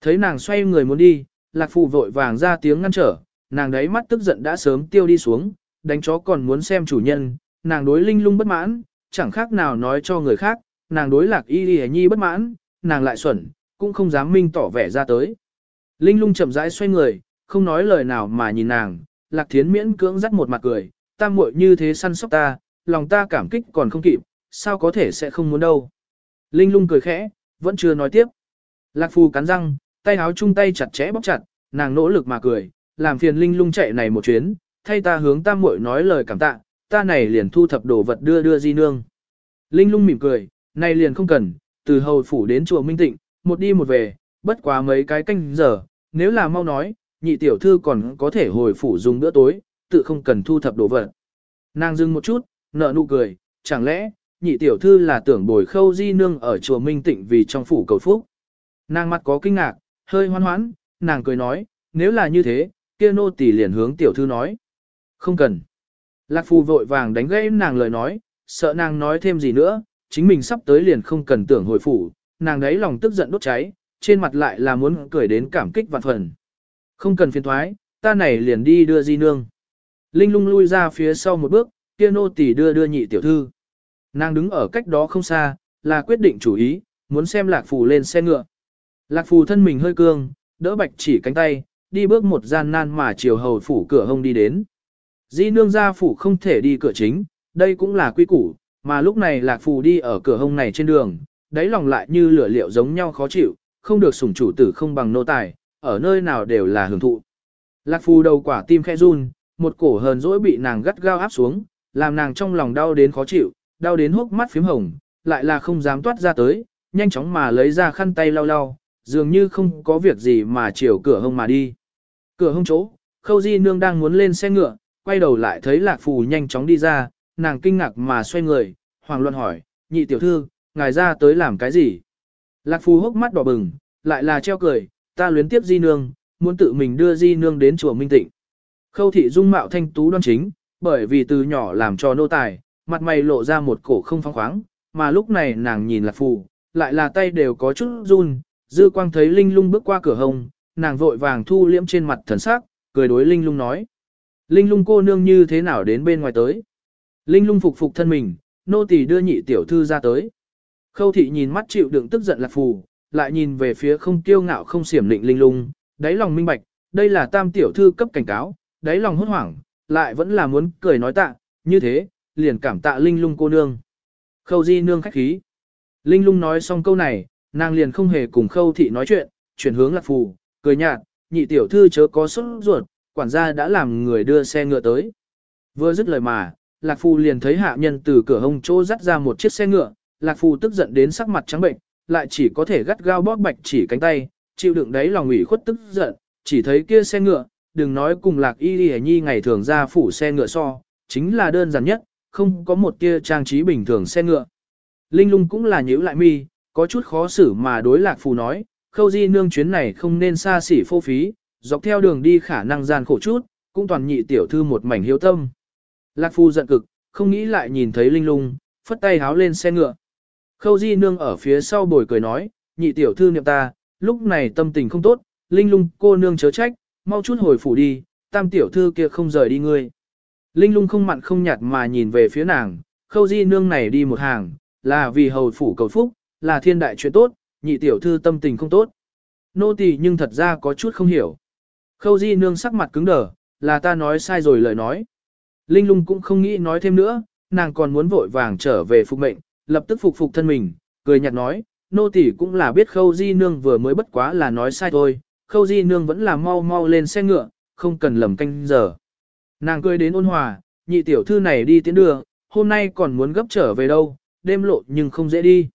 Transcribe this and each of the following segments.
Thấy nàng xoay người muốn đi, lạc phù vội vàng ra tiếng ngăn trở, nàng đấy mắt tức giận đã sớm tiêu đi xuống, đánh chó còn muốn xem chủ nhân, nàng đối linh lung bất mãn, chẳng khác nào nói cho người khác, nàng đối lạc y y nhi bất mãn, nàng lại xuẩn, cũng không dám minh tỏ vẻ ra tới. Linh lung chậm rãi xoay người, không nói lời nào mà nhìn nàng, lạc thiến miễn cưỡng dắt một mặt cười, ta muội như thế săn sóc ta, lòng ta cảm kích còn không kịp, sao có thể sẽ không muốn đâu. Linh lung cười khẽ, vẫn chưa nói tiếp. Lạc phù cắn răng, tay áo chung tay chặt chẽ bóp chặt, nàng nỗ lực mà cười, làm phiền linh lung chạy này một chuyến, thay ta hướng tam muội nói lời cảm tạ, ta này liền thu thập đồ vật đưa đưa di nương. Linh lung mỉm cười, này liền không cần, từ hầu phủ đến chùa Minh Tịnh, một đi một về, bất quá mấy cái canh giờ, nếu là mau nói, nhị tiểu thư còn có thể hồi phủ dùng bữa tối, tự không cần thu thập đồ vật. Nàng dừng một chút, nở nụ cười, chẳng lẽ, nhị tiểu thư là tưởng bồi khâu di nương ở chùa Minh Tịnh vì trong phủ cầu phúc. Nàng mặt có kinh ngạc, hơi hoan hoãn, nàng cười nói, nếu là như thế, kia nô tỳ liền hướng tiểu thư nói. Không cần. Lạc phu vội vàng đánh gãy nàng lời nói, sợ nàng nói thêm gì nữa, chính mình sắp tới liền không cần tưởng hồi phủ, nàng đấy lòng tức giận đốt cháy, trên mặt lại là muốn cười đến cảm kích vạn phần. Không cần phiền thoái, ta này liền đi đưa di nương. Linh lung lui ra phía sau một bước, kia nô tỳ đưa đưa nhị tiểu thư. Nàng đứng ở cách đó không xa, là quyết định chủ ý, muốn xem lạc phù lên xe ngựa. Lạc phù thân mình hơi cương, đỡ bạch chỉ cánh tay, đi bước một gian nan mà chiều hầu phủ cửa hông đi đến. Di nương gia phủ không thể đi cửa chính, đây cũng là quy củ, mà lúc này lạc phù đi ở cửa hông này trên đường, đáy lòng lại như lửa liệu giống nhau khó chịu, không được sủng chủ tử không bằng nô tài, ở nơi nào đều là hưởng thụ. Lạc phù đầu quả tim khẽ run, một cổ hờn dỗi bị nàng gắt gao áp xuống, làm nàng trong lòng đau đến khó chịu, đau đến hốc mắt phím hồng, lại là không dám toát ra tới, nhanh chóng mà lấy ra khăn tay lau lau, dường như không có việc gì mà chiều cửa hông mà đi. Cửa hông chỗ, khâu di nương đang muốn lên xe ngựa, quay đầu lại thấy lạc phù nhanh chóng đi ra, nàng kinh ngạc mà xoay người, hoàng luận hỏi, nhị tiểu thư, ngài ra tới làm cái gì? Lạc phù hốc mắt đỏ bừng, lại là treo cười, ta luyến tiếp di nương, muốn tự mình đưa di nương đến chùa Minh Tịnh. Khâu thị dung mạo thanh tú đoan chính, bởi vì từ nhỏ làm cho nô tài, mặt mày lộ ra một cổ không phóng khoáng, mà lúc này nàng nhìn lạc phù, lại là tay đều có chút run, dư quang thấy linh lung bước qua cửa hồng, nàng vội vàng thu liễm trên mặt thần sắc, cười đối linh lung nói. Linh lung cô nương như thế nào đến bên ngoài tới? Linh lung phục phục thân mình, nô tỳ đưa nhị tiểu thư ra tới. Khâu thị nhìn mắt chịu đựng tức giận lạc phù, lại nhìn về phía không kiêu ngạo không xiểm định linh lung, đáy lòng minh bạch, đây là tam tiểu thư cấp cảnh cáo, đáy lòng hốt hoảng, lại vẫn là muốn cười nói tạ, như thế, liền cảm tạ linh lung cô nương. Khâu di nương khách khí. Linh lung nói xong câu này, nàng liền không hề cùng khâu thị nói chuyện, chuyển hướng lạc phù, cười nhạt, nhị tiểu thư chớ có sốt ruột, quản gia đã làm người đưa xe ngựa tới. Vừa dứt lời mà, lạc phù liền thấy hạ nhân từ cửa hông chỗ dắt ra một chiếc xe ngựa, lạc phù tức giận đến sắc mặt trắng bệnh, lại chỉ có thể gắt gao bóp bạch chỉ cánh tay, chịu đựng đấy lòng ủy khuất tức giận, chỉ thấy kia xe ngựa, đừng nói cùng lạc y đi nhi ngày thường ra phủ xe ngựa so, chính là đơn giản nhất, không có một kia trang trí bình thường xe ngựa. Linh lung cũng là nhíu lại mi, có chút khó xử mà đối lạc phù nói, khâu di nương chuyến này không nên xa xỉ phô phí, dọc theo đường đi khả năng gian khổ chút, cũng toàn nhị tiểu thư một mảnh hiếu tâm. Lạc phù giận cực, không nghĩ lại nhìn thấy linh lung, phất tay háo lên xe ngựa. Khâu di nương ở phía sau bồi cười nói, nhị tiểu thư niệm ta, lúc này tâm tình không tốt, linh lung cô nương chớ trách, mau chút hồi phủ đi, tam tiểu thư kia không rời đi ngươi. Linh lung không mặn không nhạt mà nhìn về phía nàng, khâu di nương này đi một hàng, là vì hầu phủ cầu phúc, là thiên đại chuyện tốt, nhị tiểu thư tâm tình không tốt. Nô tỳ nhưng thật ra có chút không hiểu. Khâu di nương sắc mặt cứng đờ, là ta nói sai rồi lời nói. Linh lung cũng không nghĩ nói thêm nữa, nàng còn muốn vội vàng trở về phục mệnh, lập tức phục phục thân mình, cười nhạt nói, nô tỳ cũng là biết khâu di nương vừa mới bất quá là nói sai thôi, khâu di nương vẫn là mau mau lên xe ngựa, không cần lầm canh giờ. Nàng cười đến ôn hòa, nhị tiểu thư này đi tiến đường, hôm nay còn muốn gấp trở về đâu, đêm lộ nhưng không dễ đi.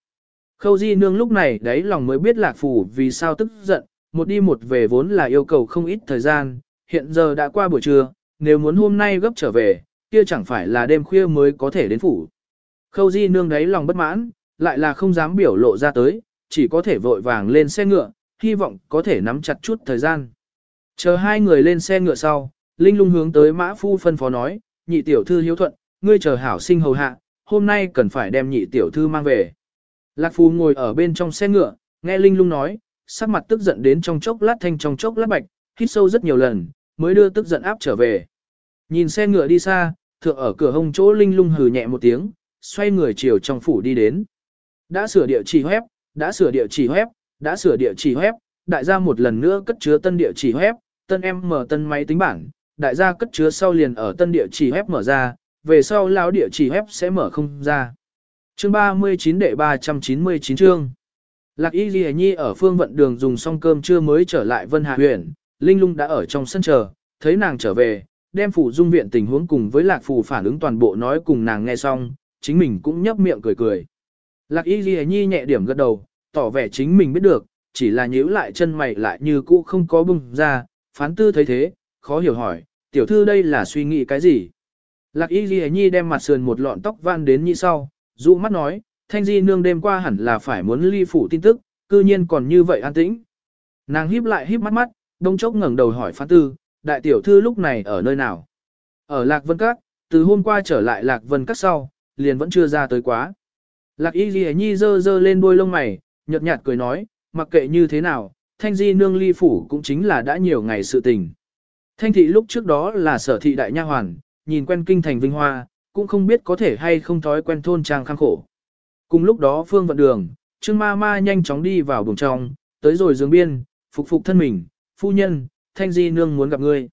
Khâu di nương lúc này đấy lòng mới biết lạc phủ vì sao tức giận, một đi một về vốn là yêu cầu không ít thời gian, hiện giờ đã qua buổi trưa, nếu muốn hôm nay gấp trở về, kia chẳng phải là đêm khuya mới có thể đến phủ. Khâu di nương đấy lòng bất mãn, lại là không dám biểu lộ ra tới, chỉ có thể vội vàng lên xe ngựa, hy vọng có thể nắm chặt chút thời gian. Chờ hai người lên xe ngựa sau, Linh lung hướng tới mã phu phân phó nói, nhị tiểu thư hiếu thuận, ngươi chờ hảo sinh hầu hạ, hôm nay cần phải đem nhị tiểu thư mang về. Lạc Phù ngồi ở bên trong xe ngựa, nghe Linh lung nói, sắc mặt tức giận đến trong chốc lát thanh trong chốc lát bạch, hít sâu rất nhiều lần, mới đưa tức giận áp trở về. Nhìn xe ngựa đi xa, thượng ở cửa hông chỗ linh lung hừ nhẹ một tiếng, xoay người chiều trong phủ đi đến. Đã sửa địa chỉ web, đã sửa địa chỉ web, đã sửa địa chỉ web, đại gia một lần nữa cất chứa tân địa chỉ web, tân em mở tân máy tính bảng, đại gia cất chứa sau liền ở tân địa chỉ web mở ra, về sau lão địa chỉ web sẽ mở không ra. Chương 39 đệ 399 chương. Lạc Y Ghi Nhi ở phương vận đường dùng xong cơm trưa mới trở lại Vân Hà huyện, Linh Lung đã ở trong sân chờ, thấy nàng trở về, đem phủ dung viện tình huống cùng với Lạc Phù phản ứng toàn bộ nói cùng nàng nghe xong, chính mình cũng nhấp miệng cười cười. Lạc Y Ghi Nhi nhẹ điểm gật đầu, tỏ vẻ chính mình biết được, chỉ là nhíu lại chân mày lại như cũ không có bung ra, phán tư thấy thế, khó hiểu hỏi, tiểu thư đây là suy nghĩ cái gì? Lạc Y Ghi Nhi đem mặt sườn một lọn tóc van đến như sau, dụ mắt nói, thanh di nương đêm qua hẳn là phải muốn ly phủ tin tức, cư nhiên còn như vậy an tĩnh. Nàng híp lại híp mắt mắt, đông chốc ngẩng đầu hỏi phán tư, đại tiểu thư lúc này ở nơi nào? Ở Lạc Vân Các, từ hôm qua trở lại Lạc Vân Các sau, liền vẫn chưa ra tới quá. Lạc Y Ghi Nhi dơ dơ lên đuôi lông mày, nhợt nhạt cười nói, mặc kệ như thế nào, thanh di nương ly phủ cũng chính là đã nhiều ngày sự tình. Thanh thị lúc trước đó là sở thị đại nha hoàn, nhìn quen kinh thành vinh hoa, cũng không biết có thể hay không thói quen thôn trang khang khổ. Cùng lúc đó phương vận đường, Trương ma ma nhanh chóng đi vào buồng trong, tới rồi giường biên, phục phục thân mình, phu nhân, thanh di nương muốn gặp ngươi.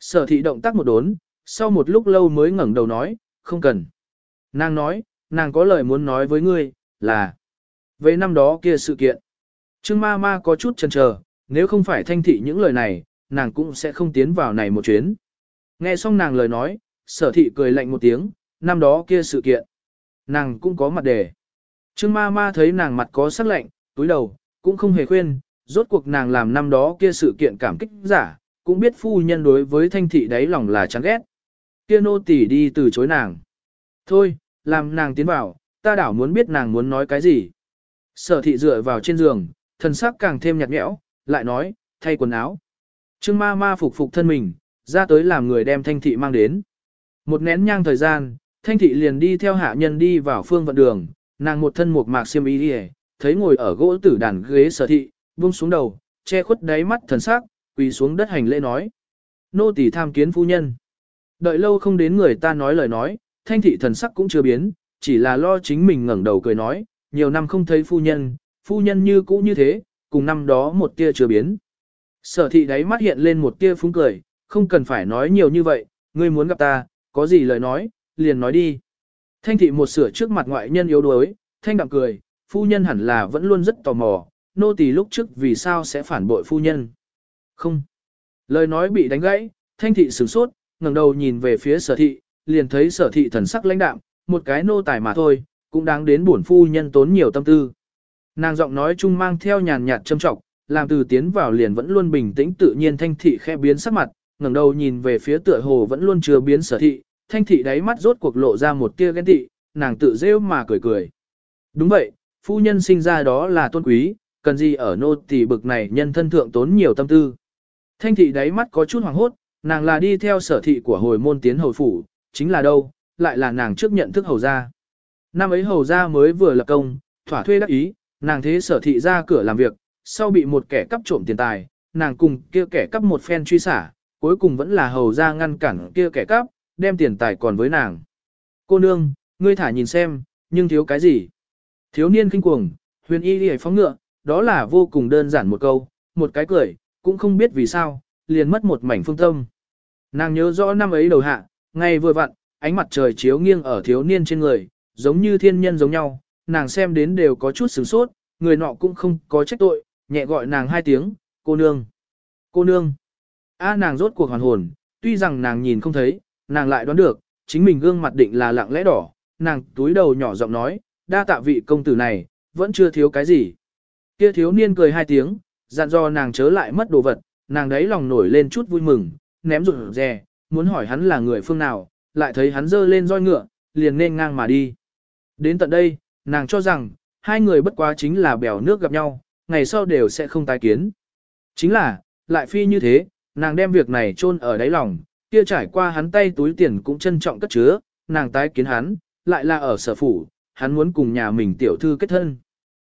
Sở thị động tác một đốn, sau một lúc lâu mới ngẩng đầu nói, không cần. Nàng nói, nàng có lời muốn nói với ngươi, là về năm đó kia sự kiện. Trương ma ma có chút chần chờ, nếu không phải thanh thị những lời này, nàng cũng sẽ không tiến vào này một chuyến. Nghe xong nàng lời nói, sở thị cười lạnh một tiếng, năm đó kia sự kiện. Nàng cũng có mặt đề. Trương ma ma thấy nàng mặt có sắc lạnh, túi đầu, cũng không hề khuyên, rốt cuộc nàng làm năm đó kia sự kiện cảm kích giả, cũng biết phu nhân đối với thanh thị đáy lòng là chán ghét. Kia nô tỉ đi từ chối nàng. Thôi, làm nàng tiến vào, ta đảo muốn biết nàng muốn nói cái gì. Sở thị dựa vào trên giường, thần sắc càng thêm nhạt nhẽo, lại nói, thay quần áo. Trương ma ma phục phục thân mình, ra tới làm người đem thanh thị mang đến. Một nén nhang thời gian, thanh thị liền đi theo hạ nhân đi vào phương vận đường, nàng một thân một mạc xiêm y đi thấy ngồi ở gỗ tử đàn ghế sở thị, buông xuống đầu, che khuất đáy mắt thần sắc, quỳ xuống đất hành lễ nói. Nô tỳ tham kiến phu nhân. Đợi lâu không đến người ta nói lời nói, thanh thị thần sắc cũng chưa biến, chỉ là lo chính mình ngẩng đầu cười nói, nhiều năm không thấy phu nhân, phu nhân như cũ như thế, cùng năm đó một tia chưa biến. Sở thị đáy mắt hiện lên một tia phúng cười, không cần phải nói nhiều như vậy, ngươi muốn gặp ta, có gì lời nói, liền nói đi. Thanh thị một sửa trước mặt ngoại nhân yếu đuối, thanh đạm cười, phu nhân hẳn là vẫn luôn rất tò mò, nô tỳ lúc trước vì sao sẽ phản bội phu nhân. Không. Lời nói bị đánh gãy, thanh thị sửng sốt, ngẩng đầu nhìn về phía sở thị, liền thấy sở thị thần sắc lãnh đạm, một cái nô tài mà thôi, cũng đáng đến bổn phu nhân tốn nhiều tâm tư. Nàng giọng nói chung mang theo nhàn nhạt châm trọng, làm từ tiến vào liền vẫn luôn bình tĩnh tự nhiên thanh thị khẽ biến sắc mặt, ngẩng đầu nhìn về phía tựa hồ vẫn luôn chưa biến sở thị, thanh thị đáy mắt rốt cuộc lộ ra một tia ghen tị, nàng tự rêu mà cười cười. Đúng vậy, phu nhân sinh ra đó là tôn quý, cần gì ở nô tỳ bực này nhân thân thượng tốn nhiều tâm tư. Thanh thị đáy mắt có chút hoàng hốt, nàng là đi theo sở thị của hồi môn tiến hồi phủ, chính là đâu, lại là nàng trước nhận thức hầu gia. Năm ấy hầu gia mới vừa lập công, thỏa thuê đắc ý, nàng thế sở thị ra cửa làm việc, sau bị một kẻ cắp trộm tiền tài, nàng cùng kia kẻ cắp một phen truy xả, cuối cùng vẫn là hầu gia ngăn cản kia kẻ cắp, đem tiền tài còn với nàng. Cô nương, ngươi thả nhìn xem, nhưng thiếu cái gì? Thiếu niên kinh cuồng, huyền y đi phóng ngựa, đó là vô cùng đơn giản một câu, một cái cười, cũng không biết vì sao, liền mất một mảnh phương tâm. Nàng nhớ rõ năm ấy đầu hạ, ngày vừa vặn, ánh mặt trời chiếu nghiêng ở thiếu niên trên người, giống như thiên nhân giống nhau, nàng xem đến đều có chút sửng sốt, người nọ cũng không có trách tội, nhẹ gọi nàng hai tiếng, cô nương, cô nương. A nàng rốt cuộc hoàn hồn, tuy rằng nàng nhìn không thấy, nàng lại đoán được, chính mình gương mặt định là lặng lẽ đỏ, nàng túi đầu nhỏ giọng nói, đa tạ vị công tử này, vẫn chưa thiếu cái gì. Kia thiếu niên cười hai tiếng, dặn dò nàng chớ lại mất đồ vật, nàng đấy lòng nổi lên chút vui mừng, ném rụt rè, muốn hỏi hắn là người phương nào, lại thấy hắn dơ lên roi ngựa, liền nên ngang mà đi. Đến tận đây, nàng cho rằng, hai người bất quá chính là bèo nước gặp nhau, ngày sau đều sẽ không tái kiến. Chính là, lại phi như thế, nàng đem việc này chôn ở đáy lòng, kia trải qua hắn tay túi tiền cũng trân trọng cất chứa, nàng tái kiến hắn, lại là ở sở phủ, hắn muốn cùng nhà mình tiểu thư kết thân.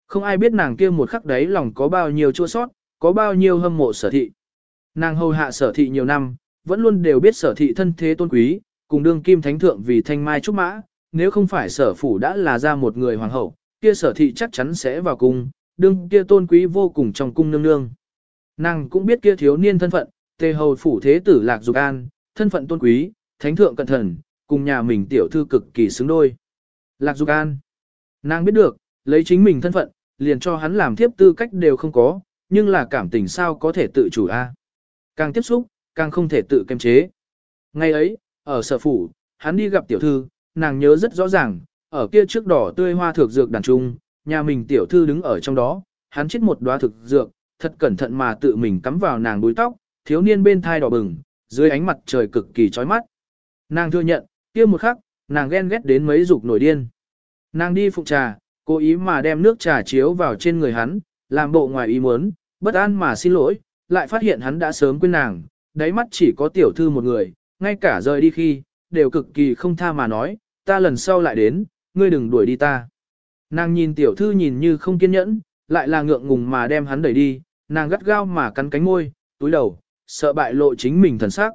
Không ai biết nàng kia một khắc đấy lòng có bao nhiêu chua sót, có bao nhiêu hâm mộ sở thị. Nàng hầu hạ sở thị nhiều năm, vẫn luôn đều biết sở thị thân thế tôn quý, cùng đương kim thánh thượng vì thanh mai trúc mã, nếu không phải sở phủ đã là ra một người hoàng hậu, kia sở thị chắc chắn sẽ vào cung, đương kia tôn quý vô cùng trong cung nương nương. Nàng cũng biết kia thiếu niên thân phận, tề hầu phủ thế tử lạc dục an, thân phận tôn quý, thánh thượng cẩn thận, cùng nhà mình tiểu thư cực kỳ xứng đôi. Lạc dục an, nàng biết được, lấy chính mình thân phận, liền cho hắn làm thiếp tư cách đều không có, nhưng là cảm tình sao có thể tự chủ a? Càng tiếp xúc, càng không thể tự kiềm chế. Ngày ấy, ở sở phủ, hắn đi gặp tiểu thư, nàng nhớ rất rõ ràng, ở kia trước đỏ tươi hoa thực dược đàn trung, nhà mình tiểu thư đứng ở trong đó, hắn chết một đóa thực dược, thật cẩn thận mà tự mình cắm vào nàng đuôi tóc, thiếu niên bên thai đỏ bừng, dưới ánh mặt trời cực kỳ chói mắt. Nàng thừa nhận, kia một khắc, nàng ghen ghét đến mấy dục nổi điên. Nàng đi phụng trà, cố ý mà đem nước trà chiếu vào trên người hắn, làm bộ ngoài ý muốn, bất an mà xin lỗi, lại phát hiện hắn đã sớm quên nàng, đáy mắt chỉ có tiểu thư một người, ngay cả rời đi khi, đều cực kỳ không tha mà nói, ta lần sau lại đến, ngươi đừng đuổi đi ta. Nàng nhìn tiểu thư nhìn như không kiên nhẫn, lại là ngượng ngùng mà đem hắn đẩy đi, nàng gắt gao mà cắn cánh môi, túi đầu, sợ bại lộ chính mình thần sắc.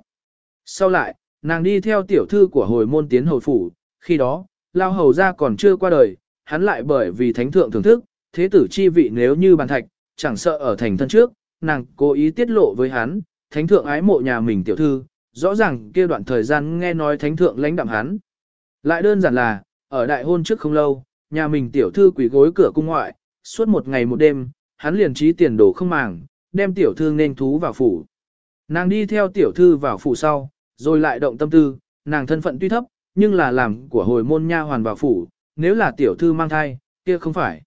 Sau lại, nàng đi theo tiểu thư của hồi môn tiến hồi phủ, khi đó, lao hầu ra còn chưa qua đời, hắn lại bởi vì thánh thượng thưởng thức, thế tử chi vị nếu như bàn thạch, chẳng sợ ở thành thân trước, nàng cố ý tiết lộ với hắn, thánh thượng ái mộ nhà mình tiểu thư, rõ ràng kia đoạn thời gian nghe nói thánh thượng lãnh đạm hắn. Lại đơn giản là, ở đại hôn trước không lâu, nhà mình tiểu thư quỷ gối cửa cung ngoại, suốt một ngày một đêm, hắn liền trí tiền đồ không màng, đem tiểu thư nên thú vào phủ. Nàng đi theo tiểu thư vào phủ sau, rồi lại động tâm tư, nàng thân phận tuy thấp, nhưng là làm của hồi môn nha hoàn vào phủ, nếu là tiểu thư mang thai, kia không phải.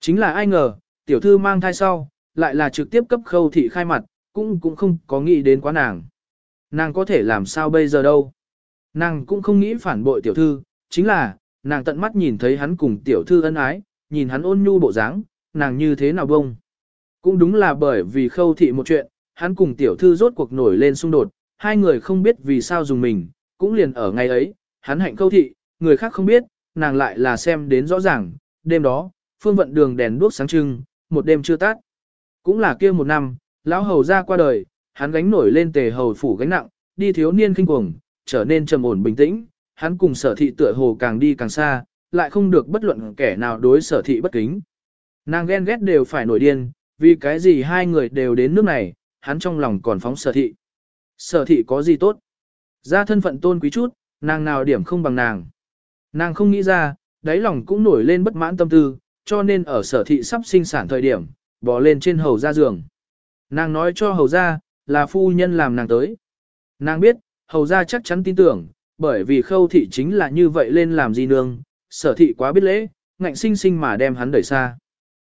Chính là ai ngờ, tiểu thư mang thai sau, lại là trực tiếp cấp khâu thị khai mặt, cũng cũng không có nghĩ đến quá nàng. Nàng có thể làm sao bây giờ đâu. Nàng cũng không nghĩ phản bội tiểu thư, chính là, nàng tận mắt nhìn thấy hắn cùng tiểu thư ân ái, nhìn hắn ôn nhu bộ dáng, nàng như thế nào bông. Cũng đúng là bởi vì khâu thị một chuyện, hắn cùng tiểu thư rốt cuộc nổi lên xung đột, hai người không biết vì sao dùng mình, cũng liền ở ngày ấy, hắn hạnh câu thị, người khác không biết, nàng lại là xem đến rõ ràng, đêm đó, phương vận đường đèn đuốc sáng trưng, một đêm chưa tắt. Cũng là kia một năm, lão hầu ra qua đời, hắn gánh nổi lên tề hầu phủ gánh nặng, đi thiếu niên kinh cuồng, trở nên trầm ổn bình tĩnh, hắn cùng sở thị tựa hồ càng đi càng xa, lại không được bất luận kẻ nào đối sở thị bất kính. Nàng ghen ghét đều phải nổi điên, vì cái gì hai người đều đến nước này, hắn trong lòng còn phóng sở thị. Sở thị có gì tốt? Ra thân phận tôn quý chút, nàng nào điểm không bằng nàng. Nàng không nghĩ ra, đáy lòng cũng nổi lên bất mãn tâm tư, cho nên ở sở thị sắp sinh sản thời điểm, bò lên trên hầu ra giường. Nàng nói cho hầu ra, là phu nhân làm nàng tới. Nàng biết, hầu ra chắc chắn tin tưởng, bởi vì khâu thị chính là như vậy lên làm gì nương, sở thị quá biết lễ, ngạnh sinh sinh mà đem hắn đẩy xa.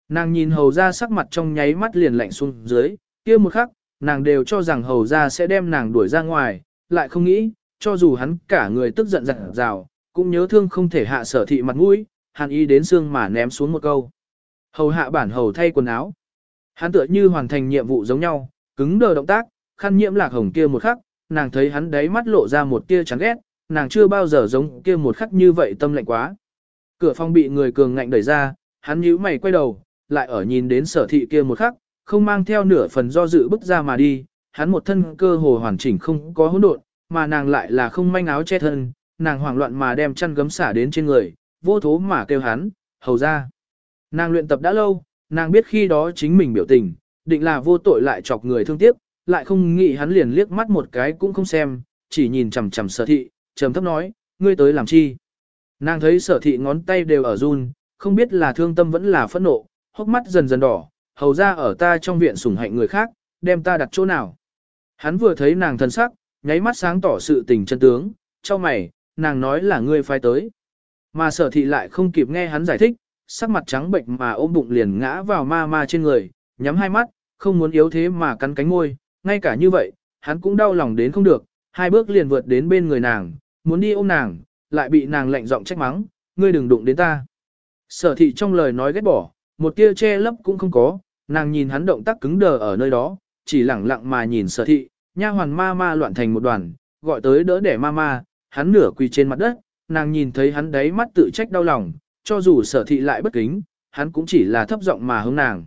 Nàng nhìn hầu ra sắc mặt trong nháy mắt liền lạnh xuống dưới, kia một khắc, nàng đều cho rằng hầu ra sẽ đem nàng đuổi ra ngoài, lại không nghĩ, cho dù hắn cả người tức giận giận rào, cũng nhớ thương không thể hạ sở thị mặt mũi, hàn y đến xương mà ném xuống một câu. Hầu hạ bản hầu thay quần áo. Hắn tựa như hoàn thành nhiệm vụ giống nhau, cứng đờ động tác, khăn nhiễm lạc hồng kia một khắc, nàng thấy hắn đáy mắt lộ ra một tia chán ghét, nàng chưa bao giờ giống kia một khắc như vậy tâm lạnh quá. Cửa phòng bị người cường ngạnh đẩy ra, hắn nhíu mày quay đầu, lại ở nhìn đến sở thị kia một khắc, không mang theo nửa phần do dự bước ra mà đi, hắn một thân cơ hồ hoàn chỉnh không có hỗn độn, mà nàng lại là không manh áo che thân, nàng hoảng loạn mà đem chăn gấm xả đến trên người, vô thố mà kêu hắn, hầu ra. Nàng luyện tập đã lâu, nàng biết khi đó chính mình biểu tình, định là vô tội lại chọc người thương tiếc, lại không nghĩ hắn liền liếc mắt một cái cũng không xem, chỉ nhìn chằm chằm sở thị, trầm thấp nói, ngươi tới làm chi. Nàng thấy sở thị ngón tay đều ở run, không biết là thương tâm vẫn là phẫn nộ, hốc mắt dần dần đỏ, hầu ra ở ta trong viện sủng hạnh người khác, đem ta đặt chỗ nào. Hắn vừa thấy nàng thân sắc, nháy mắt sáng tỏ sự tình chân tướng, cho mày, nàng nói là ngươi phái tới. Mà sở thị lại không kịp nghe hắn giải thích, sắc mặt trắng bệnh mà ôm bụng liền ngã vào ma ma trên người, nhắm hai mắt, không muốn yếu thế mà cắn cánh môi, ngay cả như vậy, hắn cũng đau lòng đến không được, hai bước liền vượt đến bên người nàng, muốn đi ôm nàng, lại bị nàng lạnh giọng trách mắng, ngươi đừng đụng đến ta. Sở thị trong lời nói ghét bỏ, một tia che lấp cũng không có, nàng nhìn hắn động tác cứng đờ ở nơi đó, chỉ lẳng lặng mà nhìn sở thị, nha hoàn ma ma loạn thành một đoàn, gọi tới đỡ để ma ma, hắn nửa quỳ trên mặt đất, nàng nhìn thấy hắn đáy mắt tự trách đau lòng, cho dù sở thị lại bất kính, hắn cũng chỉ là thấp giọng mà hướng nàng.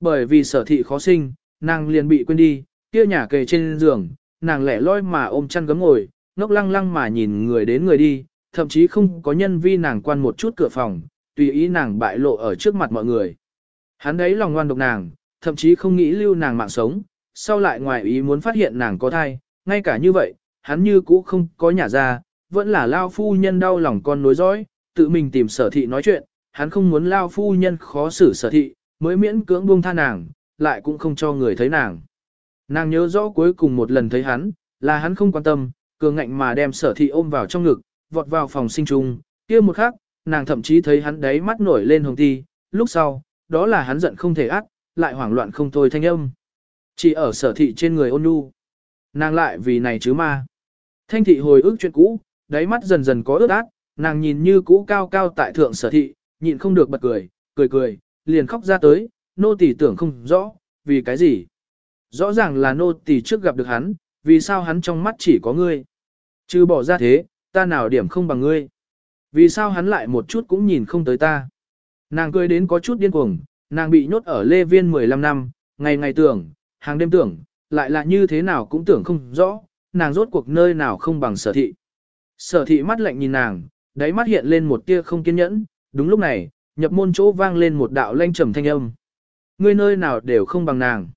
Bởi vì sở thị khó sinh, nàng liền bị quên đi, kia nhà kề trên giường, nàng lẻ loi mà ôm chăn gấm ngồi, ngốc lăng lăng mà nhìn người đến người đi, thậm chí không có nhân vi nàng quan một chút cửa phòng, tùy ý nàng bại lộ ở trước mặt mọi người. Hắn đấy lòng ngoan độc nàng, thậm chí không nghĩ lưu nàng mạng sống, sau lại ngoài ý muốn phát hiện nàng có thai, ngay cả như vậy, hắn như cũ không có nhà ra, vẫn là lao phu nhân đau lòng con nối dõi, tự mình tìm sở thị nói chuyện, hắn không muốn lao phu nhân khó xử sở thị, mới miễn cưỡng buông tha nàng, lại cũng không cho người thấy nàng. Nàng nhớ rõ cuối cùng một lần thấy hắn, là hắn không quan tâm, cường ngạnh mà đem sở thị ôm vào trong ngực, vọt vào phòng sinh trung, kia một khắc, nàng thậm chí thấy hắn đấy mắt nổi lên hồng ti, lúc sau, đó là hắn giận không thể ác, lại hoảng loạn không thôi thanh âm. Chỉ ở sở thị trên người ôn nhu. Nàng lại vì này chứ ma. Thanh thị hồi ức chuyện cũ, đáy mắt dần dần có ướt át, nàng nhìn như cũ cao cao tại thượng sở thị, nhịn không được bật cười, cười cười, liền khóc ra tới, nô tỳ tưởng không rõ, vì cái gì. Rõ ràng là nô tỳ trước gặp được hắn, vì sao hắn trong mắt chỉ có ngươi. Chứ bỏ ra thế, ta nào điểm không bằng ngươi. Vì sao hắn lại một chút cũng nhìn không tới ta. Nàng cười đến có chút điên cuồng, nàng bị nhốt ở Lê Viên 15 năm, ngày ngày tưởng, hàng đêm tưởng, lại là như thế nào cũng tưởng không rõ, nàng rốt cuộc nơi nào không bằng sở thị. Sở thị mắt lạnh nhìn nàng, đáy mắt hiện lên một tia không kiên nhẫn, đúng lúc này, nhập môn chỗ vang lên một đạo lanh trầm thanh âm. Ngươi nơi nào đều không bằng nàng.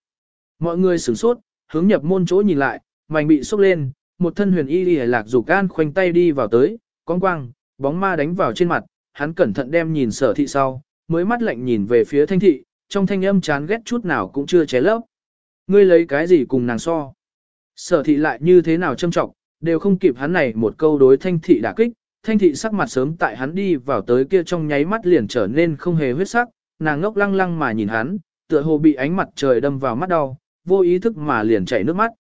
Mọi người sửng sốt, hướng nhập môn chỗ nhìn lại, mảnh bị sốc lên, một thân huyền y y lạc rủ can khoanh tay đi vào tới, con quang, bóng ma đánh vào trên mặt, hắn cẩn thận đem nhìn sở thị sau, mới mắt lạnh nhìn về phía thanh thị, trong thanh âm chán ghét chút nào cũng chưa ché lấp. Ngươi lấy cái gì cùng nàng so? Sở thị lại như thế nào châm trọng, đều không kịp hắn này một câu đối thanh thị đả kích, thanh thị sắc mặt sớm tại hắn đi vào tới kia trong nháy mắt liền trở nên không hề huyết sắc, nàng ngốc lăng lăng mà nhìn hắn, tựa hồ bị ánh mặt trời đâm vào mắt đau, vô ý thức mà liền chảy nước mắt.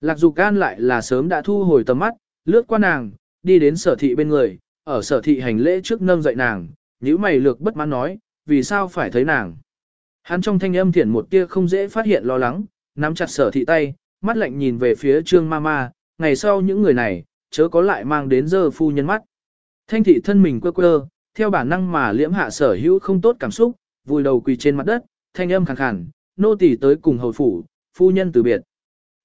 Lạc dục can lại là sớm đã thu hồi tầm mắt, lướt qua nàng, đi đến sở thị bên người, ở sở thị hành lễ trước nâng dậy nàng, nhíu mày lược bất mãn nói, vì sao phải thấy nàng. Hắn trong thanh âm thiển một tia không dễ phát hiện lo lắng, nắm chặt sở thị tay, mắt lạnh nhìn về phía trương ma ma, ngày sau những người này, chớ có lại mang đến giờ phu nhân mắt. Thanh thị thân mình quơ quơ, theo bản năng mà liễm hạ sở hữu không tốt cảm xúc, vùi đầu quỳ trên mặt đất, thanh âm khàn khàn, nô tỳ tới cùng hầu phủ, phu nhân từ biệt.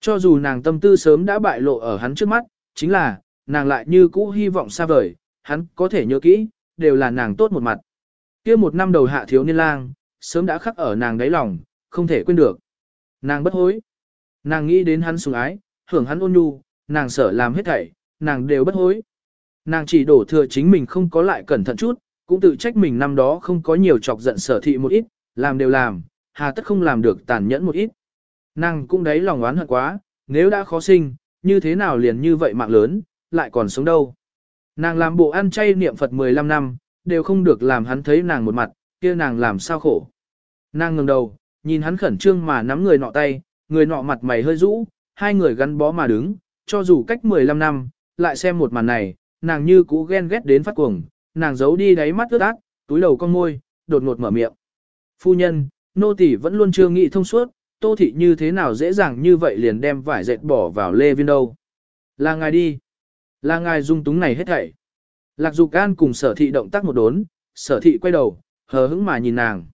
Cho dù nàng tâm tư sớm đã bại lộ ở hắn trước mắt, chính là, nàng lại như cũ hy vọng xa vời, hắn có thể nhớ kỹ, đều là nàng tốt một mặt. kia một năm đầu hạ thiếu niên lang, sớm đã khắc ở nàng đáy lòng, không thể quên được. Nàng bất hối. Nàng nghĩ đến hắn sủng ái, hưởng hắn ôn nhu, nàng sợ làm hết thảy, nàng đều bất hối. Nàng chỉ đổ thừa chính mình không có lại cẩn thận chút, cũng tự trách mình năm đó không có nhiều chọc giận sở thị một ít, làm đều làm, hà tất không làm được tàn nhẫn một ít. Nàng cũng đấy lòng oán hận quá, nếu đã khó sinh, như thế nào liền như vậy mạng lớn, lại còn sống đâu. Nàng làm bộ ăn chay niệm Phật 15 năm, đều không được làm hắn thấy nàng một mặt, kia nàng làm sao khổ. Nàng ngừng đầu, nhìn hắn khẩn trương mà nắm người nọ tay, người nọ mặt mày hơi rũ, hai người gắn bó mà đứng, cho dù cách 15 năm, lại xem một màn này, nàng như cũ ghen ghét đến phát cuồng, nàng giấu đi đáy mắt ướt át, túi đầu con môi, đột ngột mở miệng. Phu nhân, nô tỳ vẫn luôn chưa nghĩ thông suốt, tô thị như thế nào dễ dàng như vậy liền đem vải dệt bỏ vào lê viên đâu. Là ngài đi. Là ngài dung túng này hết thảy. Lạc dục gan cùng sở thị động tác một đốn, sở thị quay đầu, hờ hững mà nhìn nàng.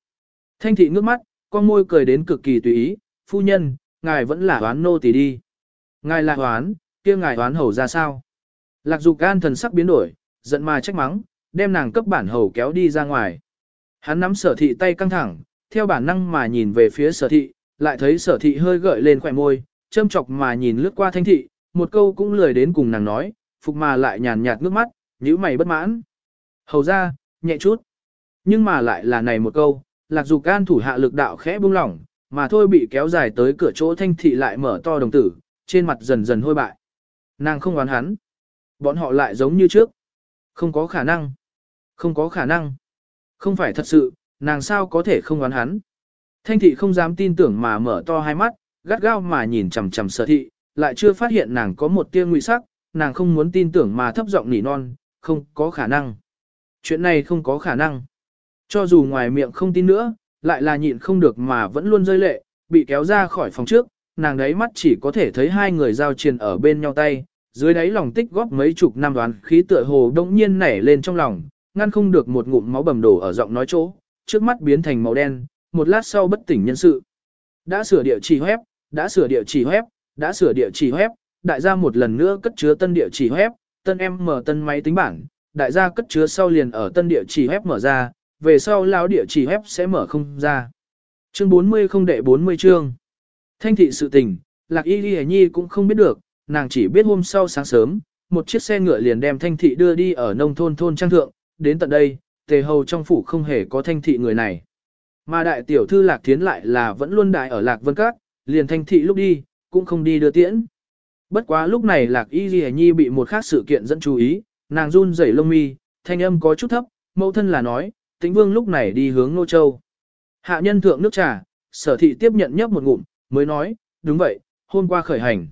Thanh thị ngước mắt, con môi cười đến cực kỳ tùy ý, phu nhân, ngài vẫn là hoán nô tỳ đi. Ngài là hoán, kia ngài hoán hầu ra sao? Lạc dục gan thần sắc biến đổi, giận mà trách mắng, đem nàng cấp bản hầu kéo đi ra ngoài. Hắn nắm sở thị tay căng thẳng, theo bản năng mà nhìn về phía sở thị, lại thấy sở thị hơi gợi lên khỏe môi, châm chọc mà nhìn lướt qua thanh thị, một câu cũng lười đến cùng nàng nói, phục mà lại nhàn nhạt nước mắt, nhíu mày bất mãn. Hầu ra, nhẹ chút. Nhưng mà lại là này một câu, lạc dục can thủ hạ lực đạo khẽ buông lỏng, mà thôi bị kéo dài tới cửa chỗ thanh thị lại mở to đồng tử, trên mặt dần dần hôi bại. Nàng không oán hắn. Bọn họ lại giống như trước. Không có khả năng. Không có khả năng. Không phải thật sự, nàng sao có thể không oán hắn. Thanh thị không dám tin tưởng mà mở to hai mắt, gắt gao mà nhìn chằm chằm sở thị, lại chưa phát hiện nàng có một tia nguy sắc, nàng không muốn tin tưởng mà thấp giọng nỉ non, không có khả năng. Chuyện này không có khả năng. Cho dù ngoài miệng không tin nữa, lại là nhịn không được mà vẫn luôn rơi lệ, bị kéo ra khỏi phòng trước, nàng đấy mắt chỉ có thể thấy hai người giao triền ở bên nhau tay, dưới đáy lòng tích góp mấy chục năm đoán khí tựa hồ đông nhiên nảy lên trong lòng, ngăn không được một ngụm máu bầm đổ ở giọng nói chỗ, trước mắt biến thành màu đen, một lát sau bất tỉnh nhân sự. Đã sửa địa chỉ web, đã sửa địa chỉ web, đã sửa địa chỉ web, đại gia một lần nữa cất chứa tân địa chỉ web, tân em mở tân máy tính bảng, đại gia cất chứa sau liền ở tân địa chỉ web mở ra, về sau lão địa chỉ web sẽ mở không ra. Chương 40 không đệ 40 chương. Thanh thị sự tình, Lạc Y Ghi Nhi cũng không biết được, nàng chỉ biết hôm sau sáng sớm, một chiếc xe ngựa liền đem thanh thị đưa đi ở nông thôn thôn trang thượng, đến tận đây, tề hầu trong phủ không hề có thanh thị người này. Mà đại tiểu thư Lạc Thiến lại là vẫn luôn đại ở Lạc Vân Các, liền thanh thị lúc đi, cũng không đi đưa tiễn. Bất quá lúc này Lạc Y Ghi Nhi bị một khác sự kiện dẫn chú ý, nàng run rẩy lông mi, thanh âm có chút thấp, mẫu thân là nói, tĩnh vương lúc này đi hướng Nô Châu. Hạ nhân thượng nước trà, sở thị tiếp nhận nhấp một ngụm, mới nói, đúng vậy, hôm qua khởi hành.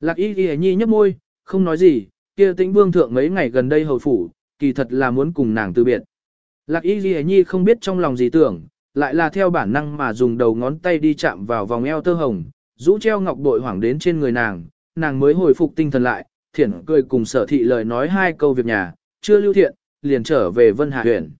Lạc y ghi nhi nhấp môi, không nói gì, kia tĩnh vương thượng mấy ngày gần đây hầu phủ, kỳ thật là muốn cùng nàng từ biệt. Lạc y ghi nhi không biết trong lòng gì tưởng, lại là theo bản năng mà dùng đầu ngón tay đi chạm vào vòng eo tơ hồng, rũ treo ngọc bội hoảng đến trên người nàng, nàng mới hồi phục tinh thần lại, thiển cười cùng sở thị lời nói hai câu việc nhà, chưa lưu thiện, liền trở về Vân hà huyện.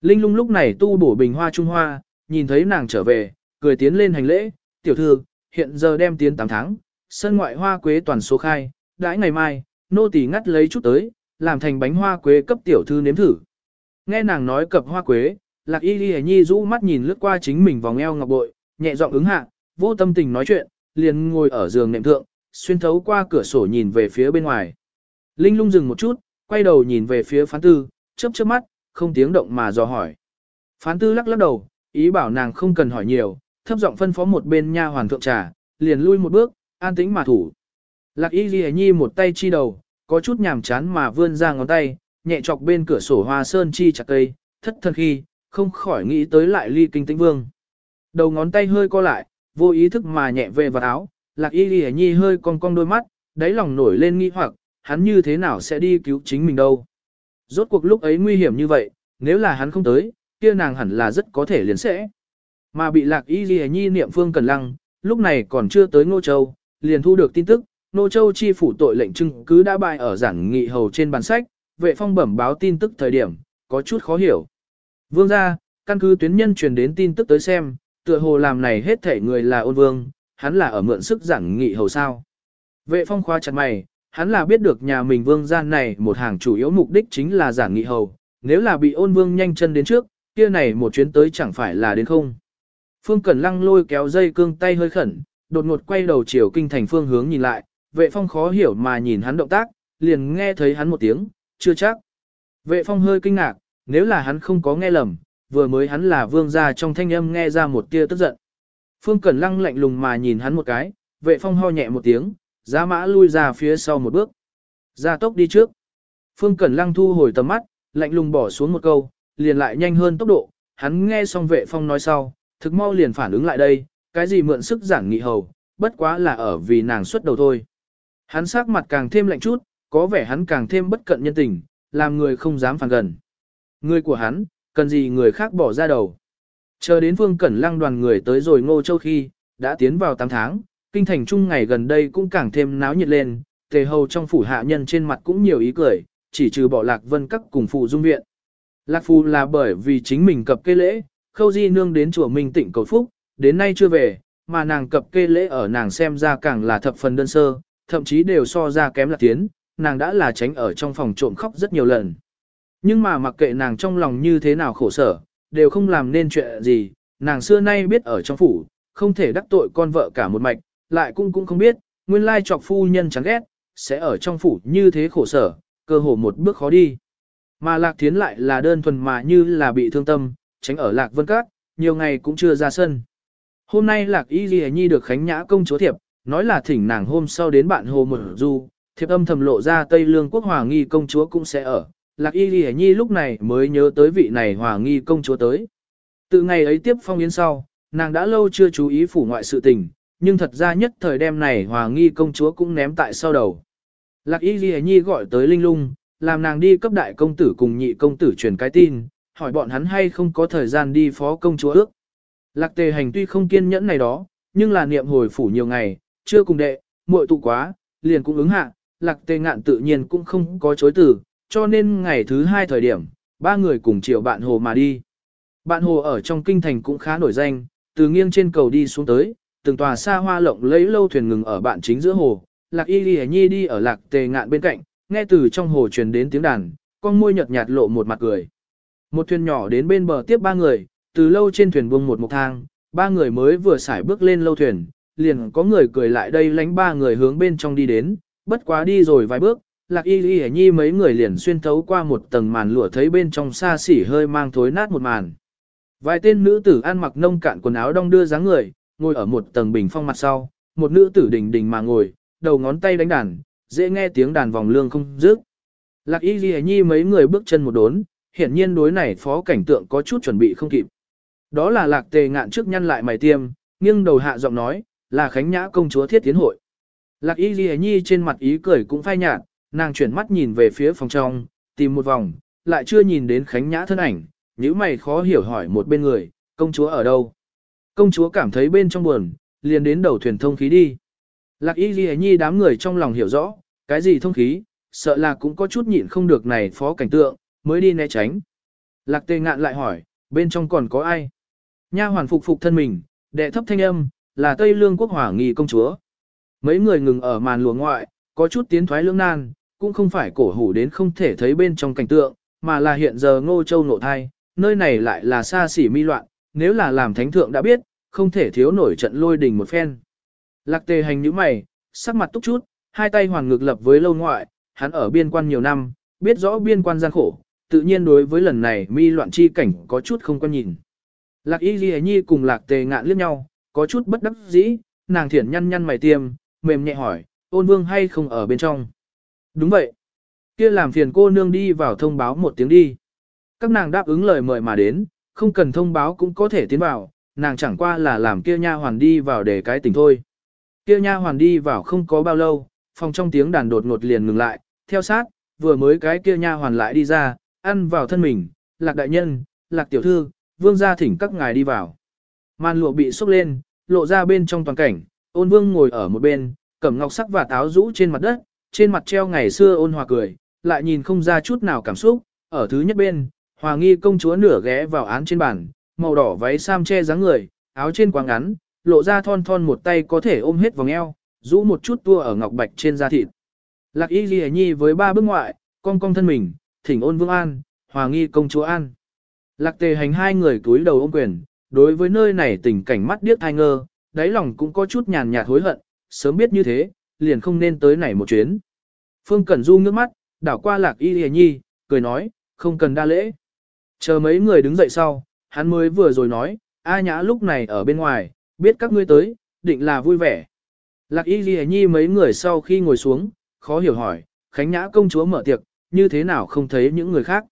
Linh lung lúc này tu bổ bình hoa trung hoa, nhìn thấy nàng trở về, cười tiến lên hành lễ, tiểu thư, hiện giờ đem tiến 8 tháng, sân ngoại hoa quế toàn số khai, đãi ngày mai, nô tỳ ngắt lấy chút tới, làm thành bánh hoa quế cấp tiểu thư nếm thử. Nghe nàng nói cập hoa quế, lạc y ghi nhi rũ mắt nhìn lướt qua chính mình vòng eo ngọc bội, nhẹ giọng ứng hạ, vô tâm tình nói chuyện, liền ngồi ở giường nệm thượng, xuyên thấu qua cửa sổ nhìn về phía bên ngoài. Linh lung dừng một chút, quay đầu nhìn về phía phán tư, chớp chớp mắt, không tiếng động mà dò hỏi. Phán tư lắc lắc đầu, ý bảo nàng không cần hỏi nhiều, thấp giọng phân phó một bên nha hoàn thượng trà, liền lui một bước, an tĩnh mà thủ. Lạc y ghi nhi một tay chi đầu, có chút nhàm chán mà vươn ra ngón tay, nhẹ chọc bên cửa sổ hoa sơn chi chặt cây, thất thần khi, không khỏi nghĩ tới lại ly kinh tĩnh vương. Đầu ngón tay hơi co lại, vô ý thức mà nhẹ về vào áo, lạc y ghi nhi hơi cong cong đôi mắt, đáy lòng nổi lên nghi hoặc, hắn như thế nào sẽ đi cứu chính mình đâu. Rốt cuộc lúc ấy nguy hiểm như vậy, nếu là hắn không tới, kia nàng hẳn là rất có thể liền sẽ. Mà bị lạc y ghi nhi niệm phương cần lăng, lúc này còn chưa tới Ngô Châu, liền thu được tin tức, Ngô Châu chi phủ tội lệnh chứng cứ đã bại ở giảng nghị hầu trên bàn sách, vệ phong bẩm báo tin tức thời điểm, có chút khó hiểu. Vương gia, căn cứ tuyến nhân truyền đến tin tức tới xem, tựa hồ làm này hết thể người là ôn vương, hắn là ở mượn sức giảng nghị hầu sao. Vệ phong khoa chặt mày, hắn là biết được nhà mình vương gia này một hàng chủ yếu mục đích chính là giảng nghị hầu, nếu là bị ôn vương nhanh chân đến trước, kia này một chuyến tới chẳng phải là đến không. Phương Cẩn Lăng lôi kéo dây cương tay hơi khẩn, đột ngột quay đầu chiều kinh thành phương hướng nhìn lại, vệ phong khó hiểu mà nhìn hắn động tác, liền nghe thấy hắn một tiếng, chưa chắc. Vệ phong hơi kinh ngạc, nếu là hắn không có nghe lầm, vừa mới hắn là vương gia trong thanh âm nghe ra một tia tức giận. Phương Cẩn Lăng lạnh lùng mà nhìn hắn một cái, vệ phong ho nhẹ một tiếng, giá mã lui ra phía sau một bước. Ra tốc đi trước. Phương Cẩn Lăng thu hồi tầm mắt, lạnh lùng bỏ xuống một câu, liền lại nhanh hơn tốc độ, hắn nghe xong vệ phong nói sau, thực mau liền phản ứng lại đây, cái gì mượn sức giảng nghị hầu, bất quá là ở vì nàng xuất đầu thôi. Hắn sắc mặt càng thêm lạnh chút, có vẻ hắn càng thêm bất cận nhân tình, làm người không dám phản gần. Người của hắn, cần gì người khác bỏ ra đầu. Chờ đến Vương Cẩn Lăng đoàn người tới rồi Ngô Châu khi, đã tiến vào 8 tháng, kinh thành trung ngày gần đây cũng càng thêm náo nhiệt lên, tề hầu trong phủ hạ nhân trên mặt cũng nhiều ý cười, chỉ trừ bỏ lạc vân các cùng phụ dung viện. Lạc phù là bởi vì chính mình cập kê lễ, khâu di nương đến chùa Minh Tịnh cầu phúc, đến nay chưa về, mà nàng cập kê lễ ở nàng xem ra càng là thập phần đơn sơ, thậm chí đều so ra kém là tiến, nàng đã là tránh ở trong phòng trộm khóc rất nhiều lần. Nhưng mà mặc kệ nàng trong lòng như thế nào khổ sở, đều không làm nên chuyện gì, nàng xưa nay biết ở trong phủ, không thể đắc tội con vợ cả một mạch, lại cũng cũng không biết, nguyên lai chọc phu nhân chán ghét, sẽ ở trong phủ như thế khổ sở, cơ hồ một bước khó đi. Mà Lạc Thiến lại là đơn thuần mà như là bị thương tâm, tránh ở Lạc Vân Các, nhiều ngày cũng chưa ra sân. Hôm nay Lạc Y Ghi Nhi được Khánh Nhã công chúa thiệp, nói là thỉnh nàng hôm sau đến bạn Hồ Mở Du, thiệp âm thầm lộ ra Tây Lương quốc Hòa Nghi công chúa cũng sẽ ở. Lạc Y Ghi Nhi lúc này mới nhớ tới vị này Hòa Nghi công chúa tới. Từ ngày ấy tiếp phong yến sau, nàng đã lâu chưa chú ý phủ ngoại sự tình, nhưng thật ra nhất thời đêm này Hòa Nghi công chúa cũng ném tại sau đầu. Lạc Y Ghi Nhi gọi tới Linh Lung, làm nàng đi cấp đại công tử cùng nhị công tử truyền cái tin, hỏi bọn hắn hay không có thời gian đi phó công chúa ước. Lạc tề hành tuy không kiên nhẫn này đó, nhưng là niệm hồi phủ nhiều ngày, chưa cùng đệ, muội tụ quá, liền cũng ứng hạ, lạc tề ngạn tự nhiên cũng không có chối từ, cho nên ngày thứ hai thời điểm, ba người cùng chiều bạn hồ mà đi. Bạn hồ ở trong kinh thành cũng khá nổi danh, từ nghiêng trên cầu đi xuống tới, từng tòa xa hoa lộng lấy lâu thuyền ngừng ở bạn chính giữa hồ, lạc y ghi nhi đi ở lạc tề ngạn bên cạnh, nghe từ trong hồ truyền đến tiếng đàn, con môi nhợt nhạt lộ một mặt cười. Một thuyền nhỏ đến bên bờ tiếp ba người, từ lâu trên thuyền buông một mục thang, ba người mới vừa xải bước lên lâu thuyền, liền có người cười lại đây lánh ba người hướng bên trong đi đến, bất quá đi rồi vài bước, lạc y ghi nhi mấy người liền xuyên thấu qua một tầng màn lụa thấy bên trong xa xỉ hơi mang thối nát một màn. Vài tên nữ tử ăn mặc nông cạn quần áo đong đưa dáng người, ngồi ở một tầng bình phong mặt sau, một nữ tử đỉnh đỉnh mà ngồi, đầu ngón tay đánh đàn, dễ nghe tiếng đàn vòng lương không dứt. Lạc Y Ghi Nhi mấy người bước chân một đốn, hiển nhiên đối này phó cảnh tượng có chút chuẩn bị không kịp. Đó là Lạc Tề ngạn trước nhăn lại mày tiêm, nghiêng đầu hạ giọng nói, là Khánh Nhã công chúa thiết tiến hội. Lạc Y Ghi Nhi trên mặt ý cười cũng phai nhạt, nàng chuyển mắt nhìn về phía phòng trong, tìm một vòng, lại chưa nhìn đến Khánh Nhã thân ảnh, nhíu mày khó hiểu hỏi một bên người, công chúa ở đâu? Công chúa cảm thấy bên trong buồn, liền đến đầu thuyền thông khí đi. Lạc y ghi nhi đám người trong lòng hiểu rõ, cái gì thông khí, sợ là cũng có chút nhịn không được này phó cảnh tượng, mới đi né tránh. Lạc tề ngạn lại hỏi, bên trong còn có ai? Nha hoàn phục phục thân mình, đệ thấp thanh âm, là Tây Lương quốc hỏa nghi công chúa. Mấy người ngừng ở màn lùa ngoại, có chút tiến thoái lưỡng nan, cũng không phải cổ hủ đến không thể thấy bên trong cảnh tượng, mà là hiện giờ ngô châu nộ thai, nơi này lại là xa xỉ mi loạn, nếu là làm thánh thượng đã biết, không thể thiếu nổi trận lôi đình một phen. Lạc tề hành như mày, sắc mặt túc chút, hai tay hoàn ngược lập với lâu ngoại, hắn ở biên quan nhiều năm, biết rõ biên quan gian khổ, tự nhiên đối với lần này mi loạn chi cảnh có chút không quan nhìn. Lạc y ghi nhi cùng lạc tề ngạn liếc nhau, có chút bất đắc dĩ, nàng thiển nhăn nhăn mày tiêm, mềm nhẹ hỏi, ôn vương hay không ở bên trong. Đúng vậy. kia làm phiền cô nương đi vào thông báo một tiếng đi. Các nàng đáp ứng lời mời mà đến, không cần thông báo cũng có thể tiến vào, nàng chẳng qua là làm kia nha hoàn đi vào để cái tình thôi. Kia nha hoàn đi vào không có bao lâu, phòng trong tiếng đàn đột ngột liền ngừng lại, theo sát, vừa mới cái kia nha hoàn lại đi ra, ăn vào thân mình, lạc đại nhân, lạc tiểu thư, vương gia thỉnh các ngài đi vào. Màn lụa bị xốc lên, lộ ra bên trong toàn cảnh, ôn vương ngồi ở một bên, cẩm ngọc sắc và táo rũ trên mặt đất, trên mặt treo ngày xưa ôn hòa cười, lại nhìn không ra chút nào cảm xúc, ở thứ nhất bên, hòa nghi công chúa nửa ghé vào án trên bàn, màu đỏ váy sam che dáng người, áo trên quá ngắn, lộ ra thon thon một tay có thể ôm hết vòng eo, rũ một chút tua ở ngọc bạch trên da thịt. Lạc y ghi nhi với ba bước ngoại, cong cong thân mình, thỉnh ôn vương an, hòa nghi công chúa an. Lạc tề hành hai người túi đầu ôm quyền, đối với nơi này tình cảnh mắt điếc thai ngơ, đáy lòng cũng có chút nhàn nhạt hối hận, sớm biết như thế, liền không nên tới này một chuyến. Phương Cẩn Du nước mắt, đảo qua lạc y hề nhi, cười nói, không cần đa lễ. Chờ mấy người đứng dậy sau, hắn mới vừa rồi nói, A Nhã lúc này ở bên ngoài, biết các ngươi tới, định là vui vẻ. Lạc Y hề Nhi mấy người sau khi ngồi xuống, khó hiểu hỏi, Khánh Nhã công chúa mở tiệc, như thế nào không thấy những người khác.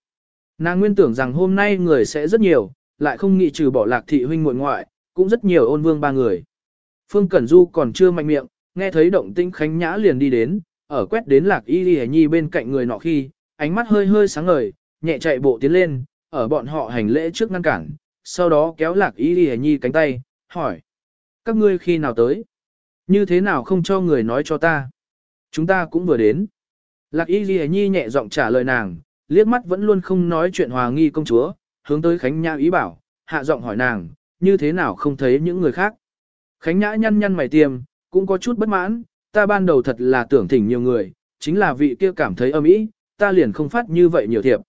Nàng nguyên tưởng rằng hôm nay người sẽ rất nhiều, lại không nghĩ trừ bỏ lạc thị huynh muội ngoại, cũng rất nhiều ôn vương ba người. Phương Cẩn Du còn chưa mạnh miệng, nghe thấy động tĩnh Khánh Nhã liền đi đến, ở quét đến lạc Y Ghi Nhi bên cạnh người nọ khi, ánh mắt hơi hơi sáng ngời, nhẹ chạy bộ tiến lên, ở bọn họ hành lễ trước ngăn cản, sau đó kéo lạc y ghi nhi cánh tay, hỏi. Các ngươi khi nào tới? Như thế nào không cho người nói cho ta? Chúng ta cũng vừa đến. Lạc y ghi nhi nhẹ giọng trả lời nàng, liếc mắt vẫn luôn không nói chuyện hòa nghi công chúa, hướng tới Khánh Nhã ý bảo, hạ giọng hỏi nàng, như thế nào không thấy những người khác? Khánh Nhã nhăn nhăn mày tiêm, cũng có chút bất mãn, ta ban đầu thật là tưởng thỉnh nhiều người, chính là vị kia cảm thấy âm ý, ta liền không phát như vậy nhiều thiệp.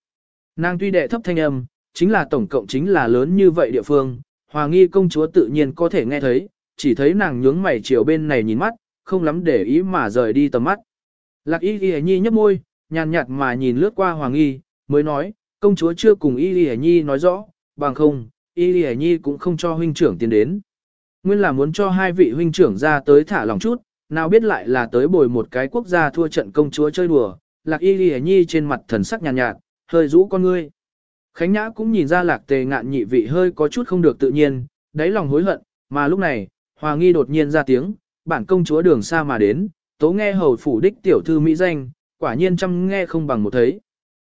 Nàng tuy đệ thấp thanh âm, chính là tổng cộng chính là lớn như vậy địa phương, hòa nghi công chúa tự nhiên có thể nghe thấy, chỉ thấy nàng nhướng mày chiều bên này nhìn mắt, không lắm để ý mà rời đi tầm mắt. Lạc y ghi nhi nhấp môi, nhàn nhạt mà nhìn lướt qua hoàng nghi, mới nói, công chúa chưa cùng y ghi nhi nói rõ, bằng không, y ghi nhi cũng không cho huynh trưởng tiến đến. Nguyên là muốn cho hai vị huynh trưởng ra tới thả lòng chút, nào biết lại là tới bồi một cái quốc gia thua trận công chúa chơi đùa, lạc y ghi nhi trên mặt thần sắc nhàn nhạt, nhạt, hơi rũ con ngươi. Khánh Nhã cũng nhìn ra lạc tề ngạn nhị vị hơi có chút không được tự nhiên, đáy lòng hối hận, mà lúc này, Hòa Nghi đột nhiên ra tiếng, bản công chúa đường xa mà đến, tố nghe hầu phủ đích tiểu thư mỹ danh, quả nhiên chăm nghe không bằng một thấy.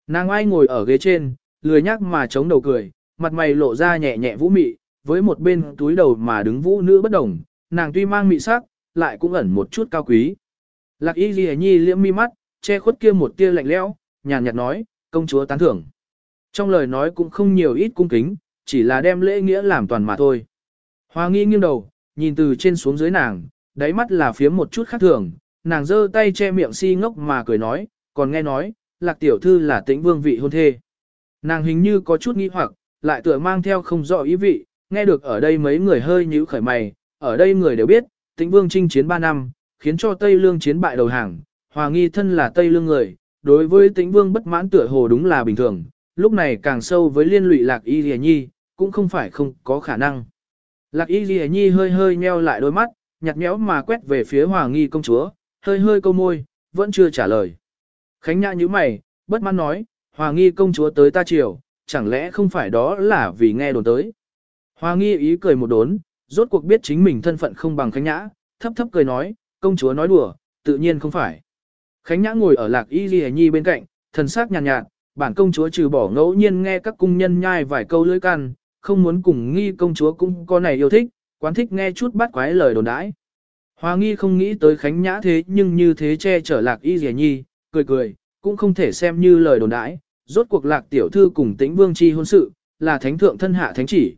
Nàng ai ngồi ở ghế trên, lười nhắc mà chống đầu cười, mặt mày lộ ra nhẹ nhẹ vũ mị, với một bên túi đầu mà đứng vũ nữ bất đồng, nàng tuy mang mị sắc, lại cũng ẩn một chút cao quý. Lạc y ghi nhi liễm mi mắt, che khuất kia một tia lạnh lẽo, nhàn nhạt nói, công chúa tán thưởng. Trong lời nói cũng không nhiều ít cung kính, chỉ là đem lễ nghĩa làm toàn mà thôi. Hoa nghi nghiêng đầu, nhìn từ trên xuống dưới nàng, đáy mắt là phía một chút khác thường, nàng giơ tay che miệng si ngốc mà cười nói, còn nghe nói, lạc tiểu thư là tĩnh vương vị hôn thê. Nàng hình như có chút nghi hoặc, lại tựa mang theo không rõ ý vị, nghe được ở đây mấy người hơi nhíu khởi mày, ở đây người đều biết, tĩnh vương chinh chiến 3 năm, khiến cho Tây Lương chiến bại đầu hàng, hòa nghi thân là Tây Lương người, đối với tĩnh vương bất mãn tựa hồ đúng là bình thường, lúc này càng sâu với liên lụy lạc y lìa nhi, cũng không phải không có khả năng. Lạc y lìa nhi hơi hơi nheo lại đôi mắt, nhặt nhẽo mà quét về phía hòa nghi công chúa, hơi hơi câu môi, vẫn chưa trả lời. Khánh Nhã như mày, bất mãn nói, hòa nghi công chúa tới ta chiều, chẳng lẽ không phải đó là vì nghe đồn tới. Hoa nghi ý cười một đốn, rốt cuộc biết chính mình thân phận không bằng Khánh Nhã, thấp thấp cười nói, công chúa nói đùa, tự nhiên không phải. Khánh Nhã ngồi ở lạc y ghi nhi bên cạnh, thần sắc nhàn nhạt, nhạt, bản công chúa trừ bỏ ngẫu nhiên nghe các cung nhân nhai vài câu lưỡi can, không muốn cùng nghi công chúa cũng có này yêu thích, quán thích nghe chút bắt quái lời đồn đãi. Hoa nghi không nghĩ tới Khánh Nhã thế nhưng như thế che chở lạc y ghi nhi, cười cười, cũng không thể xem như lời đồn đãi, rốt cuộc lạc tiểu thư cùng tĩnh vương chi hôn sự, là thánh thượng thân hạ thánh chỉ.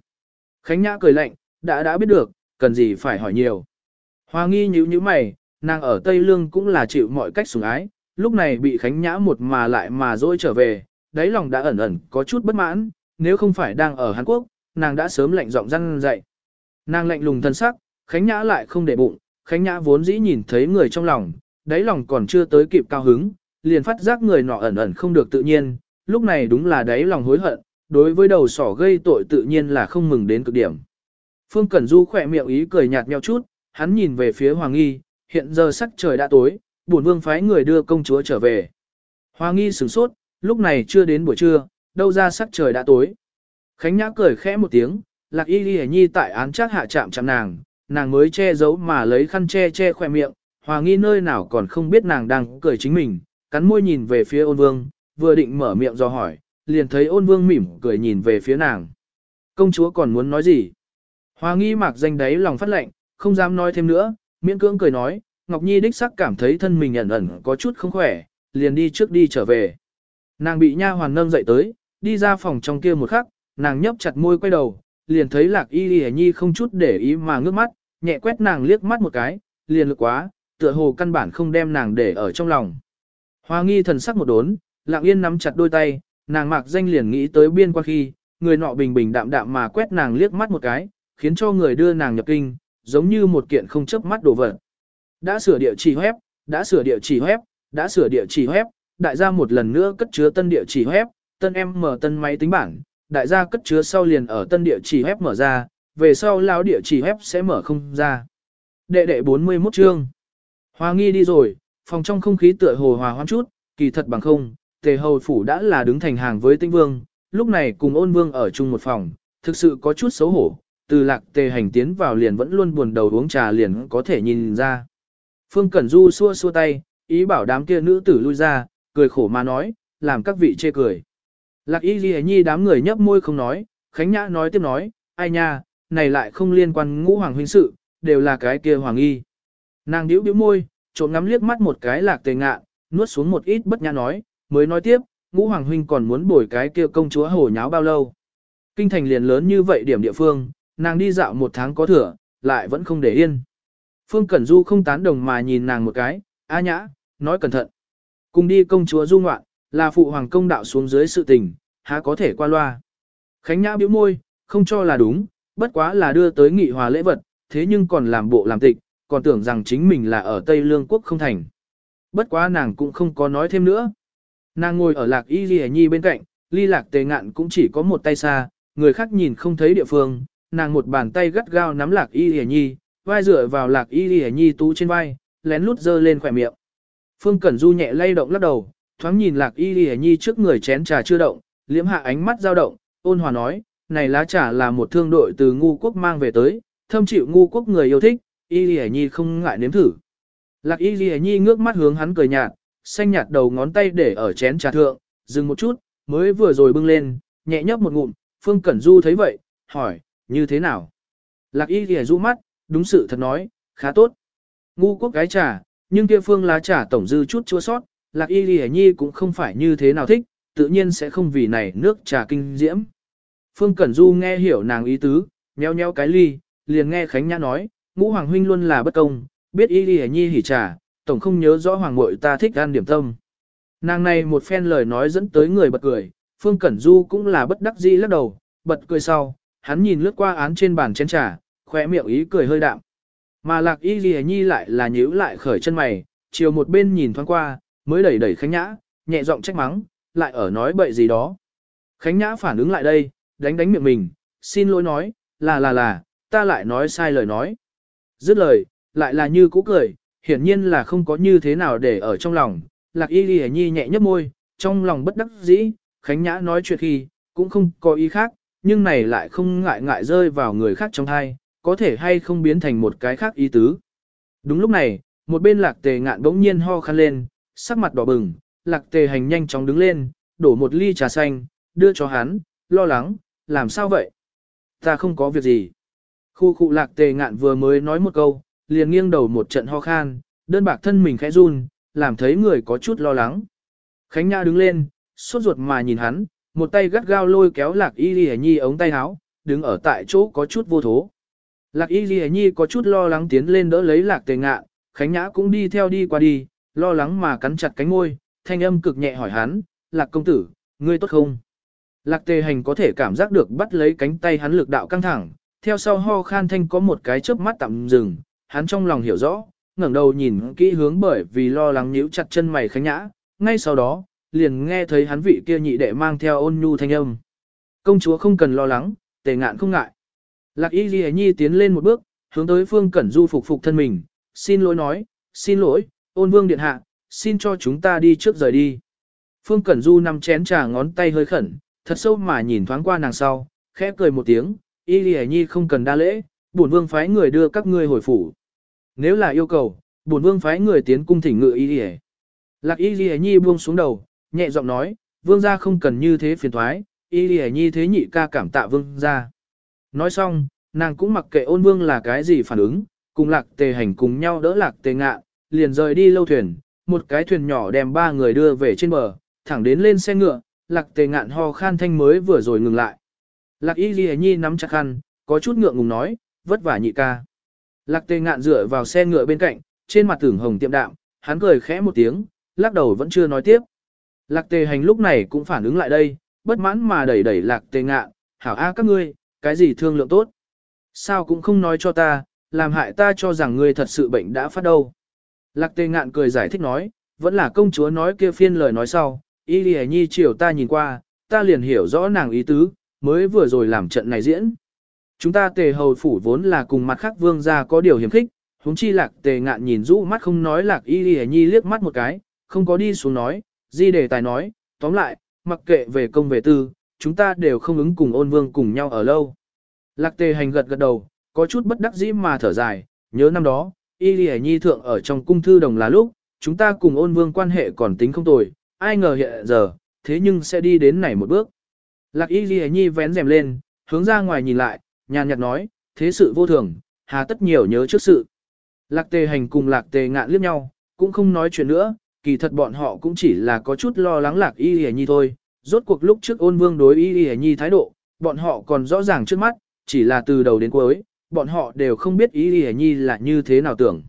Khánh Nhã cười lạnh, đã đã biết được, cần gì phải hỏi nhiều. Hoa nghi nhíu nhíu mày, nàng ở Tây Lương cũng là chịu mọi cách sủng ái, lúc này bị Khánh Nhã một mà lại mà dỗi trở về, đáy lòng đã ẩn ẩn có chút bất mãn, nếu không phải đang ở Hàn Quốc, nàng đã sớm lạnh giọng răn dậy. Nàng lạnh lùng thân sắc, Khánh Nhã lại không để bụng, Khánh Nhã vốn dĩ nhìn thấy người trong lòng, đáy lòng còn chưa tới kịp cao hứng, liền phát giác người nọ ẩn ẩn không được tự nhiên, lúc này đúng là đáy lòng hối hận, đối với đầu sỏ gây tội tự nhiên là không mừng đến cực điểm. Phương Cẩn Du khỏe miệng ý cười nhạt nhẽo chút, hắn nhìn về phía Hoàng Nghi, hiện giờ sắc trời đã tối, bổn vương phái người đưa công chúa trở về. Hoàng Nghi sửng sốt, lúc này chưa đến buổi trưa, đâu ra sắc trời đã tối. Khánh Nhã cười khẽ một tiếng, Lạc Y Ghi Nhi tại án chắc hạ chạm chạm nàng, nàng mới che giấu mà lấy khăn che che khỏe miệng, Hoàng Nghi nơi nào còn không biết nàng đang cười chính mình, cắn môi nhìn về phía ôn vương, vừa định mở miệng do hỏi, liền thấy ôn vương mỉm cười nhìn về phía nàng. Công chúa còn muốn nói gì? hoa Nghi mặc danh đấy lòng phát lệnh, không dám nói thêm nữa, miễn cưỡng cười nói, Ngọc Nhi đích sắc cảm thấy thân mình ẩn ẩn có chút không khỏe, liền đi trước đi trở về. Nàng bị nha hoàn nâng dậy tới, đi ra phòng trong kia một khắc, nàng nhấp chặt môi quay đầu, liền thấy lạc y y nhi không chút để ý mà ngước mắt, nhẹ quét nàng liếc mắt một cái, liền lực quá, tựa hồ căn bản không đem nàng để ở trong lòng. Hoa nghi thần sắc một đốn, lặng yên nắm chặt đôi tay, nàng mặc danh liền nghĩ tới biên qua khi, người nọ bình bình đạm đạm mà quét nàng liếc mắt một cái, khiến cho người đưa nàng nhập kinh, giống như một kiện không chớp mắt đồ vật. Đã sửa địa chỉ web, đã sửa địa chỉ web, đã sửa địa chỉ web, đại gia một lần nữa cất chứa tân địa chỉ web, tân em mở tân máy tính bảng, đại gia cất chứa sau liền ở tân địa chỉ web mở ra, về sau lão địa chỉ web sẽ mở không ra. Đệ đệ 41 chương. Hoa nghi đi rồi, phòng trong không khí tựa hồ hòa hoãn chút, kỳ thật bằng không, tề hầu phủ đã là đứng thành hàng với tinh vương, lúc này cùng ôn vương ở chung một phòng, thực sự có chút xấu hổ, từ lạc tề hành tiến vào liền vẫn luôn buồn đầu uống trà liền có thể nhìn ra. Phương Cẩn Du xua xua tay, ý bảo đám kia nữ tử lui ra, cười khổ mà nói, làm các vị chê cười. Lạc y ghi nhi đám người nhấp môi không nói, Khánh Nhã nói tiếp nói, ai nha, này lại không liên quan ngũ hoàng huynh sự, đều là cái kia hoàng y. Nàng điếu điếu môi, trộm ngắm liếc mắt một cái lạc tề ngạ, nuốt xuống một ít bất nhã nói, mới nói tiếp, ngũ hoàng huynh còn muốn bồi cái kia công chúa hồ nháo bao lâu. Kinh thành liền lớn như vậy điểm địa phương, nàng đi dạo một tháng có thừa, lại vẫn không để yên. Phương Cẩn Du không tán đồng mà nhìn nàng một cái, a nhã, nói cẩn thận. Cùng đi công chúa du ngoạn, là phụ hoàng công đạo xuống dưới sự tình, há có thể qua loa. Khánh nhã bĩu môi, không cho là đúng, bất quá là đưa tới nghị hòa lễ vật, thế nhưng còn làm bộ làm tịch, còn tưởng rằng chính mình là ở Tây Lương quốc không thành. Bất quá nàng cũng không có nói thêm nữa. Nàng ngồi ở lạc y ghi nhi bên cạnh, ly lạc tề ngạn cũng chỉ có một tay xa, người khác nhìn không thấy địa phương, nàng một bàn tay gắt gao nắm lạc y ghi nhi, vai dựa vào lạc y ghi nhi tú trên vai, lén lút dơ lên khỏe miệng. Phương Cẩn Du nhẹ lay động lắc đầu, thoáng nhìn lạc y ghi nhi trước người chén trà chưa động, liễm hạ ánh mắt dao động, ôn hòa nói, này lá trà là một thương đội từ ngu quốc mang về tới, thâm chịu ngu quốc người yêu thích, y ghi nhi không ngại nếm thử. Lạc y ghi nhi ngước mắt hướng hắn cười nhạt, xanh nhạt đầu ngón tay để ở chén trà thượng, dừng một chút, mới vừa rồi bưng lên, nhẹ nhấp một ngụm, Phương Cẩn Du thấy vậy, hỏi, như thế nào? Lạc y thì du mắt, đúng sự thật nói, khá tốt. Ngu quốc cái trà, nhưng kia phương lá trà tổng dư chút chua sót, lạc y ghi nhi cũng không phải như thế nào thích, tự nhiên sẽ không vì này nước trà kinh diễm. Phương Cẩn Du nghe hiểu nàng ý tứ, nheo nheo cái ly, liền nghe Khánh Nhã nói, ngũ hoàng huynh luôn là bất công, biết y đi nhi hỉ trà, tổng không nhớ rõ hoàng muội ta thích ăn điểm tâm. Nàng này một phen lời nói dẫn tới người bật cười, Phương Cẩn Du cũng là bất đắc dĩ lắc đầu, bật cười sau, hắn nhìn lướt qua án trên bàn chén trà, khỏe miệng ý cười hơi đạm. Mà lạc y ghi nhi lại là nhíu lại khởi chân mày, chiều một bên nhìn thoáng qua, mới đẩy đẩy Khánh Nhã, nhẹ giọng trách mắng, lại ở nói bậy gì đó. Khánh Nhã phản ứng lại đây, đánh đánh miệng mình, xin lỗi nói, là là là, ta lại nói sai lời nói. Dứt lời, lại là như cũ cười, hiển nhiên là không có như thế nào để ở trong lòng. Lạc y ghi nhi nhẹ nhấp môi, trong lòng bất đắc dĩ, Khánh Nhã nói chuyện khi, cũng không có ý khác, nhưng này lại không ngại ngại rơi vào người khác trong thai, có thể hay không biến thành một cái khác ý tứ. Đúng lúc này, một bên lạc tề ngạn bỗng nhiên ho khăn lên, sắc mặt đỏ bừng, lạc tề hành nhanh chóng đứng lên, đổ một ly trà xanh, đưa cho hắn, lo lắng, làm sao vậy? Ta không có việc gì. Khu cụ lạc tề ngạn vừa mới nói một câu, liền nghiêng đầu một trận ho khan, đơn bạc thân mình khẽ run, làm thấy người có chút lo lắng. Khánh Nha đứng lên, sốt ruột mà nhìn hắn, một tay gắt gao lôi kéo lạc y ghi nhi ống tay áo, đứng ở tại chỗ có chút vô thố. Lạc y ghi nhi có chút lo lắng tiến lên đỡ lấy lạc tề Ngạ, Khánh Nhã cũng đi theo đi qua đi, lo lắng mà cắn chặt cánh môi, thanh âm cực nhẹ hỏi hắn, lạc công tử, ngươi tốt không? Lạc tề hành có thể cảm giác được bắt lấy cánh tay hắn lực đạo căng thẳng, theo sau ho khan thanh có một cái chớp mắt tạm dừng, hắn trong lòng hiểu rõ, ngẩng đầu nhìn kỹ hướng bởi vì lo lắng nhíu chặt chân mày khánh nhã, ngay sau đó, liền nghe thấy hắn vị kia nhị đệ mang theo ôn nhu thanh âm. Công chúa không cần lo lắng, tề ngạn không ngại. Lạc y ghi nhi tiến lên một bước, hướng tới phương cẩn du phục phục thân mình, xin lỗi nói, xin lỗi, ôn vương điện hạ, xin cho chúng ta đi trước rời đi. Phương Cẩn Du nằm chén trà ngón tay hơi khẩn, thật sâu mà nhìn thoáng qua nàng sau, khẽ cười một tiếng, y ghi nhi không cần đa lễ, bổn vương phái người đưa các ngươi hồi phủ. Nếu là yêu cầu, bổn vương phái người tiến cung thỉnh ngự y lì Lạc y lì nhi buông xuống đầu, nhẹ giọng nói, vương gia không cần như thế phiền thoái, y lì nhi thế nhị ca cảm tạ vương gia. Nói xong, nàng cũng mặc kệ ôn vương là cái gì phản ứng, cùng lạc tề hành cùng nhau đỡ lạc tề ngạ, liền rời đi lâu thuyền, một cái thuyền nhỏ đem ba người đưa về trên bờ, thẳng đến lên xe ngựa, lạc tề ngạn ho khan thanh mới vừa rồi ngừng lại. Lạc y ghi nhi nắm chặt khăn, có chút ngượng ngùng nói, vất vả nhị ca. Lạc tề ngạn dựa vào xe ngựa bên cạnh, trên mặt tưởng hồng tiệm đạm, hắn cười khẽ một tiếng, lắc đầu vẫn chưa nói tiếp. Lạc tề hành lúc này cũng phản ứng lại đây, bất mãn mà đẩy đẩy lạc tề ngạn, hảo a các ngươi, cái gì thương lượng tốt. Sao cũng không nói cho ta, làm hại ta cho rằng ngươi thật sự bệnh đã phát đâu. Lạc tề ngạn cười giải thích nói, vẫn là công chúa nói kia phiên lời nói sau, y lì nhi chiều ta nhìn qua, ta liền hiểu rõ nàng ý tứ, mới vừa rồi làm trận này diễn. Chúng ta tề hầu phủ vốn là cùng mặt khác vương gia có điều hiểm khích, huống chi lạc tề ngạn nhìn rũ mắt không nói lạc y lì nhi liếc mắt một cái, không có đi xuống nói, di đề tài nói, tóm lại, mặc kệ về công về tư, chúng ta đều không ứng cùng ôn vương cùng nhau ở lâu. Lạc tề hành gật gật đầu, có chút bất đắc dĩ mà thở dài, nhớ năm đó, y lì nhi thượng ở trong cung thư đồng là lúc, chúng ta cùng ôn vương quan hệ còn tính không tồi, ai ngờ hiện giờ, thế nhưng sẽ đi đến này một bước. Lạc y ghi nhi vén rèm lên, hướng ra ngoài nhìn lại, nhàn nhạt nói, thế sự vô thường, hà tất nhiều nhớ trước sự. Lạc tề hành cùng lạc tề ngạn liếc nhau, cũng không nói chuyện nữa, kỳ thật bọn họ cũng chỉ là có chút lo lắng lạc y hề nhi thôi. Rốt cuộc lúc trước ôn vương đối y hề nhi thái độ, bọn họ còn rõ ràng trước mắt, chỉ là từ đầu đến cuối, bọn họ đều không biết y hề nhi là như thế nào tưởng.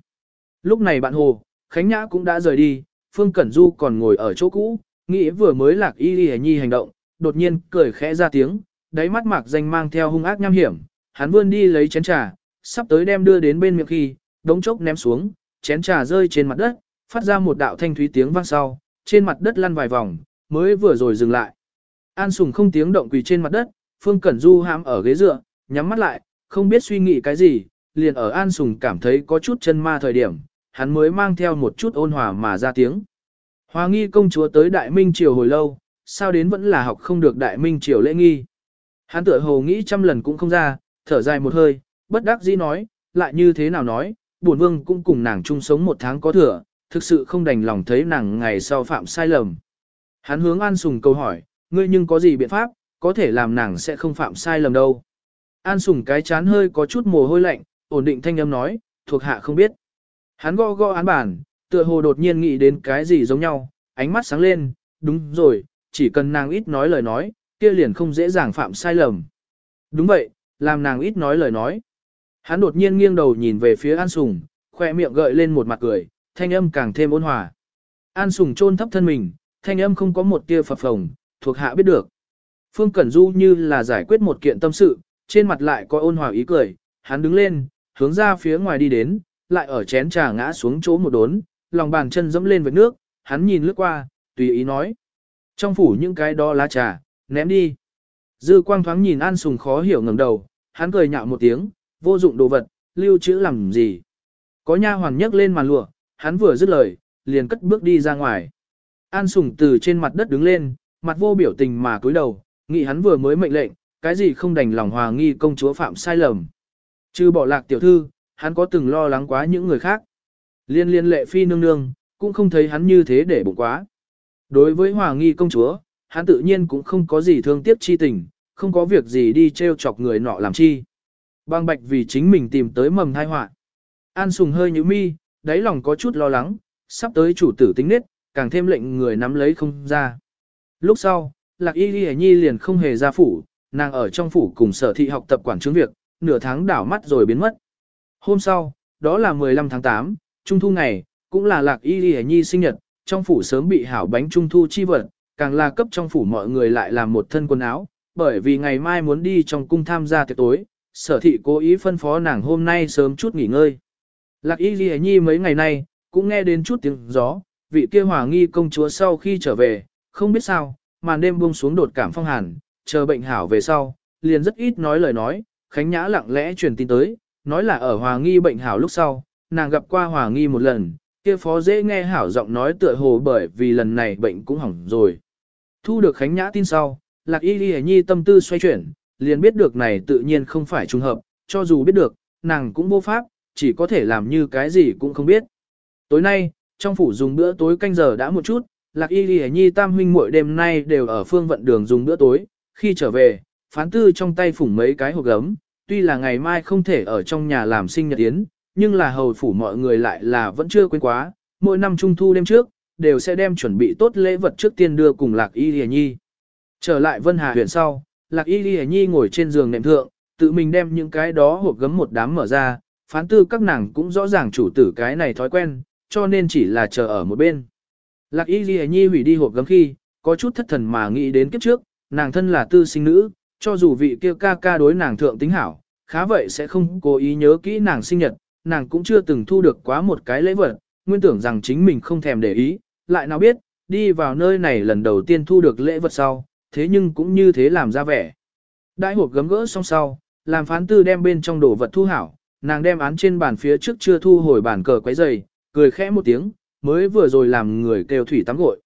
Lúc này bạn hồ, Khánh Nhã cũng đã rời đi, Phương Cẩn Du còn ngồi ở chỗ cũ, nghĩ vừa mới lạc y hề nhi hành động, đột nhiên cười khẽ ra tiếng, đáy mắt mạc danh mang theo hung ác nham hiểm, hắn vươn đi lấy chén trà, sắp tới đem đưa đến bên miệng khi, đống chốc ném xuống, chén trà rơi trên mặt đất, phát ra một đạo thanh thúy tiếng vang sau, trên mặt đất lăn vài vòng, mới vừa rồi dừng lại. An Sùng không tiếng động quỳ trên mặt đất, Phương Cẩn Du hãm ở ghế dựa, nhắm mắt lại, không biết suy nghĩ cái gì, liền ở An Sùng cảm thấy có chút chân ma thời điểm, hắn mới mang theo một chút ôn hòa mà ra tiếng. Hòa nghi công chúa tới Đại Minh Triều hồi lâu, sao đến vẫn là học không được Đại Minh Triều lễ nghi. Hắn tựa hồ nghĩ trăm lần cũng không ra, thở dài một hơi, bất đắc dĩ nói, lại như thế nào nói, bổn vương cũng cùng nàng chung sống một tháng có thừa, thực sự không đành lòng thấy nàng ngày sau phạm sai lầm. Hắn hướng An Sùng câu hỏi, ngươi nhưng có gì biện pháp, có thể làm nàng sẽ không phạm sai lầm đâu. An Sùng cái chán hơi có chút mồ hôi lạnh, ổn định thanh âm nói, thuộc hạ không biết. Hắn gõ gõ án bản, tựa hồ đột nhiên nghĩ đến cái gì giống nhau, ánh mắt sáng lên, đúng rồi, chỉ cần nàng ít nói lời nói, kia liền không dễ dàng phạm sai lầm. Đúng vậy, làm nàng ít nói lời nói. Hắn đột nhiên nghiêng đầu nhìn về phía An Sùng, khoe miệng gợi lên một mặt cười, thanh âm càng thêm ôn hòa. An Sùng chôn thấp thân mình, thanh âm không có một tia phập phồng, thuộc hạ biết được. Phương Cẩn Du như là giải quyết một kiện tâm sự, trên mặt lại có ôn hòa ý cười, hắn đứng lên, hướng ra phía ngoài đi đến, lại ở chén trà ngã xuống chỗ một đốn, lòng bàn chân dẫm lên với nước, hắn nhìn lướt qua, tùy ý nói. Trong phủ những cái đó lá trà, ném đi. Dư quang thoáng nhìn An Sùng khó hiểu ngẩng đầu, hắn cười nhạo một tiếng, vô dụng đồ vật, lưu trữ làm gì. Có nha hoàn nhấc lên màn lụa, hắn vừa dứt lời, liền cất bước đi ra ngoài. An Sùng từ trên mặt đất đứng lên, mặt vô biểu tình mà cúi đầu, nghĩ hắn vừa mới mệnh lệnh, cái gì không đành lòng hòa nghi công chúa phạm sai lầm. Trừ bỏ lạc tiểu thư, hắn có từng lo lắng quá những người khác. Liên liên lệ phi nương nương, cũng không thấy hắn như thế để bụng quá. Đối với hòa nghi công chúa, hắn tự nhiên cũng không có gì thương tiếc chi tình, không có việc gì đi treo chọc người nọ làm chi. Bang bạch vì chính mình tìm tới mầm thai họa. An sùng hơi như mi, đáy lòng có chút lo lắng, sắp tới chủ tử tính nết, càng thêm lệnh người nắm lấy không ra. Lúc sau, Lạc Y Ghi Nhi liền không hề ra phủ, nàng ở trong phủ cùng sở thị học tập quản chứng việc, nửa tháng đảo mắt rồi biến mất. Hôm sau, đó là 15 tháng 8, Trung thu ngày, cũng là Lạc Y Ghi Nhi sinh nhật, trong phủ sớm bị hảo bánh Trung thu chi vật, càng là cấp trong phủ mọi người lại làm một thân quần áo, bởi vì ngày mai muốn đi trong cung tham gia tiệc tối, sở thị cố ý phân phó nàng hôm nay sớm chút nghỉ ngơi. Lạc Y Ghi Nhi mấy ngày nay, cũng nghe đến chút tiếng gió, vị kia hòa nghi công chúa sau khi trở về, không biết sao, màn đêm buông xuống đột cảm phong hàn, chờ bệnh hảo về sau, liền rất ít nói lời nói, Khánh Nhã lặng lẽ truyền tin tới, nói là ở hòa nghi bệnh hảo lúc sau, nàng gặp qua hòa nghi một lần, kia phó dễ nghe hảo giọng nói tựa hồ bởi vì lần này bệnh cũng hỏng rồi. Thu được Khánh Nhã tin sau, Lạc Y Ghi Nhi tâm tư xoay chuyển, liền biết được này tự nhiên không phải trùng hợp, cho dù biết được, nàng cũng vô pháp, chỉ có thể làm như cái gì cũng không biết. Tối nay, trong phủ dùng bữa tối canh giờ đã một chút, Lạc Y Ghi Nhi tam huynh muội đêm nay đều ở phương vận đường dùng bữa tối, khi trở về, phán tư trong tay phủng mấy cái hộp gấm, tuy là ngày mai không thể ở trong nhà làm sinh nhật yến, nhưng là hầu phủ mọi người lại là vẫn chưa quên quá, mỗi năm trung thu đêm trước, đều sẽ đem chuẩn bị tốt lễ vật trước tiên đưa cùng Lạc Y lìa Nhi. Trở lại Vân Hà huyện sau, Lạc Y Ghi Nhi ngồi trên giường nệm thượng, tự mình đem những cái đó hộp gấm một đám mở ra, phán tư các nàng cũng rõ ràng chủ tử cái này thói quen, cho nên chỉ là chờ ở một bên. Lạc Y Ghi Nhi hủy đi hộp gấm khi, có chút thất thần mà nghĩ đến kiếp trước, nàng thân là tư sinh nữ, cho dù vị kia ca ca đối nàng thượng tính hảo, khá vậy sẽ không cố ý nhớ kỹ nàng sinh nhật, nàng cũng chưa từng thu được quá một cái lễ vật, nguyên tưởng rằng chính mình không thèm để ý, lại nào biết, đi vào nơi này lần đầu tiên thu được lễ vật sau, thế nhưng cũng như thế làm ra vẻ. Đại hộp gấm gỡ xong sau, làm phán tư đem bên trong đồ vật thu hảo, nàng đem án trên bàn phía trước chưa thu hồi bàn cờ quấy giày, cười khẽ một tiếng, mới vừa rồi làm người kêu thủy tắm gội.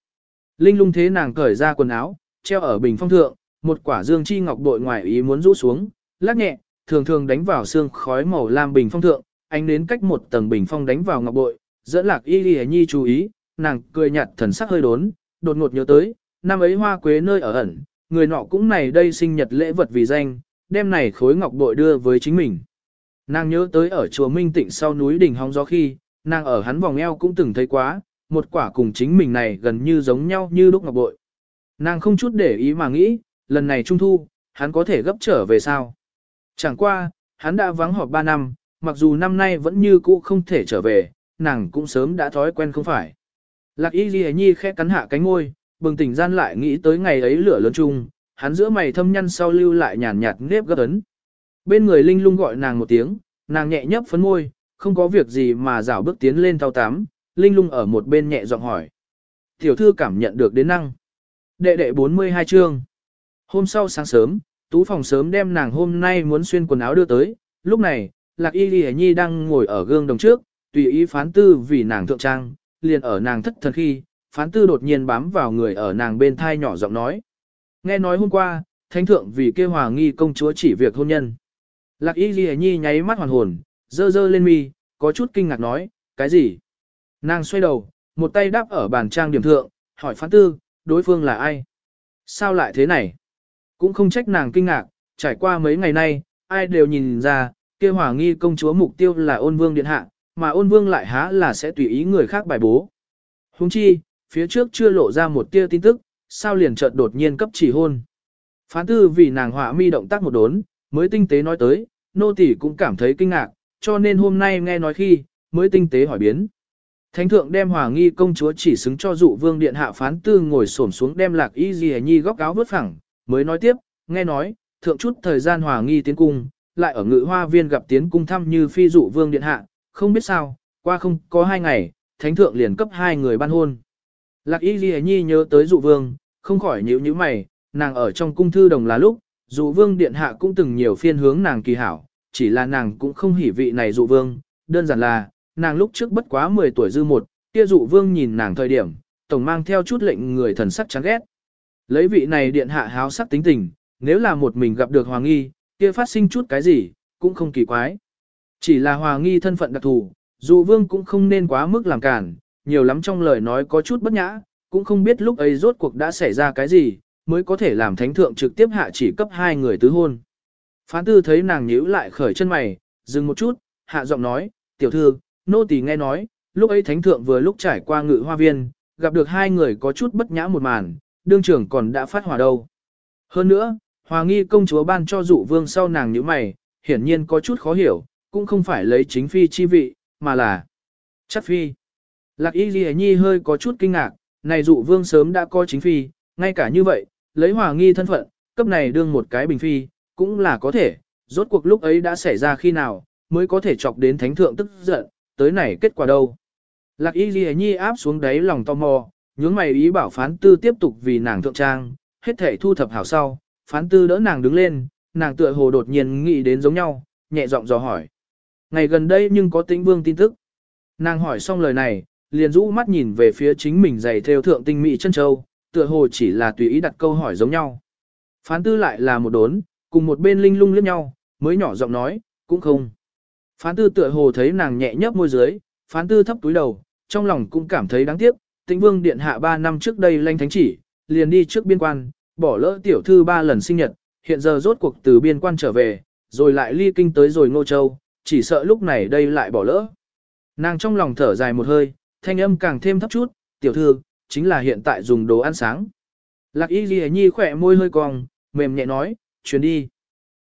Linh lung thế nàng cởi ra quần áo, treo ở bình phong thượng, một quả dương chi ngọc bội ngoài ý muốn rũ xuống, lắc nhẹ, thường thường đánh vào xương khói màu lam bình phong thượng, ánh đến cách một tầng bình phong đánh vào ngọc bội, dẫn lạc y ghi nhi chú ý, nàng cười nhạt thần sắc hơi đốn, đột ngột nhớ tới, năm ấy hoa quế nơi ở ẩn, người nọ cũng này đây sinh nhật lễ vật vì danh, đem này khối ngọc bội đưa với chính mình. Nàng nhớ tới ở chùa Minh Tịnh sau núi đỉnh hóng gió khi, nàng ở hắn vòng eo cũng từng thấy quá, một quả cùng chính mình này gần như giống nhau như đúc ngọc bội. Nàng không chút để ý mà nghĩ, lần này trung thu, hắn có thể gấp trở về sao. Chẳng qua, hắn đã vắng họp 3 năm, mặc dù năm nay vẫn như cũ không thể trở về, nàng cũng sớm đã thói quen không phải. Lạc y ghi nhi khẽ cắn hạ cánh ngôi, bừng tỉnh gian lại nghĩ tới ngày ấy lửa lớn chung, hắn giữa mày thâm nhăn sau lưu lại nhàn nhạt nếp gấp ấn. Bên người linh lung gọi nàng một tiếng, nàng nhẹ nhấp phấn môi, không có việc gì mà rảo bước tiến lên thao tám, linh lung ở một bên nhẹ giọng hỏi. Tiểu thư cảm nhận được đến năng. Đệ đệ 42 chương. Hôm sau sáng sớm, tú phòng sớm đem nàng hôm nay muốn xuyên quần áo đưa tới, lúc này, lạc y ghi nhi đang ngồi ở gương đồng trước, tùy ý phán tư vì nàng thượng trang, liền ở nàng thất thần khi, phán tư đột nhiên bám vào người ở nàng bên thai nhỏ giọng nói. Nghe nói hôm qua, thánh thượng vì kêu hòa nghi công chúa chỉ việc hôn nhân. Lạc y ghi nhi nháy mắt hoàn hồn, dơ dơ lên mi, có chút kinh ngạc nói, cái gì? Nàng xoay đầu, một tay đáp ở bàn trang điểm thượng, hỏi phán tư, đối phương là ai? Sao lại thế này? Cũng không trách nàng kinh ngạc, trải qua mấy ngày nay, ai đều nhìn ra, kia hỏa nghi công chúa mục tiêu là ôn vương điện hạ, mà ôn vương lại há là sẽ tùy ý người khác bài bố. Huống chi, phía trước chưa lộ ra một tia tin tức, sao liền chợt đột nhiên cấp chỉ hôn. Phán tư vì nàng hỏa mi động tác một đốn, mới tinh tế nói tới, nô tỷ cũng cảm thấy kinh ngạc, cho nên hôm nay nghe nói khi, mới tinh tế hỏi biến. Thánh thượng đem hòa nghi công chúa chỉ xứng cho dụ vương điện hạ phán tư ngồi xổm xuống đem lạc y gì nhi góc áo vớt phẳng, mới nói tiếp, nghe nói, thượng chút thời gian hòa nghi tiến cung, lại ở ngự hoa viên gặp tiến cung thăm như phi dụ vương điện hạ, không biết sao, qua không có hai ngày, thánh thượng liền cấp hai người ban hôn. Lạc y Ghi nhi nhớ tới dụ vương, không khỏi nhíu nhíu mày, nàng ở trong cung thư đồng là lúc, dụ vương điện hạ cũng từng nhiều phiên hướng nàng kỳ hảo, chỉ là nàng cũng không hỉ vị này dụ vương, đơn giản là, nàng lúc trước bất quá 10 tuổi dư một, kia dụ vương nhìn nàng thời điểm, tổng mang theo chút lệnh người thần sắc chán ghét. Lấy vị này điện hạ háo sắc tính tình, nếu là một mình gặp được hoàng nghi, kia phát sinh chút cái gì, cũng không kỳ quái. Chỉ là hoàng nghi thân phận đặc thù, dụ vương cũng không nên quá mức làm cản, nhiều lắm trong lời nói có chút bất nhã, cũng không biết lúc ấy rốt cuộc đã xảy ra cái gì, mới có thể làm thánh thượng trực tiếp hạ chỉ cấp hai người tứ hôn. Phán tư thấy nàng nhíu lại khởi chân mày, dừng một chút, hạ giọng nói, tiểu thư, nô tỳ nghe nói, lúc ấy thánh thượng vừa lúc trải qua ngự hoa viên, gặp được hai người có chút bất nhã một màn, đương trưởng còn đã phát hỏa đâu. Hơn nữa, hòa nghi công chúa ban cho dụ vương sau nàng như mày, hiển nhiên có chút khó hiểu, cũng không phải lấy chính phi chi vị, mà là chắc phi. Lạc y ghi nhi hơi có chút kinh ngạc, này dụ vương sớm đã coi chính phi, ngay cả như vậy, lấy hòa nghi thân phận, cấp này đương một cái bình phi, cũng là có thể, rốt cuộc lúc ấy đã xảy ra khi nào, mới có thể chọc đến thánh thượng tức giận, tới này kết quả đâu. Lạc y ghi nhi áp xuống đáy lòng tò mò, nhướng mày ý bảo phán tư tiếp tục vì nàng thượng trang, hết thể thu thập hảo sau, phán tư đỡ nàng đứng lên, nàng tựa hồ đột nhiên nghĩ đến giống nhau, nhẹ giọng dò hỏi. Ngày gần đây nhưng có tĩnh vương tin tức. Nàng hỏi xong lời này, liền rũ mắt nhìn về phía chính mình giày theo thượng tinh mỹ chân châu, tựa hồ chỉ là tùy ý đặt câu hỏi giống nhau. Phán tư lại là một đốn, cùng một bên linh lung liếc nhau, mới nhỏ giọng nói, cũng không. Phán tư tựa hồ thấy nàng nhẹ nhấp môi dưới, phán tư thấp túi đầu, trong lòng cũng cảm thấy đáng tiếc, tĩnh vương điện hạ 3 năm trước đây lanh thánh chỉ, liền đi trước biên quan, bỏ lỡ tiểu thư 3 lần sinh nhật, hiện giờ rốt cuộc từ biên quan trở về, rồi lại ly kinh tới rồi ngô châu, chỉ sợ lúc này đây lại bỏ lỡ. Nàng trong lòng thở dài một hơi, thanh âm càng thêm thấp chút, tiểu thư, chính là hiện tại dùng đồ ăn sáng. Lạc y ghi nhi khỏe môi hơi cong, mềm nhẹ nói, chuyến đi.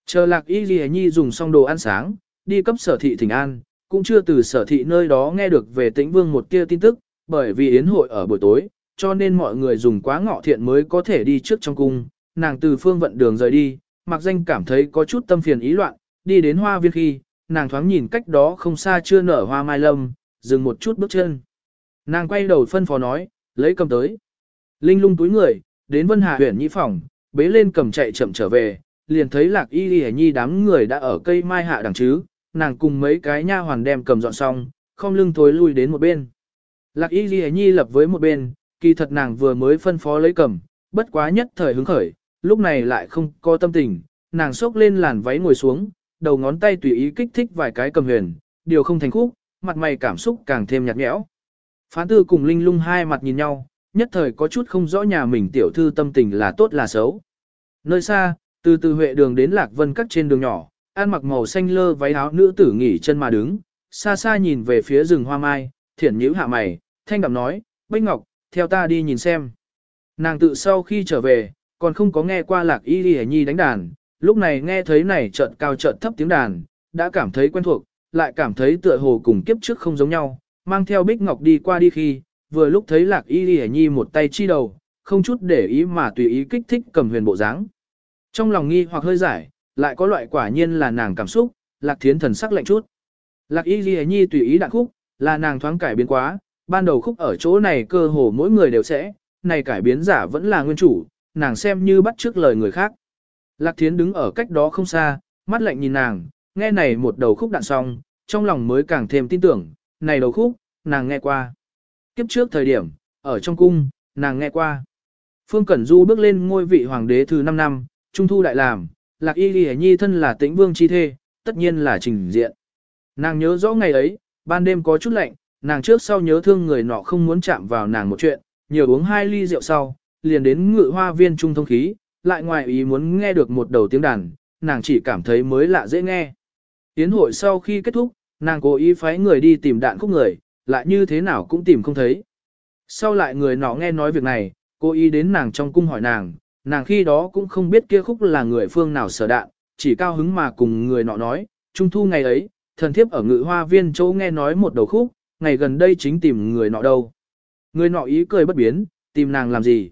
Chờ lạc y ghi nhi dùng xong đồ ăn sáng, đi cấp sở thị thỉnh an, cũng chưa từ sở thị nơi đó nghe được về tĩnh vương một kia tin tức, bởi vì yến hội ở buổi tối, cho nên mọi người dùng quá ngọ thiện mới có thể đi trước trong cung, nàng từ phương vận đường rời đi, mặc danh cảm thấy có chút tâm phiền ý loạn, đi đến hoa viên khi, nàng thoáng nhìn cách đó không xa chưa nở hoa mai lâm, dừng một chút bước chân. Nàng quay đầu phân phó nói, lấy cầm tới. Linh lung túi người, đến Vân Hà huyện nhĩ phòng, bế lên cầm chạy chậm trở về, liền thấy lạc y y nhi đám người đã ở cây mai hạ đằng chứ, nàng cùng mấy cái nha hoàn đem cầm dọn xong, không lưng thối lui đến một bên. Lạc y y nhi lập với một bên, kỳ thật nàng vừa mới phân phó lấy cầm, bất quá nhất thời hứng khởi, lúc này lại không có tâm tình, nàng xốc lên làn váy ngồi xuống, đầu ngón tay tùy ý kích thích vài cái cầm huyền, điều không thành khúc, mặt mày cảm xúc càng thêm nhạt nhẽo. Phán tư cùng Linh lung hai mặt nhìn nhau, nhất thời có chút không rõ nhà mình tiểu thư tâm tình là tốt là xấu. Nơi xa, từ từ huệ đường đến lạc vân cắt trên đường nhỏ, ăn mặc màu xanh lơ váy áo nữ tử nghỉ chân mà đứng, xa xa nhìn về phía rừng hoa mai, thiển nhíu hạ mày, thanh đạm nói, Bích Ngọc, theo ta đi nhìn xem. Nàng tự sau khi trở về, còn không có nghe qua lạc y đi nhi đánh đàn, lúc này nghe thấy này trận cao trận thấp tiếng đàn, đã cảm thấy quen thuộc, lại cảm thấy tựa hồ cùng kiếp trước không giống nhau, mang theo Bích Ngọc đi qua đi khi, vừa lúc thấy lạc y Lì nhi một tay chi đầu, không chút để ý mà tùy ý kích thích cầm huyền bộ dáng. Trong lòng nghi hoặc hơi giải, lại có loại quả nhiên là nàng cảm xúc, lạc thiến thần sắc lạnh chút. Lạc y Lì nhi tùy ý đạn khúc, là nàng thoáng cải biến quá, ban đầu khúc ở chỗ này cơ hồ mỗi người đều sẽ, này cải biến giả vẫn là nguyên chủ, nàng xem như bắt trước lời người khác. Lạc thiến đứng ở cách đó không xa, mắt lạnh nhìn nàng, nghe này một đầu khúc đạn xong, trong lòng mới càng thêm tin tưởng, này đầu khúc, nàng nghe qua. Kiếp trước thời điểm, ở trong cung, nàng nghe qua. Phương Cẩn Du bước lên ngôi vị hoàng đế thứ 5 năm, trung thu đại làm, lạc y ghi nhi thân là tĩnh vương chi thê, tất nhiên là trình diện. Nàng nhớ rõ ngày ấy, ban đêm có chút lạnh, nàng trước sau nhớ thương người nọ không muốn chạm vào nàng một chuyện, nhiều uống hai ly rượu sau, liền đến ngự hoa viên trung thông khí, lại ngoài ý muốn nghe được một đầu tiếng đàn, nàng chỉ cảm thấy mới lạ dễ nghe. Tiến hội sau khi kết thúc, nàng cố ý phái người đi tìm đạn khúc người, lại như thế nào cũng tìm không thấy. Sau lại người nọ nghe nói việc này, cố ý đến nàng trong cung hỏi nàng, nàng khi đó cũng không biết kia khúc là người phương nào sở đạn, chỉ cao hứng mà cùng người nọ nói, trung thu ngày ấy, thần thiếp ở ngự hoa viên chỗ nghe nói một đầu khúc, ngày gần đây chính tìm người nọ đâu. Người nọ ý cười bất biến, tìm nàng làm gì?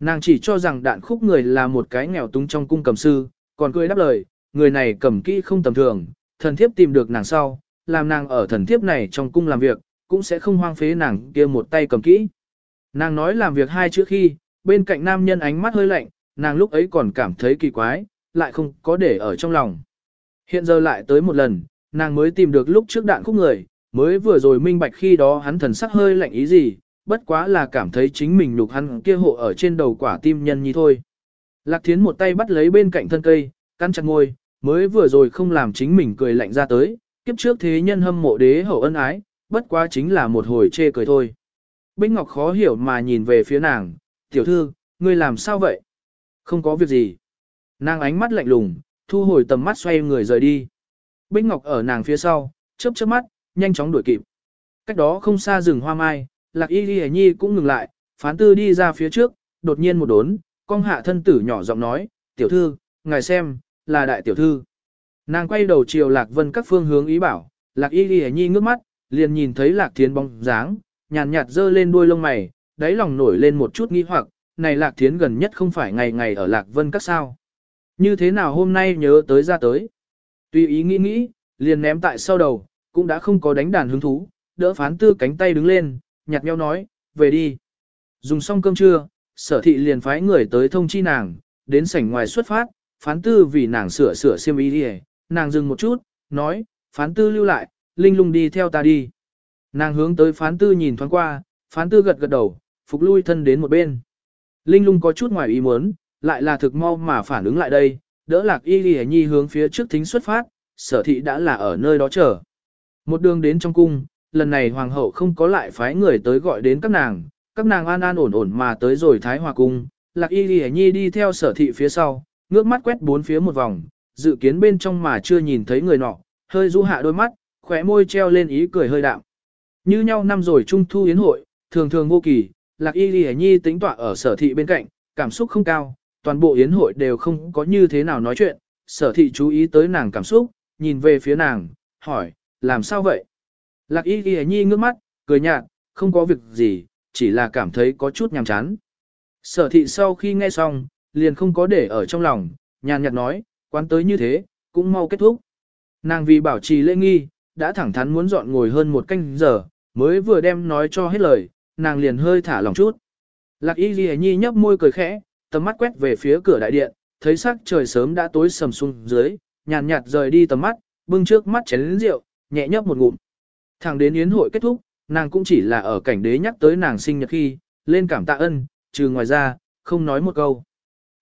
Nàng chỉ cho rằng đạn khúc người là một cái nghèo túng trong cung cầm sư, còn cười đáp lời, người này cầm kỹ không tầm thường, thần thiếp tìm được nàng sau, làm nàng ở thần thiếp này trong cung làm việc, cũng sẽ không hoang phế nàng kia một tay cầm kỹ. Nàng nói làm việc hai chữ khi, bên cạnh nam nhân ánh mắt hơi lạnh, nàng lúc ấy còn cảm thấy kỳ quái, lại không có để ở trong lòng. Hiện giờ lại tới một lần, nàng mới tìm được lúc trước đạn khúc người, mới vừa rồi minh bạch khi đó hắn thần sắc hơi lạnh ý gì, bất quá là cảm thấy chính mình lục hắn kia hộ ở trên đầu quả tim nhân nhi thôi. Lạc thiến một tay bắt lấy bên cạnh thân cây, căn chặt ngôi, mới vừa rồi không làm chính mình cười lạnh ra tới, kiếp trước thế nhân hâm mộ đế hậu ân ái, bất quá chính là một hồi chê cười thôi. Bích Ngọc khó hiểu mà nhìn về phía nàng, tiểu thư, ngươi làm sao vậy? Không có việc gì. Nàng ánh mắt lạnh lùng, thu hồi tầm mắt xoay người rời đi. Bích Ngọc ở nàng phía sau, chớp chớp mắt, nhanh chóng đuổi kịp. Cách đó không xa rừng hoa mai, Lạc Y Ghi Nhi cũng ngừng lại, phán tư đi ra phía trước, đột nhiên một đốn, cong hạ thân tử nhỏ giọng nói, tiểu thư, ngài xem, là đại tiểu thư. Nàng quay đầu chiều Lạc Vân các phương hướng ý bảo, Lạc Y Ghi Nhi ngước mắt, liền nhìn thấy Lạc Thiến bóng dáng, nhàn nhạt dơ lên đuôi lông mày, đáy lòng nổi lên một chút nghi hoặc, này Lạc Thiến gần nhất không phải ngày ngày ở Lạc Vân các sao. Như thế nào hôm nay nhớ tới ra tới. Tuy ý nghĩ nghĩ, liền ném tại sau đầu, cũng đã không có đánh đàn hứng thú, đỡ phán tư cánh tay đứng lên, nhạt nheo nói, về đi. Dùng xong cơm trưa, sở thị liền phái người tới thông chi nàng, đến sảnh ngoài xuất phát, phán tư vì nàng sửa sửa xiêm y đi nàng dừng một chút, nói, phán tư lưu lại, linh lung đi theo ta đi. Nàng hướng tới phán tư nhìn thoáng qua, phán tư gật gật đầu, phục lui thân đến một bên. Linh lung có chút ngoài ý muốn, lại là thực mau mà phản ứng lại đây, đỡ lạc y ghi nhi hướng phía trước thính xuất phát, sở thị đã là ở nơi đó chờ. Một đường đến trong cung, lần này hoàng hậu không có lại phái người tới gọi đến các nàng, các nàng an an ổn ổn mà tới rồi thái hòa cung, lạc y ghi nhi đi theo sở thị phía sau, ngước mắt quét bốn phía một vòng, dự kiến bên trong mà chưa nhìn thấy người nọ, hơi du hạ đôi mắt, khóe môi treo lên ý cười hơi đạm. Như nhau năm rồi trung thu yến hội, thường thường vô kỳ, lạc y ghi nhi tính tọa ở sở thị bên cạnh, cảm xúc không cao, toàn bộ yến hội đều không có như thế nào nói chuyện, sở thị chú ý tới nàng cảm xúc, nhìn về phía nàng, hỏi, làm sao vậy? Lạc y ghi nhi ngước mắt, cười nhạt, không có việc gì, chỉ là cảm thấy có chút nhàm chán. Sở thị sau khi nghe xong, liền không có để ở trong lòng, nhàn nhạt nói, quán tới như thế, cũng mau kết thúc. Nàng vì bảo trì lễ nghi, đã thẳng thắn muốn dọn ngồi hơn một canh giờ, mới vừa đem nói cho hết lời, nàng liền hơi thả lòng chút. Lạc y ghi nhi nhấp môi cười khẽ, tầm mắt quét về phía cửa đại điện, thấy sắc trời sớm đã tối sầm xuống dưới, nhàn nhạt rời đi tầm mắt, bưng trước mắt chén lĩnh rượu, nhẹ nhấp một ngụm. Thẳng đến yến hội kết thúc, nàng cũng chỉ là ở cảnh đế nhắc tới nàng sinh nhật khi, lên cảm tạ ân, trừ ngoài ra, không nói một câu.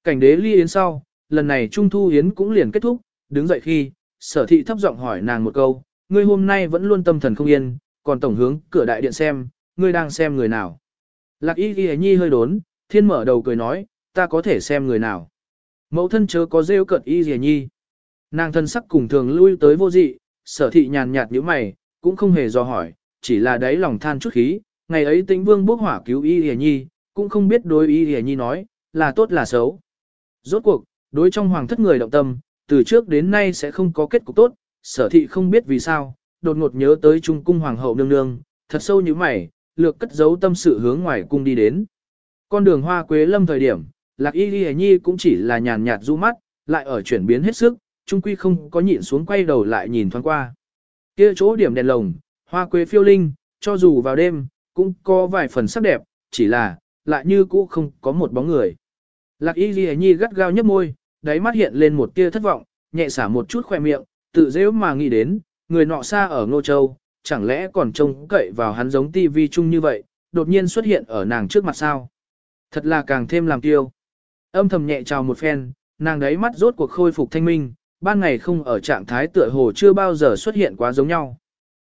Cảnh đế ly yến sau, lần này trung thu yến cũng liền kết thúc, đứng dậy khi, sở thị thấp giọng hỏi nàng một câu, ngươi hôm nay vẫn luôn tâm thần không yên, còn tổng hướng cửa đại điện xem, ngươi đang xem người nào. Lạc y ghi nhi hơi đốn, thiên mở đầu cười nói, ta có thể xem người nào. Mẫu thân chớ có rêu cận y ghi nhi. Nàng thân sắc cùng thường lui tới vô dị, sở thị nhàn nhạt như mày, cũng không hề do hỏi, chỉ là đáy lòng than chút khí, ngày ấy tĩnh vương bốc hỏa cứu y ghi nhi, cũng không biết đối y ghi nhi nói, là tốt là xấu. Rốt cuộc, đối trong hoàng thất người động tâm, từ trước đến nay sẽ không có kết cục tốt, sở thị không biết vì sao, đột ngột nhớ tới trung cung hoàng hậu nương nương, thật sâu như mày, lược cất giấu tâm sự hướng ngoài cung đi đến. Con đường hoa quế lâm thời điểm, lạc y ghi nhi cũng chỉ là nhàn nhạt du mắt, lại ở chuyển biến hết sức, trung quy không có nhịn xuống quay đầu lại nhìn thoáng qua. Kia chỗ điểm đèn lồng, hoa quế phiêu linh, cho dù vào đêm, cũng có vài phần sắc đẹp, chỉ là, lại như cũ không có một bóng người. Lạc y ghi nhi gắt gao nhấp môi, đáy mắt hiện lên một tia thất vọng, nhẹ xả một chút khoe miệng, tự dễ mà nghĩ đến, người nọ xa ở Ngô Châu, chẳng lẽ còn trông cậy vào hắn giống tivi chung như vậy, đột nhiên xuất hiện ở nàng trước mặt sao. Thật là càng thêm làm tiêu. Âm thầm nhẹ chào một phen, nàng đáy mắt rốt cuộc khôi phục thanh minh, ban ngày không ở trạng thái tựa hồ chưa bao giờ xuất hiện quá giống nhau.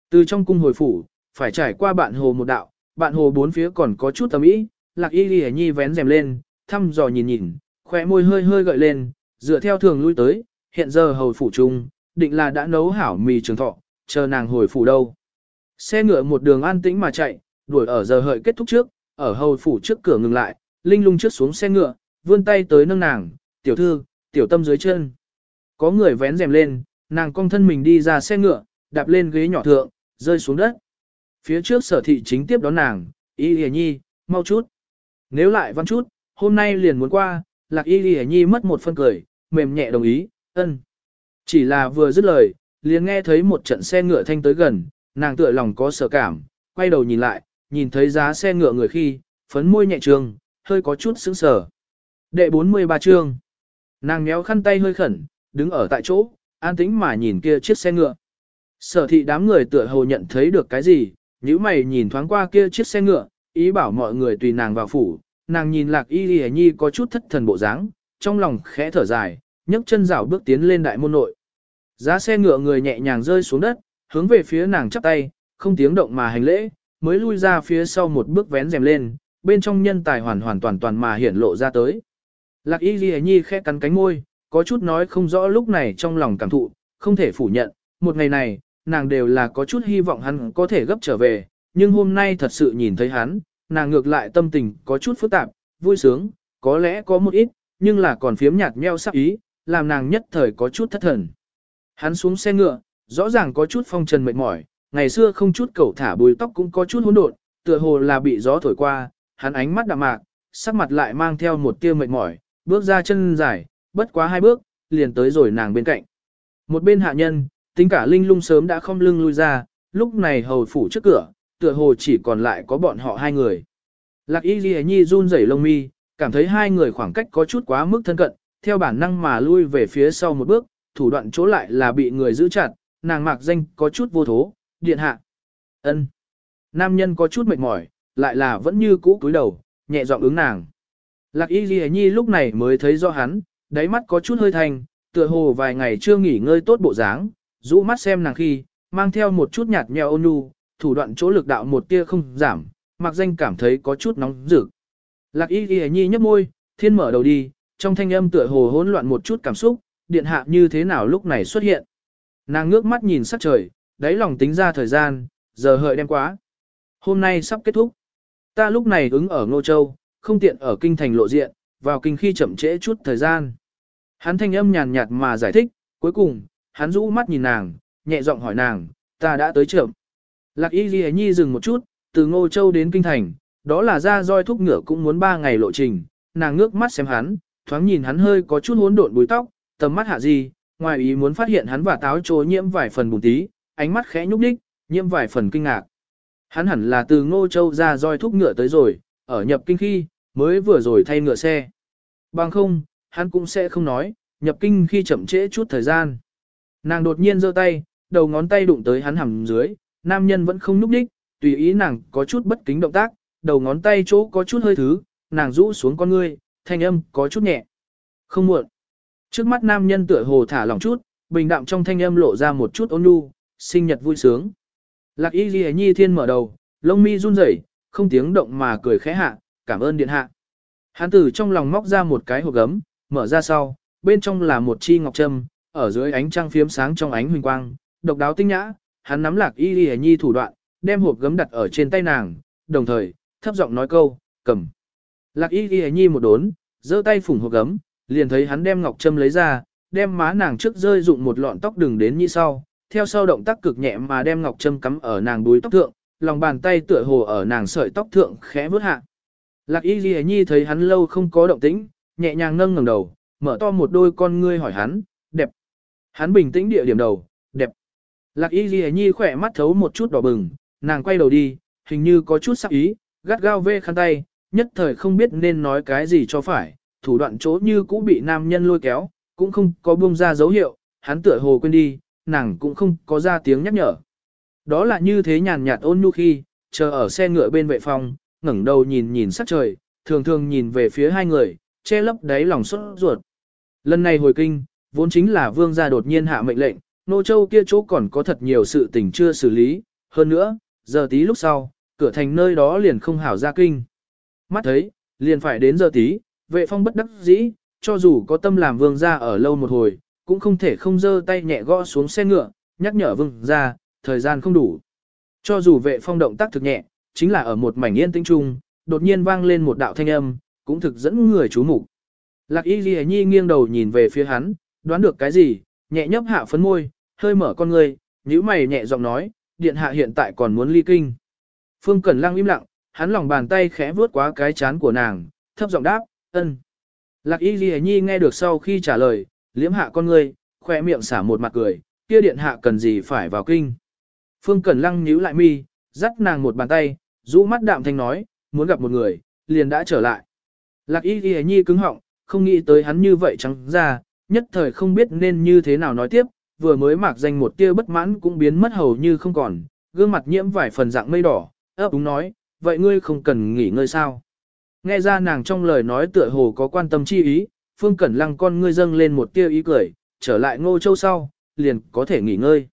Từ trong cung hồi phủ, phải trải qua bạn hồ một đạo, bạn hồ bốn phía còn có chút tầm ý, lạc y ghi nhi vén rèm lên, thăm dò nhìn nhìn, khóe môi hơi hơi gợi lên, dựa theo thường lui tới, hiện giờ hầu phủ trung, định là đã nấu hảo mì trường thọ, chờ nàng hồi phủ đâu. Xe ngựa một đường an tĩnh mà chạy, đuổi ở giờ hợi kết thúc trước, ở hầu phủ trước cửa ngừng lại, linh lung trước xuống xe ngựa, vươn tay tới nâng nàng, tiểu thư, tiểu tâm dưới chân. Có người vén rèm lên, nàng cong thân mình đi ra xe ngựa, đạp lên ghế nhỏ thượng, rơi xuống đất. Phía trước sở thị chính tiếp đón nàng, y hề nhi, mau chút. Nếu lại văn chút, hôm nay liền muốn qua, lạc y hề nhi mất một phân cười, mềm nhẹ đồng ý, ân. Chỉ là vừa dứt lời, liền nghe thấy một trận xe ngựa thanh tới gần, nàng tựa lòng có sợ cảm, quay đầu nhìn lại, nhìn thấy giá xe ngựa người khi, phấn môi nhẹ trường, hơi có chút sững sờ. Đệ 43 chương. Nàng méo khăn tay hơi khẩn, đứng ở tại chỗ, an tĩnh mà nhìn kia chiếc xe ngựa. Sở thị đám người tựa hồ nhận thấy được cái gì, nếu mày nhìn thoáng qua kia chiếc xe ngựa, ý bảo mọi người tùy nàng vào phủ, nàng nhìn lạc y lìa nhi có chút thất thần bộ dáng, trong lòng khẽ thở dài, nhấc chân rảo bước tiến lên đại môn nội. Giá xe ngựa người nhẹ nhàng rơi xuống đất, hướng về phía nàng chắp tay, không tiếng động mà hành lễ, mới lui ra phía sau một bước vén rèm lên, bên trong nhân tài hoàn hoàn toàn toàn mà hiển lộ ra tới. Lạc y lìa nhi khẽ cắn cánh môi, có chút nói không rõ lúc này trong lòng cảm thụ, không thể phủ nhận, một ngày này, nàng đều là có chút hy vọng hắn có thể gấp trở về, nhưng hôm nay thật sự nhìn thấy hắn, nàng ngược lại tâm tình có chút phức tạp, vui sướng, có lẽ có một ít, nhưng là còn phiếm nhạt nheo sắc ý, làm nàng nhất thời có chút thất thần. Hắn xuống xe ngựa, rõ ràng có chút phong trần mệt mỏi, ngày xưa không chút cầu thả bùi tóc cũng có chút hỗn độn, tựa hồ là bị gió thổi qua, hắn ánh mắt đạm mạc, sắc mặt lại mang theo một tia mệt mỏi, bước ra chân dài, bất quá hai bước, liền tới rồi nàng bên cạnh. Một bên hạ nhân, tính cả linh lung sớm đã không lưng lui ra, lúc này hầu phủ trước cửa, tựa hồ chỉ còn lại có bọn họ hai người. Lạc y ghi nhi run rẩy lông mi, cảm thấy hai người khoảng cách có chút quá mức thân cận, theo bản năng mà lui về phía sau một bước, thủ đoạn chỗ lại là bị người giữ chặt, nàng mạc danh có chút vô thố, điện hạ. ân Nam nhân có chút mệt mỏi, lại là vẫn như cũ cúi đầu, nhẹ giọng ứng nàng. Lạc y ghi nhi lúc này mới thấy do hắn, đáy mắt có chút hơi thành, tựa hồ vài ngày chưa nghỉ ngơi tốt bộ dáng, rũ mắt xem nàng khi, mang theo một chút nhạt nhẽo ôn nhu, thủ đoạn chỗ lực đạo một tia không giảm, mặc danh cảm thấy có chút nóng rực. Lạc y ghi nhi nhấp môi, thiên mở đầu đi, trong thanh âm tựa hồ hỗn loạn một chút cảm xúc, điện hạ như thế nào lúc này xuất hiện. Nàng ngước mắt nhìn sắc trời, đáy lòng tính ra thời gian, giờ hợi đem quá. Hôm nay sắp kết thúc. Ta lúc này ứng ở Ngô Châu, không tiện ở kinh thành lộ diện, vào kinh khi chậm trễ chút thời gian. Hắn thanh âm nhàn nhạt mà giải thích, cuối cùng, hắn rũ mắt nhìn nàng, nhẹ giọng hỏi nàng, ta đã tới trưởng. Lạc y ghi nhi dừng một chút, từ Ngô Châu đến kinh thành, đó là ra roi thúc ngựa cũng muốn ba ngày lộ trình, nàng ngước mắt xem hắn, thoáng nhìn hắn hơi có chút hỗn độn búi tóc, tầm mắt hạ gì, ngoài ý muốn phát hiện hắn và táo trố nhiễm vài phần bùn tí, ánh mắt khẽ nhúc đích, nhiễm vài phần kinh ngạc. Hắn hẳn là từ Ngô Châu ra roi thúc ngựa tới rồi, ở nhập kinh khi, mới vừa rồi thay ngựa xe. Bằng không, hắn cũng sẽ không nói, nhập kinh khi chậm trễ chút thời gian. Nàng đột nhiên giơ tay, đầu ngón tay đụng tới hắn hầm dưới, nam nhân vẫn không núp đích, tùy ý nàng có chút bất kính động tác, đầu ngón tay chỗ có chút hơi thứ, nàng rũ xuống con ngươi, thanh âm có chút nhẹ. Không muộn. Trước mắt nam nhân tựa hồ thả lỏng chút, bình đạm trong thanh âm lộ ra một chút ôn nhu, sinh nhật vui sướng. Lạc y ghi nhi thiên mở đầu, lông mi run rẩy, không tiếng động mà cười khẽ hạ, cảm ơn điện hạ. Hán tử trong lòng móc ra một cái hộp gấm, mở ra sau, bên trong là một chi ngọc trâm, ở dưới ánh trăng phiếm sáng trong ánh huỳnh quang, độc đáo tinh nhã, hắn nắm lạc y Y nhi thủ đoạn, đem hộp gấm đặt ở trên tay nàng, đồng thời, thấp giọng nói câu, cầm. Lạc y Y nhi một đốn, giơ tay phủng hộp gấm, liền thấy hắn đem ngọc trâm lấy ra, đem má nàng trước rơi dụng một lọn tóc đừng đến như sau, theo sau động tác cực nhẹ mà đem ngọc trâm cắm ở nàng đuôi tóc thượng, lòng bàn tay tựa hồ ở nàng sợi tóc thượng khẽ vớt hạ. Lạc y ghi nhi thấy hắn lâu không có động tĩnh, nhẹ nhàng nâng ngẩng đầu, mở to một đôi con ngươi hỏi hắn, đẹp. Hắn bình tĩnh địa điểm đầu. Lạc y ghi nhi khỏe mắt thấu một chút đỏ bừng, nàng quay đầu đi, hình như có chút sắc ý, gắt gao vê khăn tay, nhất thời không biết nên nói cái gì cho phải, thủ đoạn chỗ như cũ bị nam nhân lôi kéo, cũng không có buông ra dấu hiệu, hắn tựa hồ quên đi, nàng cũng không có ra tiếng nhắc nhở. Đó là như thế nhàn nhạt ôn nhu khi, chờ ở xe ngựa bên vệ phòng, ngẩng đầu nhìn nhìn sắc trời, thường thường nhìn về phía hai người, che lấp đáy lòng sốt ruột. Lần này hồi kinh, vốn chính là vương gia đột nhiên hạ mệnh lệnh, nô châu kia chỗ còn có thật nhiều sự tình chưa xử lý, hơn nữa, giờ tí lúc sau, cửa thành nơi đó liền không hảo ra kinh. Mắt thấy, liền phải đến giờ tí, vệ phong bất đắc dĩ, cho dù có tâm làm vương gia ở lâu một hồi, cũng không thể không dơ tay nhẹ gõ xuống xe ngựa, nhắc nhở vương gia, thời gian không đủ. Cho dù vệ phong động tác thực nhẹ, chính là ở một mảnh yên tĩnh trung, đột nhiên vang lên một đạo thanh âm, cũng thực dẫn người chú mục. Lạc Y Ghi Nhi nghiêng đầu nhìn về phía hắn, Đoán được cái gì, nhẹ nhấp hạ phấn môi, hơi mở con người, nhíu mày nhẹ giọng nói, điện hạ hiện tại còn muốn ly kinh. Phương Cẩn Lăng im lặng, hắn lòng bàn tay khẽ vuốt qua cái chán của nàng, thấp giọng đáp, ân. Lạc Y Ghi Nhi nghe được sau khi trả lời, liếm hạ con người, khoe miệng xả một mặt cười, kia điện hạ cần gì phải vào kinh. Phương Cẩn Lăng nhíu lại mi, dắt nàng một bàn tay, rũ mắt đạm thanh nói, muốn gặp một người, liền đã trở lại. Lạc Y Ghi Nhi cứng họng, không nghĩ tới hắn như vậy trắng ra, nhất thời không biết nên như thế nào nói tiếp, vừa mới mạc danh một tia bất mãn cũng biến mất hầu như không còn, gương mặt nhiễm vài phần dạng mây đỏ, ấp úng nói, vậy ngươi không cần nghỉ ngơi sao. Nghe ra nàng trong lời nói tựa hồ có quan tâm chi ý, Phương Cẩn Lăng con ngươi dâng lên một tia ý cười, trở lại ngô châu sau, liền có thể nghỉ ngơi.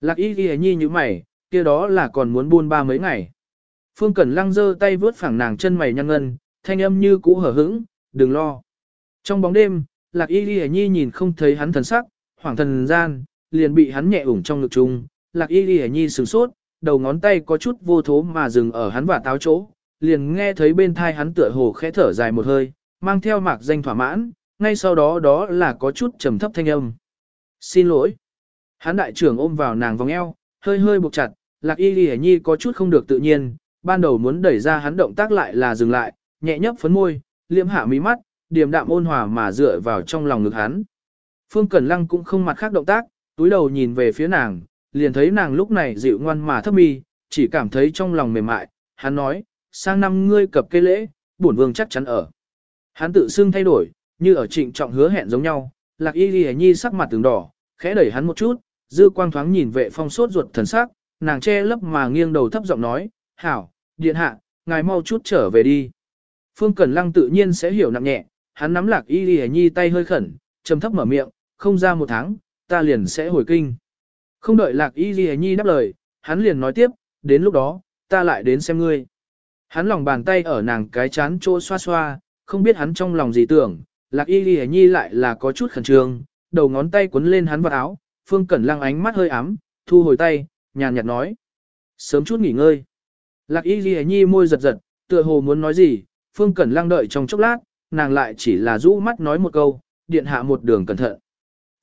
Lạc y ghi nhi như mày, kia đó là còn muốn buôn ba mấy ngày. Phương Cẩn Lăng giơ tay vướt phẳng nàng chân mày nhăn ngân, thanh âm như cũ hở hững, đừng lo. Trong bóng đêm, Lạc y ghi nhi nhìn không thấy hắn thần sắc, Hoàng thần gian, liền bị hắn nhẹ ủng trong ngực chung. Lạc y ghi nhi sửng sốt, đầu ngón tay có chút vô thố mà dừng ở hắn và táo chỗ, liền nghe thấy bên thai hắn tựa hồ khẽ thở dài một hơi, mang theo mạc danh thỏa mãn, ngay sau đó đó là có chút trầm thấp thanh âm. Xin lỗi. Hắn đại trưởng ôm vào nàng vòng eo, hơi hơi buộc chặt, lạc y ghi nhi có chút không được tự nhiên, ban đầu muốn đẩy ra hắn động tác lại là dừng lại, nhẹ nhấp phấn môi, liễm hạ mí mắt, điềm đạm ôn hòa mà dựa vào trong lòng ngực hắn. Phương Cẩn Lăng cũng không mặt khác động tác, túi đầu nhìn về phía nàng, liền thấy nàng lúc này dịu ngoan mà thấp mi, chỉ cảm thấy trong lòng mềm mại, hắn nói, sang năm ngươi cập cây lễ, bổn vương chắc chắn ở. Hắn tự xưng thay đổi, như ở trịnh trọng hứa hẹn giống nhau, lạc y ghi nhi sắc mặt từng đỏ, khẽ đẩy hắn một chút, dư quang thoáng nhìn vệ phong sốt ruột thần sắc, nàng che lấp mà nghiêng đầu thấp giọng nói, hảo, điện hạ, ngài mau chút trở về đi. Phương Cẩn Lăng tự nhiên sẽ hiểu nặng nhẹ, hắn nắm lạc y ghi nhi tay hơi khẩn, trầm thấp mở miệng, không ra một tháng, ta liền sẽ hồi kinh. Không đợi lạc y ghi nhi đáp lời, hắn liền nói tiếp, đến lúc đó, ta lại đến xem ngươi. Hắn lòng bàn tay ở nàng cái chán chỗ xoa xoa, không biết hắn trong lòng gì tưởng, lạc y ghi nhi lại là có chút khẩn trương, đầu ngón tay quấn lên hắn vào áo, phương cẩn lăng ánh mắt hơi ám, thu hồi tay, nhàn nhạt nói. Sớm chút nghỉ ngơi. Lạc y ghi nhi môi giật giật, tựa hồ muốn nói gì, phương cẩn lăng đợi trong chốc lát, nàng lại chỉ là rũ mắt nói một câu, điện hạ một đường cẩn thận.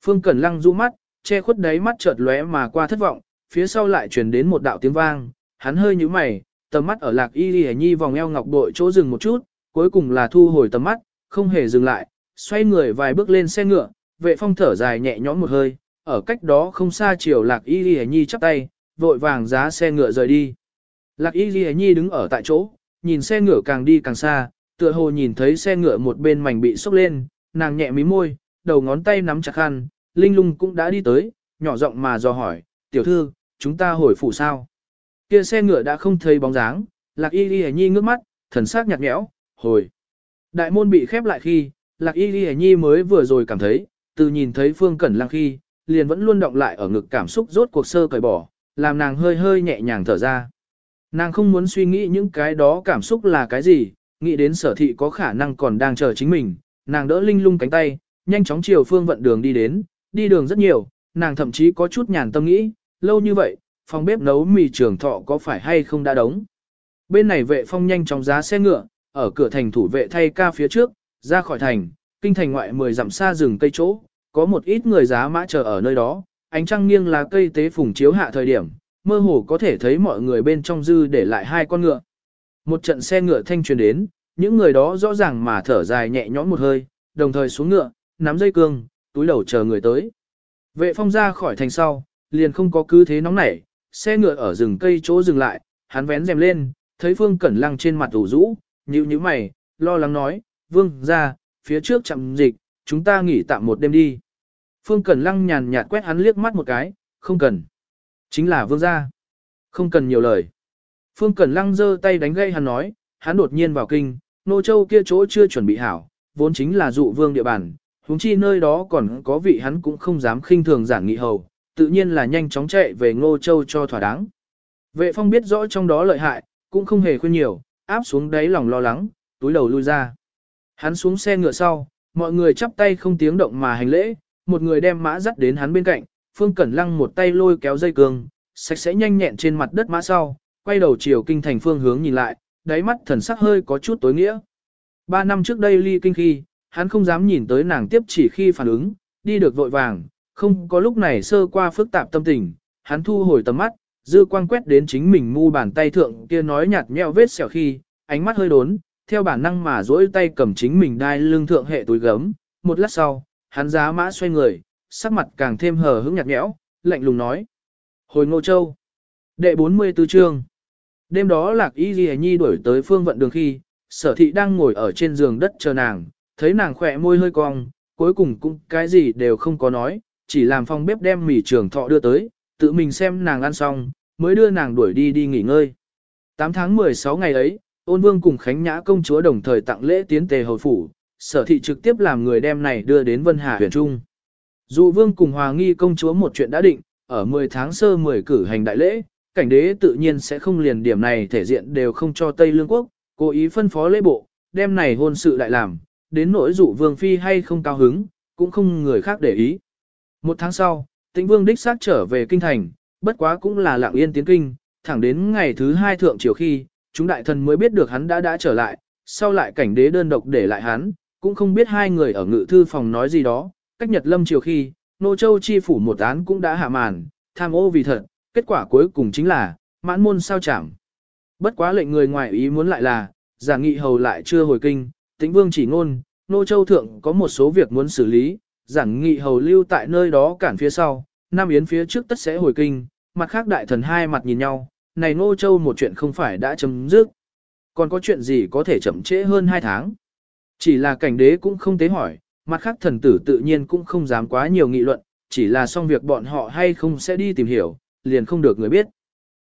Phương cẩn lăng rũ mắt, che khuất đáy mắt chợt lóe mà qua thất vọng, phía sau lại truyền đến một đạo tiếng vang, hắn hơi nhíu mày, tầm mắt ở lạc y Lệ nhi vòng eo ngọc bội chỗ dừng một chút, cuối cùng là thu hồi tầm mắt, không hề dừng lại, xoay người vài bước lên xe ngựa, vệ phong thở dài nhẹ nhõm một hơi, ở cách đó không xa chiều lạc y Lệ nhi chắp tay, vội vàng giá xe ngựa rời đi. Lạc y Lệ nhi đứng ở tại chỗ, nhìn xe ngựa càng đi càng xa, tựa hồ nhìn thấy xe ngựa một bên mảnh bị sốc lên, nàng nhẹ mí môi, đầu ngón tay nắm chặt khăn, Linh Lung cũng đã đi tới, nhỏ giọng mà dò hỏi, tiểu thư, chúng ta hồi phủ sao? Kia xe ngựa đã không thấy bóng dáng, Lạc Y Ghi Nhi ngước mắt, thần sắc nhạt nhẽo, hồi. Đại môn bị khép lại khi, Lạc Y Ghi Nhi mới vừa rồi cảm thấy, từ nhìn thấy Phương Cẩn Lăng khi, liền vẫn luôn động lại ở ngực cảm xúc rốt cuộc sơ cởi bỏ, làm nàng hơi hơi nhẹ nhàng thở ra. Nàng không muốn suy nghĩ những cái đó cảm xúc là cái gì, nghĩ đến sở thị có khả năng còn đang chờ chính mình, nàng đỡ linh lung cánh tay, nhanh chóng chiều phương vận đường đi đến, đi đường rất nhiều, nàng thậm chí có chút nhàn tâm nghĩ, lâu như vậy, phòng bếp nấu mì trường thọ có phải hay không đã đóng. Bên này vệ phong nhanh chóng giá xe ngựa, ở cửa thành thủ vệ thay ca phía trước, ra khỏi thành, kinh thành ngoại 10 dặm xa rừng cây chỗ, có một ít người giá mã chờ ở nơi đó, ánh trăng nghiêng là cây tế phùng chiếu hạ thời điểm, mơ hồ có thể thấy mọi người bên trong dư để lại hai con ngựa. Một trận xe ngựa thanh truyền đến, những người đó rõ ràng mà thở dài nhẹ nhõm một hơi, đồng thời xuống ngựa, nắm dây cương, túi đầu chờ người tới. Vệ phong ra khỏi thành sau, liền không có cứ thế nóng nảy, xe ngựa ở rừng cây chỗ dừng lại, hắn vén rèm lên, thấy Phương Cẩn Lăng trên mặt ủ rũ, nhíu nhíu mày, lo lắng nói, Vương, ra, phía trước chậm dịch, chúng ta nghỉ tạm một đêm đi. Phương Cẩn Lăng nhàn nhạt quét hắn liếc mắt một cái, không cần. Chính là Vương gia. Không cần nhiều lời. Phương Cẩn Lăng giơ tay đánh gây hắn nói, hắn đột nhiên vào kinh, nô châu kia chỗ chưa chuẩn bị hảo, vốn chính là dụ vương địa bàn, huống chi nơi đó còn có vị hắn cũng không dám khinh thường giảng nghị hầu, tự nhiên là nhanh chóng chạy về Ngô Châu cho thỏa đáng. Vệ phong biết rõ trong đó lợi hại, cũng không hề khuyên nhiều, áp xuống đáy lòng lo lắng, túi đầu lui ra. Hắn xuống xe ngựa sau, mọi người chắp tay không tiếng động mà hành lễ, một người đem mã dắt đến hắn bên cạnh, Phương Cẩn Lăng một tay lôi kéo dây cương, sạch sẽ nhanh nhẹn trên mặt đất mã sau, quay đầu chiều kinh thành phương hướng nhìn lại, đáy mắt thần sắc hơi có chút tối nghĩa. Ba năm trước đây ly kinh khi, hắn không dám nhìn tới nàng tiếp chỉ khi phản ứng, đi được vội vàng, không có lúc này sơ qua phức tạp tâm tình, hắn thu hồi tầm mắt, dư quang quét đến chính mình mu bàn tay thượng kia nói nhạt nhẽo vết sẹo khi, ánh mắt hơi đốn, theo bản năng mà duỗi tay cầm chính mình đai lưng thượng hệ túi gấm, một lát sau, hắn giá mã xoay người, sắc mặt càng thêm hờ hững nhạt nhẽo, lạnh lùng nói. Hồi Ngô Châu. Đệ 44 chương. Đêm đó Lạc Y Ghi Nhi đuổi tới phương vận đường khi, sở thị đang ngồi ở trên giường đất chờ nàng, thấy nàng khỏe môi hơi cong, cuối cùng cũng cái gì đều không có nói, chỉ làm phòng bếp đem mì trường thọ đưa tới, tự mình xem nàng ăn xong, mới đưa nàng đuổi đi đi nghỉ ngơi. 8 tháng 16 ngày ấy, ôn vương cùng Khánh Nhã công chúa đồng thời tặng lễ tiến tề hầu phủ, sở thị trực tiếp làm người đem này đưa đến Vân Hà huyện Trung. Dụ vương cùng hòa nghi công chúa một chuyện đã định, ở 10 tháng sơ 10 cử hành đại lễ, cảnh đế tự nhiên sẽ không liền điểm này thể diện đều không cho Tây Lương Quốc, cố ý phân phó lễ bộ, đem này hôn sự đại làm, đến nỗi dụ vương phi hay không cao hứng, cũng không người khác để ý. Một tháng sau, tĩnh vương đích xác trở về kinh thành, bất quá cũng là lặng yên tiến kinh, thẳng đến ngày thứ hai thượng triều khi, chúng đại thần mới biết được hắn đã đã trở lại, sau lại cảnh đế đơn độc để lại hắn, cũng không biết hai người ở ngự thư phòng nói gì đó, cách nhật lâm triều khi, nô châu chi phủ một án cũng đã hạ màn, tham ô vì thật, kết quả cuối cùng chính là, mãn môn sao chẳng. Bất quá lệnh người ngoài ý muốn lại là, giả nghị hầu lại chưa hồi kinh, tĩnh vương chỉ ngôn, nô châu thượng có một số việc muốn xử lý, giả nghị hầu lưu tại nơi đó cản phía sau, Nam Yến phía trước tất sẽ hồi kinh, mặt khác đại thần hai mặt nhìn nhau, này nô châu một chuyện không phải đã chấm dứt. Còn có chuyện gì có thể chậm trễ hơn hai tháng? Chỉ là cảnh đế cũng không tế hỏi, mặt khác thần tử tự nhiên cũng không dám quá nhiều nghị luận, chỉ là xong việc bọn họ hay không sẽ đi tìm hiểu, liền không được người biết.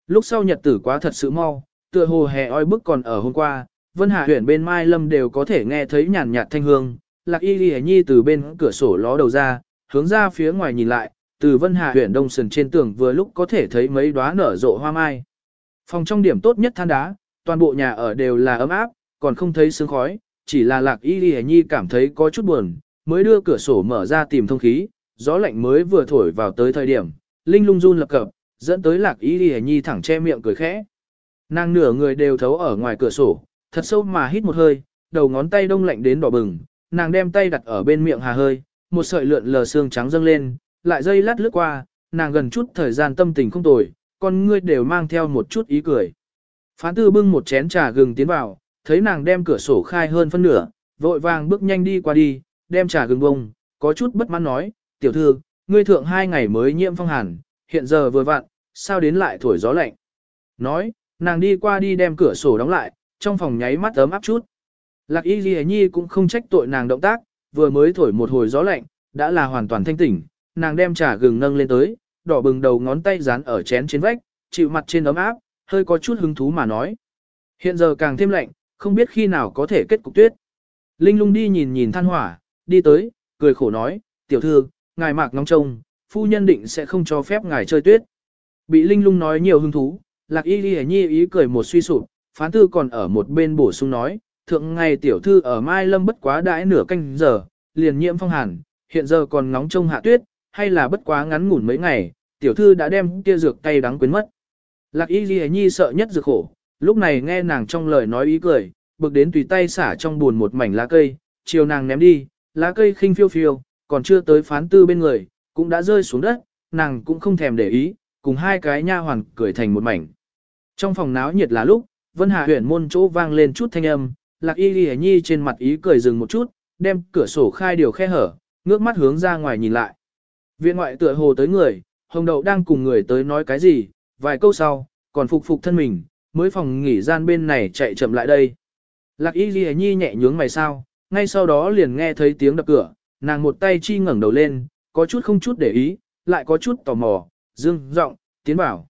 Lúc sau nhật tử quá thật sự mau, tựa hồ hè oi bức còn ở hôm qua, Vân Hà huyện bên Mai Lâm đều có thể nghe thấy nhàn nhạt thanh hương, Lạc Y Ghi Nhi từ bên cửa sổ ló đầu ra, hướng ra phía ngoài nhìn lại, từ Vân Hà huyện đông sườn trên tường vừa lúc có thể thấy mấy đóa nở rộ hoa mai. Phòng trong điểm tốt nhất than đá, toàn bộ nhà ở đều là ấm áp, còn không thấy sương khói, chỉ là Lạc Y Ghi Nhi cảm thấy có chút buồn, mới đưa cửa sổ mở ra tìm thông khí, gió lạnh mới vừa thổi vào tới thời điểm, Linh lung run lập cập, dẫn tới Lạc Y lìa Nhi thẳng che miệng cười khẽ. Nàng nửa người đều thấu ở ngoài cửa sổ, thật sâu mà hít một hơi, đầu ngón tay đông lạnh đến đỏ bừng, nàng đem tay đặt ở bên miệng hà hơi, một sợi lượn lờ xương trắng dâng lên, lại dây lát lướt qua, nàng gần chút thời gian tâm tình không tồi, con ngươi đều mang theo một chút ý cười. Phán tư bưng một chén trà gừng tiến vào, thấy nàng đem cửa sổ khai hơn phân nửa, vội vàng bước nhanh đi qua đi, đem trà gừng bông, có chút bất mãn nói, tiểu thư, ngươi thượng hai ngày mới nhiễm phong hàn, hiện giờ vừa vặn, sao đến lại thổi gió lạnh. Nói, nàng đi qua đi đem cửa sổ đóng lại, trong phòng nháy mắt ấm áp chút. Lạc y ghi nhi cũng không trách tội nàng động tác, vừa mới thổi một hồi gió lạnh, đã là hoàn toàn thanh tỉnh, nàng đem trà gừng nâng lên tới, đỏ bừng đầu ngón tay dán ở chén trên vách, chịu mặt trên ấm áp, hơi có chút hứng thú mà nói. Hiện giờ càng thêm lạnh, không biết khi nào có thể kết cục tuyết. Linh lung đi nhìn nhìn than hỏa, đi tới, cười khổ nói, tiểu thư, ngài mạc ngóng trông, phu nhân định sẽ không cho phép ngài chơi tuyết. Bị Linh lung nói nhiều hứng thú, lạc y ghi nhi ý cười một suy sụp, phán tư còn ở một bên bổ sung nói, thượng ngày tiểu thư ở Mai Lâm bất quá đãi nửa canh giờ, liền nhiễm phong hàn, hiện giờ còn ngóng trông hạ tuyết, hay là bất quá ngắn ngủn mấy ngày, tiểu thư đã đem kia dược cay đắng quên mất. Lạc y ghi nhi sợ nhất dược khổ, lúc này nghe nàng trong lời nói ý cười, bực đến tùy tay xả trong buồn một mảnh lá cây, chiều nàng ném đi, lá cây khinh phiêu phiêu, còn chưa tới phán tư bên người, cũng đã rơi xuống đất, nàng cũng không thèm để ý, cùng hai cái nha hoàn cười thành một mảnh. Trong phòng náo nhiệt là lúc, Vân Hà huyện môn chỗ vang lên chút thanh âm, Lạc Y Ghi Nhi trên mặt ý cười dừng một chút, đem cửa sổ khai điều khe hở, ngước mắt hướng ra ngoài nhìn lại. Viện ngoại tựa hồ tới người, Hồng Đậu đang cùng người tới nói cái gì, vài câu sau, còn phục phục thân mình, mới phòng nghỉ gian bên này chạy chậm lại đây. Lạc Y Ghi Nhi nhẹ nhướng mày sao, ngay sau đó liền nghe thấy tiếng đập cửa, nàng một tay chi ngẩng đầu lên, có chút không chút để ý, lại có chút tò mò, dương, giọng tiến vào.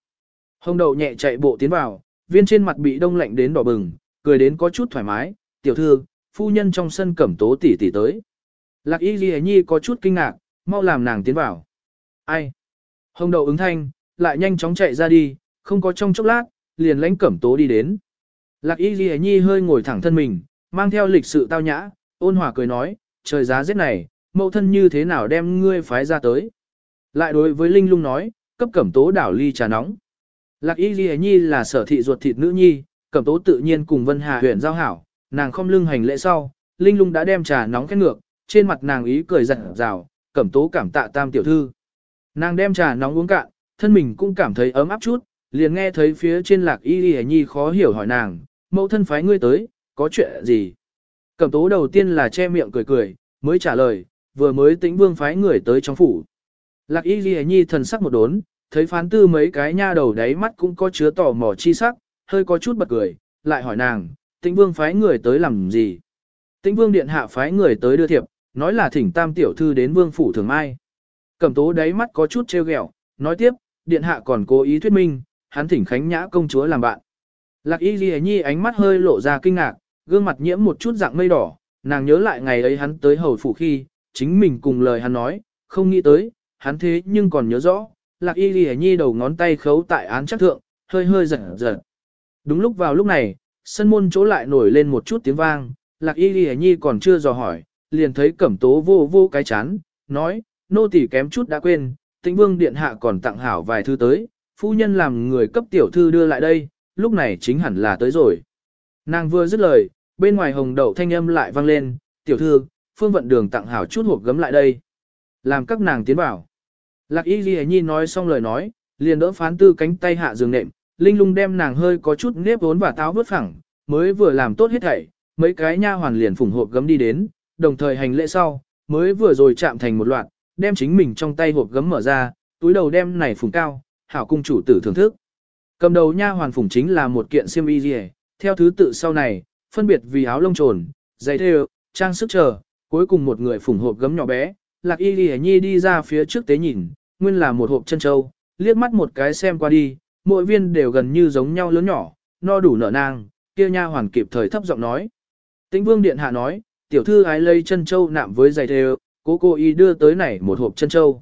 Hồng Đậu nhẹ chạy bộ tiến vào, viên trên mặt bị đông lạnh đến đỏ bừng, cười đến có chút thoải mái, tiểu thư, phu nhân trong sân cẩm tố tỷ tỷ tới. Lạc y ghi nhi có chút kinh ngạc, mau làm nàng tiến vào. Ai? Hồng đậu ứng thanh, lại nhanh chóng chạy ra đi, không có trong chốc lát, liền lãnh cẩm tố đi đến. Lạc y ghi nhi hơi ngồi thẳng thân mình, mang theo lịch sự tao nhã, ôn hòa cười nói, trời giá rét này, mẫu thân như thế nào đem ngươi phái ra tới. Lại đối với Linh lung nói, cấp cẩm tố đảo ly trà nóng. Lạc y ghi nhi là sở thị ruột thịt nữ nhi, cẩm tố tự nhiên cùng Vân Hà huyện giao hảo, nàng không lưng hành lễ sau, Linh lung đã đem trà nóng khét ngược, trên mặt nàng ý cười giật rào, cẩm tố cảm tạ tam tiểu thư. Nàng đem trà nóng uống cạn, thân mình cũng cảm thấy ấm áp chút, liền nghe thấy phía trên lạc y Ghi nhi khó hiểu hỏi nàng, mẫu thân phái ngươi tới, có chuyện gì? Cẩm tố đầu tiên là che miệng cười cười, mới trả lời, vừa mới tĩnh vương phái người tới trong phủ. Lạc y ghi nhi thần sắc một đốn, thấy phán tư mấy cái nha đầu đáy mắt cũng có chứa tò mò chi sắc, hơi có chút bật cười, lại hỏi nàng, tĩnh vương phái người tới làm gì? Tĩnh vương điện hạ phái người tới đưa thiệp, nói là thỉnh tam tiểu thư đến vương phủ thường mai. Cẩm tố đáy mắt có chút trêu ghẹo, nói tiếp, điện hạ còn cố ý thuyết minh, hắn thỉnh khánh nhã công chúa làm bạn. Lạc y ghi nhi ánh mắt hơi lộ ra kinh ngạc, gương mặt nhiễm một chút dạng mây đỏ, nàng nhớ lại ngày ấy hắn tới hầu phủ khi, chính mình cùng lời hắn nói, không nghĩ tới, hắn thế nhưng còn nhớ rõ, lạc y ghi nhi đầu ngón tay khấu tại án chắc thượng, hơi hơi giật giật. Đúng lúc vào lúc này, sân môn chỗ lại nổi lên một chút tiếng vang, lạc y ghi nhi còn chưa dò hỏi, liền thấy cẩm tố vô vô cái chán, nói, nô tỳ kém chút đã quên, tĩnh vương điện hạ còn tặng hảo vài thư tới, phu nhân làm người cấp tiểu thư đưa lại đây, lúc này chính hẳn là tới rồi. Nàng vừa dứt lời, bên ngoài hồng đậu thanh âm lại vang lên, tiểu thư, phương vận đường tặng hảo chút hộp gấm lại đây. Làm các nàng tiến vào. Lạc y ghi nhi nói xong lời nói, liền đỡ phán tư cánh tay hạ giường nệm, linh lung đem nàng hơi có chút nếp vốn và táo vớt phẳng, mới vừa làm tốt hết thảy, mấy cái nha hoàn liền phủng hộp gấm đi đến, đồng thời hành lễ sau, mới vừa rồi chạm thành một loạt, đem chính mình trong tay hộp gấm mở ra, túi đầu đem này phùng cao, hảo cung chủ tử thưởng thức. Cầm đầu nha hoàn phùng chính là một kiện xiêm y liề, theo thứ tự sau này, phân biệt vì áo lông trồn, giày thêu, trang sức chờ, cuối cùng một người phủng hộp gấm nhỏ bé, lạc y liề nhi đi ra phía trước tế nhìn, nguyên là một hộp chân châu, liếc mắt một cái xem qua đi, mỗi viên đều gần như giống nhau lớn nhỏ, no đủ nở nang, kia nha hoàn kịp thời thấp giọng nói. Tĩnh vương điện hạ nói, tiểu thư ái lây chân châu nạm với giày thề, cố cô y đưa tới này một hộp chân châu.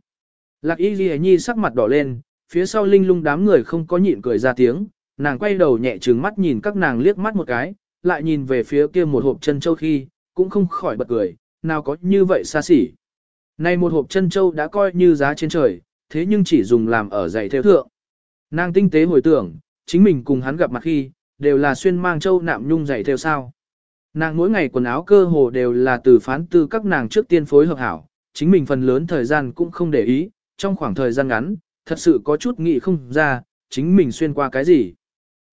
Lạc y ghi nhi sắc mặt đỏ lên, phía sau linh lung đám người không có nhịn cười ra tiếng, nàng quay đầu nhẹ trừng mắt nhìn các nàng liếc mắt một cái, lại nhìn về phía kia một hộp chân châu khi, cũng không khỏi bật cười, nào có như vậy xa xỉ. Này một hộp chân châu đã coi như giá trên trời, thế nhưng chỉ dùng làm ở giày theo thượng. Nàng tinh tế hồi tưởng, chính mình cùng hắn gặp mặt khi, đều là xuyên mang châu nạm nhung giày theo sao. Nàng mỗi ngày quần áo cơ hồ đều là từ phán tư các nàng trước tiên phối hợp hảo, chính mình phần lớn thời gian cũng không để ý, trong khoảng thời gian ngắn, thật sự có chút nghĩ không ra, chính mình xuyên qua cái gì.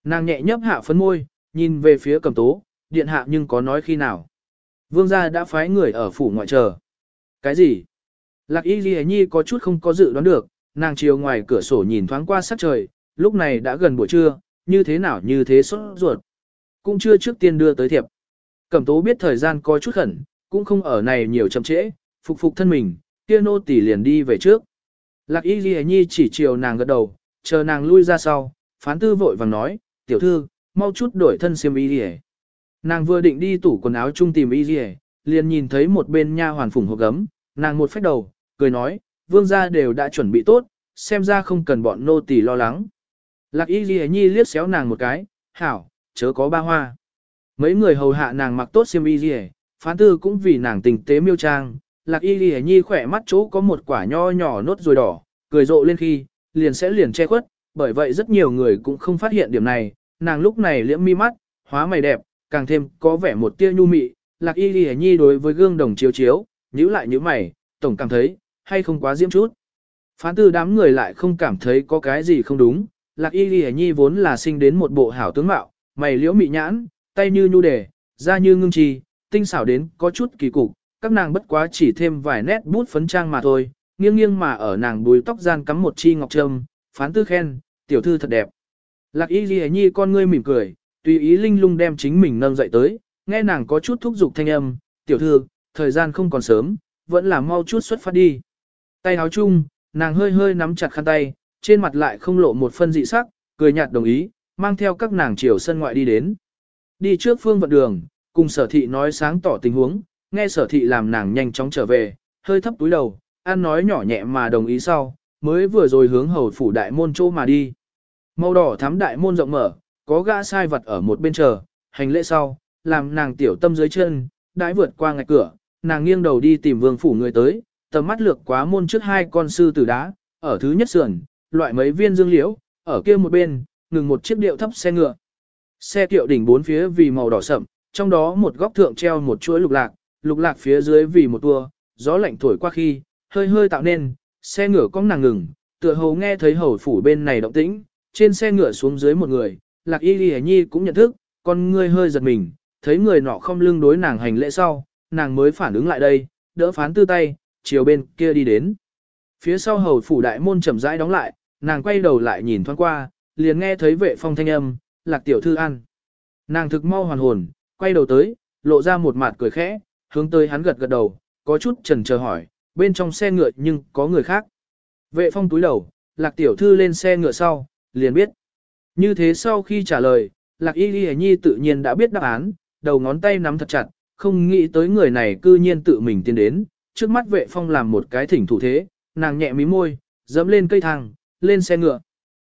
Nàng nhẹ nhấp hạ phấn môi, nhìn về phía cầm tố, điện hạ nhưng có nói khi nào. Vương gia đã phái người ở phủ ngoại chờ. Cái gì? Lạc y ghi nhi có chút không có dự đoán được, nàng chiều ngoài cửa sổ nhìn thoáng qua sắc trời, lúc này đã gần buổi trưa, như thế nào như thế sốt ruột. Cũng chưa trước tiên đưa tới thiệp. Cẩm tố biết thời gian có chút khẩn, cũng không ở này nhiều chậm trễ, phục phục thân mình, kia nô tỷ liền đi về trước. Lạc y ghi nhi chỉ chiều nàng gật đầu, chờ nàng lui ra sau, phán tư vội vàng nói, tiểu thư, mau chút đổi thân xiêm y đi. Nàng vừa định đi tủ quần áo chung tìm y gì liền nhìn thấy một bên nha hoàn phủng hộp gấm, nàng một phách đầu, cười nói, vương gia đều đã chuẩn bị tốt, xem ra không cần bọn nô tỳ lo lắng. Lạc y gì nhi liếc xéo nàng một cái, hảo, chớ có ba hoa. Mấy người hầu hạ nàng mặc tốt xiêm y gì phán tư cũng vì nàng tình tế miêu trang, lạc y gì nhi khỏe mắt chỗ có một quả nho nhỏ nốt rồi đỏ, cười rộ lên khi, liền sẽ liền che khuất, bởi vậy rất nhiều người cũng không phát hiện điểm này, nàng lúc này liễm mi mắt, hóa mày đẹp, càng thêm có vẻ một tia nhu mị, lạc y ghi nhi đối với gương đồng chiếu chiếu, nhíu lại nhíu mày, tổng cảm thấy, hay không quá diễm chút. Phán tư đám người lại không cảm thấy có cái gì không đúng, lạc y ghi nhi vốn là sinh đến một bộ hảo tướng mạo, mày liễu mị nhãn, tay như nhu đề, da như ngưng trì, tinh xảo đến có chút kỳ cục, các nàng bất quá chỉ thêm vài nét bút phấn trang mà thôi, nghiêng nghiêng mà ở nàng đuôi tóc gian cắm một chi ngọc trâm, phán tư khen, tiểu thư thật đẹp. Lạc y ghi nhi con ngươi mỉm cười, tùy ý linh lung đem chính mình nâng dậy tới, nghe nàng có chút thúc giục thanh âm, tiểu thư, thời gian không còn sớm, vẫn là mau chút xuất phát đi. Tay áo chung, nàng hơi hơi nắm chặt khăn tay, trên mặt lại không lộ một phân dị sắc, cười nhạt đồng ý, mang theo các nàng chiều sân ngoại đi đến. Đi trước phương vận đường, cùng sở thị nói sáng tỏ tình huống, nghe sở thị làm nàng nhanh chóng trở về, hơi thấp túi đầu, ăn nói nhỏ nhẹ mà đồng ý sau, mới vừa rồi hướng hầu phủ đại môn chỗ mà đi. Màu đỏ thắm đại môn rộng mở, có gã sai vật ở một bên chờ, hành lễ sau, làm nàng tiểu tâm dưới chân, đãi vượt qua ngạch cửa, nàng nghiêng đầu đi tìm vương phủ người tới, tầm mắt lược quá môn trước hai con sư tử đá, ở thứ nhất sườn, loại mấy viên dương liễu, ở kia một bên, ngừng một chiếc điệu thấp xe ngựa. Xe kiệu đỉnh bốn phía vì màu đỏ sậm, trong đó một góc thượng treo một chuỗi lục lạc, lục lạc phía dưới vì một tua, gió lạnh thổi qua khi, hơi hơi tạo nên, xe ngựa cong nàng ngừng, tựa hồ nghe thấy hầu phủ bên này động tĩnh, trên xe ngựa xuống dưới một người, lạc y ghi nhi cũng nhận thức, con ngươi hơi giật mình, thấy người nọ không lưng đối nàng hành lễ sau, nàng mới phản ứng lại đây, đỡ phán tư tay, chiều bên kia đi đến. Phía sau hầu phủ đại môn chậm rãi đóng lại, nàng quay đầu lại nhìn thoáng qua, liền nghe thấy vệ phong thanh âm, lạc tiểu thư ăn. Nàng thực mau hoàn hồn, quay đầu tới, lộ ra một mặt cười khẽ, hướng tới hắn gật gật đầu, có chút chần chờ hỏi, bên trong xe ngựa nhưng có người khác. Vệ phong túi đầu, lạc tiểu thư lên xe ngựa sau, liền biết. Như thế sau khi trả lời, lạc y ghi nhi tự nhiên đã biết đáp án, đầu ngón tay nắm thật chặt, không nghĩ tới người này cư nhiên tự mình tiến đến, trước mắt vệ phong làm một cái thỉnh thủ thế, nàng nhẹ mí môi, dẫm lên cây thang, lên xe ngựa.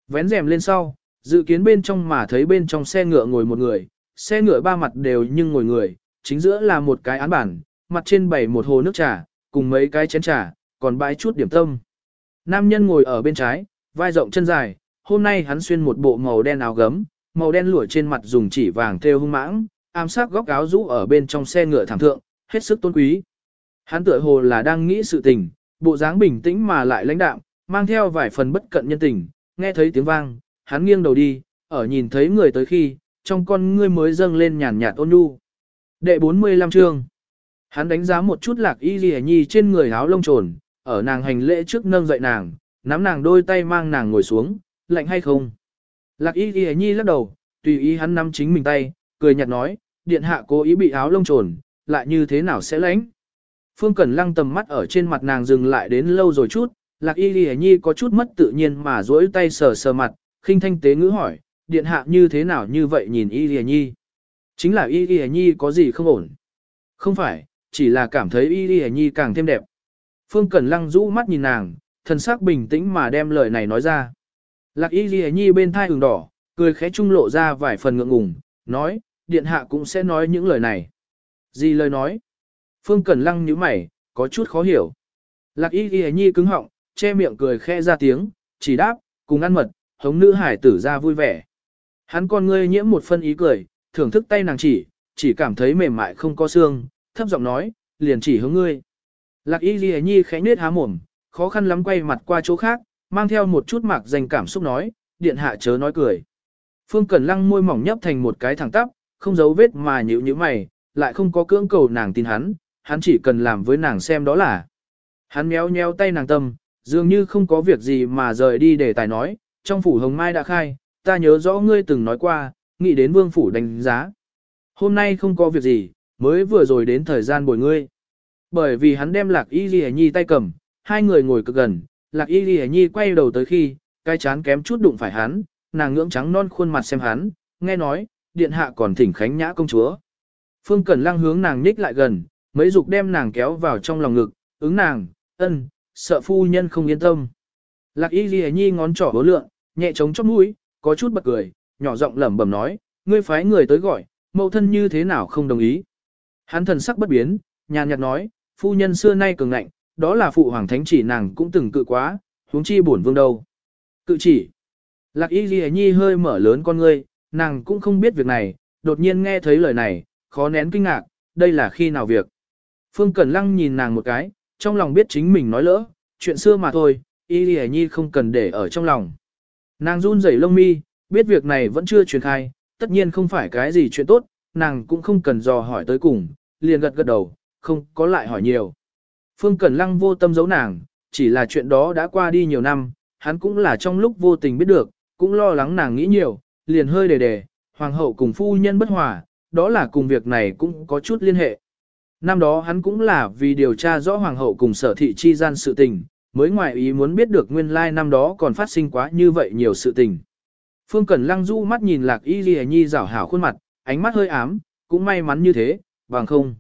Vén rèm lên sau, dự kiến bên trong mà thấy bên trong xe ngựa ngồi một người, xe ngựa ba mặt đều nhưng ngồi người, chính giữa là một cái án bản, mặt trên bày một hồ nước trà, cùng mấy cái chén trà, còn bãi chút điểm tâm. Nam nhân ngồi ở bên trái, vai rộng chân dài, hôm nay hắn xuyên một bộ màu đen áo gấm, màu đen lụa trên mặt dùng chỉ vàng thêu hung mãng, ám sát góc áo rũ ở bên trong xe ngựa thảm thượng, hết sức tôn quý. Hắn tựa hồ là đang nghĩ sự tình, bộ dáng bình tĩnh mà lại lãnh đạm, mang theo vài phần bất cận nhân tình, nghe thấy tiếng vang, hắn nghiêng đầu đi, ở nhìn thấy người tới khi, trong con ngươi mới dâng lên nhàn nhạt ôn nhu. Đệ 45 chương. Hắn đánh giá một chút lạc y ghi nhi trên người áo lông trồn, ở nàng hành lễ trước nâng dậy nàng, nắm nàng đôi tay mang nàng ngồi xuống, lạnh hay không. Lạc y y nhi lắc đầu, tùy ý hắn nắm chính mình tay, cười nhạt nói, điện hạ cố ý bị áo lông trồn, lại như thế nào sẽ lãnh. Phương Cẩn Lăng tầm mắt ở trên mặt nàng dừng lại đến lâu rồi chút, Lạc Y Lì Nhi có chút mất tự nhiên mà duỗi tay sờ sờ mặt, khinh thanh tế ngữ hỏi, điện hạ như thế nào như vậy nhìn Y Lì Nhi. Chính là Y Lì Nhi có gì không ổn. Không phải, chỉ là cảm thấy Y Lì Nhi càng thêm đẹp. Phương Cẩn Lăng rũ mắt nhìn nàng, thần sắc bình tĩnh mà đem lời này nói ra. Lạc Y ghi Nhi bên thai ửng đỏ, cười khẽ trung lộ ra vài phần ngượng ngùng, nói, điện hạ cũng sẽ nói những lời này. Gì lời nói? Phương Cẩn Lăng nhíu mày, có chút khó hiểu. Lạc Y Ghi Nhi cứng họng, che miệng cười khẽ ra tiếng, chỉ đáp, cùng ăn mật, hống nữ hải tử ra vui vẻ. Hắn con ngươi nhiễm một phân ý cười, thưởng thức tay nàng chỉ, chỉ cảm thấy mềm mại không có xương, thấp giọng nói, liền chỉ hướng ngươi. Lạc Y Ghi Nhi khẽ nết há mồm, khó khăn lắm quay mặt qua chỗ khác, mang theo một chút mạc dành cảm xúc nói, điện hạ chớ nói cười. Phương Cẩn Lăng môi mỏng nhấp thành một cái thẳng tắp, không giấu vết mà nhíu nhíu mày, lại không có cưỡng cầu nàng tin hắn, hắn chỉ cần làm với nàng xem đó là. Hắn méo méo tay nàng tâm, dường như không có việc gì mà rời đi để tài nói, trong phủ hồng mai đã khai, ta nhớ rõ ngươi từng nói qua, nghĩ đến vương phủ đánh giá. Hôm nay không có việc gì, mới vừa rồi đến thời gian bồi ngươi. Bởi vì hắn đem lạc y ghi nhi tay cầm, hai người ngồi cực gần, lạc y ghi nhi quay đầu tới khi, cái chán kém chút đụng phải hắn, nàng ngưỡng trắng non khuôn mặt xem hắn, nghe nói, điện hạ còn thỉnh khánh nhã công chúa. Phương Cẩn Lăng hướng nàng nhích lại gần, mấy dục đem nàng kéo vào trong lòng ngực, ứng nàng, ân, sợ phu nhân không yên tâm. Lạc y ghi nhi ngón trỏ bố lượng, nhẹ trống chóp mũi, có chút bật cười, nhỏ giọng lẩm bẩm nói, ngươi phái người tới gọi, mẫu thân như thế nào không đồng ý. Hắn thần sắc bất biến, nhàn nhạt nói, phu nhân xưa nay cường ngạnh, đó là phụ hoàng thánh chỉ nàng cũng từng cự quá, huống chi bổn vương đâu. Cự chỉ. Lạc y ghi nhi hơi mở lớn con ngươi, nàng cũng không biết việc này, đột nhiên nghe thấy lời này, khó nén kinh ngạc, đây là khi nào việc. Phương Cẩn Lăng nhìn nàng một cái, trong lòng biết chính mình nói lỡ, chuyện xưa mà thôi, y lì nhi không cần để ở trong lòng. Nàng run rẩy lông mi, biết việc này vẫn chưa truyền khai, tất nhiên không phải cái gì chuyện tốt, nàng cũng không cần dò hỏi tới cùng, liền gật gật đầu, không có lại hỏi nhiều. Phương Cẩn Lăng vô tâm giấu nàng, chỉ là chuyện đó đã qua đi nhiều năm, hắn cũng là trong lúc vô tình biết được, cũng lo lắng nàng nghĩ nhiều, liền hơi đề đề, hoàng hậu cùng phu nhân bất hòa, đó là cùng việc này cũng có chút liên hệ. Năm đó hắn cũng là vì điều tra rõ hoàng hậu cùng sở thị chi gian sự tình, mới ngoại ý muốn biết được nguyên lai năm đó còn phát sinh quá như vậy nhiều sự tình. Phương Cẩn Lăng du mắt nhìn lạc y ghi nhi rảo hảo khuôn mặt, ánh mắt hơi ám, cũng may mắn như thế, bằng không.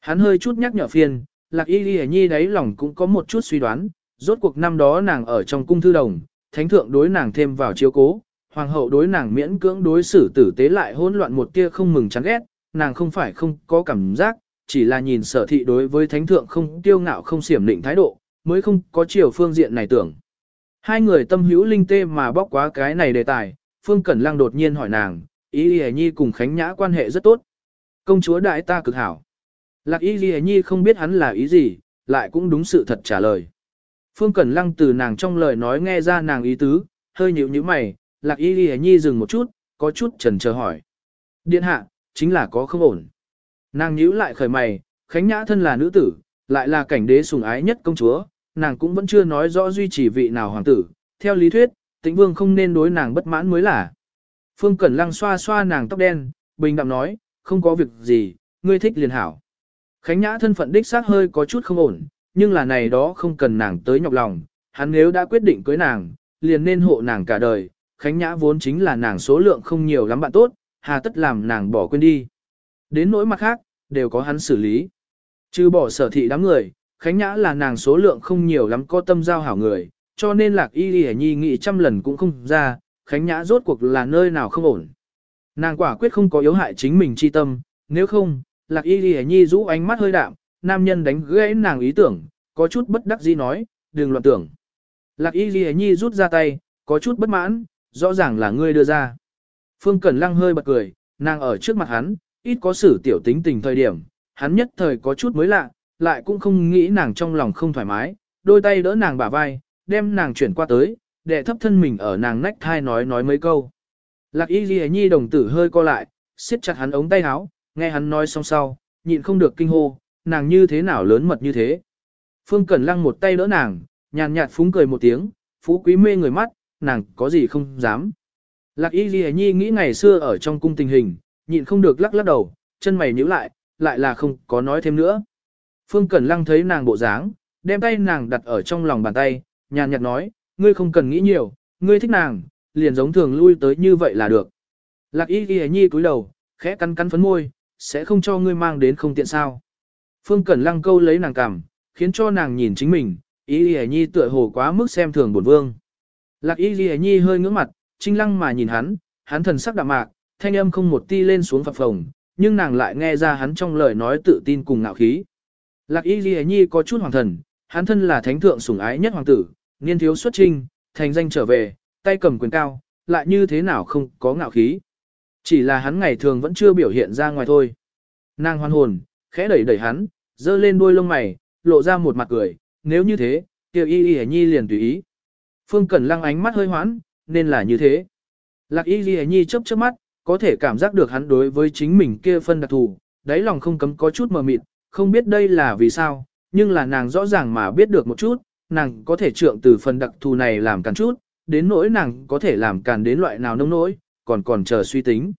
Hắn hơi chút nhắc nhở phiền, lạc y ghi nhi đấy lòng cũng có một chút suy đoán, rốt cuộc năm đó nàng ở trong cung thư đồng, thánh thượng đối nàng thêm vào chiếu cố, hoàng hậu đối nàng miễn cưỡng đối xử tử tế lại hỗn loạn một tia không mừng chán ghét, nàng không phải không có cảm giác, chỉ là nhìn sở thị đối với thánh thượng không tiêu ngạo không xiểm định thái độ, mới không có chiều phương diện này tưởng. Hai người tâm hữu linh tê mà bóc quá cái này đề tài, Phương Cẩn Lăng đột nhiên hỏi nàng, ý Lì Nhi cùng Khánh Nhã quan hệ rất tốt. Công chúa đại ta cực hảo. Lạc y ghi Nhi không biết hắn là ý gì, lại cũng đúng sự thật trả lời. Phương Cẩn Lăng từ nàng trong lời nói nghe ra nàng ý tứ, hơi nhíu nhíu mày, Lạc Y Ghi Nhi dừng một chút, có chút chần chờ hỏi. Điện hạ, chính là có không ổn. Nàng nhíu lại khởi mày, Khánh Nhã thân là nữ tử, lại là cảnh đế sủng ái nhất công chúa, nàng cũng vẫn chưa nói rõ duy trì vị nào hoàng tử. Theo lý thuyết, tĩnh vương không nên đối nàng bất mãn mới là. Phương Cẩn Lăng xoa xoa nàng tóc đen, bình đạm nói, không có việc gì, ngươi thích liền hảo. Khánh Nhã thân phận đích xác hơi có chút không ổn, nhưng là này đó không cần nàng tới nhọc lòng, hắn nếu đã quyết định cưới nàng, liền nên hộ nàng cả đời, Khánh Nhã vốn chính là nàng số lượng không nhiều lắm bạn tốt, hà tất làm nàng bỏ quên đi. Đến nỗi mặt khác, đều có hắn xử lý. Chứ bỏ sở thị đám người, Khánh Nhã là nàng số lượng không nhiều lắm có tâm giao hảo người, cho nên lạc y đi nhi nghĩ trăm lần cũng không ra, Khánh Nhã rốt cuộc là nơi nào không ổn. Nàng quả quyết không có yếu hại chính mình chi tâm, nếu không, lạc y ghi nhi rũ ánh mắt hơi đạm, nam nhân đánh gãy nàng ý tưởng, có chút bất đắc dĩ nói, đừng loạn tưởng. Lạc y ghi nhi rút ra tay, có chút bất mãn, rõ ràng là ngươi đưa ra. Phương Cẩn Lăng hơi bật cười, nàng ở trước mặt hắn, ít có xử tiểu tính tình thời điểm, hắn nhất thời có chút mới lạ, lại cũng không nghĩ nàng trong lòng không thoải mái, đôi tay đỡ nàng bả vai, đem nàng chuyển qua tới, để thấp thân mình ở nàng nách thai nói nói mấy câu. Lạc y ghi nhi đồng tử hơi co lại, siết chặt hắn ống tay áo, nghe hắn nói xong sau, nhịn không được kinh hô, nàng như thế nào lớn mật như thế. Phương Cẩn Lăng một tay đỡ nàng, nhàn nhạt phúng cười một tiếng, phú quý mê người mắt, nàng có gì không dám. Lạc y ghi nhi nghĩ ngày xưa ở trong cung tình hình, nhịn không được lắc lắc đầu, chân mày nhíu lại, lại là không có nói thêm nữa. Phương Cẩn Lăng thấy nàng bộ dáng, đem tay nàng đặt ở trong lòng bàn tay, nhàn nhạt nói, ngươi không cần nghĩ nhiều, ngươi thích nàng, liền giống thường lui tới như vậy là được. Lạc y ghi nhi cúi đầu, khẽ cắn cắn phấn môi, sẽ không cho ngươi mang đến không tiện sao. Phương Cẩn Lăng câu lấy nàng cằm, khiến cho nàng nhìn chính mình, y ghi nhi tựa hồ quá mức xem thường bổn vương. Lạc y ghi nhi hơi ngưỡng mặt, trinh lăng mà nhìn hắn, hắn thần sắc đạm mạc, thanh âm không một ti lên xuống phập phồng, nhưng nàng lại nghe ra hắn trong lời nói tự tin cùng ngạo khí. Lạc y ghi nhi có chút hoàng thần, hắn thân là thánh thượng sủng ái nhất hoàng tử, niên thiếu xuất trinh, thành danh trở về, tay cầm quyền cao, lại như thế nào không có ngạo khí. Chỉ là hắn ngày thường vẫn chưa biểu hiện ra ngoài thôi. Nàng hoan hồn, khẽ đẩy đẩy hắn, dơ lên đuôi lông mày, lộ ra một mặt cười, nếu như thế, tiểu y y nhi liền tùy ý. Phương Cẩn lăng ánh mắt hơi hoãn, nên là như thế. Lạc y y nhi chớp chớp mắt, có thể cảm giác được hắn đối với chính mình kia phân đặc thù, đáy lòng không cấm có chút mờ mịt, không biết đây là vì sao, nhưng là nàng rõ ràng mà biết được một chút, nàng có thể trượng từ phần đặc thù này làm càn chút, đến nỗi nàng có thể làm càn đến loại nào nông nỗi, còn còn chờ suy tính.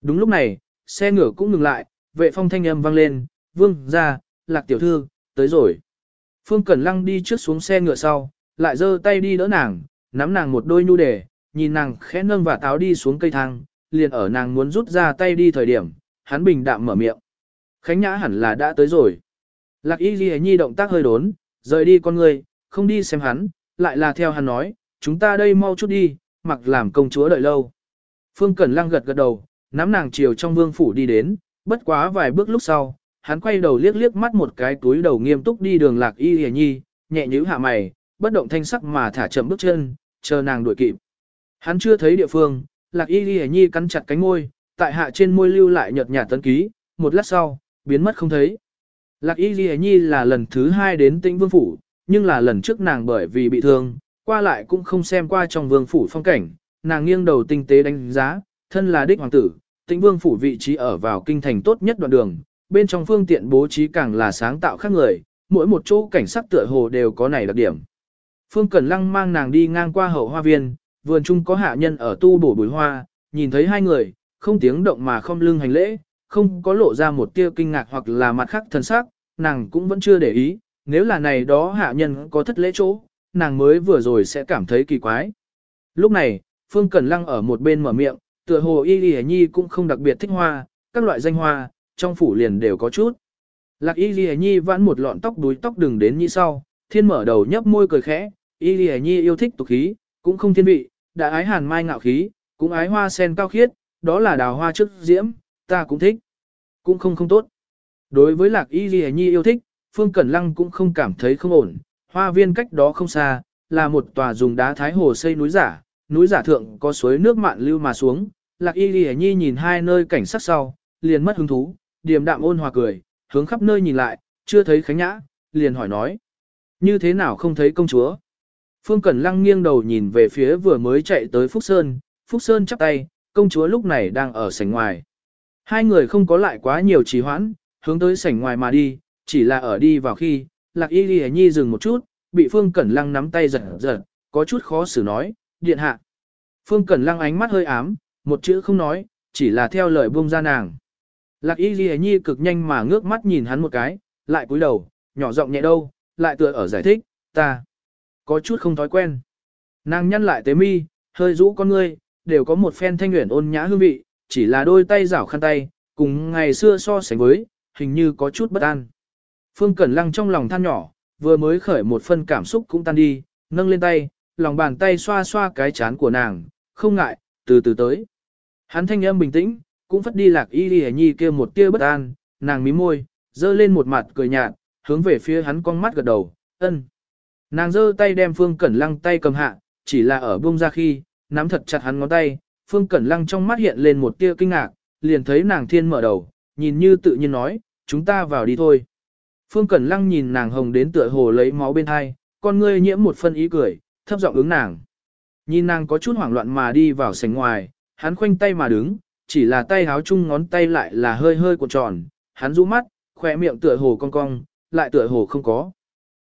Đúng lúc này, xe ngựa cũng ngừng lại, vệ phong thanh âm vang lên, vương ra, lạc tiểu thư, tới rồi. Phương Cẩn Lăng đi trước xuống xe ngựa sau, lại giơ tay đi đỡ nàng, nắm nàng một đôi nhu đề, nhìn nàng khẽ nâng và táo đi xuống cây thang, liền ở nàng muốn rút ra tay đi thời điểm, hắn bình đạm mở miệng. Khánh Nhã hẳn là đã tới rồi. Lạc Y Ghi Nhi động tác hơi đốn, rời đi con người, không đi xem hắn, lại là theo hắn nói, chúng ta đây mau chút đi, mặc làm công chúa đợi lâu. Phương Cẩn Lăng gật gật đầu, nắm nàng chiều trong vương phủ đi đến, bất quá vài bước lúc sau, hắn quay đầu liếc liếc mắt một cái túi đầu nghiêm túc đi đường Lạc Y hề Nhi, nhẹ nhíu hạ mày, bất động thanh sắc mà thả chậm bước chân, chờ nàng đuổi kịp. Hắn chưa thấy địa phương, Lạc Y hề Nhi cắn chặt cánh môi, tại hạ trên môi lưu lại nhợt nhạt tấn ký, một lát sau, biến mất không thấy. Lạc Y hề Nhi là lần thứ hai đến tĩnh vương phủ, nhưng là lần trước nàng bởi vì bị thương, qua lại cũng không xem qua trong vương phủ phong cảnh, nàng nghiêng đầu tinh tế đánh giá, thân là đích hoàng tử, tĩnh vương phủ vị trí ở vào kinh thành tốt nhất đoạn đường, bên trong phương tiện bố trí càng là sáng tạo khác người, mỗi một chỗ cảnh sắc tựa hồ đều có này đặc điểm. Phương Cẩn Lăng mang nàng đi ngang qua hậu hoa viên, vườn chung có hạ nhân ở tu bổ bùi hoa, nhìn thấy hai người, không tiếng động mà không lưng hành lễ, không có lộ ra một tia kinh ngạc hoặc là mặt khác thần sắc, nàng cũng vẫn chưa để ý, nếu là này đó hạ nhân có thất lễ chỗ, nàng mới vừa rồi sẽ cảm thấy kỳ quái. Lúc này, Phương Cẩn Lăng ở một bên mở miệng, tựa hồ Y Lì Nhi cũng không đặc biệt thích hoa, các loại danh hoa, trong phủ liền đều có chút. Lạc Y Lì Nhi vãn một lọn tóc đuôi tóc đừng đến như sau, thiên mở đầu nhấp môi cười khẽ, Y Lì Nhi yêu thích tục khí, cũng không thiên vị, đã ái hàn mai ngạo khí, cũng ái hoa sen cao khiết, đó là đào hoa trước diễm, ta cũng thích. Cũng không không tốt. Đối với lạc y ghi nhi yêu thích, Phương Cẩn Lăng cũng không cảm thấy không ổn. Hoa viên cách đó không xa, là một tòa dùng đá thái hồ xây núi giả, núi giả thượng có suối nước mạn lưu mà xuống. Lạc y lì nhi nhìn hai nơi cảnh sắc sau, liền mất hứng thú, điềm đạm ôn hòa cười, hướng khắp nơi nhìn lại, chưa thấy khánh nhã, liền hỏi nói. Như thế nào không thấy công chúa? Phương Cẩn Lăng nghiêng đầu nhìn về phía vừa mới chạy tới Phúc Sơn, Phúc Sơn chắp tay, công chúa lúc này đang ở sảnh ngoài. Hai người không có lại quá nhiều trì hoãn, hướng tới sảnh ngoài mà đi, chỉ là ở đi vào khi, Lạc Y Ghi Nhi dừng một chút, bị Phương Cẩn Lăng nắm tay giật giật, có chút khó xử nói, điện hạ. Phương Cẩn Lăng ánh mắt hơi ám, một chữ không nói, chỉ là theo lời buông ra nàng. Lạc Y Ghi Nhi cực nhanh mà ngước mắt nhìn hắn một cái, lại cúi đầu, nhỏ giọng nhẹ đâu, lại tựa ở giải thích, ta có chút không thói quen. Nàng nhăn lại tế mi, hơi rũ con ngươi, đều có một phen thanh nguyện ôn nhã hương vị, chỉ là đôi tay rảo khăn tay, cùng ngày xưa so sánh với, hình như có chút bất an. Phương Cẩn Lăng trong lòng than nhỏ, vừa mới khởi một phân cảm xúc cũng tan đi, nâng lên tay, lòng bàn tay xoa xoa cái chán của nàng, không ngại, từ từ tới. Hắn thanh âm bình tĩnh, cũng phất đi lạc y lì nhi kia một tia bất an, nàng mím môi, dơ lên một mặt cười nhạt, hướng về phía hắn con mắt gật đầu, ân. Nàng dơ tay đem Phương Cẩn Lăng tay cầm hạ, chỉ là ở buông ra khi, nắm thật chặt hắn ngón tay, Phương Cẩn Lăng trong mắt hiện lên một tia kinh ngạc, liền thấy nàng thiên mở đầu, nhìn như tự nhiên nói, chúng ta vào đi thôi. Phương Cẩn Lăng nhìn nàng hồng đến tựa hồ lấy máu bên hai, con ngươi nhiễm một phân ý cười, thấp giọng ứng nàng. Nhìn nàng có chút hoảng loạn mà đi vào sảnh ngoài, hắn khoanh tay mà đứng, chỉ là tay háo chung ngón tay lại là hơi hơi cuộn tròn, hắn rũ mắt, khỏe miệng tựa hồ cong cong, lại tựa hồ không có.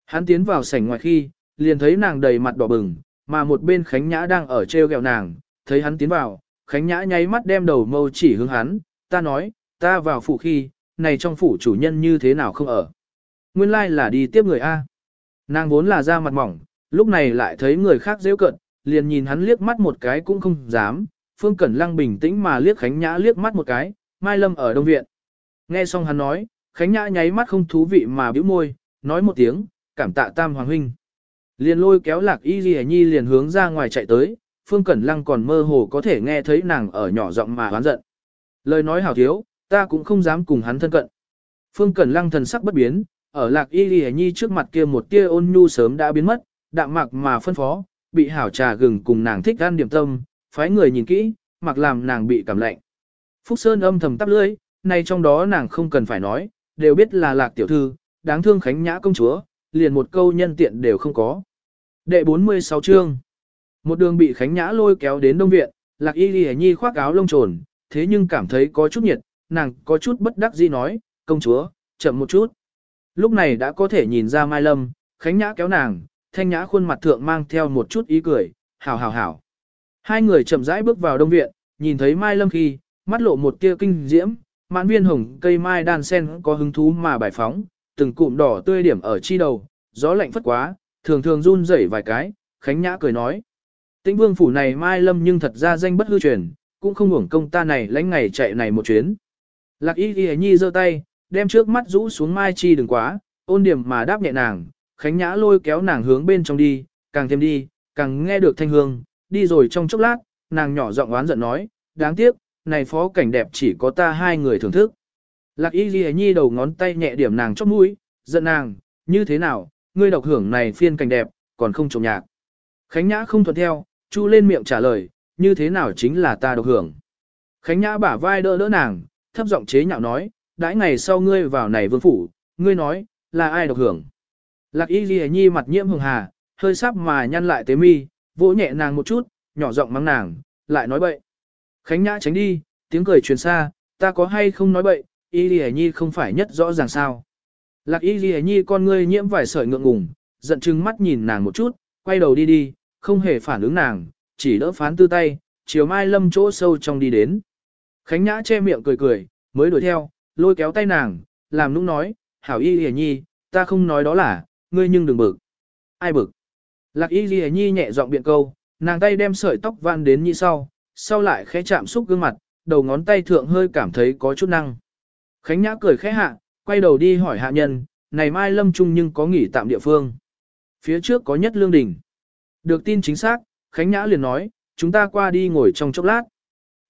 Hắn tiến vào sảnh ngoài khi, liền thấy nàng đầy mặt đỏ bừng, mà một bên Khánh Nhã đang ở treo gẹo nàng, thấy hắn tiến vào, Khánh Nhã nháy mắt đem đầu mâu chỉ hướng hắn, ta nói, ta vào phủ khi, này trong phủ chủ nhân như thế nào không ở. Nguyên lai like là đi tiếp người A. Nàng vốn là da mặt mỏng, lúc này lại thấy người khác dễ cận, liền nhìn hắn liếc mắt một cái cũng không dám, Phương Cẩn Lăng bình tĩnh mà liếc Khánh Nhã liếc mắt một cái, Mai Lâm ở Đông Viện. Nghe xong hắn nói, Khánh Nhã nháy mắt không thú vị mà bĩu môi, nói một tiếng, cảm tạ tam hoàng huynh. Liền lôi kéo lạc y ghi nhi liền hướng ra ngoài chạy tới, Phương Cẩn Lăng còn mơ hồ có thể nghe thấy nàng ở nhỏ giọng mà hoán giận. Lời nói hảo thiếu, ta cũng không dám cùng hắn thân cận. Phương Cẩn Lăng thần sắc bất biến, ở lạc y ghi nhi trước mặt kia một tia ôn nhu sớm đã biến mất, đạm mạc mà phân phó, bị hảo trà gừng cùng nàng thích ăn điểm tâm, phái người nhìn kỹ, mặc làm nàng bị cảm lạnh. Phúc Sơn âm thầm tắp lưỡi, nay trong đó nàng không cần phải nói, đều biết là lạc tiểu thư, đáng thương khánh nhã công chúa, liền một câu nhân tiện đều không có. Đệ 46 chương Một đường bị khánh nhã lôi kéo đến đông viện, lạc y ghi nhi khoác áo lông trồn, thế nhưng cảm thấy có chút nhiệt, nàng có chút bất đắc dĩ nói, công chúa, chậm một chút. Lúc này đã có thể nhìn ra Mai Lâm, khánh nhã kéo nàng, thanh nhã khuôn mặt thượng mang theo một chút ý cười, hảo hảo hảo. Hai người chậm rãi bước vào đông viện, nhìn thấy Mai Lâm khi, mắt lộ một tia kinh diễm, mãn viên hồng cây mai đan sen có hứng thú mà bài phóng, từng cụm đỏ tươi điểm ở chi đầu, gió lạnh phất quá, thường thường run rẩy vài cái, Khánh Nhã cười nói. Tĩnh vương phủ này Mai Lâm nhưng thật ra danh bất hư truyền, cũng không hưởng công ta này lãnh ngày chạy này một chuyến. Lạc y ghi nhi giơ tay, đem trước mắt rũ xuống Mai Chi đừng quá, ôn điểm mà đáp nhẹ nàng, Khánh Nhã lôi kéo nàng hướng bên trong đi, càng thêm đi, càng nghe được thanh hương, đi rồi trong chốc lát, nàng nhỏ giọng oán giận nói, đáng tiếc, này phó cảnh đẹp chỉ có ta hai người thưởng thức. Lạc y ghi nhi đầu ngón tay nhẹ điểm nàng chóp mũi, giận nàng, như thế nào, ngươi độc hưởng này phiên cảnh đẹp, còn không trộm nhạc. Khánh Nhã không thuận theo, chu lên miệng trả lời, như thế nào chính là ta độc hưởng. Khánh Nhã bả vai đỡ đỡ nàng, thấp giọng chế nhạo nói, đãi ngày sau ngươi vào này vương phủ, ngươi nói, là ai độc hưởng. Lạc y ghi nhi mặt nhiễm hường hà, hơi sắp mà nhăn lại tế mi, vỗ nhẹ nàng một chút, nhỏ giọng mắng nàng, lại nói bậy. Khánh Nhã tránh đi, tiếng cười truyền xa, ta có hay không nói bậy, y ghi nhi không phải nhất rõ ràng sao. Lạc y ghi nhi con ngươi nhiễm vài sợi ngượng ngùng, giận chừng mắt nhìn nàng một chút, quay đầu đi đi, không hề phản ứng nàng, chỉ đỡ phán tư tay, chiều mai lâm chỗ sâu trong đi đến. Khánh Nhã che miệng cười cười, mới đuổi theo, lôi kéo tay nàng, làm nũng nói, hảo y ghi nhi, ta không nói đó là, ngươi nhưng đừng bực. Ai bực? Lạc y ghi nhi nhẹ giọng biện câu, nàng tay đem sợi tóc van đến như sau, sau lại khẽ chạm xúc gương mặt, đầu ngón tay thượng hơi cảm thấy có chút năng. Khánh Nhã cười khẽ hạ, quay đầu đi hỏi hạ nhân, này mai lâm trung nhưng có nghỉ tạm địa phương. Phía trước có nhất lương đỉnh. Được tin chính xác, Khánh Nhã liền nói, chúng ta qua đi ngồi trong chốc lát.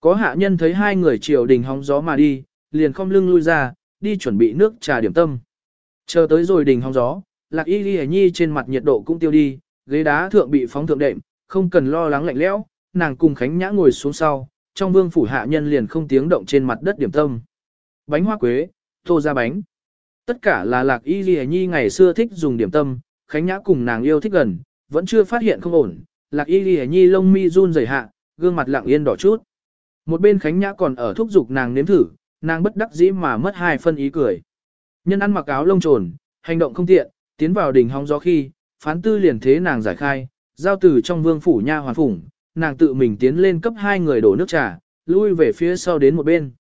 Có hạ nhân thấy hai người triều đình hóng gió mà đi, liền không lưng lui ra, đi chuẩn bị nước trà điểm tâm. Chờ tới rồi đình hóng gió, lạc y ghi nhi trên mặt nhiệt độ cũng tiêu đi, ghế đá thượng bị phóng thượng đệm, không cần lo lắng lạnh lẽo, nàng cùng Khánh Nhã ngồi xuống sau, trong vương phủ hạ nhân liền không tiếng động trên mặt đất điểm tâm. Bánh hoa quế, tô ra bánh. Tất cả là lạc y ghi nhi ngày xưa thích dùng điểm tâm, Khánh Nhã cùng nàng yêu thích gần, vẫn chưa phát hiện không ổn, lạc y ghi nhi lông mi run rẩy hạ, gương mặt lặng yên đỏ chút. Một bên Khánh Nhã còn ở thúc giục nàng nếm thử, nàng bất đắc dĩ mà mất hai phân ý cười. Nhân ăn mặc áo lông trồn, hành động không tiện, tiến vào đỉnh hóng gió khi, phán tư liền thế nàng giải khai, giao từ trong vương phủ nha hoàn phủng, nàng tự mình tiến lên cấp hai người đổ nước trà, lui về phía sau đến một bên.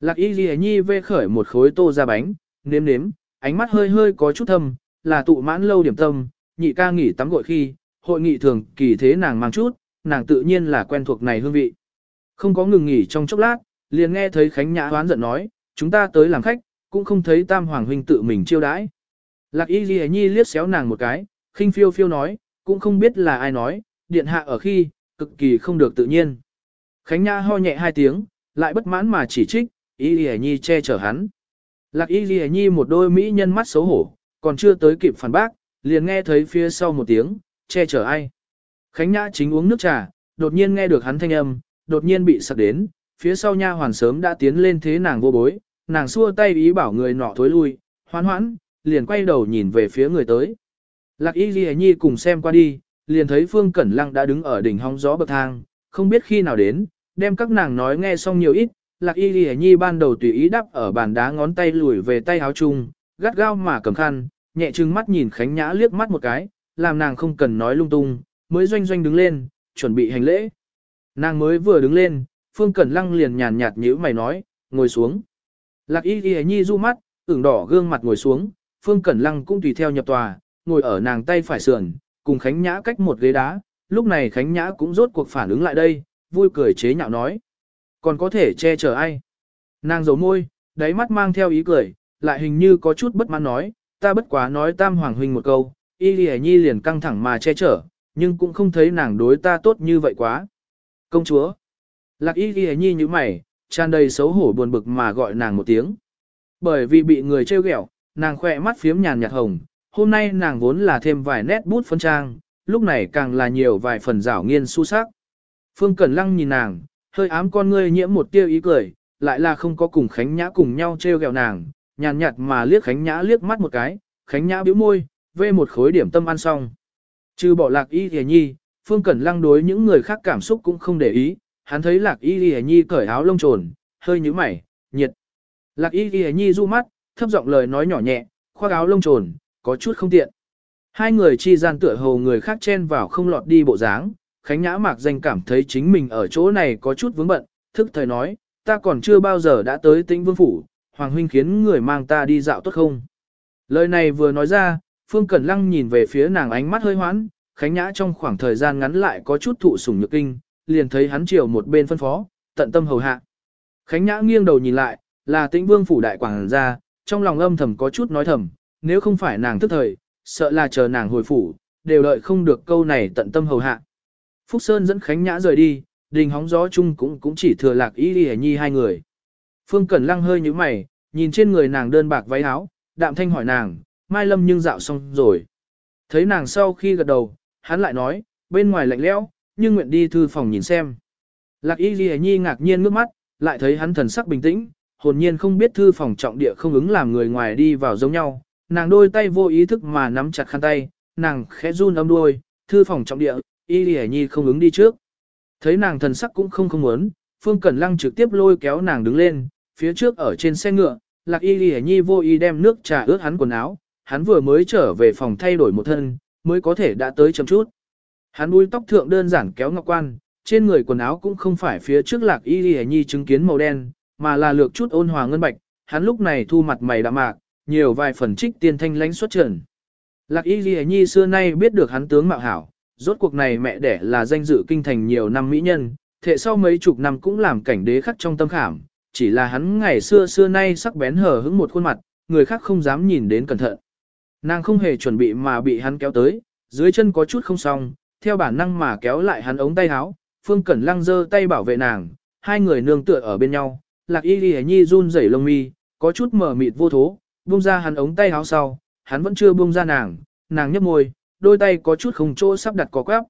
Lạc y ghi nhi vê khởi một khối tô ra bánh, nếm nếm, ánh mắt hơi hơi có chút thâm, là tụ mãn lâu điểm tâm, nhị ca nghỉ tắm gội khi, hội nghị thường kỳ thế nàng mang chút, nàng tự nhiên là quen thuộc này hương vị. Không có ngừng nghỉ trong chốc lát, liền nghe thấy Khánh Nhã hoán giận nói, chúng ta tới làm khách, cũng không thấy Tam Hoàng Huynh tự mình chiêu đãi. Lạc Y Ghi Nhi liếc xéo nàng một cái, khinh phiêu phiêu nói, cũng không biết là ai nói, điện hạ ở khi, cực kỳ không được tự nhiên. Khánh Nhã ho nhẹ hai tiếng, lại bất mãn mà chỉ trích, Y Ghi Nhi che chở hắn. Lạc Y Ghi Nhi một đôi mỹ nhân mắt xấu hổ, còn chưa tới kịp phản bác, liền nghe thấy phía sau một tiếng, che chở ai. Khánh Nhã chính uống nước trà, đột nhiên nghe được hắn thanh âm, đột nhiên bị sặc đến, phía sau nha hoàn sớm đã tiến lên thế nàng vô bối, nàng xua tay ý bảo người nọ thối lui, hoan hoãn, liền quay đầu nhìn về phía người tới. Lạc Y Ghi Nhi cùng xem qua đi, liền thấy Phương Cẩn Lăng đã đứng ở đỉnh hóng gió bậc thang, không biết khi nào đến, đem các nàng nói nghe xong nhiều ít, Lạc Y Ghi Nhi ban đầu tùy ý đắp ở bàn đá ngón tay lùi về tay áo chung, gắt gao mà cầm khăn, nhẹ trừng mắt nhìn Khánh Nhã liếc mắt một cái, làm nàng không cần nói lung tung, mới doanh doanh đứng lên, chuẩn bị hành lễ. Nàng mới vừa đứng lên, Phương Cẩn Lăng liền nhàn nhạt nhíu mày nói, ngồi xuống. Lạc Y Ghi Nhi du mắt, ửng đỏ gương mặt ngồi xuống, Phương Cẩn Lăng cũng tùy theo nhập tòa, ngồi ở nàng tay phải sườn, cùng Khánh Nhã cách một ghế đá. Lúc này Khánh Nhã cũng rốt cuộc phản ứng lại đây, vui cười chế nhạo nói. Còn có thể che chở ai? Nàng giấu môi, đáy mắt mang theo ý cười, lại hình như có chút bất mãn nói, ta bất quá nói tam hoàng huynh một câu, y lì nhi liền căng thẳng mà che chở, nhưng cũng không thấy nàng đối ta tốt như vậy quá. Công chúa! Lạc y lì nhi như mày, tràn đầy xấu hổ buồn bực mà gọi nàng một tiếng. Bởi vì bị người trêu ghẹo, nàng khỏe mắt phiếm nhàn nhạt hồng, hôm nay nàng vốn là thêm vài nét bút phân trang, lúc này càng là nhiều vài phần rảo nghiên su sắc. Phương Cẩn Lăng nhìn nàng, hơi ám con ngươi nhiễm một tia ý cười, lại là không có cùng Khánh Nhã cùng nhau trêu ghẹo nàng, nhàn nhạt mà liếc Khánh Nhã liếc mắt một cái, Khánh Nhã bĩu môi, vê một khối điểm tâm ăn xong. Trừ bỏ lạc y hề nhi, Phương Cẩn Lăng đối những người khác cảm xúc cũng không để ý, hắn thấy lạc y hề nhi cởi áo lông trồn, hơi nhíu mày, nhiệt. Lạc y hề nhi du mắt, thấp giọng lời nói nhỏ nhẹ, khoác áo lông trồn, có chút không tiện. Hai người chi gian tựa hồ người khác chen vào không lọt đi bộ dáng, Khánh Nhã mạc danh cảm thấy chính mình ở chỗ này có chút vướng bận, thức thời nói, ta còn chưa bao giờ đã tới tĩnh vương phủ, Hoàng huynh khiến người mang ta đi dạo tốt không? Lời này vừa nói ra, Phương Cẩn Lăng nhìn về phía nàng ánh mắt hơi hoãn, Khánh Nhã trong khoảng thời gian ngắn lại có chút thụ sủng nhược kinh, liền thấy hắn chiều một bên phân phó, tận tâm hầu hạ. Khánh Nhã nghiêng đầu nhìn lại, là tĩnh vương phủ đại quảng gia, trong lòng âm thầm có chút nói thầm, nếu không phải nàng tức thời, sợ là chờ nàng hồi phủ, đều đợi không được câu này tận tâm hầu hạ. Phúc Sơn dẫn Khánh Nhã rời đi, đình hóng gió chung cũng cũng chỉ thừa lạc y đi nhi hai người. Phương Cẩn Lăng hơi như mày, nhìn trên người nàng đơn bạc váy áo, đạm thanh hỏi nàng, Mai Lâm nhưng dạo xong rồi. Thấy nàng sau khi gật đầu, hắn lại nói, bên ngoài lạnh lẽo, nhưng nguyện đi thư phòng nhìn xem. Lạc y ghi nhi ngạc nhiên ngước mắt, lại thấy hắn thần sắc bình tĩnh, hồn nhiên không biết thư phòng trọng địa không ứng làm người ngoài đi vào giống nhau. Nàng đôi tay vô ý thức mà nắm chặt khăn tay, nàng khẽ run âm đuôi, thư phòng trọng địa, y lì nhi không ứng đi trước. Thấy nàng thần sắc cũng không không muốn, Phương Cẩn Lăng trực tiếp lôi kéo nàng đứng lên, phía trước ở trên xe ngựa, Lạc Y Lì Nhi vô ý đem nước trà ướt hắn quần áo, hắn vừa mới trở về phòng thay đổi một thân, mới có thể đã tới chậm chút. Hắn đuôi tóc thượng đơn giản kéo ngọc quan, trên người quần áo cũng không phải phía trước Lạc Y Lì Nhi chứng kiến màu đen, mà là lược chút ôn hòa ngân bạch, hắn lúc này thu mặt mày đạm mạc, nhiều vài phần trích tiên thanh lãnh xuất trần. Lạc Y Ghi Nhi xưa nay biết được hắn tướng mạo hảo, rốt cuộc này mẹ đẻ là danh dự kinh thành nhiều năm mỹ nhân, thệ sau mấy chục năm cũng làm cảnh đế khắc trong tâm khảm, chỉ là hắn ngày xưa xưa nay sắc bén hở hững một khuôn mặt, người khác không dám nhìn đến cẩn thận. Nàng không hề chuẩn bị mà bị hắn kéo tới, dưới chân có chút không xong, theo bản năng mà kéo lại hắn ống tay áo, Phương Cẩn Lăng giơ tay bảo vệ nàng, hai người nương tựa ở bên nhau, Lạc Y Lì Nhi run rẩy lông mi, có chút mở mịt vô thố, buông ra hắn ống tay áo sau, hắn vẫn chưa buông ra nàng, nàng nhấp môi, đôi tay có chút không chỗ sắp đặt có quắp.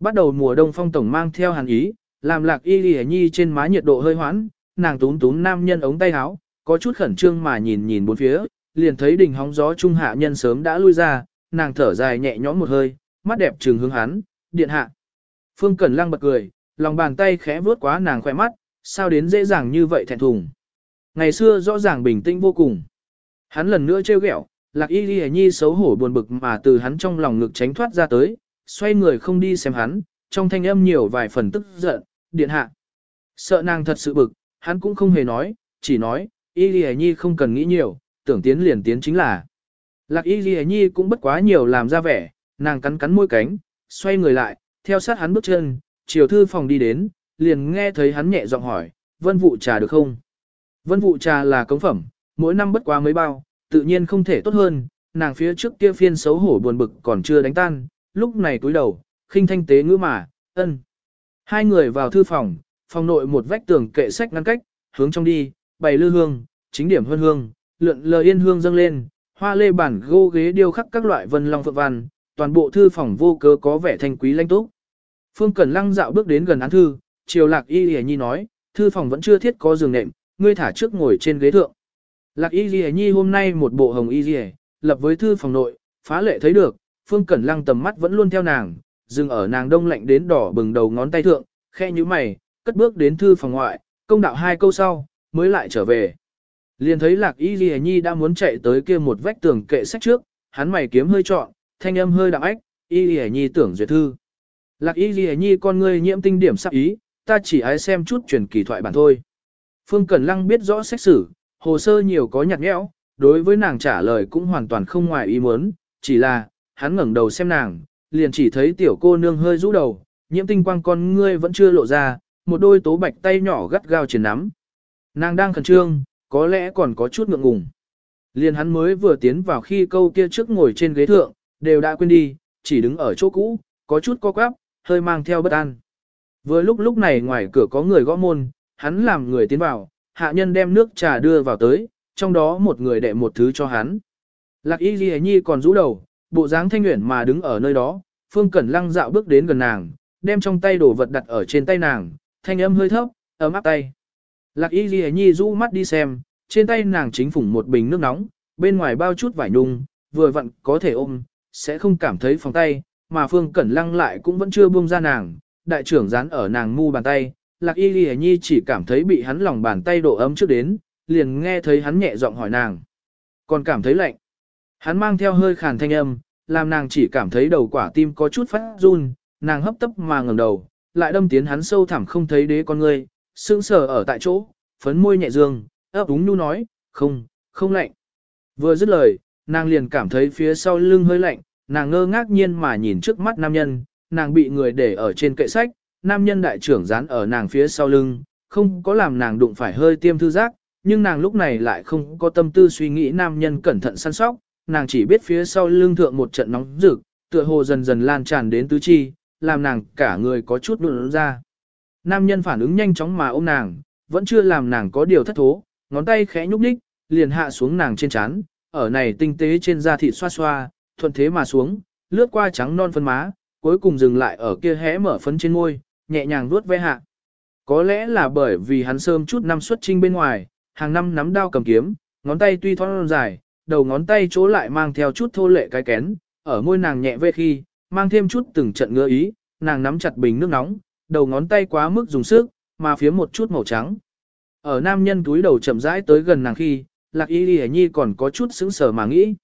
Bắt đầu mùa đông phong tổng mang theo hàn ý, làm Lạc Y Lì Nhi trên má nhiệt độ hơi hoãn, nàng túm túm nam nhân ống tay áo, có chút khẩn trương mà nhìn nhìn bốn phía, liền thấy đỉnh hóng gió trung hạ nhân sớm đã lui ra, nàng thở dài nhẹ nhõm một hơi, mắt đẹp trừng hướng hắn, điện hạ. Phương Cẩn Lăng bật cười, lòng bàn tay khẽ vuốt quá nàng khỏe mắt, sao đến dễ dàng như vậy thẹn thùng. Ngày xưa rõ ràng bình tĩnh vô cùng. Hắn lần nữa trêu ghẹo, lạc y ghi nhi xấu hổ buồn bực mà từ hắn trong lòng ngực tránh thoát ra tới, xoay người không đi xem hắn, trong thanh âm nhiều vài phần tức giận, điện hạ. Sợ nàng thật sự bực, hắn cũng không hề nói, chỉ nói, y ghi nhi không cần nghĩ nhiều, tưởng tiến liền tiến chính là. Lạc y ghi nhi cũng bất quá nhiều làm ra vẻ, nàng cắn cắn môi cánh, xoay người lại, theo sát hắn bước chân, chiều thư phòng đi đến, liền nghe thấy hắn nhẹ giọng hỏi, vân vụ trà được không? Vân vụ trà là cống phẩm, mỗi năm bất quá mấy bao, tự nhiên không thể tốt hơn, nàng phía trước kia phiên xấu hổ buồn bực còn chưa đánh tan, lúc này túi đầu, khinh thanh tế ngữ mà, ân. Hai người vào thư phòng, phòng nội một vách tường kệ sách ngăn cách, hướng trong đi, bày lư hương, chính điểm hương hương, lượn lờ yên hương dâng lên, hoa lê bản gô ghế điêu khắc các loại vân long phượng văn, toàn bộ thư phòng vô cớ có vẻ thanh quý lanh túc. Phương Cẩn Lăng dạo bước đến gần án thư, Triều Lạc Y Lì Nhi nói, thư phòng vẫn chưa thiết có giường nệm, ngươi thả trước ngồi trên ghế thượng. Lạc Y Lì Nhi hôm nay một bộ hồng y lìa, lập với thư phòng nội, phá lệ thấy được, Phương Cẩn Lăng tầm mắt vẫn luôn theo nàng, dừng ở nàng đông lạnh đến đỏ bừng đầu ngón tay thượng, khe như mày, cất bước đến thư phòng ngoại, công đạo hai câu sau, mới lại trở về. Liền thấy Lạc Y Lì Nhi đã muốn chạy tới kia một vách tường kệ sách trước, hắn mày kiếm hơi trọn, thanh âm hơi đạm ách, Y Lì Nhi tưởng duyệt thư. Lạc Y Lì Nhi con ngươi nhiễm tinh điểm sắc ý, ta chỉ ái xem chút truyền kỳ thoại bản thôi. Phương Cẩn Lăng biết rõ sách sử, hồ sơ nhiều có nhạt nhẽo, đối với nàng trả lời cũng hoàn toàn không ngoài ý muốn, chỉ là, hắn ngẩng đầu xem nàng, liền chỉ thấy tiểu cô nương hơi rũ đầu, nhiễm tinh quang con ngươi vẫn chưa lộ ra, một đôi tố bạch tay nhỏ gắt gao trên nắm. Nàng đang khẩn trương, có lẽ còn có chút ngượng ngùng. Liền hắn mới vừa tiến vào khi câu kia trước ngồi trên ghế thượng, đều đã quên đi, chỉ đứng ở chỗ cũ, có chút co quắp, hơi mang theo bất an. Vừa lúc lúc này ngoài cửa có người gõ môn, hắn làm người tiến vào, hạ nhân đem nước trà đưa vào tới, trong đó một người đệ một thứ cho hắn. Lạc y ghi nhi còn rũ đầu, bộ dáng thanh nguyện mà đứng ở nơi đó, phương cẩn lăng dạo bước đến gần nàng, đem trong tay đồ vật đặt ở trên tay nàng, thanh âm hơi thấp, ấm áp tay. Lạc y ghi nhi rũ mắt đi xem, trên tay nàng chính phủng một bình nước nóng, bên ngoài bao chút vải nhung, vừa vặn có thể ôm, sẽ không cảm thấy phòng tay, mà phương cẩn lăng lại cũng vẫn chưa buông ra nàng, đại trưởng dán ở nàng mu bàn tay, lạc y ghi nhi chỉ cảm thấy bị hắn lòng bàn tay độ ấm trước đến, liền nghe thấy hắn nhẹ giọng hỏi nàng. Còn cảm thấy lạnh. Hắn mang theo hơi khàn thanh âm, làm nàng chỉ cảm thấy đầu quả tim có chút phát run, nàng hấp tấp mà ngẩng đầu, lại đâm tiến hắn sâu thẳm không thấy đế con ngươi, sững sờ ở tại chỗ, phấn môi nhẹ dương, ấp úng nu nói, không, không lạnh. Vừa dứt lời, nàng liền cảm thấy phía sau lưng hơi lạnh, nàng ngơ ngác nhiên mà nhìn trước mắt nam nhân, nàng bị người để ở trên kệ sách, nam nhân đại trưởng dán ở nàng phía sau lưng, không có làm nàng đụng phải hơi tiêm thư giác, nhưng nàng lúc này lại không có tâm tư suy nghĩ nam nhân cẩn thận săn sóc, nàng chỉ biết phía sau lưng thượng một trận nóng rực, tựa hồ dần dần lan tràn đến tứ chi, làm nàng cả người có chút nụn ra. Nam nhân phản ứng nhanh chóng mà ôm nàng, vẫn chưa làm nàng có điều thất thố, ngón tay khẽ nhúc nhích, liền hạ xuống nàng trên trán, ở này tinh tế trên da thịt xoa xoa, thuận thế mà xuống, lướt qua trắng non phân má, cuối cùng dừng lại ở kia hé mở phấn trên môi, nhẹ nhàng vuốt ve hạ. Có lẽ là bởi vì hắn sớm chút năm xuất trinh bên ngoài, hàng năm nắm đao cầm kiếm, ngón tay tuy thon dài, đầu ngón tay chỗ lại mang theo chút thô lệ cái kén, ở môi nàng nhẹ vê khi, mang thêm chút từng trận ngứa ý, nàng nắm chặt bình nước nóng, đầu ngón tay quá mức dùng sức, mà phía một chút màu trắng. Ở nam nhân túi đầu chậm rãi tới gần nàng khi, lạc y đi nhi còn có chút sững sờ mà nghĩ.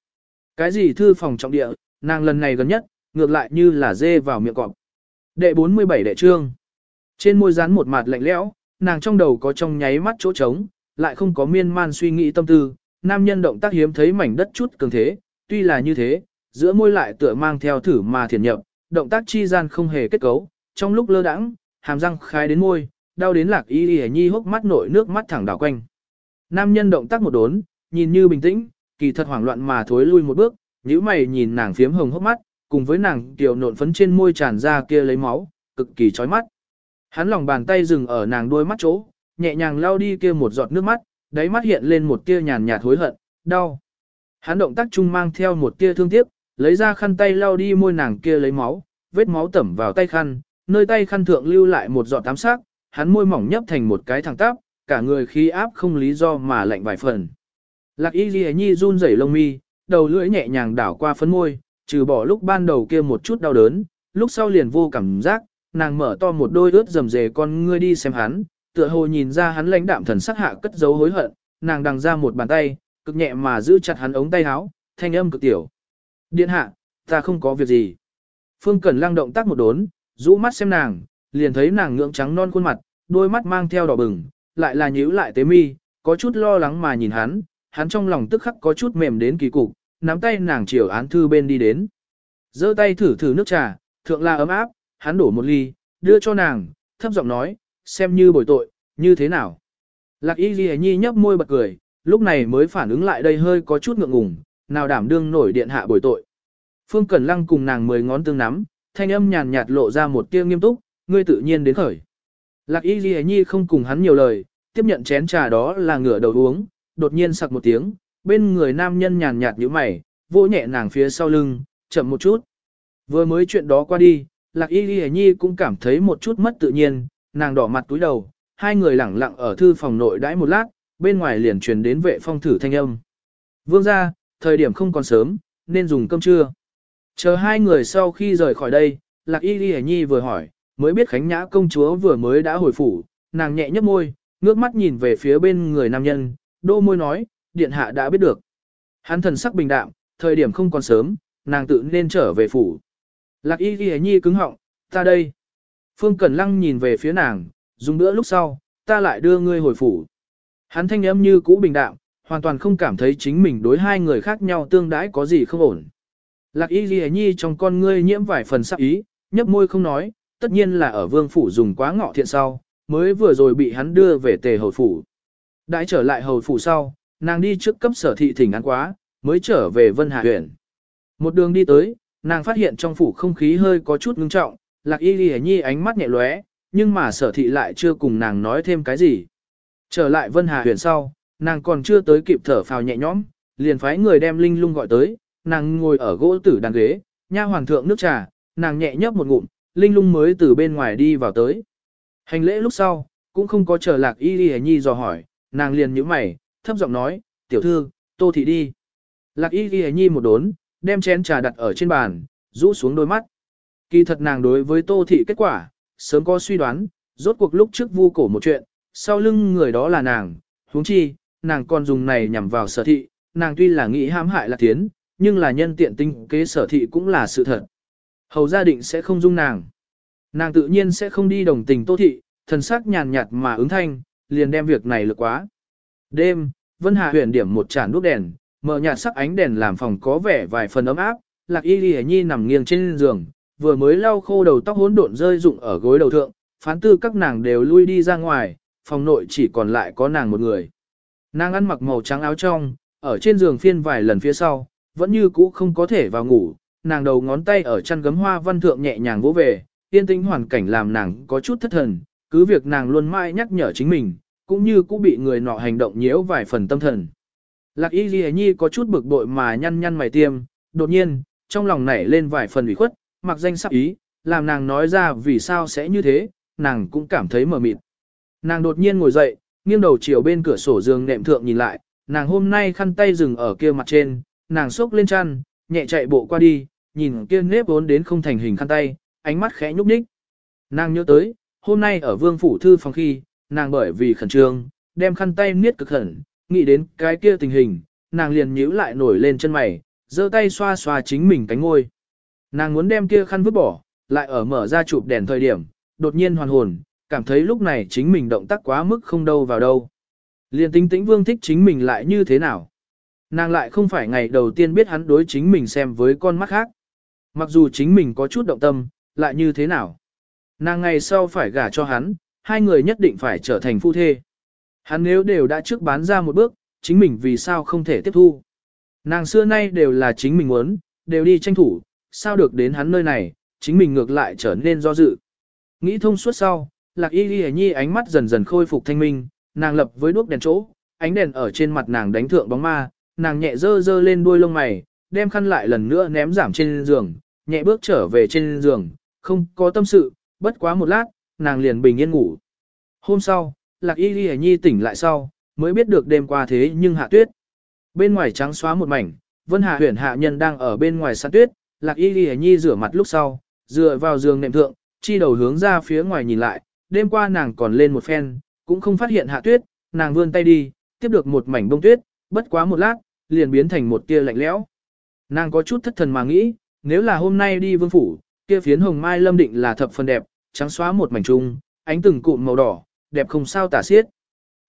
Cái gì thư phòng trọng địa, nàng lần này gần nhất, ngược lại như là dê vào miệng cọp. Đệ 47 đệ trương. Trên môi rán một mặt lạnh lẽo, nàng trong đầu có trong nháy mắt chỗ trống, lại không có miên man suy nghĩ tâm tư, nam nhân động tác hiếm thấy mảnh đất chút cường thế, tuy là như thế, giữa môi lại tựa mang theo thử mà thiền nhập, động tác chi gian không hề kết cấu, trong lúc lơ đãng, hàm răng khai đến môi, đau đến lạc y y nhi hốc mắt nội nước mắt thẳng đảo quanh. Nam nhân động tác một đốn, nhìn như bình tĩnh, kỳ thật hoảng loạn mà thối lui một bước, nhíu mày nhìn nàng phiếm hồng hốc mắt, cùng với nàng tiểu nộn phấn trên môi tràn ra kia lấy máu, cực kỳ chói mắt. Hắn lòng bàn tay dừng ở nàng đôi mắt chỗ, nhẹ nhàng lau đi kia một giọt nước mắt, đáy mắt hiện lên một tia nhàn nhạt hối hận, đau. Hắn động tác chung mang theo một tia thương tiếc, lấy ra khăn tay lau đi môi nàng kia lấy máu, vết máu tẩm vào tay khăn, nơi tay khăn thượng lưu lại một giọt tám sắc, hắn môi mỏng nhấp thành một cái thẳng tắp, cả người khí áp không lý do mà lạnh vài phần. Lạc y ghi nhi run rẩy lông mi, đầu lưỡi nhẹ nhàng đảo qua phấn môi, trừ bỏ lúc ban đầu kia một chút đau đớn, lúc sau liền vô cảm giác, nàng mở to một đôi ướt rầm rề con ngươi đi xem hắn, tựa hồ nhìn ra hắn lãnh đạm thần sắc hạ cất giấu hối hận, nàng đằng ra một bàn tay, cực nhẹ mà giữ chặt hắn ống tay áo, thanh âm cực tiểu. Điện hạ, ta không có việc gì. Phương Cẩn lăng động tác một đốn, rũ mắt xem nàng, liền thấy nàng ngưỡng trắng non khuôn mặt, đôi mắt mang theo đỏ bừng, lại là nhíu lại tế mi, có chút lo lắng mà nhìn hắn, hắn trong lòng tức khắc có chút mềm đến kỳ cục, nắm tay nàng chiều án thư bên đi đến. giơ tay thử thử nước trà, thượng là ấm áp, hắn đổ một ly, đưa cho nàng, thấp giọng nói, xem như bồi tội, như thế nào. Lạc y ghi nhi nhấp môi bật cười, lúc này mới phản ứng lại đây hơi có chút ngượng ngùng, nào đảm đương nổi điện hạ bồi tội. Phương Cẩn Lăng cùng nàng mười ngón tương nắm, thanh âm nhàn nhạt lộ ra một tia nghiêm túc, ngươi tự nhiên đến khởi. Lạc y ghi nhi không cùng hắn nhiều lời, tiếp nhận chén trà đó là ngửa đầu uống, đột nhiên sặc một tiếng, bên người nam nhân nhàn nhạt như mày, vỗ nhẹ nàng phía sau lưng, chậm một chút. Vừa mới chuyện đó qua đi, Lạc Y Ghi Nhi cũng cảm thấy một chút mất tự nhiên, nàng đỏ mặt túi đầu, hai người lẳng lặng ở thư phòng nội đãi một lát, bên ngoài liền truyền đến vệ phong thử thanh âm. Vương ra, thời điểm không còn sớm, nên dùng cơm trưa. Chờ hai người sau khi rời khỏi đây, Lạc Y Ghi Nhi vừa hỏi, mới biết Khánh Nhã công chúa vừa mới đã hồi phủ, nàng nhẹ nhấp môi, ngước mắt nhìn về phía bên người nam nhân, đô môi nói, điện hạ đã biết được. Hắn thần sắc bình đạm, thời điểm không còn sớm, nàng tự nên trở về phủ. Lạc y ghi nhi cứng họng, ta đây. Phương Cẩn Lăng nhìn về phía nàng, dùng bữa lúc sau, ta lại đưa ngươi hồi phủ. Hắn thanh âm như cũ bình đạm, hoàn toàn không cảm thấy chính mình đối hai người khác nhau tương đãi có gì không ổn. Lạc y ghi nhi trong con ngươi nhiễm vài phần sắc ý, nhấp môi không nói, tất nhiên là ở vương phủ dùng quá ngọ thiện sau, mới vừa rồi bị hắn đưa về tề hồi phủ. Đãi trở lại hầu phủ sau, nàng đi trước cấp sở thị thỉnh ăn quá, mới trở về Vân Hà huyện. Một đường đi tới, nàng phát hiện trong phủ không khí hơi có chút ngưng trọng, lạc y ghi nhi ánh mắt nhẹ lóe, nhưng mà sở thị lại chưa cùng nàng nói thêm cái gì. Trở lại Vân Hà huyện sau, nàng còn chưa tới kịp thở phào nhẹ nhõm, liền phái người đem Linh Lung gọi tới, nàng ngồi ở gỗ tử đàn ghế, nha hoàng thượng nước trà, nàng nhẹ nhấp một ngụm, Linh Lung mới từ bên ngoài đi vào tới. Hành lễ lúc sau, cũng không có chờ lạc y ghi nhi dò hỏi, nàng liền nhíu mày, thấp giọng nói, tiểu thư, tô thị đi. Lạc y ghi nhi một đốn, đem chén trà đặt ở trên bàn, rũ xuống đôi mắt. Kỳ thật nàng đối với tô thị kết quả, sớm có suy đoán, rốt cuộc lúc trước vu cổ một chuyện, sau lưng người đó là nàng, huống chi, nàng còn dùng này nhằm vào sở thị, nàng tuy là nghĩ hãm hại là tiến, nhưng là nhân tiện tinh kế sở thị cũng là sự thật. Hầu gia định sẽ không dung nàng. Nàng tự nhiên sẽ không đi đồng tình tô thị, thần sắc nhàn nhạt mà ứng thanh, liền đem việc này lực quá. Đêm, Vân Hà huyền điểm một chản đuốc đèn, mở nhạt sắc ánh đèn làm phòng có vẻ vài phần ấm áp, Lạc Y Lì Nhi nằm nghiêng trên giường, vừa mới lau khô đầu tóc hỗn độn rơi rụng ở gối đầu thượng, phán tư các nàng đều lui đi ra ngoài, phòng nội chỉ còn lại có nàng một người. Nàng ăn mặc màu trắng áo trong, ở trên giường phiên vài lần phía sau, vẫn như cũ không có thể vào ngủ, nàng đầu ngón tay ở chăn gấm hoa văn thượng nhẹ nhàng vỗ về, yên tĩnh hoàn cảnh làm nàng có chút thất thần, cứ việc nàng luôn mãi nhắc nhở chính mình, cũng như cũng bị người nọ hành động nhiễu vài phần tâm thần. Lạc y ghi nhi có chút bực bội mà nhăn nhăn mày tiêm, đột nhiên, trong lòng nảy lên vài phần ủy khuất, mặc danh sắp ý, làm nàng nói ra vì sao sẽ như thế, nàng cũng cảm thấy mờ mịt. Nàng đột nhiên ngồi dậy, nghiêng đầu chiều bên cửa sổ giường nệm thượng nhìn lại, nàng hôm nay khăn tay dừng ở kia mặt trên, nàng xốc lên chăn, nhẹ chạy bộ qua đi, nhìn kia nếp vốn đến không thành hình khăn tay, ánh mắt khẽ nhúc nhích. Nàng nhớ tới, hôm nay ở vương phủ thư phòng khi, nàng bởi vì khẩn trương, đem khăn tay niết cực khẩn, nghĩ đến cái kia tình hình, nàng liền nhíu lại nổi lên chân mày, giơ tay xoa xoa chính mình cánh ngôi. Nàng muốn đem kia khăn vứt bỏ, lại ở mở ra chụp đèn thời điểm, đột nhiên hoàn hồn, cảm thấy lúc này chính mình động tác quá mức không đâu vào đâu. Liền tính tĩnh vương thích chính mình lại như thế nào. Nàng lại không phải ngày đầu tiên biết hắn đối chính mình xem với con mắt khác. Mặc dù chính mình có chút động tâm, lại như thế nào. Nàng ngày sau phải gả cho hắn, hai người nhất định phải trở thành phu thê. Hắn nếu đều đã trước bán ra một bước, chính mình vì sao không thể tiếp thu. Nàng xưa nay đều là chính mình muốn, đều đi tranh thủ, sao được đến hắn nơi này, chính mình ngược lại trở nên do dự. Nghĩ thông suốt sau, lạc y ghi nhi ánh mắt dần dần khôi phục thanh minh, nàng lập với đuốc đèn chỗ, ánh đèn ở trên mặt nàng đánh thượng bóng ma, nàng nhẹ dơ dơ lên đuôi lông mày, đem khăn lại lần nữa ném giảm trên giường, nhẹ bước trở về trên giường, không có tâm sự, bất quá một lát, nàng liền bình yên ngủ. Hôm sau, Lạc Y Ghi Nhi tỉnh lại sau, mới biết được đêm qua thế nhưng hạ tuyết. bên ngoài trắng xóa một mảnh, Vân Hà huyền hạ nhân đang ở bên ngoài săn tuyết, Lạc Y Ghi Nhi rửa mặt lúc sau, dựa vào giường nệm thượng, chi đầu hướng ra phía ngoài nhìn lại, đêm qua nàng còn lên một phen, cũng không phát hiện hạ tuyết, nàng vươn tay đi, tiếp được một mảnh bông tuyết, bất quá một lát, liền biến thành một tia lạnh lẽo. Nàng có chút thất thần mà nghĩ, nếu là hôm nay đi vương phủ, kia phiến hồng mai lâm định là thập phần đẹp, trắng xóa một mảnh trung, ánh từng cụm màu đỏ, đẹp không sao tả xiết.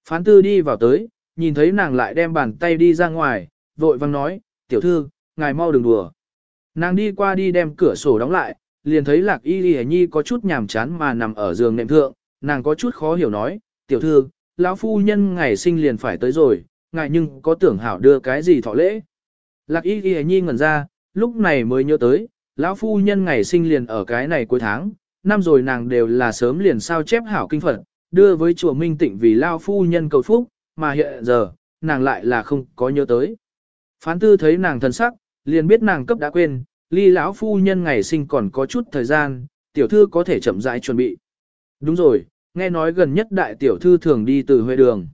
Phán tư đi vào tới, nhìn thấy nàng lại đem bàn tay đi ra ngoài, vội vang nói, tiểu thư, ngài mau đừng đùa. Nàng đi qua đi đem cửa sổ đóng lại, liền thấy lạc y lì nhi có chút nhàm chán mà nằm ở giường nệm thượng, nàng có chút khó hiểu nói, tiểu thư, lão phu nhân ngày sinh liền phải tới rồi, ngài nhưng có tưởng hảo đưa cái gì thọ lễ. Lạc y lì nhi ngẩn ra, lúc này mới nhớ tới, lão phu nhân ngày sinh liền ở cái này cuối tháng, năm rồi nàng đều là sớm liền sao chép hảo kinh phật, đưa với chùa Minh Tịnh vì lao phu nhân cầu phúc, mà hiện giờ, nàng lại là không có nhớ tới. Phán tư thấy nàng thân sắc, liền biết nàng cấp đã quên, ly lão phu nhân ngày sinh còn có chút thời gian, tiểu thư có thể chậm rãi chuẩn bị. Đúng rồi, nghe nói gần nhất đại tiểu thư thường đi từ huệ đường.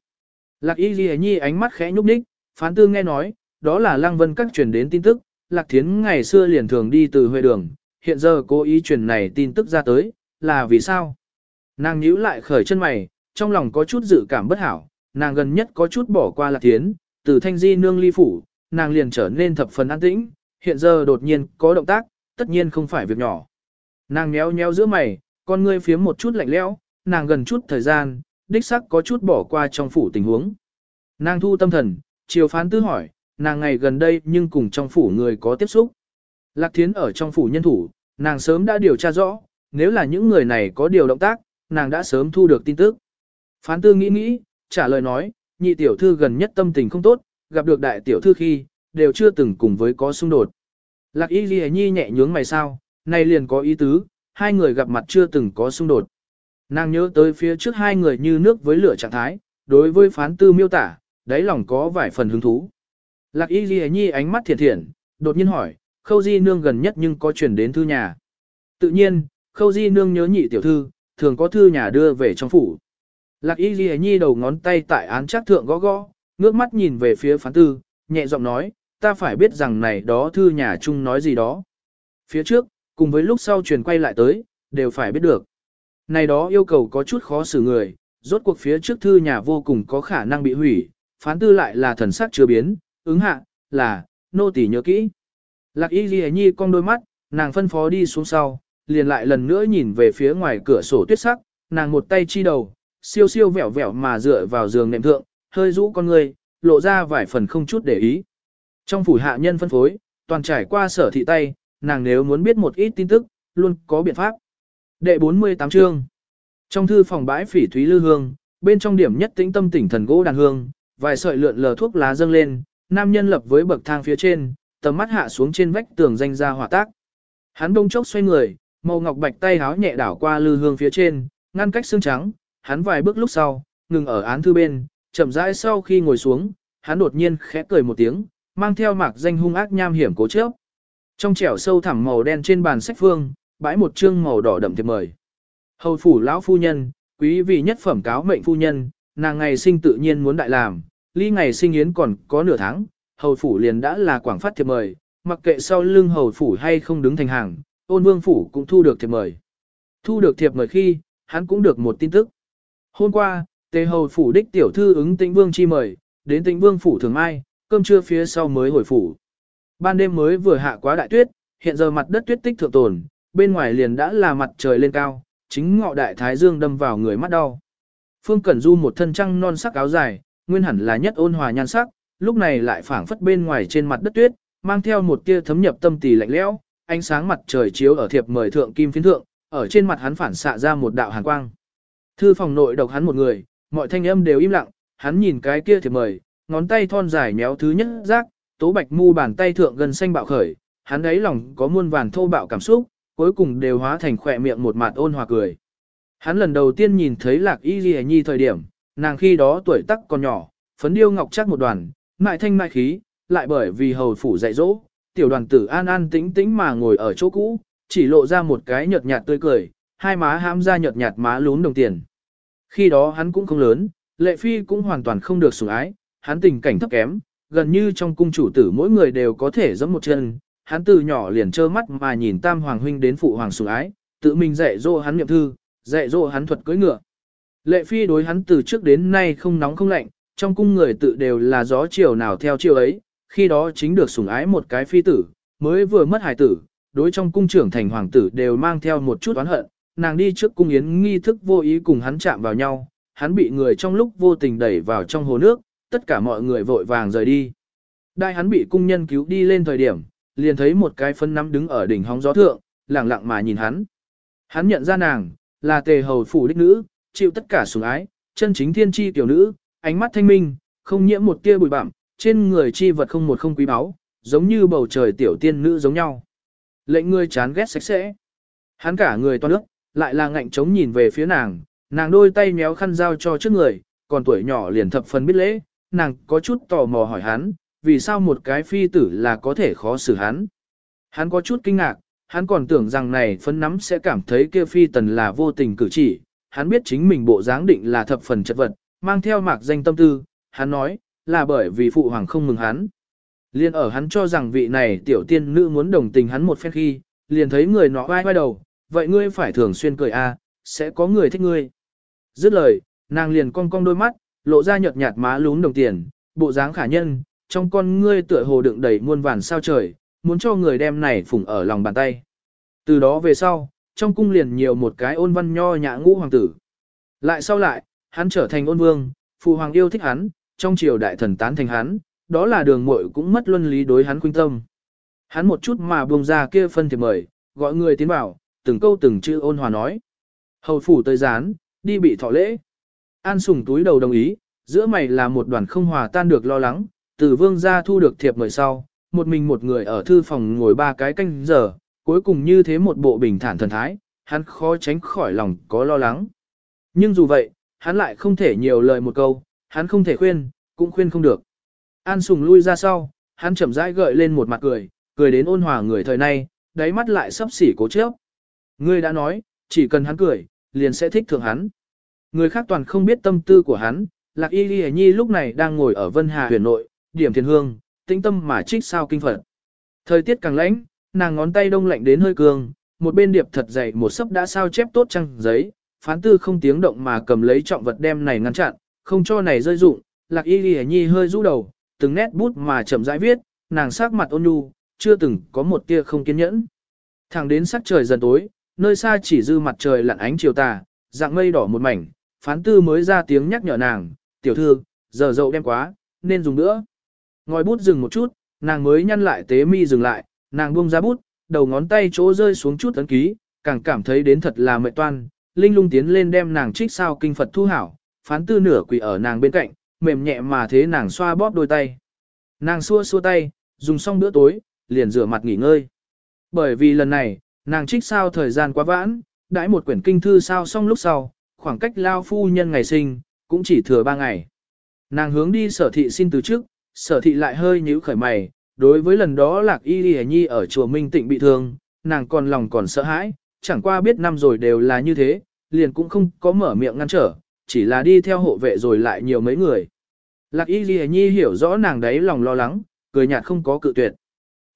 Lạc y ghi nhi ánh mắt khẽ nhúc nhích, phán tư nghe nói, đó là lăng vân các truyền đến tin tức, lạc thiến ngày xưa liền thường đi từ huệ đường, hiện giờ cố ý truyền này tin tức ra tới, là vì sao? Nàng nhíu lại khởi chân mày, trong lòng có chút dự cảm bất hảo, nàng gần nhất có chút bỏ qua lạc thiến, từ thanh di nương ly phủ, nàng liền trở nên thập phần an tĩnh, hiện giờ đột nhiên có động tác, tất nhiên không phải việc nhỏ. Nàng nhéo nhéo giữa mày, con ngươi phiếm một chút lạnh lẽo, nàng gần chút thời gian, đích sắc có chút bỏ qua trong phủ tình huống. Nàng thu tâm thần, chiều phán tư hỏi, nàng ngày gần đây nhưng cùng trong phủ người có tiếp xúc. Lạc thiến ở trong phủ nhân thủ, nàng sớm đã điều tra rõ, nếu là những người này có điều động tác, nàng đã sớm thu được tin tức. Phán tư nghĩ nghĩ, trả lời nói, nhị tiểu thư gần nhất tâm tình không tốt, gặp được đại tiểu thư khi, đều chưa từng cùng với có xung đột. Lạc y ghi nhi nhẹ nhướng mày sao, nay liền có ý tứ, hai người gặp mặt chưa từng có xung đột. Nàng nhớ tới phía trước hai người như nước với lửa trạng thái, đối với phán tư miêu tả, đáy lòng có vài phần hứng thú. Lạc y ghi nhi ánh mắt thiện thiện, đột nhiên hỏi, khâu di nương gần nhất nhưng có chuyển đến thư nhà. Tự nhiên, khâu di nương nhớ nhị tiểu thư, thường có thư nhà đưa về trong phủ. Lạc y ghi nhi đầu ngón tay tại án chắc thượng gõ gõ, ngước mắt nhìn về phía phán tư, nhẹ giọng nói, ta phải biết rằng này đó thư nhà chung nói gì đó. Phía trước, cùng với lúc sau truyền quay lại tới, đều phải biết được. Này đó yêu cầu có chút khó xử người, rốt cuộc phía trước thư nhà vô cùng có khả năng bị hủy, phán tư lại là thần sắc chưa biến, ứng hạ, là, nô tỳ nhớ kỹ. Lạc y ghi nhi cong đôi mắt, nàng phân phó đi xuống sau, liền lại lần nữa nhìn về phía ngoài cửa sổ tuyết sắc, nàng một tay chi đầu, siêu siêu vẻo vẻo mà dựa vào giường nệm thượng, hơi rũ con người, lộ ra vài phần không chút để ý. Trong phủ hạ nhân phân phối, toàn trải qua sở thị tay, nàng nếu muốn biết một ít tin tức, luôn có biện pháp. Đệ 48 chương Trong thư phòng bãi phỉ thúy lư hương, bên trong điểm nhất tĩnh tâm tỉnh thần gỗ đàn hương, vài sợi lượn lờ thuốc lá dâng lên, nam nhân lập với bậc thang phía trên, tầm mắt hạ xuống trên vách tường danh ra hỏa tác. Hắn đông chốc xoay người, màu ngọc bạch tay háo nhẹ đảo qua lư hương phía trên, ngăn cách xương trắng, hắn vài bước lúc sau, ngừng ở án thư bên, chậm rãi sau khi ngồi xuống, hắn đột nhiên khẽ cười một tiếng, mang theo mạc danh hung ác nham hiểm cố chấp. Trong trẻo sâu thẳm màu đen trên bàn sách phương, bãi một chương màu đỏ đậm thiệp mời. Hầu phủ lão phu nhân, quý vị nhất phẩm cáo mệnh phu nhân, nàng ngày sinh tự nhiên muốn đại làm, ly ngày sinh yến còn có nửa tháng, hầu phủ liền đã là quảng phát thiệp mời, mặc kệ sau lưng hầu phủ hay không đứng thành hàng, ôn vương phủ cũng thu được thiệp mời. Thu được thiệp mời khi, hắn cũng được một tin tức. Hôm qua, tề hầu phủ đích tiểu thư ứng tĩnh vương chi mời, đến tĩnh vương phủ thường mai, cơm trưa phía sau mới hồi phủ. Ban đêm mới vừa hạ quá đại tuyết, hiện giờ mặt đất tuyết tích thượng tồn, bên ngoài liền đã là mặt trời lên cao, chính ngọ đại thái dương đâm vào người mắt đau. Phương Cẩn Du một thân trăng non sắc áo dài, nguyên hẳn là nhất ôn hòa nhan sắc, lúc này lại phảng phất bên ngoài trên mặt đất tuyết, mang theo một tia thấm nhập tâm tỳ lạnh lẽo, ánh sáng mặt trời chiếu ở thiệp mời thượng kim phiến thượng, ở trên mặt hắn phản xạ ra một đạo hàn quang. Thư phòng nội độc hắn một người, mọi thanh âm đều im lặng, hắn nhìn cái kia thiệp mời, ngón tay thon dài méo thứ nhất giác, tố bạch mu bàn tay thượng gần xanh bạo khởi, hắn ấy lòng có muôn vàn thô bạo cảm xúc, cuối cùng đều hóa thành khỏe miệng một mặt ôn hòa cười. Hắn lần đầu tiên nhìn thấy lạc y ghi nhi thời điểm, nàng khi đó tuổi tắc còn nhỏ, phấn điêu ngọc chắc một đoàn, mại thanh mại khí, lại bởi vì hầu phủ dạy dỗ, tiểu đoàn tử an an tĩnh tĩnh mà ngồi ở chỗ cũ, chỉ lộ ra một cái nhợt nhạt tươi cười, hai má hãm ra nhợt nhạt má lún đồng tiền. Khi đó hắn cũng không lớn, lệ phi cũng hoàn toàn không được sủng ái, hắn tình cảnh thấp kém, gần như trong cung chủ tử mỗi người đều có thể giẫm một chân, hắn từ nhỏ liền trơ mắt mà nhìn tam hoàng huynh đến phụ hoàng sủng ái, tự mình dạy dỗ hắn niệm thư, dạy dỗ hắn thuật cưỡi ngựa. Lệ phi đối hắn từ trước đến nay không nóng không lạnh, trong cung người tự đều là gió chiều nào theo chiều ấy, khi đó chính được sủng ái một cái phi tử, mới vừa mất hài tử, đối trong cung trưởng thành hoàng tử đều mang theo một chút oán hận, nàng đi trước cung yến nghi thức vô ý cùng hắn chạm vào nhau, hắn bị người trong lúc vô tình đẩy vào trong hồ nước, tất cả mọi người vội vàng rời đi. Đại hắn bị cung nhân cứu đi lên thời điểm, liền thấy một cái phân nắm đứng ở đỉnh hóng gió thượng, lặng lặng mà nhìn hắn. Hắn nhận ra nàng, là tề hầu phủ đích nữ, chịu tất cả sủng ái, chân chính thiên chi tiểu nữ, ánh mắt thanh minh, không nhiễm một tia bụi bặm, trên người chi vật không một không quý báu, giống như bầu trời tiểu tiên nữ giống nhau. Lệnh người chán ghét sạch sẽ. Hắn cả người toan nước, lại là ngạnh chống nhìn về phía nàng, nàng đôi tay méo khăn giao cho trước người, còn tuổi nhỏ liền thập phần biết lễ, nàng có chút tò mò hỏi hắn, vì sao một cái phi tử là có thể khó xử hắn. Hắn có chút kinh ngạc, hắn còn tưởng rằng này phấn nắm sẽ cảm thấy kia phi tần là vô tình cử chỉ, hắn biết chính mình bộ dáng định là thập phần chất vật, mang theo mạc danh tâm tư, hắn nói, là bởi vì phụ hoàng không mừng hắn. Liên ở hắn cho rằng vị này tiểu tiên nữ muốn đồng tình hắn một phen khi, liền thấy người nọ vai vai đầu, vậy ngươi phải thường xuyên cười a, sẽ có người thích ngươi. Dứt lời, nàng liền cong cong đôi mắt, lộ ra nhợt nhạt má lún đồng tiền, bộ dáng khả nhân, trong con ngươi tựa hồ đựng đầy muôn vàn sao trời, muốn cho người đem này phủng ở lòng bàn tay. Từ đó về sau, trong cung liền nhiều một cái ôn văn nho nhã ngũ hoàng tử. Lại sau lại, hắn trở thành ôn vương, phụ hoàng yêu thích hắn, trong triều đại thần tán thành hắn, đó là đường muội cũng mất luân lý đối hắn khuynh tâm. Hắn một chút mà buông ra kia phân thiệp mời, gọi người tiến vào, từng câu từng chữ ôn hòa nói. Hầu phủ tới gián, đi bị thọ lễ. An sùng túi đầu đồng ý, giữa mày là một đoàn không hòa tan được lo lắng, từ vương gia thu được thiệp mời sau, một mình một người ở thư phòng ngồi ba cái canh giờ, cuối cùng như thế một bộ bình thản thần thái, hắn khó tránh khỏi lòng có lo lắng. Nhưng dù vậy, hắn lại không thể nhiều lời một câu, hắn không thể khuyên, cũng khuyên không được. An Sùng lui ra sau, hắn chậm rãi gợi lên một mặt cười, cười đến ôn hòa người thời nay, đáy mắt lại sắp xỉ cố chấp. Ngươi đã nói, chỉ cần hắn cười, liền sẽ thích thượng hắn. Người khác toàn không biết tâm tư của hắn, Lạc Y Ghi Nhi lúc này đang ngồi ở Vân Hà huyền nội, điểm thiền hương, tĩnh tâm mà trích sao kinh phật. Thời tiết càng lạnh, nàng ngón tay đông lạnh đến hơi cường, một bên điệp thật dày một sấp đã sao chép tốt trăng giấy, phán tư không tiếng động mà cầm lấy trọng vật đem này ngăn chặn, không cho này rơi dụng, lạc y ghi nhi hơi rũ đầu, từng nét bút mà chậm rãi viết, nàng sắc mặt ôn nhu, chưa từng có một tia không kiên nhẫn. Thẳng đến sắc trời dần tối, nơi xa chỉ dư mặt trời lặn ánh chiều tà, dạng mây đỏ một mảnh, phán tư mới ra tiếng nhắc nhở nàng, tiểu thư, giờ dậu đem quá, nên dùng nữa. Ngòi bút dừng một chút, nàng mới nhăn lại tế mi dừng lại, nàng buông ra bút, đầu ngón tay chỗ rơi xuống chút ấn ký, càng cảm thấy đến thật là mệt toan, linh lung tiến lên đem nàng trích sao kinh Phật thu hảo, phán tư nửa quỳ ở nàng bên cạnh, mềm nhẹ mà thế nàng xoa bóp đôi tay. Nàng xua xua tay, dùng xong bữa tối, liền rửa mặt nghỉ ngơi. Bởi vì lần này, nàng trích sao thời gian quá vãn, đãi một quyển kinh thư sao xong lúc sau, khoảng cách lao phu nhân ngày sinh, cũng chỉ thừa ba ngày. Nàng hướng đi sở thị xin từ trước, sở thị lại hơi nhíu khởi mày, đối với lần đó lạc y y nhi ở chùa Minh Tịnh bị thương, nàng còn lòng còn sợ hãi, chẳng qua biết năm rồi đều là như thế, liền cũng không có mở miệng ngăn trở, chỉ là đi theo hộ vệ rồi lại nhiều mấy người. Lạc y ghi nhi hiểu rõ nàng đấy lòng lo lắng, cười nhạt không có cự tuyệt.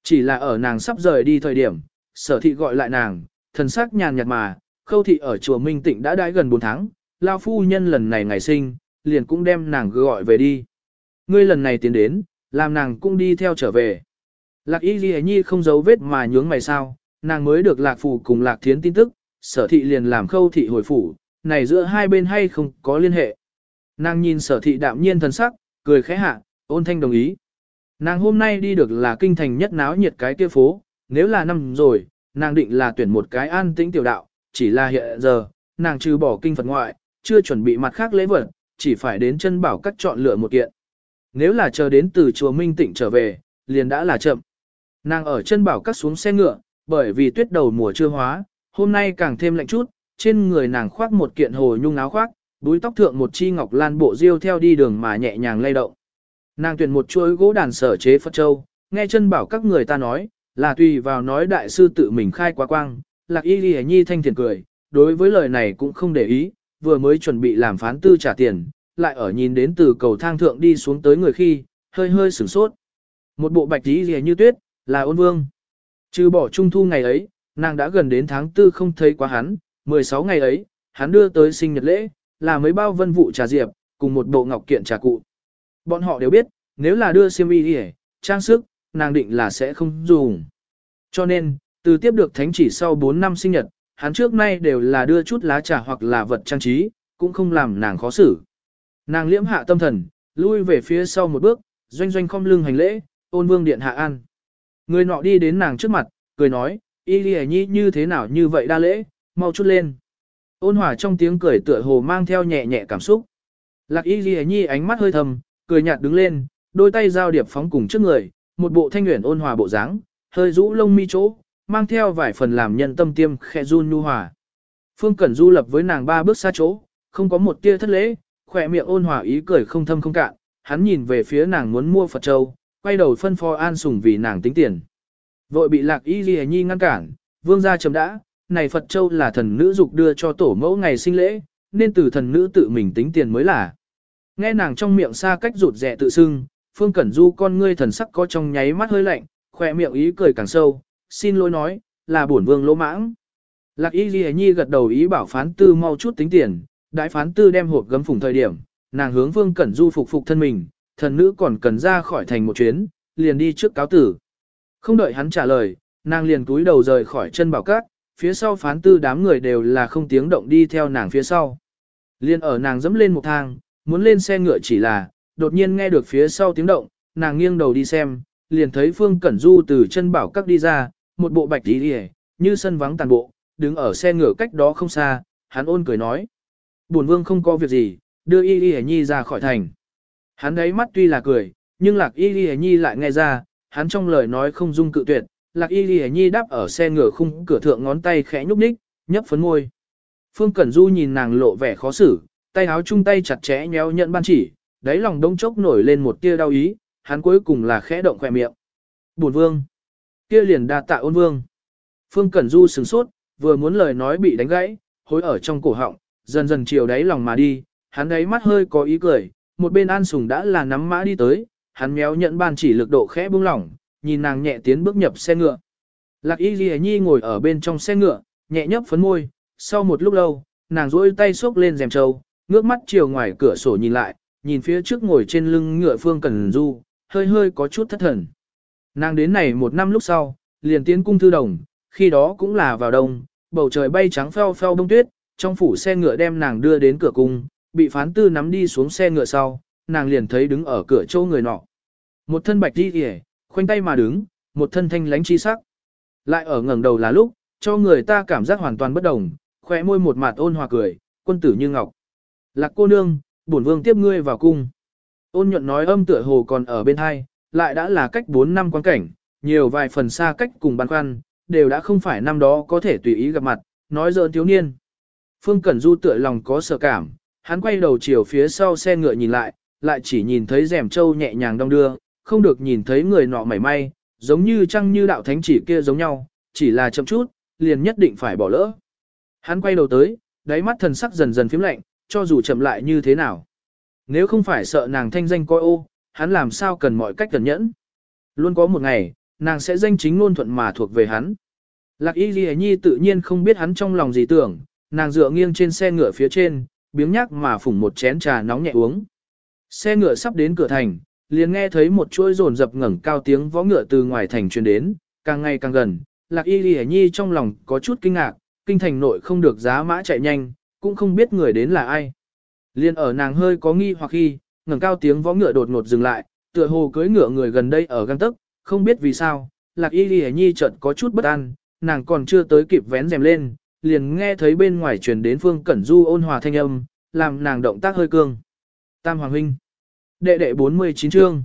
Chỉ là ở nàng sắp rời đi thời điểm, sở thị gọi lại nàng, thần sắc nhàn nhạt mà, khâu thị ở chùa Minh Tịnh đã đãi gần 4 tháng, lao phu nhân lần này ngày sinh, liền cũng đem nàng gọi về đi. Ngươi lần này tiến đến, làm nàng cũng đi theo trở về. Lạc y ghi nhi không giấu vết mà nhướng mày sao, nàng mới được lạc phủ cùng lạc thiến tin tức, sở thị liền làm khâu thị hồi phủ, này giữa hai bên hay không có liên hệ. Nàng nhìn sở thị đạm nhiên thần sắc, cười khẽ hạ, ôn thanh đồng ý. Nàng hôm nay đi được là kinh thành nhất náo nhiệt cái kia phố, nếu là năm rồi, nàng định là tuyển một cái an tĩnh tiểu đạo, chỉ là hiện giờ, nàng trừ bỏ kinh Phật ngoại, chưa chuẩn bị mặt khác lễ vật, chỉ phải đến chân bảo cắt chọn lựa một kiện. Nếu là chờ đến từ chùa Minh Tịnh trở về, liền đã là chậm. Nàng ở chân bảo cắt xuống xe ngựa, bởi vì tuyết đầu mùa chưa hóa, hôm nay càng thêm lạnh chút, trên người nàng khoác một kiện hồ nhung áo khoác, đuôi tóc thượng một chi ngọc lan bộ diêu theo đi đường mà nhẹ nhàng lay động. Nàng tuyển một chuỗi gỗ đàn sở chế Phật Châu, nghe chân bảo các người ta nói, là tùy vào nói đại sư tự mình khai quá quang, lạc y ghi nhi thanh thiền cười, đối với lời này cũng không để ý, vừa mới chuẩn bị làm phán tư trả tiền, lại ở nhìn đến từ cầu thang thượng đi xuống tới người khi, hơi hơi sửng sốt. Một bộ bạch tí rìa như tuyết, là ôn vương. Trừ bỏ trung thu ngày ấy, nàng đã gần đến tháng tư không thấy quá hắn, 16 ngày ấy, hắn đưa tới sinh nhật lễ, là mấy bao vân vụ trà diệp, cùng một bộ ngọc kiện trà cụ. Bọn họ đều biết, nếu là đưa xiêm y đi trang sức, nàng định là sẽ không dùng. Cho nên, từ tiếp được thánh chỉ sau 4 năm sinh nhật, hắn trước nay đều là đưa chút lá trà hoặc là vật trang trí, cũng không làm nàng khó xử. Nàng liễm hạ tâm thần, lui về phía sau một bước, doanh doanh không lưng hành lễ, ôn vương điện hạ an. Người nọ đi đến nàng trước mặt, cười nói, y lì nhi như thế nào như vậy đa lễ, mau chút lên. Ôn hòa trong tiếng cười tựa hồ mang theo nhẹ nhẹ cảm xúc. Lạc y lì nhi ánh mắt hơi thầm, cười nhạt đứng lên, đôi tay giao điệp phóng cùng trước người, một bộ thanh nguyện ôn hòa bộ dáng, hơi rũ lông mi chỗ, mang theo vài phần làm nhân tâm tiêm khẽ run nhu hòa. Phương Cẩn Du lập với nàng ba bước xa chỗ, không có một tia thất lễ, khỏe miệng ôn hòa ý cười không thâm không cạn, hắn nhìn về phía nàng muốn mua Phật Châu, quay đầu phân phó an sủng vì nàng tính tiền. Vội bị lạc y ghi nhi ngăn cản, vương gia chấm đã, này Phật Châu là thần nữ dục đưa cho tổ mẫu ngày sinh lễ, nên từ thần nữ tự mình tính tiền mới là. Nghe nàng trong miệng xa cách rụt rẻ tự xưng, Phương Cẩn Du con ngươi thần sắc có trong nháy mắt hơi lạnh, khỏe miệng ý cười càng sâu, xin lỗi nói, là bổn vương lỗ mãng. Lạc y ghi nhi gật đầu ý bảo phán tư mau chút tính tiền, đại phán tư đem hộp gấm phùng thời điểm, nàng hướng Phương Cẩn Du phục phục thân mình, thần nữ còn cần ra khỏi thành một chuyến, liền đi trước cáo tử. Không đợi hắn trả lời, nàng liền túi đầu rời khỏi chân bảo cát, phía sau phán tư đám người đều là không tiếng động đi theo nàng phía sau. Liên ở nàng dẫm lên một thang, muốn lên xe ngựa chỉ là, đột nhiên nghe được phía sau tiếng động, nàng nghiêng đầu đi xem, liền thấy Phương Cẩn Du từ chân bảo các đi ra, một bộ bạch tí đi như sân vắng tàn bộ, đứng ở xe ngựa cách đó không xa, hắn ôn cười nói. Bổn vương không có việc gì, đưa y y nhi ra khỏi thành. Hắn đấy mắt tuy là cười, nhưng lạc y Ghi nhi lại nghe ra, hắn trong lời nói không dung cự tuyệt, lạc y Ghi nhi đáp ở xe ngựa khung cửa thượng ngón tay khẽ nhúc nhích, nhấp phấn môi. Phương Cẩn Du nhìn nàng lộ vẻ khó xử, tay áo chung tay chặt chẽ nhéo nhận ban chỉ, đáy lòng đông chốc nổi lên một tia đau ý, hắn cuối cùng là khẽ động khỏe miệng. Bổn vương. Kia liền đa tạ ôn vương. Phương Cẩn Du sừng sốt, vừa muốn lời nói bị đánh gãy, hối ở trong cổ họng, dần dần chiều đáy lòng mà đi, hắn đáy mắt hơi có ý cười, một bên an sùng đã là nắm mã đi tới, hắn méo nhận ban chỉ lực độ khẽ buông lỏng, nhìn nàng nhẹ tiến bước nhập xe ngựa. Lạc y ghi nhi ngồi ở bên trong xe ngựa, nhẹ nhấp phấn môi, sau một lúc lâu, nàng rỗi tay xốc lên rèm trâu, ngước mắt chiều ngoài cửa sổ nhìn lại, nhìn phía trước ngồi trên lưng ngựa phương cần du, hơi hơi có chút thất thần. Nàng đến này một năm lúc sau, liền tiến cung thư đồng, khi đó cũng là vào đông, bầu trời bay trắng pheo pheo đông tuyết, trong phủ xe ngựa đem nàng đưa đến cửa cung, bị phán tư nắm đi xuống xe ngựa sau, nàng liền thấy đứng ở cửa châu người nọ. Một thân bạch đi kìa, khoanh tay mà đứng, một thân thanh lánh chi sắc. Lại ở ngẩng đầu là lúc, cho người ta cảm giác hoàn toàn bất đồng, khỏe môi một mặt ôn hòa cười, quân tử như ngọc. Lạc cô nương, bổn vương tiếp ngươi vào cung. Ôn nhuận nói âm tựa hồ còn ở bên hai, lại đã là cách 4 năm quan cảnh, nhiều vài phần xa cách cùng băn khoăn, đều đã không phải năm đó có thể tùy ý gặp mặt, nói dỡn thiếu niên. Phương Cẩn Du tựa lòng có sợ cảm, hắn quay đầu chiều phía sau xe ngựa nhìn lại, lại chỉ nhìn thấy rèm trâu nhẹ nhàng đong đưa, không được nhìn thấy người nọ mảy may, giống như trăng như đạo thánh chỉ kia giống nhau, chỉ là chậm chút, liền nhất định phải bỏ lỡ. Hắn quay đầu tới, đáy mắt thần sắc dần dần phím lạnh, cho dù chậm lại như thế nào. Nếu không phải sợ nàng thanh danh coi ô, hắn làm sao cần mọi cách cẩn nhẫn. Luôn có một ngày, nàng sẽ danh chính ngôn thuận mà thuộc về hắn. Lạc y ghi nhi tự nhiên không biết hắn trong lòng gì tưởng, nàng dựa nghiêng trên xe ngựa phía trên, biếng nhắc mà phủng một chén trà nóng nhẹ uống. Xe ngựa sắp đến cửa thành, liền nghe thấy một chuỗi rồn dập ngẩng cao tiếng võ ngựa từ ngoài thành truyền đến, càng ngày càng gần, lạc y ghi nhi trong lòng có chút kinh ngạc, kinh thành nội không được giá mã chạy nhanh, cũng không biết người đến là ai. Liên ở nàng hơi có nghi hoặc khi, ngẩng cao tiếng võ ngựa đột ngột dừng lại, tựa hồ cưỡi ngựa người gần đây ở găng tức, không biết vì sao, lạc y lì nhi chợt có chút bất an, nàng còn chưa tới kịp vén rèm lên, liền nghe thấy bên ngoài truyền đến phương cẩn du ôn hòa thanh âm, làm nàng động tác hơi cương. Tam Hoàng Huynh Đệ đệ 49 chương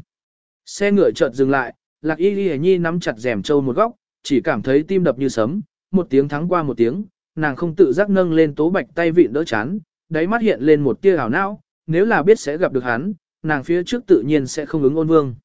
Xe ngựa chợt dừng lại, lạc y lì nhi nắm chặt rèm trâu một góc, chỉ cảm thấy tim đập như sấm, một tiếng thắng qua một tiếng, nàng không tự giác nâng lên tố bạch tay vịn đỡ chán, đáy mắt hiện lên một tia ảo não, nếu là biết sẽ gặp được hắn, nàng phía trước tự nhiên sẽ không ứng ôn vương.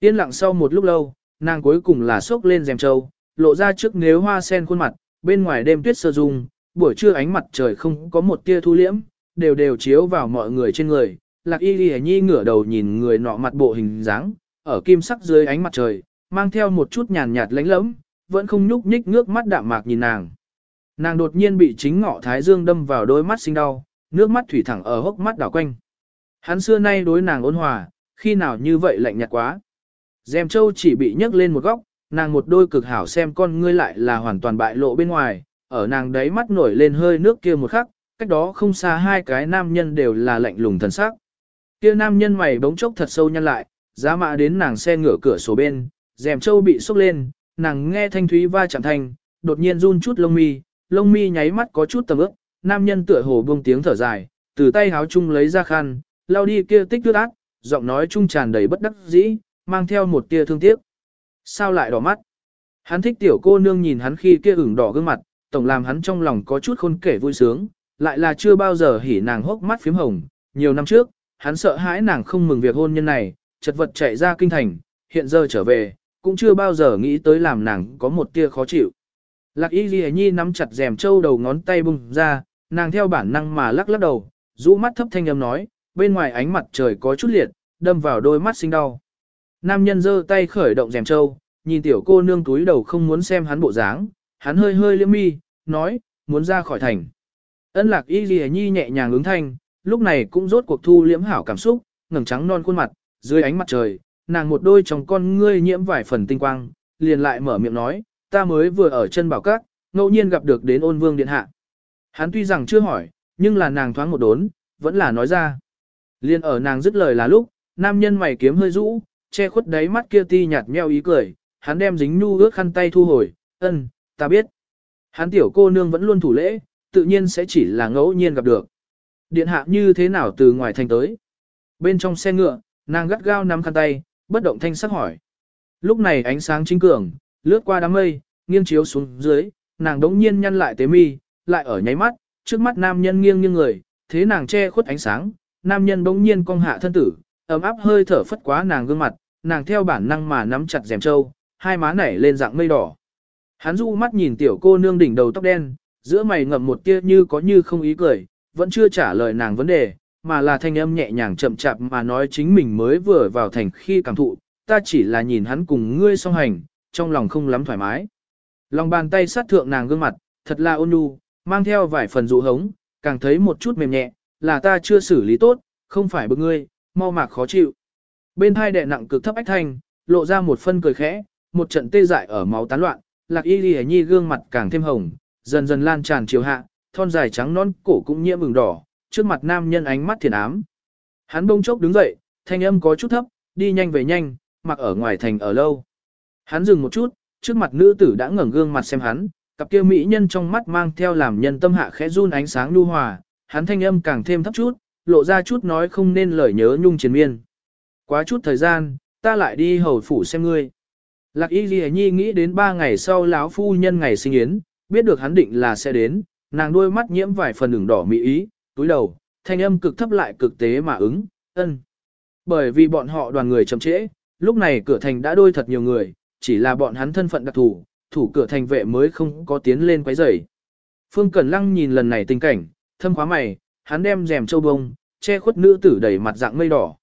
Yên lặng sau một lúc lâu, nàng cuối cùng là sốc lên rèm trâu, lộ ra trước nếu hoa sen khuôn mặt, bên ngoài đêm tuyết sơ dung, buổi trưa ánh mặt trời không có một tia thu liễm, đều đều chiếu vào mọi người trên người, lạc y ghi nhi ngửa đầu nhìn người nọ mặt bộ hình dáng, ở kim sắc dưới ánh mặt trời, mang theo một chút nhàn nhạt lánh lẫm, vẫn không nhúc nhích ngước mắt đạm mạc nhìn nàng. Nàng đột nhiên bị chính ngọ thái dương đâm vào đôi mắt sinh đau, nước mắt thủy thẳng ở hốc mắt đảo quanh. Hắn xưa nay đối nàng ôn hòa, khi nào như vậy lạnh nhạt quá. Dèm châu chỉ bị nhấc lên một góc, nàng một đôi cực hảo xem con ngươi lại là hoàn toàn bại lộ bên ngoài, ở nàng đấy mắt nổi lên hơi nước kia một khắc, cách đó không xa hai cái nam nhân đều là lạnh lùng thần sắc. Kia nam nhân mày bỗng chốc thật sâu nhăn lại, giá mạ đến nàng xe ngửa cửa sổ bên, rèm châu bị sốc lên, nàng nghe thanh thúy va chạm thanh, đột nhiên run chút lông mi, lông mi nháy mắt có chút tầm ướp, nam nhân tựa hồ buông tiếng thở dài, từ tay háo chung lấy ra khăn, lau đi kia tích tuyết ác, giọng nói chung tràn đầy bất đắc dĩ, mang theo một tia thương tiếc. Sao lại đỏ mắt? Hắn thích tiểu cô nương nhìn hắn khi kia ửng đỏ gương mặt, tổng làm hắn trong lòng có chút khôn kể vui sướng, lại là chưa bao giờ hỉ nàng hốc mắt phím hồng. Nhiều năm trước, hắn sợ hãi nàng không mừng việc hôn nhân này, chật vật chạy ra kinh thành, hiện giờ trở về, cũng chưa bao giờ nghĩ tới làm nàng có một tia khó chịu. Lạc y ghi nhi nắm chặt rèm trâu đầu ngón tay bung ra, nàng theo bản năng mà lắc lắc đầu, rũ mắt thấp thanh âm nói, bên ngoài ánh mặt trời có chút liệt, đâm vào đôi mắt sinh đau. Nam nhân giơ tay khởi động rèm trâu, nhìn tiểu cô nương túi đầu không muốn xem hắn bộ dáng, hắn hơi hơi liếm mi, nói, muốn ra khỏi thành. Ân lạc y ghi nhi nhẹ nhàng ứng thanh, lúc này cũng rốt cuộc thu liễm hảo cảm xúc, ngẩng trắng non khuôn mặt, dưới ánh mặt trời, nàng một đôi trong con ngươi nhiễm vài phần tinh quang, liền lại mở miệng nói, ta mới vừa ở chân bảo các, ngẫu nhiên gặp được đến ôn vương điện hạ. Hắn tuy rằng chưa hỏi, nhưng là nàng thoáng một đốn, vẫn là nói ra. Liên ở nàng dứt lời là lúc, nam nhân mày kiếm hơi rũ, che khuất đáy mắt kia ti nhạt meo ý cười, hắn đem dính nu ước khăn tay thu hồi, ân, ta biết. Hắn tiểu cô nương vẫn luôn thủ lễ, tự nhiên sẽ chỉ là ngẫu nhiên gặp được. Điện hạ như thế nào từ ngoài thành tới. Bên trong xe ngựa, nàng gắt gao nắm khăn tay, bất động thanh sắc hỏi. Lúc này ánh sáng chính cường, lướt qua đám mây, nghiêng chiếu xuống dưới, nàng đống nhiên nhăn lại tế mi, lại ở nháy mắt, trước mắt nam nhân nghiêng nghiêng người, thế nàng che khuất ánh sáng, nam nhân đống nhiên cong hạ thân tử, ấm áp hơi thở phất quá nàng gương mặt, nàng theo bản năng mà nắm chặt rèm trâu, hai má nảy lên dạng mây đỏ. Hắn du mắt nhìn tiểu cô nương đỉnh đầu tóc đen, giữa mày ngậm một tia như có như không ý cười, vẫn chưa trả lời nàng vấn đề, mà là thanh âm nhẹ nhàng chậm chạp mà nói chính mình mới vừa vào thành khi cảm thụ, ta chỉ là nhìn hắn cùng ngươi song hành, trong lòng không lắm thoải mái. Lòng bàn tay sát thượng nàng gương mặt, thật là ôn nhu, mang theo vài phần dụ hống, càng thấy một chút mềm nhẹ, là ta chưa xử lý tốt, không phải bực ngươi, mau mạc khó chịu. Bên hai đệ nặng cực thấp ách thanh, lộ ra một phân cười khẽ, một trận tê dại ở máu tán loạn, lạc y ghi nhi gương mặt càng thêm hồng, dần dần lan tràn chiều hạ, thon dài trắng non cổ cũng nhiễm ửng đỏ, trước mặt nam nhân ánh mắt thiền ám. Hắn bông chốc đứng dậy, thanh âm có chút thấp, đi nhanh về nhanh, mặc ở ngoài thành ở lâu. Hắn dừng một chút, trước mặt nữ tử đã ngẩng gương mặt xem hắn, cặp kia mỹ nhân trong mắt mang theo làm nhân tâm hạ khẽ run ánh sáng nhu hòa, hắn thanh âm càng thêm thấp chút, lộ ra chút nói không nên lời nhớ nhung triền miên. Quá chút thời gian, ta lại đi hầu phủ xem ngươi. Lạc y ghi nhi nghĩ đến ba ngày sau lão phu nhân ngày sinh yến, biết được hắn định là sẽ đến, nàng đôi mắt nhiễm vài phần đường đỏ mỹ ý, túi đầu, thanh âm cực thấp lại cực tế mà ứng, ân. Bởi vì bọn họ đoàn người chậm trễ, lúc này cửa thành đã đôi thật nhiều người, chỉ là bọn hắn thân phận đặc thù, thủ cửa thành vệ mới không có tiến lên quấy rầy. Phương Cẩn Lăng nhìn lần này tình cảnh, thâm khóa mày, hắn đem rèm châu bông, che khuất nữ tử đầy mặt dạng mây đỏ.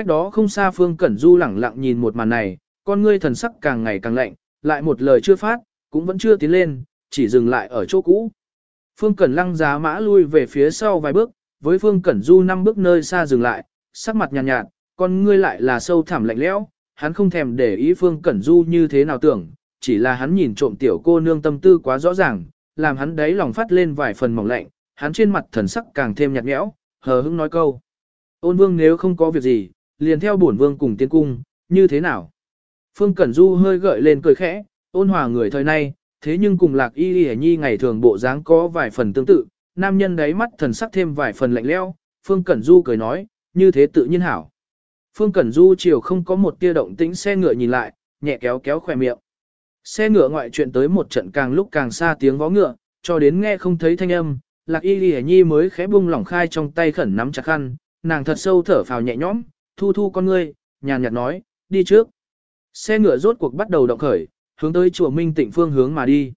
Cách đó không xa Phương Cẩn Du lẳng lặng nhìn một màn này, con ngươi thần sắc càng ngày càng lạnh, lại một lời chưa phát, cũng vẫn chưa tiến lên, chỉ dừng lại ở chỗ cũ. Phương Cẩn Lăng giá mã lui về phía sau vài bước, với Phương Cẩn Du năm bước nơi xa dừng lại, sắc mặt nhàn nhạt, nhạt, con ngươi lại là sâu thẳm lạnh lẽo, hắn không thèm để ý Phương Cẩn Du như thế nào tưởng, chỉ là hắn nhìn trộm tiểu cô nương tâm tư quá rõ ràng, làm hắn đấy lòng phát lên vài phần mỏng lạnh, hắn trên mặt thần sắc càng thêm nhạt nhẽo, hờ hững nói câu. Ôn vương nếu không có việc gì, liền theo bổn vương cùng tiến cung, như thế nào? Phương Cẩn Du hơi gợi lên cười khẽ, ôn hòa người thời nay, thế nhưng cùng lạc y y nhi ngày thường bộ dáng có vài phần tương tự, nam nhân đáy mắt thần sắc thêm vài phần lạnh lẽo. Phương Cẩn Du cười nói, như thế tự nhiên hảo. Phương Cẩn Du chiều không có một tia động tĩnh xe ngựa nhìn lại, nhẹ kéo kéo khỏe miệng. Xe ngựa ngoại chuyện tới một trận càng lúc càng xa tiếng vó ngựa, cho đến nghe không thấy thanh âm, lạc y y nhi mới khẽ bung lỏng khai trong tay khẩn nắm chặt khăn, nàng thật sâu thở phào nhẹ nhõm, thu thu con ngươi, nhàn nhạt nói, đi trước. Xe ngựa rốt cuộc bắt đầu động khởi, hướng tới chùa Minh Tịnh phương hướng mà đi.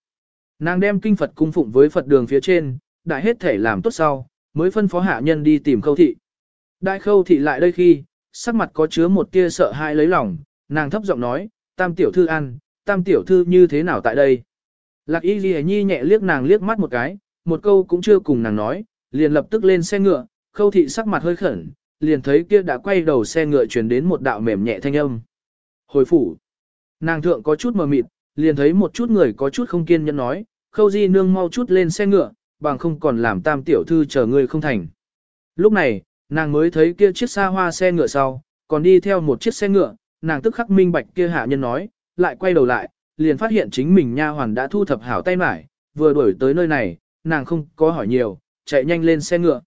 Nàng đem kinh Phật cung phụng với Phật đường phía trên, đại hết thể làm tốt sau, mới phân phó hạ nhân đi tìm khâu thị. Đại khâu thị lại đây khi, sắc mặt có chứa một tia sợ hãi lấy lòng, nàng thấp giọng nói, tam tiểu thư ăn, tam tiểu thư như thế nào tại đây? Lạc y ghi nhi nhẹ liếc nàng liếc mắt một cái, một câu cũng chưa cùng nàng nói, liền lập tức lên xe ngựa, khâu thị sắc mặt hơi khẩn, liền thấy kia đã quay đầu xe ngựa truyền đến một đạo mềm nhẹ thanh âm. Hồi phủ, nàng thượng có chút mờ mịt, liền thấy một chút người có chút không kiên nhẫn nói, khâu di nương mau chút lên xe ngựa, bằng không còn làm tam tiểu thư chờ người không thành. Lúc này, nàng mới thấy kia chiếc xa hoa xe ngựa sau, còn đi theo một chiếc xe ngựa, nàng tức khắc minh bạch kia hạ nhân nói, lại quay đầu lại, liền phát hiện chính mình nha hoàn đã thu thập hảo tay mải, vừa đuổi tới nơi này, nàng không có hỏi nhiều, chạy nhanh lên xe ngựa.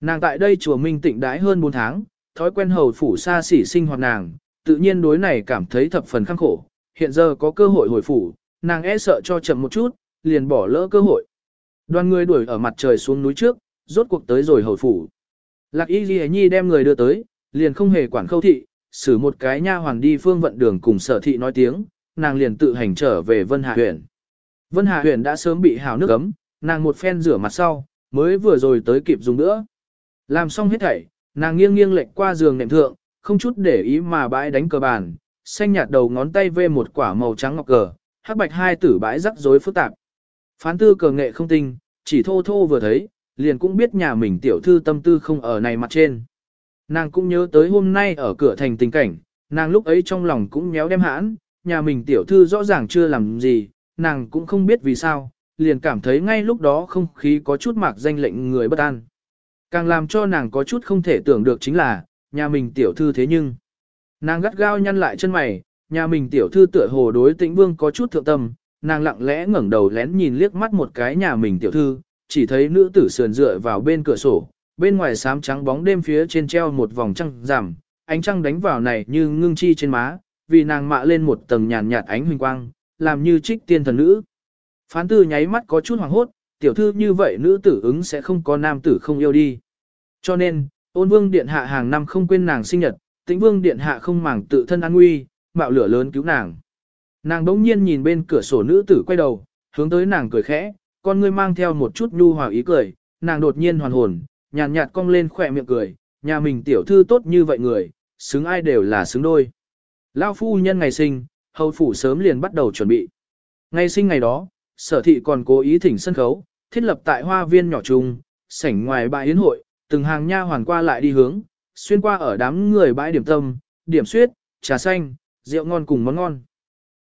Nàng tại đây chùa Minh Tịnh đãi hơn 4 tháng, thói quen hầu phủ xa xỉ sinh hoạt nàng, tự nhiên đối này cảm thấy thập phần khăng khổ, hiện giờ có cơ hội hồi phủ, nàng e sợ cho chậm một chút, liền bỏ lỡ cơ hội. Đoàn người đuổi ở mặt trời xuống núi trước, rốt cuộc tới rồi hồi phủ. Lạc Y Ghi Nhi đem người đưa tới, liền không hề quản khâu thị, xử một cái nha hoàng đi phương vận đường cùng sở thị nói tiếng, nàng liền tự hành trở về Vân Hà huyện. Vân Hà huyện đã sớm bị hào nước ấm, nàng một phen rửa mặt sau, mới vừa rồi tới kịp dùng nữa. Làm xong hết thảy, nàng nghiêng nghiêng lệch qua giường nệm thượng, không chút để ý mà bãi đánh cờ bàn, xanh nhạt đầu ngón tay vê một quả màu trắng ngọc cờ, hắc bạch hai tử bãi rắc rối phức tạp. Phán tư cờ nghệ không tinh, chỉ thô thô vừa thấy, liền cũng biết nhà mình tiểu thư tâm tư không ở này mặt trên. Nàng cũng nhớ tới hôm nay ở cửa thành tình cảnh, nàng lúc ấy trong lòng cũng méo đem hãn, nhà mình tiểu thư rõ ràng chưa làm gì, nàng cũng không biết vì sao, liền cảm thấy ngay lúc đó không khí có chút mạc danh lệnh người bất an. Càng làm cho nàng có chút không thể tưởng được chính là, nhà mình tiểu thư thế nhưng. Nàng gắt gao nhăn lại chân mày, nhà mình tiểu thư tựa hồ đối tĩnh vương có chút thượng tâm, nàng lặng lẽ ngẩng đầu lén nhìn liếc mắt một cái nhà mình tiểu thư, chỉ thấy nữ tử sườn dựa vào bên cửa sổ, bên ngoài xám trắng bóng đêm phía trên treo một vòng trăng rằm, ánh trăng đánh vào này như ngưng chi trên má, vì nàng mạ lên một tầng nhàn nhạt ánh huỳnh quang, làm như trích tiên thần nữ. Phán tư nháy mắt có chút hoàng hốt, tiểu thư như vậy nữ tử ứng sẽ không có nam tử không yêu đi. Cho nên, ôn vương điện hạ hàng năm không quên nàng sinh nhật, tĩnh vương điện hạ không màng tự thân an nguy, mạo lửa lớn cứu nàng. Nàng đống nhiên nhìn bên cửa sổ nữ tử quay đầu, hướng tới nàng cười khẽ, con ngươi mang theo một chút nhu hòa ý cười, nàng đột nhiên hoàn hồn, nhàn nhạt, nhạt cong lên khỏe miệng cười, nhà mình tiểu thư tốt như vậy người, xứng ai đều là xứng đôi. Lao phu nhân ngày sinh, hầu phủ sớm liền bắt đầu chuẩn bị. Ngày sinh ngày đó, sở thị còn cố ý thỉnh sân khấu, thiết lập tại hoa viên nhỏ trùng sảnh ngoài bãi yến hội, từng hàng nha hoàn qua lại đi hướng, xuyên qua ở đám người bãi điểm tâm, điểm suyết, trà xanh, rượu ngon cùng món ngon.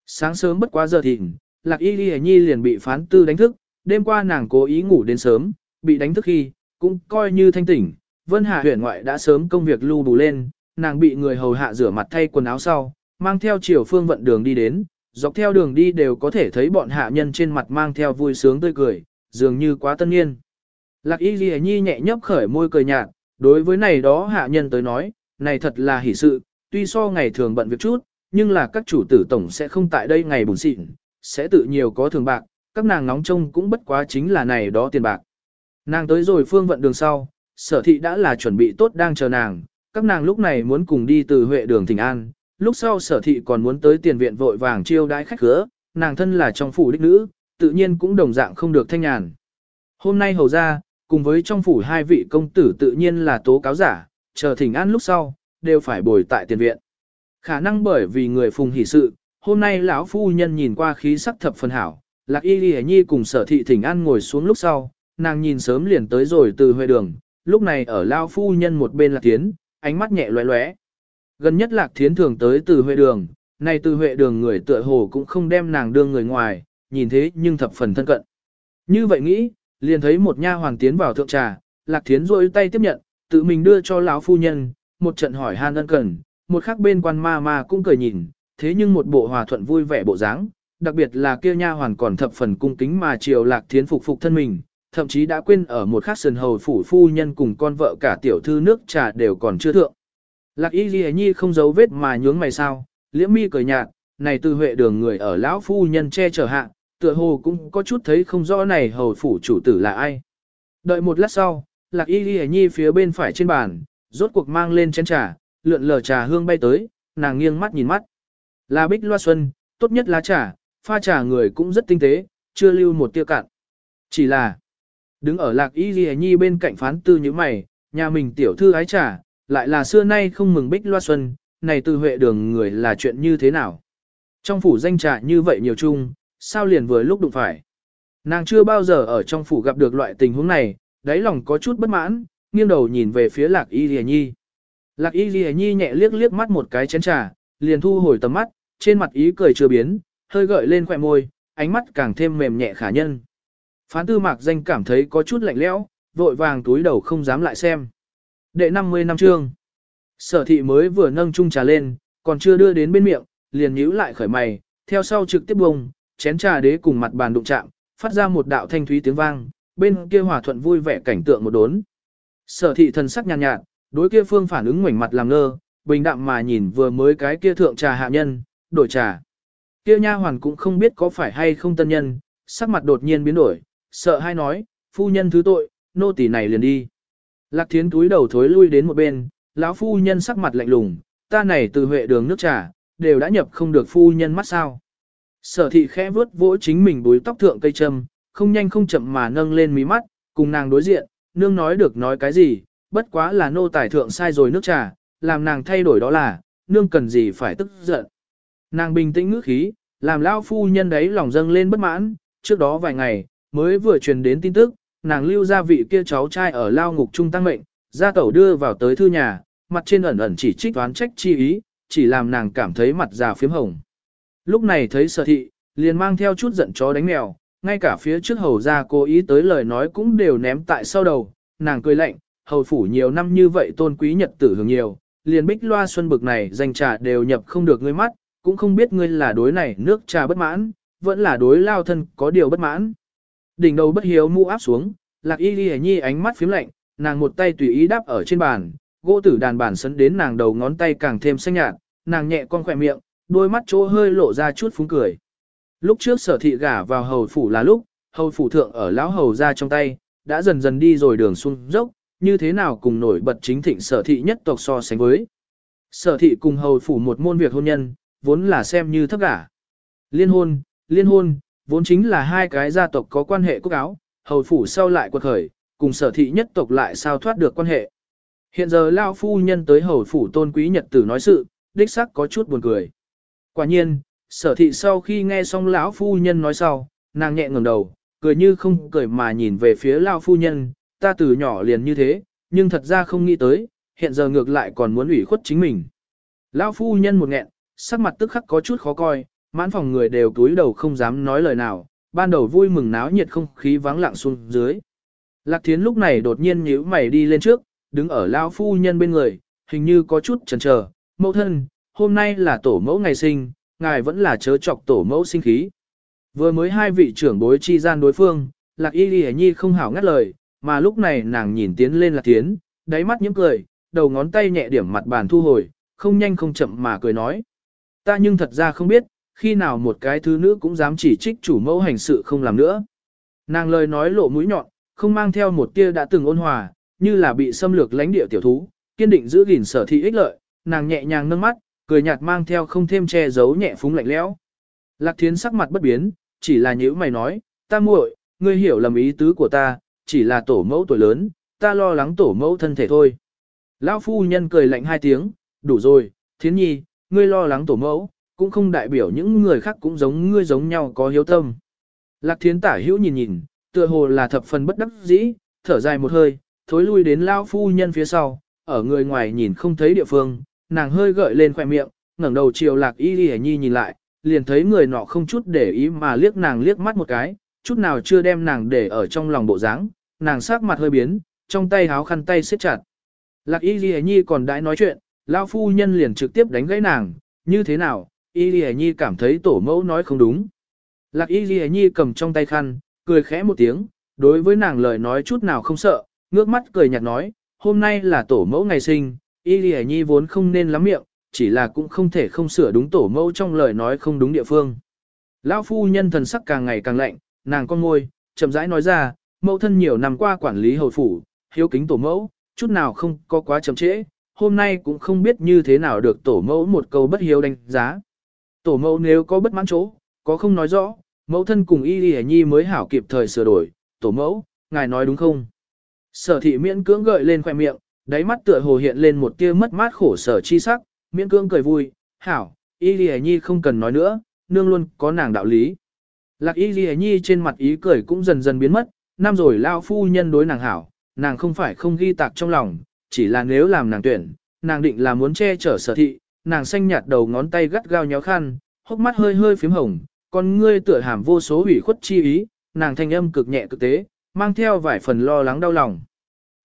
Sáng sớm bất quá giờ thịnh, Lạc Y Ghi Nhi liền bị phán tư đánh thức, đêm qua nàng cố ý ngủ đến sớm, bị đánh thức khi, cũng coi như thanh tỉnh. Vân Hà huyện ngoại đã sớm công việc lưu bù lên, nàng bị người hầu hạ rửa mặt thay quần áo sau, mang theo chiều phương vận đường đi đến, dọc theo đường đi đều có thể thấy bọn hạ nhân trên mặt mang theo vui sướng tươi cười, dường như quá tân nhiên. Lạc Y Ghi Nhi nhẹ nhấp khởi môi cười nhạt, đối với này đó hạ nhân tới nói, này thật là hỷ sự, tuy so ngày thường bận việc chút, nhưng là các chủ tử tổng sẽ không tại đây ngày buồn xịn, sẽ tự nhiều có thường bạc, các nàng nóng trông cũng bất quá chính là này đó tiền bạc. Nàng tới rồi phương vận đường sau, sở thị đã là chuẩn bị tốt đang chờ nàng, các nàng lúc này muốn cùng đi từ Huệ đường Thịnh An, lúc sau sở thị còn muốn tới tiền viện vội vàng chiêu đãi khách khứa, nàng thân là trong phủ đích nữ, tự nhiên cũng đồng dạng không được thanh nhàn. Hôm nay hầu ra, cùng với trong phủ hai vị công tử tự nhiên là tố cáo giả, chờ Thỉnh An lúc sau, đều phải bồi tại tiền viện. Khả năng bởi vì người phùng hỷ sự, hôm nay lão phu nhân nhìn qua khí sắc thập phần hảo, lạc y ghi nhi cùng sở thị thỉnh an ngồi xuống lúc sau, nàng nhìn sớm liền tới rồi từ huệ đường, lúc này ở lão phu nhân một bên là tiến, ánh mắt nhẹ lóe lóe. Gần nhất lạc thiến thường tới từ huệ đường, này từ huệ đường người tựa hồ cũng không đem nàng đương người ngoài, nhìn thế nhưng thập phần thân cận. Như vậy nghĩ, liền thấy một nha hoàng tiến vào thượng trà, lạc thiến rôi tay tiếp nhận, tự mình đưa cho lão phu nhân, một trận hỏi han ân cần, một khắc bên quan ma ma cũng cười nhìn, thế nhưng một bộ hòa thuận vui vẻ bộ dáng, đặc biệt là kia nha hoàn còn thập phần cung kính mà chiều lạc thiến phục phục thân mình, thậm chí đã quên ở một khắc sườn hầu phủ phu nhân cùng con vợ cả tiểu thư nước trà đều còn chưa thượng. Lạc y ghi nhi không giấu vết mà nhướng mày sao, liễm mi cười nhạt, này từ huệ đường người ở lão phu nhân che chở hạ, tựa hồ cũng có chút thấy không rõ này hầu phủ chủ tử là ai. Đợi một lát sau, lạc y ghi nhi phía bên phải trên bàn, rốt cuộc mang lên chén trà, lượn lờ trà hương bay tới, nàng nghiêng mắt nhìn mắt. Là bích loa xuân, tốt nhất lá trà, pha trà người cũng rất tinh tế, chưa lưu một tia cạn. Chỉ là, đứng ở lạc y ghi nhi bên cạnh phán tư như mày, nhà mình tiểu thư ái trà, lại là xưa nay không mừng bích loa xuân, này từ huệ đường người là chuyện như thế nào. Trong phủ danh trà như vậy nhiều chung, sao liền vừa lúc đụng phải. Nàng chưa bao giờ ở trong phủ gặp được loại tình huống này, đáy lòng có chút bất mãn, nghiêng đầu nhìn về phía lạc y lìa nhi. Lạc y lìa nhi nhẹ liếc liếc mắt một cái chén trà, liền thu hồi tầm mắt, trên mặt ý cười chưa biến, hơi gợi lên khỏe môi, ánh mắt càng thêm mềm nhẹ khả nhân. Phán tư mạc danh cảm thấy có chút lạnh lẽo, vội vàng túi đầu không dám lại xem. Đệ 50 năm trương. Sở thị mới vừa nâng chung trà lên, còn chưa đưa đến bên miệng, liền nhíu lại khởi mày, theo sau trực tiếp bùng, chén trà đế cùng mặt bàn đụng chạm, phát ra một đạo thanh thúy tiếng vang, bên kia hòa thuận vui vẻ cảnh tượng một đốn. Sở thị thần sắc nhàn nhạt, nhạt, đối kia phương phản ứng ngoảnh mặt làm ngơ, bình đạm mà nhìn vừa mới cái kia thượng trà hạ nhân, đổi trà. Kia nha hoàn cũng không biết có phải hay không tân nhân, sắc mặt đột nhiên biến đổi, sợ hai nói, phu nhân thứ tội, nô tỳ này liền đi. Lạc thiến túi đầu thối lui đến một bên, lão phu nhân sắc mặt lạnh lùng, ta này từ huệ đường nước trà, đều đã nhập không được phu nhân mắt sao. Sở thị khẽ vuốt vỗ chính mình búi tóc thượng cây châm, không nhanh không chậm mà nâng lên mí mắt, cùng nàng đối diện, nương nói được nói cái gì, bất quá là nô tài thượng sai rồi nước trà, làm nàng thay đổi đó là, nương cần gì phải tức giận. Nàng bình tĩnh ngữ khí, làm lão phu nhân đấy lòng dâng lên bất mãn, trước đó vài ngày, mới vừa truyền đến tin tức, nàng lưu ra vị kia cháu trai ở lao ngục trung tăng mệnh, gia tẩu đưa vào tới thư nhà, mặt trên ẩn ẩn chỉ trích toán trách chi ý, chỉ làm nàng cảm thấy mặt già phiếm hồng. Lúc này thấy sở thị, liền mang theo chút giận chó đánh mèo, ngay cả phía trước hầu ra cố ý tới lời nói cũng đều ném tại sau đầu, nàng cười lạnh, hầu phủ nhiều năm như vậy tôn quý nhật tử hưởng nhiều, liền bích loa xuân bực này danh trà đều nhập không được ngươi mắt, cũng không biết ngươi là đối này nước trà bất mãn, vẫn là đối lao thân có điều bất mãn. Đỉnh đầu bất hiếu mũ áp xuống, lạc y ghi nhi ánh mắt phím lạnh, nàng một tay tùy ý đáp ở trên bàn, gỗ tử đàn bản sấn đến nàng đầu ngón tay càng thêm xanh nhạt, nàng nhẹ con khỏe miệng, đôi mắt chỗ hơi lộ ra chút phúng cười. Lúc trước sở thị gả vào hầu phủ là lúc, hầu phủ thượng ở lão hầu ra trong tay, đã dần dần đi rồi đường xuống dốc, như thế nào cùng nổi bật chính thịnh sở thị nhất tộc so sánh với. Sở thị cùng hầu phủ một môn việc hôn nhân, vốn là xem như thấp gả. Liên hôn, liên hôn, vốn chính là hai cái gia tộc có quan hệ quốc áo, hầu phủ sau lại quật khởi, cùng sở thị nhất tộc lại sao thoát được quan hệ. Hiện giờ Lao phu nhân tới hầu phủ tôn quý nhật tử nói sự, đích sắc có chút buồn cười. Quả nhiên, sở thị sau khi nghe xong lão phu nhân nói sau, nàng nhẹ ngẩng đầu, cười như không cười mà nhìn về phía lão phu nhân, ta từ nhỏ liền như thế, nhưng thật ra không nghĩ tới, hiện giờ ngược lại còn muốn ủy khuất chính mình. Lão phu nhân một nghẹn, sắc mặt tức khắc có chút khó coi, mãn phòng người đều túi đầu không dám nói lời nào, ban đầu vui mừng náo nhiệt không khí vắng lặng xuống dưới. Lạc Thiến lúc này đột nhiên nhíu mày đi lên trước, đứng ở lão phu nhân bên người, hình như có chút chần chờ. Mẫu thân, hôm nay là tổ mẫu ngày sinh, ngài vẫn là chớ chọc tổ mẫu sinh khí. Vừa mới hai vị trưởng bối chi gian đối phương, Lạc Y Ghi Nhi không hảo ngắt lời, mà lúc này nàng nhìn tiến lên Lạc tiến, đáy mắt những cười, đầu ngón tay nhẹ điểm mặt bàn thu hồi, không nhanh không chậm mà cười nói. Ta nhưng thật ra không biết, khi nào một cái thứ nữ cũng dám chỉ trích chủ mẫu hành sự không làm nữa. Nàng lời nói lộ mũi nhọn, không mang theo một tia đã từng ôn hòa, như là bị xâm lược lãnh địa tiểu thú, kiên định giữ gìn sở thị ích lợi, nàng nhẹ nhàng nâng mắt, cười nhạt mang theo không thêm che giấu nhẹ phúng lạnh lẽo. Lạc Thiến sắc mặt bất biến, chỉ là nhíu mày nói, ta muội, ngươi hiểu lầm ý tứ của ta, chỉ là tổ mẫu tuổi lớn, ta lo lắng tổ mẫu thân thể thôi. Lão phu nhân cười lạnh hai tiếng, đủ rồi, Thiến Nhi, ngươi lo lắng tổ mẫu, cũng không đại biểu những người khác cũng giống ngươi giống nhau có hiếu tâm. Lạc Thiến tả hữu nhìn nhìn, tựa hồ là thập phần bất đắc dĩ, thở dài một hơi, thối lui đến lão phu nhân phía sau, ở người ngoài nhìn không thấy địa phương, nàng hơi gợi lên khoẻ miệng, ngẩng đầu chiều lạc y y nhi nhìn lại, liền thấy người nọ không chút để ý mà liếc nàng liếc mắt một cái, chút nào chưa đem nàng để ở trong lòng bộ dáng, nàng sắc mặt hơi biến, trong tay háo khăn tay siết chặt. Lạc y y nhi còn đãi nói chuyện, lao phu nhân liền trực tiếp đánh gãy nàng, như thế nào, y y nhi cảm thấy tổ mẫu nói không đúng. Lạc y y nhi cầm trong tay khăn, cười khẽ một tiếng, đối với nàng lời nói chút nào không sợ, ngước mắt cười nhạt nói, hôm nay là tổ mẫu ngày sinh, y lì nhi vốn không nên lắm miệng, chỉ là cũng không thể không sửa đúng tổ mẫu trong lời nói không đúng địa phương. Lão phu nhân thần sắc càng ngày càng lạnh, nàng con môi, chậm rãi nói ra, mẫu thân nhiều năm qua quản lý hầu phủ, hiếu kính tổ mẫu, chút nào không có quá chậm trễ, hôm nay cũng không biết như thế nào được tổ mẫu một câu bất hiếu đánh giá. Tổ mẫu nếu có bất mãn chỗ, có không nói rõ, mẫu thân cùng y lì nhi mới hảo kịp thời sửa đổi, tổ mẫu, ngài nói đúng không? Sở thị miễn cưỡng gợi lên khoẻ miệng, đáy mắt tựa hồ hiện lên một tia mất mát khổ sở chi sắc, miễn cưỡng cười vui, hảo, y lì nhi không cần nói nữa, nương luôn có nàng đạo lý. Lạc y lì nhi trên mặt ý cười cũng dần dần biến mất, năm rồi lao phu nhân đối nàng hảo, nàng không phải không ghi tạc trong lòng, chỉ là nếu làm nàng tuyển, nàng định là muốn che chở sở thị, nàng xanh nhạt đầu ngón tay gắt gao nhéo khăn, hốc mắt hơi hơi phím hồng, con ngươi tựa hàm vô số ủy khuất chi ý, nàng thanh âm cực nhẹ cực tế, mang theo vài phần lo lắng đau lòng.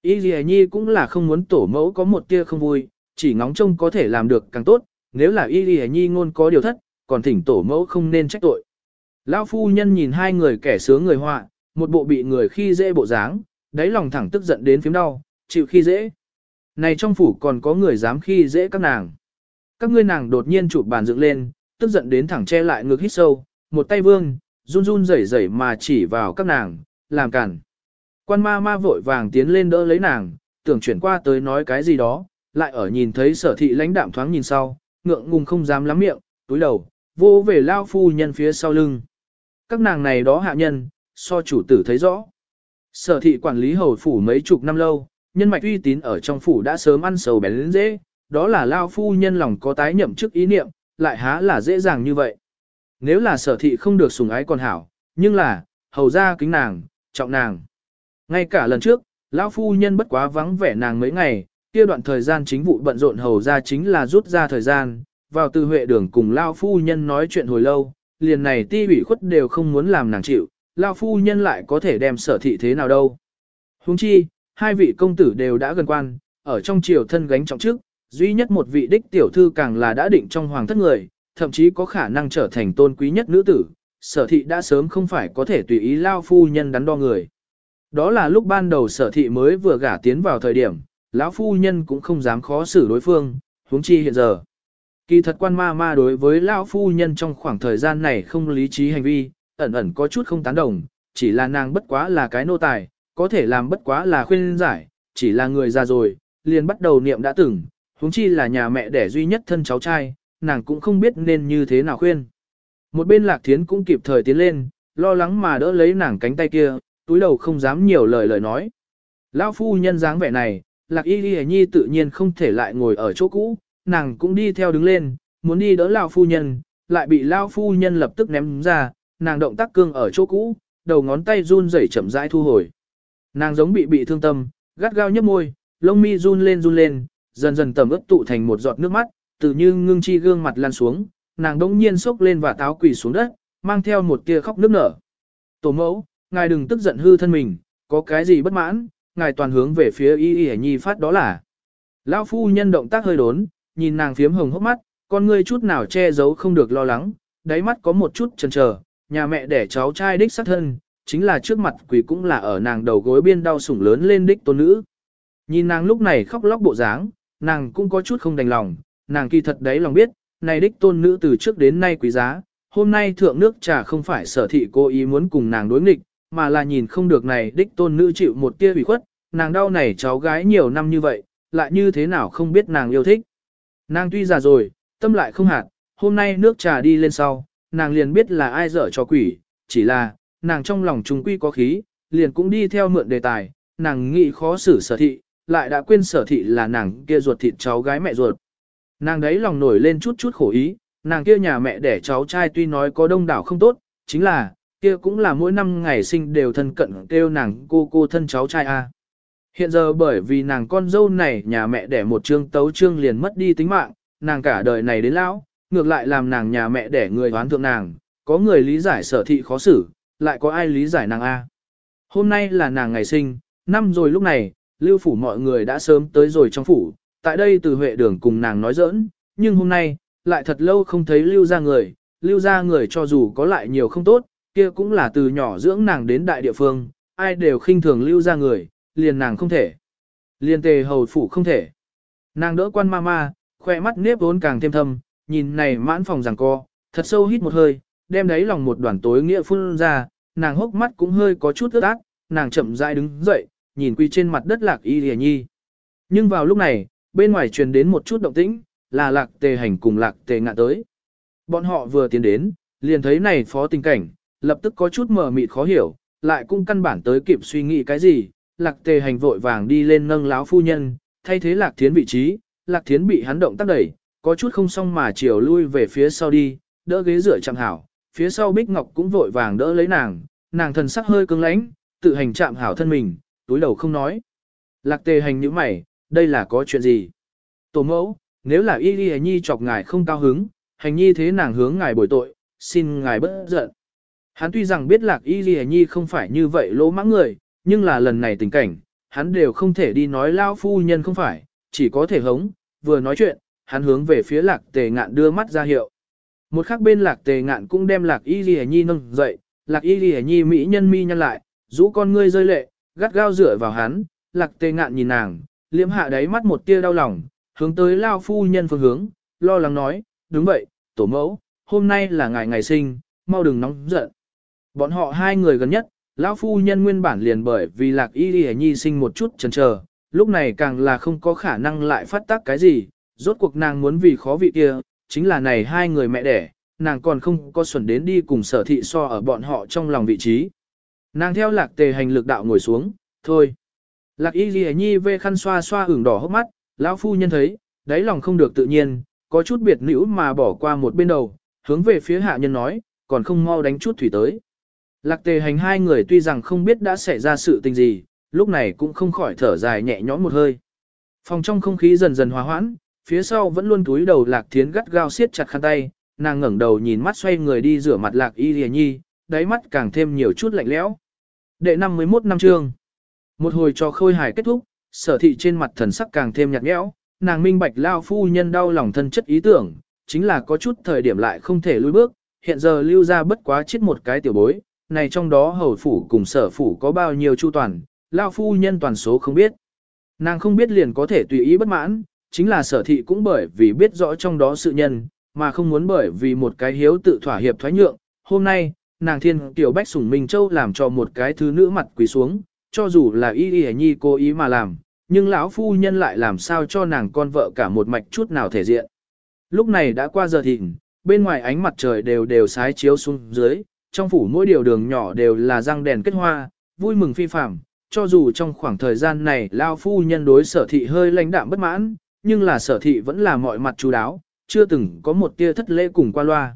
Y Lì Nhi cũng là không muốn tổ mẫu có một tia không vui, chỉ ngóng trông có thể làm được càng tốt, nếu là Y Lì Nhi ngôn có điều thất, còn thỉnh tổ mẫu không nên trách tội. Lão phu nhân nhìn hai người kẻ sướng người họa, một bộ bị người khi dễ bộ dáng, đáy lòng thẳng tức giận đến phím đau, chịu khi dễ. Này trong phủ còn có người dám khi dễ các nàng. Các ngươi nàng đột nhiên chụp bàn dựng lên, tức giận đến thẳng che lại ngực hít sâu, một tay vương, run run rẩy rẩy mà chỉ vào các nàng, làm cản. Quan ma ma vội vàng tiến lên đỡ lấy nàng, tưởng chuyển qua tới nói cái gì đó, lại ở nhìn thấy sở thị lãnh đạm thoáng nhìn sau, ngượng ngùng không dám lắm miệng, túi đầu, vô về lao phu nhân phía sau lưng. Các nàng này đó hạ nhân, so chủ tử thấy rõ. Sở thị quản lý hầu phủ mấy chục năm lâu, nhân mạch uy tín ở trong phủ đã sớm ăn sầu bén lên dễ, đó là lao phu nhân lòng có tái nhậm chức ý niệm, lại há là dễ dàng như vậy. Nếu là sở thị không được sủng ái còn hảo, nhưng là, hầu ra kính nàng, trọng nàng. Ngay cả lần trước, lão phu nhân bất quá vắng vẻ nàng mấy ngày, kia đoạn thời gian chính vụ bận rộn hầu ra chính là rút ra thời gian, vào từ huệ đường cùng lão phu nhân nói chuyện hồi lâu, liền này ti ủy khuất đều không muốn làm nàng chịu, lão phu nhân lại có thể đem sở thị thế nào đâu. Huống chi, hai vị công tử đều đã gần quan, ở trong triều thân gánh trọng chức, duy nhất một vị đích tiểu thư càng là đã định trong hoàng thất người, thậm chí có khả năng trở thành tôn quý nhất nữ tử, sở thị đã sớm không phải có thể tùy ý lao phu nhân đắn đo người. Đó là lúc ban đầu sở thị mới vừa gả tiến vào thời điểm, lão phu nhân cũng không dám khó xử đối phương, huống chi hiện giờ. Kỳ thật quan ma ma đối với lão phu nhân trong khoảng thời gian này không lý trí hành vi, ẩn ẩn có chút không tán đồng, chỉ là nàng bất quá là cái nô tài, có thể làm bất quá là khuyên giải, chỉ là người già rồi, liền bắt đầu niệm đã từng, huống chi là nhà mẹ đẻ duy nhất thân cháu trai, nàng cũng không biết nên như thế nào khuyên. Một bên lạc thiến cũng kịp thời tiến lên, lo lắng mà đỡ lấy nàng cánh tay kia, túi đầu không dám nhiều lời lời nói. Lão phu nhân dáng vẻ này, lạc y ghi nhi tự nhiên không thể lại ngồi ở chỗ cũ, nàng cũng đi theo đứng lên, muốn đi đỡ lão phu nhân, lại bị lão phu nhân lập tức ném ra, nàng động tác cương ở chỗ cũ, đầu ngón tay run rẩy chậm rãi thu hồi. Nàng giống bị bị thương tâm, gắt gao nhấp môi, lông mi run lên run lên, dần dần tầm ướt tụ thành một giọt nước mắt, tự như ngưng chi gương mặt lăn xuống, nàng đống nhiên sốc lên và táo quỳ xuống đất, mang theo một tia khóc nước nở. Tổ mẫu, ngài đừng tức giận hư thân mình, có cái gì bất mãn, ngài toàn hướng về phía y y nhi phát đó là. Lão phu nhân động tác hơi đốn, nhìn nàng phiếm hồng hốc mắt, con ngươi chút nào che giấu không được lo lắng, đáy mắt có một chút chần chờ, nhà mẹ đẻ cháu trai đích sát thân, chính là trước mặt quỷ cũng là ở nàng đầu gối biên đau sủng lớn lên đích tôn nữ. Nhìn nàng lúc này khóc lóc bộ dáng, nàng cũng có chút không đành lòng, nàng kỳ thật đấy lòng biết, này đích tôn nữ từ trước đến nay quý giá, hôm nay thượng nước trà không phải sở thị cô ý muốn cùng nàng đối nghịch, mà là nhìn không được này đích tôn nữ chịu một tia ủy khuất, nàng đau này cháu gái nhiều năm như vậy, lại như thế nào không biết nàng yêu thích. Nàng tuy già rồi, tâm lại không hạt, hôm nay nước trà đi lên sau, nàng liền biết là ai dở cho quỷ, chỉ là, nàng trong lòng trung quy có khí, liền cũng đi theo mượn đề tài, nàng nghĩ khó xử sở thị, lại đã quên sở thị là nàng kia ruột thịt cháu gái mẹ ruột. Nàng đấy lòng nổi lên chút chút khổ ý, nàng kia nhà mẹ đẻ cháu trai tuy nói có đông đảo không tốt, chính là, kia cũng là mỗi năm ngày sinh đều thân cận kêu nàng cô cô thân cháu trai a. Hiện giờ bởi vì nàng con dâu này nhà mẹ đẻ một trương tấu trương liền mất đi tính mạng, nàng cả đời này đến lão, ngược lại làm nàng nhà mẹ đẻ người hoán thượng nàng, có người lý giải sở thị khó xử, lại có ai lý giải nàng a. Hôm nay là nàng ngày sinh, năm rồi lúc này, lưu phủ mọi người đã sớm tới rồi trong phủ, tại đây từ huệ đường cùng nàng nói giỡn, nhưng hôm nay, lại thật lâu không thấy lưu ra người, lưu ra người cho dù có lại nhiều không tốt, kia cũng là từ nhỏ dưỡng nàng đến đại địa phương, ai đều khinh thường lưu ra người, liền nàng không thể. Liền tề hầu phủ không thể. Nàng đỡ quan ma ma, khoe mắt nếp vốn càng thêm thâm, nhìn này mãn phòng rằng co, thật sâu hít một hơi, đem đáy lòng một đoàn tối nghĩa phun ra, nàng hốc mắt cũng hơi có chút ướt át, nàng chậm rãi đứng dậy, nhìn quy trên mặt đất lạc y lìa nhi. Nhưng vào lúc này, bên ngoài truyền đến một chút động tĩnh, là lạc tề hành cùng lạc tề ngạ tới. Bọn họ vừa tiến đến, liền thấy này phó tình cảnh, lập tức có chút mờ mịt khó hiểu, lại cũng căn bản tới kịp suy nghĩ cái gì, lạc tề hành vội vàng đi lên nâng láo phu nhân, thay thế lạc thiến vị trí, lạc thiến bị hắn động tác đẩy, có chút không xong mà chiều lui về phía sau đi, đỡ ghế rửa chạm hảo, phía sau Bích Ngọc cũng vội vàng đỡ lấy nàng, nàng thần sắc hơi cứng lãnh, tự hành chạm hảo thân mình, túi đầu không nói. Lạc tề hành như mày, đây là có chuyện gì? Tổ mẫu, nếu là y y nhi chọc ngài không cao hứng, hành nhi thế nàng hướng ngài bồi tội, xin ngài bất giận. Hắn tuy rằng biết lạc y y nhi không phải như vậy lỗ mãng người, nhưng là lần này tình cảnh, hắn đều không thể đi nói lao phu nhân không phải, chỉ có thể hống, vừa nói chuyện, hắn hướng về phía lạc tề ngạn đưa mắt ra hiệu. Một khắc bên lạc tề ngạn cũng đem lạc y ghi nhi nâng dậy, lạc y ghi nhi mỹ nhân mi nhăn lại, rũ con ngươi rơi lệ, gắt gao rửa vào hắn, lạc tề ngạn nhìn nàng, liễm hạ đáy mắt một tia đau lòng, hướng tới lao phu nhân phương hướng, lo lắng nói, đúng vậy, tổ mẫu, hôm nay là ngày ngày sinh, mau đừng nóng giận. Bọn họ hai người gần nhất, lão phu nhân nguyên bản liền bởi vì lạc y y nhi sinh một chút chần chờ, lúc này càng là không có khả năng lại phát tác cái gì, rốt cuộc nàng muốn vì khó vị kia, chính là này hai người mẹ đẻ, nàng còn không có xuẩn đến đi cùng sở thị so ở bọn họ trong lòng vị trí. Nàng theo lạc tề hành lực đạo ngồi xuống, thôi. Lạc y ghi nhi vê khăn xoa xoa ửng đỏ hốc mắt, lão phu nhân thấy, đáy lòng không được tự nhiên, có chút biệt nữ mà bỏ qua một bên đầu, hướng về phía hạ nhân nói, còn không mau đánh chút thủy tới. Lạc tề hành hai người tuy rằng không biết đã xảy ra sự tình gì, lúc này cũng không khỏi thở dài nhẹ nhõm một hơi. Phòng trong không khí dần dần hòa hoãn, phía sau vẫn luôn túi đầu lạc thiến gắt gao siết chặt khăn tay, nàng ngẩng đầu nhìn mắt xoay người đi rửa mặt lạc y rìa nhi, đáy mắt càng thêm nhiều chút lạnh lẽo. Đệ 51 năm chương, Một hồi cho khôi hài kết thúc, sở thị trên mặt thần sắc càng thêm nhạt nhẽo, nàng minh bạch lao phu nhân đau lòng thân chất ý tưởng, chính là có chút thời điểm lại không thể lùi bước, hiện giờ lưu ra bất quá chết một cái tiểu bối, này trong đó hầu phủ cùng sở phủ có bao nhiêu chu toàn, lao phu nhân toàn số không biết. Nàng không biết liền có thể tùy ý bất mãn, chính là sở thị cũng bởi vì biết rõ trong đó sự nhân, mà không muốn bởi vì một cái hiếu tự thỏa hiệp thoái nhượng. Hôm nay, nàng thiên tiểu bách sủng Minh Châu làm cho một cái thứ nữ mặt quỳ xuống, cho dù là y y nhi cố ý mà làm, nhưng lão phu nhân lại làm sao cho nàng con vợ cả một mạch chút nào thể diện. Lúc này đã qua giờ thịnh, bên ngoài ánh mặt trời đều đều sái chiếu xuống dưới, trong phủ mỗi điều đường nhỏ đều là răng đèn kết hoa, vui mừng phi phạm. Cho dù trong khoảng thời gian này lao phu nhân đối sở thị hơi lãnh đạm bất mãn, nhưng là sở thị vẫn là mọi mặt chú đáo, chưa từng có một tia thất lễ cùng qua loa.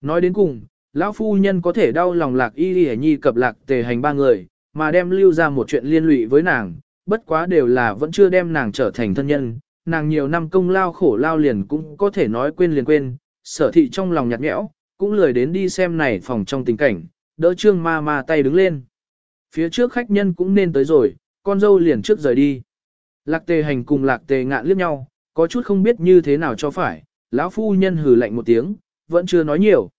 Nói đến cùng, lão phu nhân có thể đau lòng lạc y hề nhi cập lạc tề hành ba người, mà đem lưu ra một chuyện liên lụy với nàng, bất quá đều là vẫn chưa đem nàng trở thành thân nhân, nàng nhiều năm công lao khổ lao liền cũng có thể nói quên liền quên, sở thị trong lòng nhạt nhẽo, cũng lười đến đi xem này phòng trong tình cảnh, đỡ trương ma ma tay đứng lên. Phía trước khách nhân cũng nên tới rồi, con dâu liền trước rời đi. Lạc tề hành cùng lạc tề ngạn liếc nhau, có chút không biết như thế nào cho phải, lão phu nhân hừ lạnh một tiếng, vẫn chưa nói nhiều.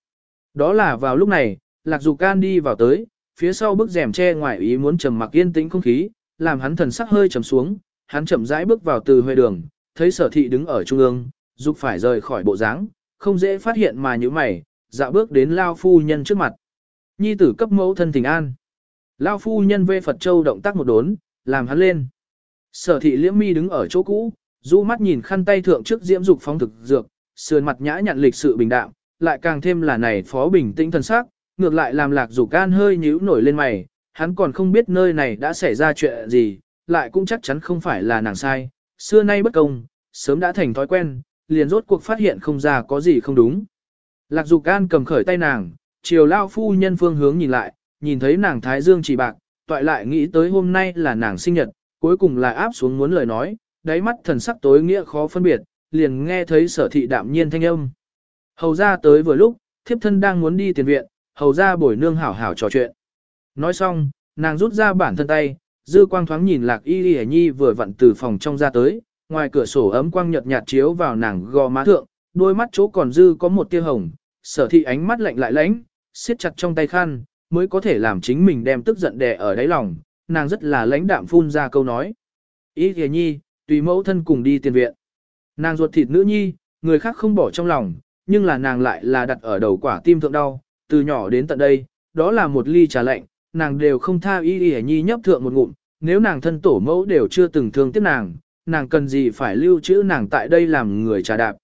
Đó là vào lúc này, lạc dục can đi vào tới, phía sau bức rèm che ngoài ý muốn trầm mặc yên tĩnh không khí, làm hắn thần sắc hơi trầm xuống, hắn chậm rãi bước vào từ huệ đường, thấy sở thị đứng ở trung ương, dục phải rời khỏi bộ dáng, không dễ phát hiện mà như mày, dạo bước đến lao phu nhân trước mặt. Nhi tử cấp mẫu thân tình an. Lao phu nhân vê Phật Châu động tác một đốn, làm hắn lên. Sở thị liễm mi đứng ở chỗ cũ, du mắt nhìn khăn tay thượng trước diễm dục phong thực dược, sườn mặt nhã nhận lịch sự bình đạm, lại càng thêm là này phó bình tĩnh thần sắc, ngược lại làm lạc dục can hơi nhíu nổi lên mày, hắn còn không biết nơi này đã xảy ra chuyện gì, lại cũng chắc chắn không phải là nàng sai, xưa nay bất công, sớm đã thành thói quen, liền rốt cuộc phát hiện không ra có gì không đúng. Lạc dục An cầm khởi tay nàng, chiều lao phu nhân phương hướng nhìn lại, nhìn thấy nàng thái dương chỉ bạc, toại lại nghĩ tới hôm nay là nàng sinh nhật, cuối cùng là áp xuống muốn lời nói, đáy mắt thần sắc tối nghĩa khó phân biệt, liền nghe thấy sở thị đạm nhiên thanh âm. Hầu ra tới vừa lúc, thiếp thân đang muốn đi tiền viện, hầu ra bồi nương hảo hảo trò chuyện. Nói xong, nàng rút ra bản thân tay, dư quang thoáng nhìn lạc y y nhi vừa vặn từ phòng trong ra tới, ngoài cửa sổ ấm quang nhợt nhạt chiếu vào nàng gò má thượng, đôi mắt chỗ còn dư có một tia hồng, sở thị ánh mắt lạnh lại lãnh, siết chặt trong tay khăn, mới có thể làm chính mình đem tức giận đè ở đáy lòng, nàng rất là lãnh đạm phun ra câu nói. Ý kìa nhi, tùy mẫu thân cùng đi tiền viện. Nàng ruột thịt nữ nhi, người khác không bỏ trong lòng, nhưng là nàng lại là đặt ở đầu quả tim thượng đau, từ nhỏ đến tận đây, đó là một ly trà lạnh, nàng đều không tha ý kìa nhi nhấp thượng một ngụm, nếu nàng thân tổ mẫu đều chưa từng thương tiếc nàng, nàng cần gì phải lưu trữ nàng tại đây làm người trà đạp.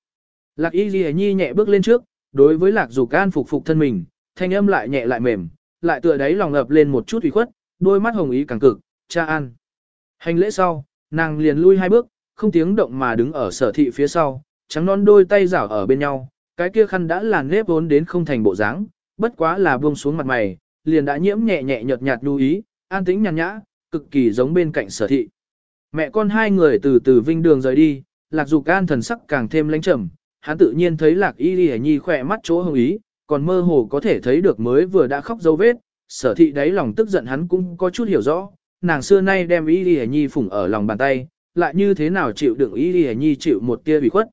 Lạc y ghi nhi nhẹ bước lên trước, đối với lạc dục an phục phục thân mình, thanh âm lại nhẹ lại mềm, lại tựa đáy lòng ngập lên một chút ủy khuất, đôi mắt hồng ý càng cực, cha an. Hành lễ sau, nàng liền lui hai bước, không tiếng động mà đứng ở sở thị phía sau, trắng non đôi tay rảo ở bên nhau, cái kia khăn đã làn nếp vốn đến không thành bộ dáng, bất quá là buông xuống mặt mày, liền đã nhiễm nhẹ nhẹ nhợt nhạt lưu ý, an tĩnh nhàn nhã, cực kỳ giống bên cạnh sở thị. Mẹ con hai người từ từ vinh đường rời đi, lạc dục an thần sắc càng thêm lãnh trầm, hắn tự nhiên thấy lạc y đi nhi khỏe mắt chỗ hồng ý, còn mơ hồ có thể thấy được mới vừa đã khóc dấu vết, sở thị đáy lòng tức giận hắn cũng có chút hiểu rõ, nàng xưa nay đem y đi nhi phủng ở lòng bàn tay, lại như thế nào chịu đựng y đi nhi chịu một tia bị khuất.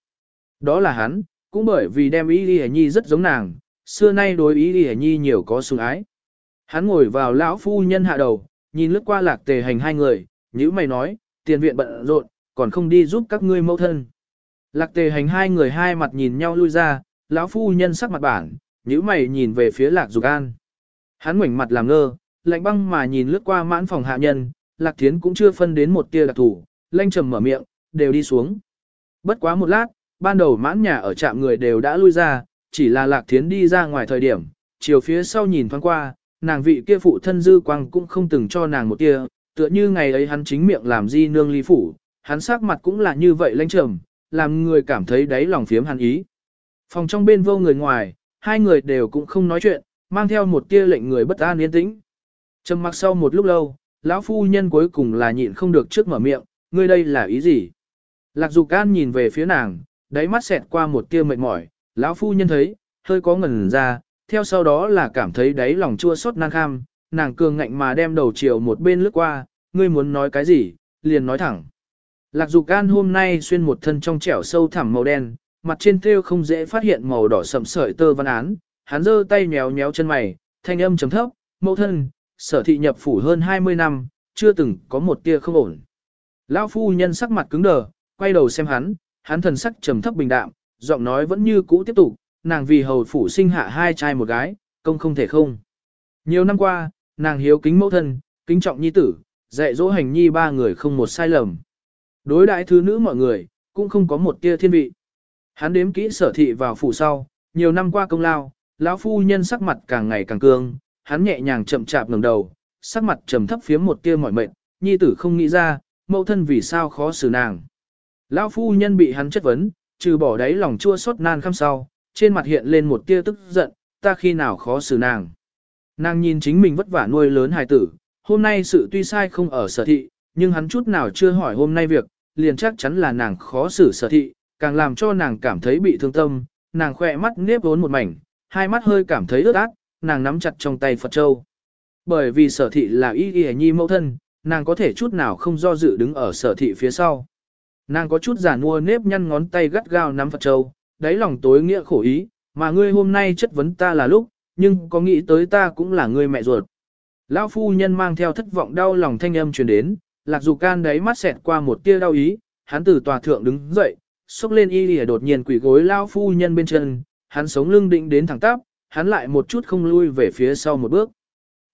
Đó là hắn, cũng bởi vì đem y đi nhi rất giống nàng, xưa nay đối y đi nhi nhiều có sủng ái. Hắn ngồi vào lão phu nhân hạ đầu, nhìn lướt qua lạc tề hành hai người, như mày nói, tiền viện bận rộn, còn không đi giúp các ngươi mẫu thân. Lạc tề hành hai người hai mặt nhìn nhau lui ra, lão phu nhân sắc mặt bản, nhíu mày nhìn về phía lạc dục an. Hắn ngoảnh mặt làm ngơ, lạnh băng mà nhìn lướt qua mãn phòng hạ nhân, lạc thiến cũng chưa phân đến một tia đặc thủ, lanh trầm mở miệng, đều đi xuống. Bất quá một lát, ban đầu mãn nhà ở trạm người đều đã lui ra, chỉ là lạc thiến đi ra ngoài thời điểm, chiều phía sau nhìn thoáng qua, nàng vị kia phụ thân dư quang cũng không từng cho nàng một tia, tựa như ngày ấy hắn chính miệng làm di nương ly phủ, hắn sắc mặt cũng là như vậy lãnh trầm, làm người cảm thấy đáy lòng phiếm hàn ý. Phòng trong bên vô người ngoài, hai người đều cũng không nói chuyện, mang theo một tia lệnh người bất an yên tĩnh. Trầm mặc sau một lúc lâu, lão phu nhân cuối cùng là nhịn không được trước mở miệng, ngươi đây là ý gì? Lạc Dục Can nhìn về phía nàng, đáy mắt xẹt qua một tia mệt mỏi, lão phu nhân thấy, hơi có ngẩn ra, theo sau đó là cảm thấy đáy lòng chua xót nang kham, nàng cường ngạnh mà đem đầu chiều một bên lướt qua, ngươi muốn nói cái gì, liền nói thẳng. Lạc Dục An hôm nay xuyên một thân trong trẻo sâu thẳm màu đen, mặt trên thêu không dễ phát hiện màu đỏ sậm sợi tơ văn án, hắn giơ tay nhéo nhéo chân mày, thanh âm trầm thấp, mẫu thân, sở thị nhập phủ hơn 20 năm, chưa từng có một tia không ổn. Lão phu nhân sắc mặt cứng đờ, quay đầu xem hắn, hắn thần sắc trầm thấp bình đạm, giọng nói vẫn như cũ tiếp tục, nàng vì hầu phủ sinh hạ hai trai một gái, công không thể không. Nhiều năm qua, nàng hiếu kính mẫu thân, kính trọng nhi tử, dạy dỗ hành nhi ba người không một sai lầm. Đối đại thứ nữ mọi người, cũng không có một tia thiên vị. Hắn đếm kỹ sở thị vào phủ sau, nhiều năm qua công lao, lão phu nhân sắc mặt càng ngày càng cương, hắn nhẹ nhàng chậm chạp ngẩng đầu, sắc mặt trầm thấp phía một tia mỏi mệt, nhi tử không nghĩ ra, mẫu thân vì sao khó xử nàng. Lão phu nhân bị hắn chất vấn, trừ bỏ đáy lòng chua xót nan khăm sau, trên mặt hiện lên một tia tức giận, ta khi nào khó xử nàng. Nàng nhìn chính mình vất vả nuôi lớn hài tử, hôm nay sự tuy sai không ở sở thị, nhưng hắn chút nào chưa hỏi hôm nay việc, liền chắc chắn là nàng khó xử sở thị, càng làm cho nàng cảm thấy bị thương tâm, nàng khỏe mắt nếp vốn một mảnh, hai mắt hơi cảm thấy ướt át, nàng nắm chặt trong tay Phật Châu. Bởi vì sở thị là y y nhi mẫu thân, nàng có thể chút nào không do dự đứng ở sở thị phía sau. Nàng có chút giả mua nếp nhăn ngón tay gắt gao nắm Phật Châu, đáy lòng tối nghĩa khổ ý, mà ngươi hôm nay chất vấn ta là lúc, nhưng có nghĩ tới ta cũng là ngươi mẹ ruột. Lão phu nhân mang theo thất vọng đau lòng thanh âm truyền đến, lạc dù can đấy mắt xẹt qua một tia đau ý, hắn từ tòa thượng đứng dậy, xúc lên y lìa đột nhiên quỷ gối lao phu nhân bên chân, hắn sống lưng định đến thẳng tắp, hắn lại một chút không lui về phía sau một bước.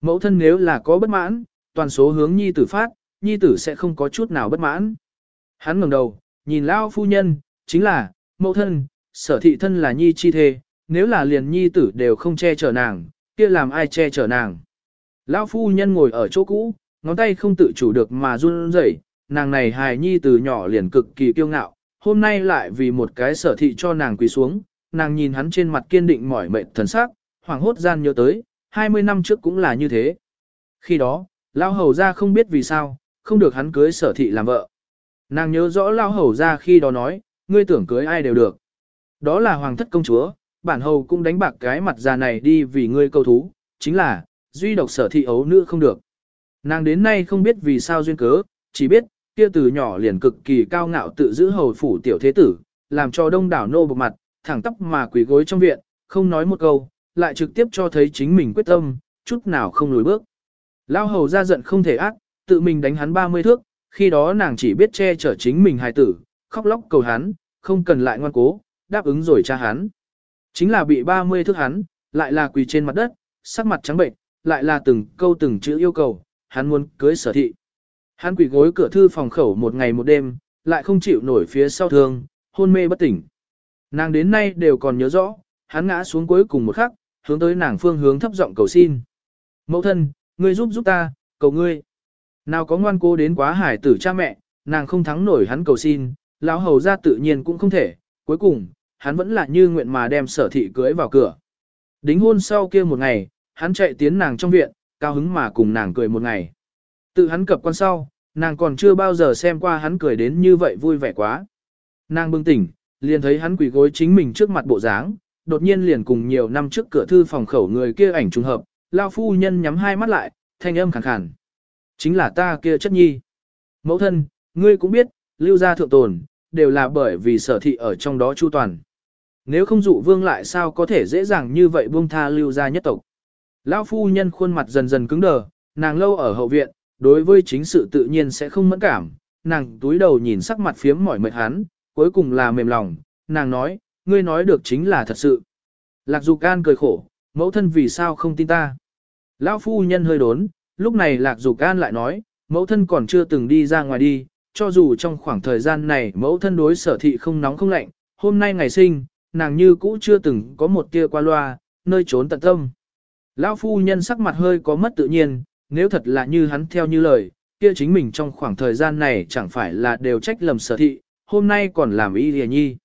Mẫu thân nếu là có bất mãn, toàn số hướng nhi tử phát, nhi tử sẽ không có chút nào bất mãn. Hắn ngẩng đầu, nhìn lao phu nhân, chính là, mẫu thân, sở thị thân là nhi chi thê, nếu là liền nhi tử đều không che chở nàng, kia làm ai che chở nàng. Lão phu nhân ngồi ở chỗ cũ, ngón tay không tự chủ được mà run rẩy, nàng này hài nhi từ nhỏ liền cực kỳ kiêu ngạo, hôm nay lại vì một cái sở thị cho nàng quỳ xuống, nàng nhìn hắn trên mặt kiên định mỏi mệt thần sắc, hoảng hốt gian nhớ tới, 20 năm trước cũng là như thế. Khi đó, Lão hầu ra không biết vì sao, không được hắn cưới sở thị làm vợ. Nàng nhớ rõ Lão hầu ra khi đó nói, ngươi tưởng cưới ai đều được. Đó là hoàng thất công chúa, bản hầu cũng đánh bạc cái mặt già này đi vì ngươi câu thú, chính là, duy độc sở thị ấu nữ không được. Nàng đến nay không biết vì sao duyên cớ, chỉ biết, kia từ nhỏ liền cực kỳ cao ngạo tự giữ hầu phủ tiểu thế tử, làm cho đông đảo nô bộc mặt, thẳng tóc mà quỳ gối trong viện, không nói một câu, lại trực tiếp cho thấy chính mình quyết tâm, chút nào không lùi bước. Lao hầu ra giận không thể ác, tự mình đánh hắn 30 thước, khi đó nàng chỉ biết che chở chính mình hài tử, khóc lóc cầu hắn, không cần lại ngoan cố, đáp ứng rồi cha hắn. Chính là bị 30 thước hắn, lại là quỳ trên mặt đất, sắc mặt trắng bệnh, lại là từng câu từng chữ yêu cầu, hắn muốn cưới sở thị. Hắn quỳ gối cửa thư phòng khẩu một ngày một đêm, lại không chịu nổi phía sau thương, hôn mê bất tỉnh. Nàng đến nay đều còn nhớ rõ, hắn ngã xuống cuối cùng một khắc, hướng tới nàng phương hướng thấp giọng cầu xin. Mẫu thân, ngươi giúp giúp ta, cầu ngươi. Nào có ngoan cố đến quá hải tử cha mẹ, nàng không thắng nổi hắn cầu xin, lão hầu ra tự nhiên cũng không thể, cuối cùng, hắn vẫn là như nguyện mà đem sở thị cưới vào cửa. Đính hôn sau kia một ngày, hắn chạy tiến nàng trong viện, cao hứng mà cùng nàng cười một ngày. Tự hắn cập quan sau, nàng còn chưa bao giờ xem qua hắn cười đến như vậy vui vẻ quá. Nàng bừng tỉnh, liền thấy hắn quỳ gối chính mình trước mặt bộ dáng, đột nhiên liền cùng nhiều năm trước cửa thư phòng khẩu người kia ảnh trùng hợp, lao phu nhân nhắm hai mắt lại, thanh âm khàn khàn. Chính là ta kia chất nhi. Mẫu thân, ngươi cũng biết, lưu gia thượng tồn, đều là bởi vì sở thị ở trong đó chu toàn. Nếu không dụ vương lại sao có thể dễ dàng như vậy buông tha lưu gia nhất tộc. Lão phu nhân khuôn mặt dần dần cứng đờ, nàng lâu ở hậu viện, đối với chính sự tự nhiên sẽ không mẫn cảm, nàng túi đầu nhìn sắc mặt phiếm mỏi mệt hắn, cuối cùng là mềm lòng, nàng nói, ngươi nói được chính là thật sự. Lạc Dục Can cười khổ, mẫu thân vì sao không tin ta. Lão phu nhân hơi đốn, lúc này Lạc Dục Can lại nói, mẫu thân còn chưa từng đi ra ngoài đi, cho dù trong khoảng thời gian này mẫu thân đối sở thị không nóng không lạnh, hôm nay ngày sinh, nàng như cũ chưa từng có một tia qua loa, nơi trốn tận tâm. Lão phu nhân sắc mặt hơi có mất tự nhiên, nếu thật là như hắn theo như lời, kia chính mình trong khoảng thời gian này chẳng phải là đều trách lầm sở thị, hôm nay còn làm y lìa nhi.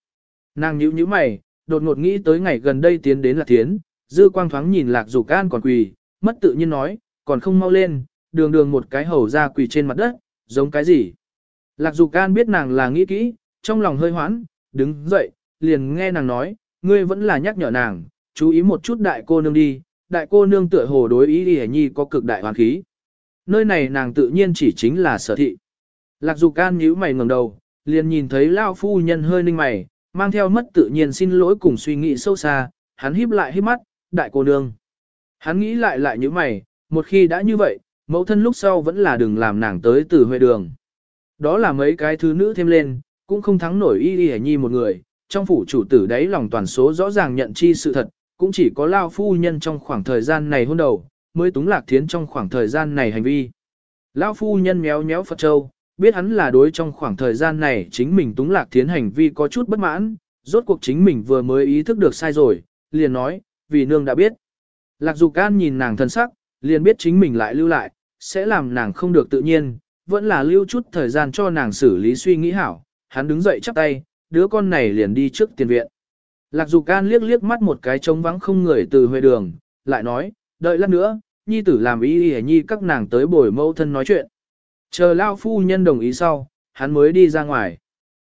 Nàng nhíu nhíu mày, đột ngột nghĩ tới ngày gần đây tiến đến là tiến, dư quang thoáng nhìn lạc dục an còn quỳ, mất tự nhiên nói, còn không mau lên, đường đường một cái hầu ra quỳ trên mặt đất, giống cái gì. Lạc dục an biết nàng là nghĩ kỹ, trong lòng hơi hoãn, đứng dậy, liền nghe nàng nói, ngươi vẫn là nhắc nhở nàng, chú ý một chút đại cô nương đi, đại cô nương tựa hồ đối ý Y nhi có cực đại hoàn khí. Nơi này nàng tự nhiên chỉ chính là sở thị. Lạc dục an nhíu mày ngẩng đầu, liền nhìn thấy Lão phu nhân hơi ninh mày, mang theo mất tự nhiên xin lỗi cùng suy nghĩ sâu xa, hắn híp lại híp mắt, đại cô nương. Hắn nghĩ lại lại như mày, một khi đã như vậy, mẫu thân lúc sau vẫn là đừng làm nàng tới từ huệ đường. Đó là mấy cái thứ nữ thêm lên, cũng không thắng nổi y y nhi một người, trong phủ chủ tử đấy lòng toàn số rõ ràng nhận chi sự thật, cũng chỉ có lao phu nhân trong khoảng thời gian này hôn đầu, mới túng lạc thiến trong khoảng thời gian này hành vi. Lao phu nhân méo méo Phật Châu, biết hắn là đối trong khoảng thời gian này chính mình túng lạc thiến hành vi có chút bất mãn, rốt cuộc chính mình vừa mới ý thức được sai rồi, liền nói, vì nương đã biết. Lạc Dục Can nhìn nàng thân sắc, liền biết chính mình lại lưu lại, sẽ làm nàng không được tự nhiên, vẫn là lưu chút thời gian cho nàng xử lý suy nghĩ hảo. Hắn đứng dậy chắp tay, đứa con này liền đi trước tiền viện. Lạc Dục Can liếc liếc mắt một cái trống vắng không người từ huệ đường, lại nói, đợi lát nữa, nhi tử làm ý ý nhi các nàng tới bồi mẫu thân nói chuyện. Chờ Lao phu nhân đồng ý sau, hắn mới đi ra ngoài.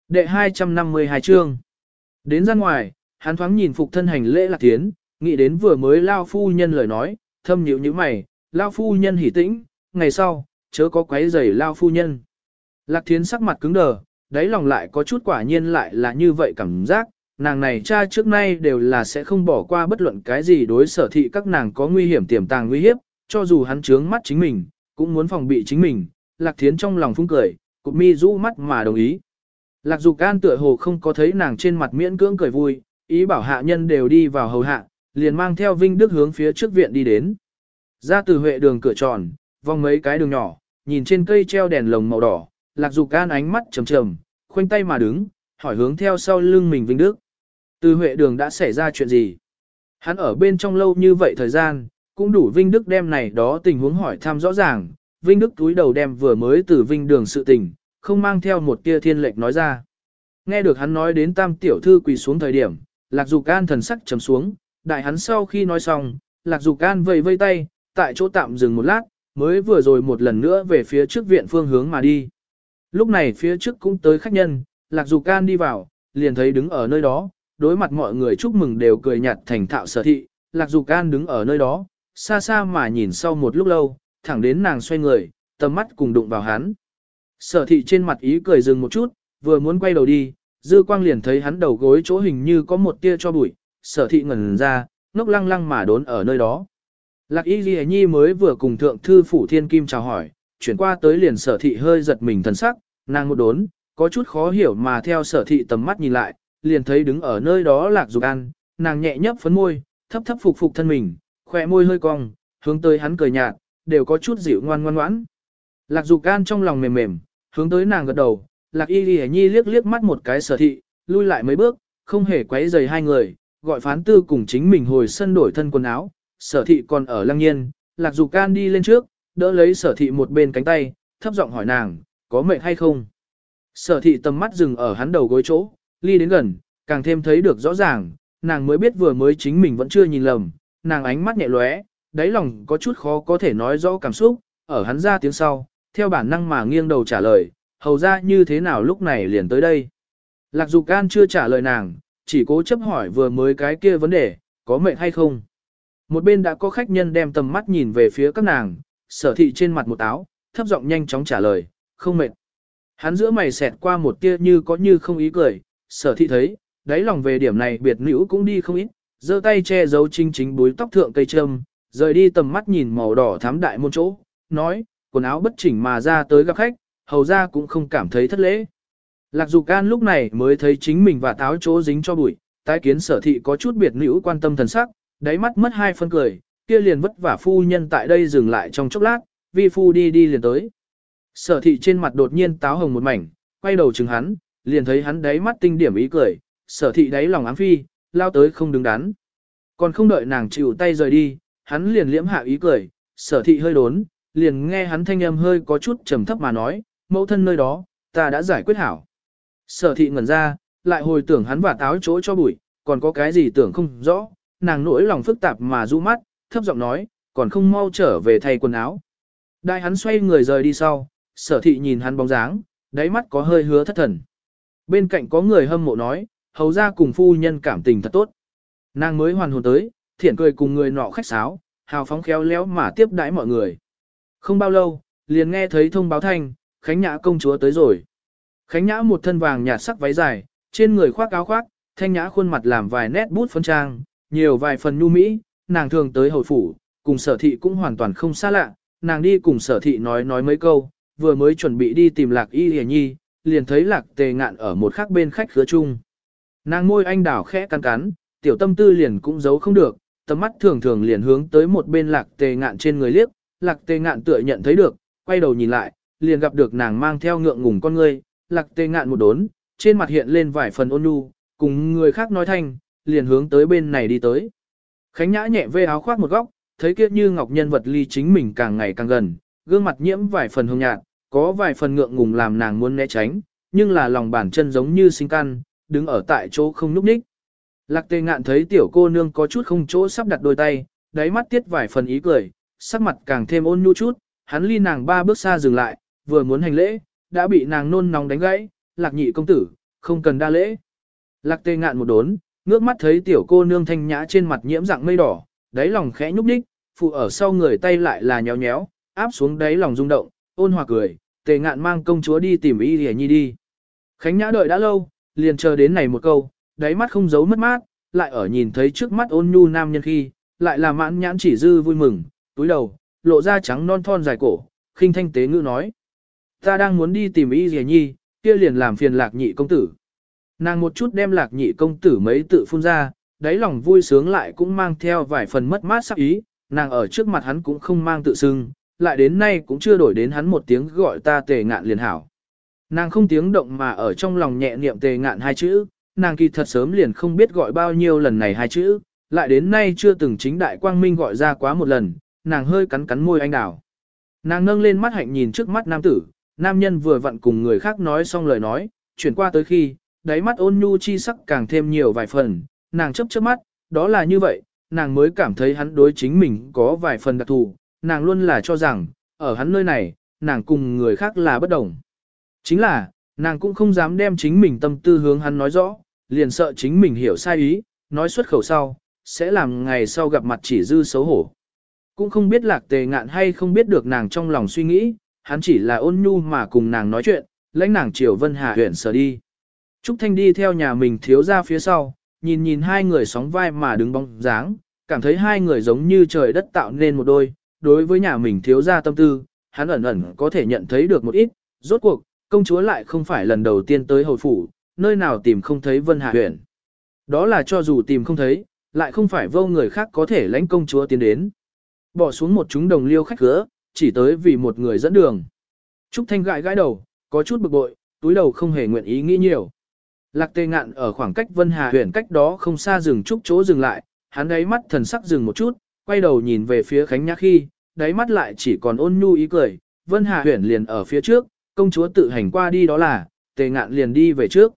Đệ 252 chương. Đến ra ngoài, hắn thoáng nhìn phục thân hành lễ lạc tiến, nghĩ đến vừa mới Lao phu nhân lời nói, thâm nhịu như mày, Lao phu nhân hỉ tĩnh, ngày sau, chớ có quấy rầy Lao phu nhân. Lạc thiến sắc mặt cứng đờ, đáy lòng lại có chút quả nhiên lại là như vậy cảm giác, nàng này cha trước nay đều là sẽ không bỏ qua bất luận cái gì đối sở thị các nàng có nguy hiểm tiềm tàng nguy hiếp, cho dù hắn trướng mắt chính mình, cũng muốn phòng bị chính mình, Lạc Thiến trong lòng phung cười, cụp mi rũ mắt mà đồng ý. Lạc Dục Can tựa hồ không có thấy nàng trên mặt miễn cưỡng cười vui, ý bảo hạ nhân đều đi vào hầu hạ, liền mang theo Vinh Đức hướng phía trước viện đi đến. Ra từ huệ đường cửa tròn, vòng mấy cái đường nhỏ, nhìn trên cây treo đèn lồng màu đỏ, Lạc Dục Can ánh mắt trầm trầm, khoanh tay mà đứng, hỏi hướng theo sau lưng mình Vinh Đức. Từ huệ đường đã xảy ra chuyện gì? Hắn ở bên trong lâu như vậy thời gian, cũng đủ Vinh Đức đem này đó tình huống hỏi thăm rõ ràng, Vinh Đức túi đầu đem vừa mới từ Vinh đường sự tình, không mang theo một tia thiên lệch nói ra. Nghe được hắn nói đến tam tiểu thư quỳ xuống thời điểm, Lạc Dục An thần sắc trầm xuống, đại hắn sau khi nói xong, Lạc Dục An vây vây tay, tại chỗ tạm dừng một lát, mới vừa rồi một lần nữa về phía trước viện phương hướng mà đi. Lúc này phía trước cũng tới khách nhân, Lạc Dục An đi vào, liền thấy đứng ở nơi đó, đối mặt mọi người chúc mừng đều cười nhạt thành thạo sở thị, Lạc Dục An đứng ở nơi đó, xa xa mà nhìn sau một lúc lâu, thẳng đến nàng xoay người, tầm mắt cùng đụng vào hắn. Sở thị trên mặt ý cười dừng một chút, vừa muốn quay đầu đi, dư quang liền thấy hắn đầu gối chỗ hình như có một tia cho bụi, sở thị ngẩn ra, ngốc lăng lăng mà đốn ở nơi đó. Lạc y ghi nhi mới vừa cùng thượng thư phủ thiên kim chào hỏi, chuyển qua tới liền sở thị hơi giật mình thần sắc, nàng một đốn, có chút khó hiểu mà theo sở thị tầm mắt nhìn lại, liền thấy đứng ở nơi đó lạc dục an, nàng nhẹ nhấp phấn môi, thấp thấp phục phục thân mình, khỏe môi hơi cong, hướng tới hắn cười nhạt, đều có chút dịu ngoan ngoan ngoãn. Lạc Dục Can trong lòng mềm mềm, hướng tới nàng gật đầu, Lạc Y Lì Nhi liếc liếc mắt một cái sở thị, lui lại mấy bước, không hề quấy rầy hai người, gọi phán tư cùng chính mình hồi sân đổi thân quần áo, sở thị còn ở lăng nhiên, Lạc Dục Can đi lên trước, đỡ lấy sở thị một bên cánh tay, thấp giọng hỏi nàng, có mệt hay không? Sở thị tầm mắt dừng ở hắn đầu gối chỗ, ly đến gần, càng thêm thấy được rõ ràng, nàng mới biết vừa mới chính mình vẫn chưa nhìn lầm, nàng ánh mắt nhẹ lóe, đáy lòng có chút khó có thể nói rõ cảm xúc, ở hắn ra tiếng sau, theo bản năng mà nghiêng đầu trả lời, hầu ra như thế nào lúc này liền tới đây. Lạc Dục An chưa trả lời nàng, chỉ cố chấp hỏi vừa mới cái kia vấn đề, có mệnh hay không. Một bên đã có khách nhân đem tầm mắt nhìn về phía các nàng, sở thị trên mặt một áo, thấp giọng nhanh chóng trả lời, không mệt. Hắn giữa mày xẹt qua một tia như có như không ý cười, sở thị thấy, đáy lòng về điểm này biệt nữ cũng đi không ít, giơ tay che giấu chính chính búi tóc thượng cây trâm, rời đi tầm mắt nhìn màu đỏ thám đại môn chỗ, nói, quần áo bất chỉnh mà ra tới gặp khách, hầu ra cũng không cảm thấy thất lễ. Lạc Dục Can lúc này mới thấy chính mình và táo chỗ dính cho bụi, tái kiến sở thị có chút biệt nữ quan tâm thần sắc, đáy mắt mất hai phân cười, kia liền vất vả phu nhân tại đây dừng lại trong chốc lát, vi phu đi đi liền tới. Sở thị trên mặt đột nhiên táo hồng một mảnh, quay đầu chừng hắn, liền thấy hắn đáy mắt tinh điểm ý cười, sở thị đáy lòng ám phi, lao tới không đứng đắn. Còn không đợi nàng chịu tay rời đi, hắn liền liễm hạ ý cười, sở thị hơi đốn, liền nghe hắn thanh âm hơi có chút trầm thấp mà nói, mẫu thân nơi đó, ta đã giải quyết hảo. Sở thị ngẩn ra, lại hồi tưởng hắn và táo chỗ cho bụi, còn có cái gì tưởng không rõ, nàng nỗi lòng phức tạp mà du mắt, thấp giọng nói, còn không mau trở về thay quần áo. Đại hắn xoay người rời đi sau, sở thị nhìn hắn bóng dáng, đáy mắt có hơi hứa thất thần. Bên cạnh có người hâm mộ nói, hầu ra cùng phu nhân cảm tình thật tốt. Nàng mới hoàn hồn tới, thiện cười cùng người nọ khách sáo, hào phóng khéo léo mà tiếp đãi mọi người. Không bao lâu, liền nghe thấy thông báo thanh, Khánh Nhã công chúa tới rồi. Khánh Nhã một thân vàng nhạt sắc váy dài, trên người khoác áo khoác, thanh nhã khuôn mặt làm vài nét bút phấn trang, nhiều vài phần nhu mỹ, nàng thường tới hồi phủ, cùng sở thị cũng hoàn toàn không xa lạ, nàng đi cùng sở thị nói nói mấy câu, vừa mới chuẩn bị đi tìm lạc y hề nhi, liền thấy lạc tề ngạn ở một khác bên khách khứa chung. Nàng môi anh đảo khẽ cắn cắn, tiểu tâm tư liền cũng giấu không được, tầm mắt thường thường liền hướng tới một bên lạc tề ngạn trên người liếc, lạc tề ngạn tựa nhận thấy được, quay đầu nhìn lại, liền gặp được nàng mang theo ngượng ngùng con ngươi, lạc tề ngạn một đốn, trên mặt hiện lên vài phần ôn nhu, cùng người khác nói thanh, liền hướng tới bên này đi tới. Khánh nhã nhẹ vê áo khoác một góc, thấy kia như ngọc nhân vật ly chính mình càng ngày càng gần, gương mặt nhiễm vài phần hương nhạt, có vài phần ngượng ngùng làm nàng muốn né tránh, nhưng là lòng bàn chân giống như sinh căn, đứng ở tại chỗ không núp ních. Lạc tề ngạn thấy tiểu cô nương có chút không chỗ sắp đặt đôi tay, đáy mắt tiết vài phần ý cười, sắc mặt càng thêm ôn nhu chút, hắn ly nàng ba bước xa dừng lại, vừa muốn hành lễ, đã bị nàng nôn nóng đánh gãy, lạc nhị công tử, không cần đa lễ. Lạc tê ngạn một đốn, ngước mắt thấy tiểu cô nương thanh nhã trên mặt nhiễm dạng mây đỏ, đáy lòng khẽ nhúc đích, phụ ở sau người tay lại là nhéo nhéo, áp xuống đáy lòng rung động, ôn hòa cười, tề ngạn mang công chúa đi tìm y hề nhi đi. Khánh nhã đợi đã lâu, liền chờ đến này một câu, đáy mắt không giấu mất mát, lại ở nhìn thấy trước mắt ôn nhu nam nhân khi, lại là mãn nhãn chỉ dư vui mừng, túi đầu, lộ ra trắng non thon dài cổ, khinh thanh tế ngữ nói. Ta đang muốn đi tìm y hề nhi, kia liền làm phiền lạc nhị công tử. Nàng một chút đem lạc nhị công tử mấy tự phun ra, đáy lòng vui sướng lại cũng mang theo vài phần mất mát sắc ý, nàng ở trước mặt hắn cũng không mang tự xưng, lại đến nay cũng chưa đổi đến hắn một tiếng gọi ta tề ngạn liền hảo. Nàng không tiếng động mà ở trong lòng nhẹ niệm tề ngạn hai chữ, nàng kỳ thật sớm liền không biết gọi bao nhiêu lần này hai chữ, lại đến nay chưa từng chính đại quang minh gọi ra quá một lần, nàng hơi cắn cắn môi anh đào. Nàng nâng lên mắt hạnh nhìn trước mắt nam tử, nam nhân vừa vặn cùng người khác nói xong lời nói, chuyển qua tới khi, đáy mắt ôn nhu chi sắc càng thêm nhiều vài phần, nàng chấp chớp mắt, đó là như vậy, nàng mới cảm thấy hắn đối chính mình có vài phần đặc thù, nàng luôn là cho rằng, ở hắn nơi này, nàng cùng người khác là bất đồng. Chính là, nàng cũng không dám đem chính mình tâm tư hướng hắn nói rõ, liền sợ chính mình hiểu sai ý, nói xuất khẩu sau, sẽ làm ngày sau gặp mặt chỉ dư xấu hổ. Cũng không biết lạc tề ngạn hay không biết được nàng trong lòng suy nghĩ, hắn chỉ là ôn nhu mà cùng nàng nói chuyện, lãnh nàng triều Vân Hà huyện sở đi. Trúc Thanh đi theo nhà mình thiếu ra phía sau, nhìn nhìn hai người sóng vai mà đứng bóng dáng, cảm thấy hai người giống như trời đất tạo nên một đôi, đối với nhà mình thiếu ra tâm tư, hắn ẩn ẩn có thể nhận thấy được một ít, rốt cuộc, công chúa lại không phải lần đầu tiên tới hồi phủ, nơi nào tìm không thấy Vân Hà huyện. Đó là cho dù tìm không thấy, lại không phải vô người khác có thể lãnh công chúa tiến đến. Bỏ xuống một chúng đồng liêu khách cửa, chỉ tới vì một người dẫn đường. Trúc Thanh gãi gãi đầu, có chút bực bội, túi đầu không hề nguyện ý nghĩ nhiều. Lạc tê ngạn ở khoảng cách Vân Hà huyện cách đó không xa dừng Trúc chỗ dừng lại, hắn ấy mắt thần sắc dừng một chút, quay đầu nhìn về phía Khánh Nhã khi, đáy mắt lại chỉ còn ôn nhu ý cười, Vân Hà Huyền liền ở phía trước, công chúa tự hành qua đi đó là, tề ngạn liền đi về trước.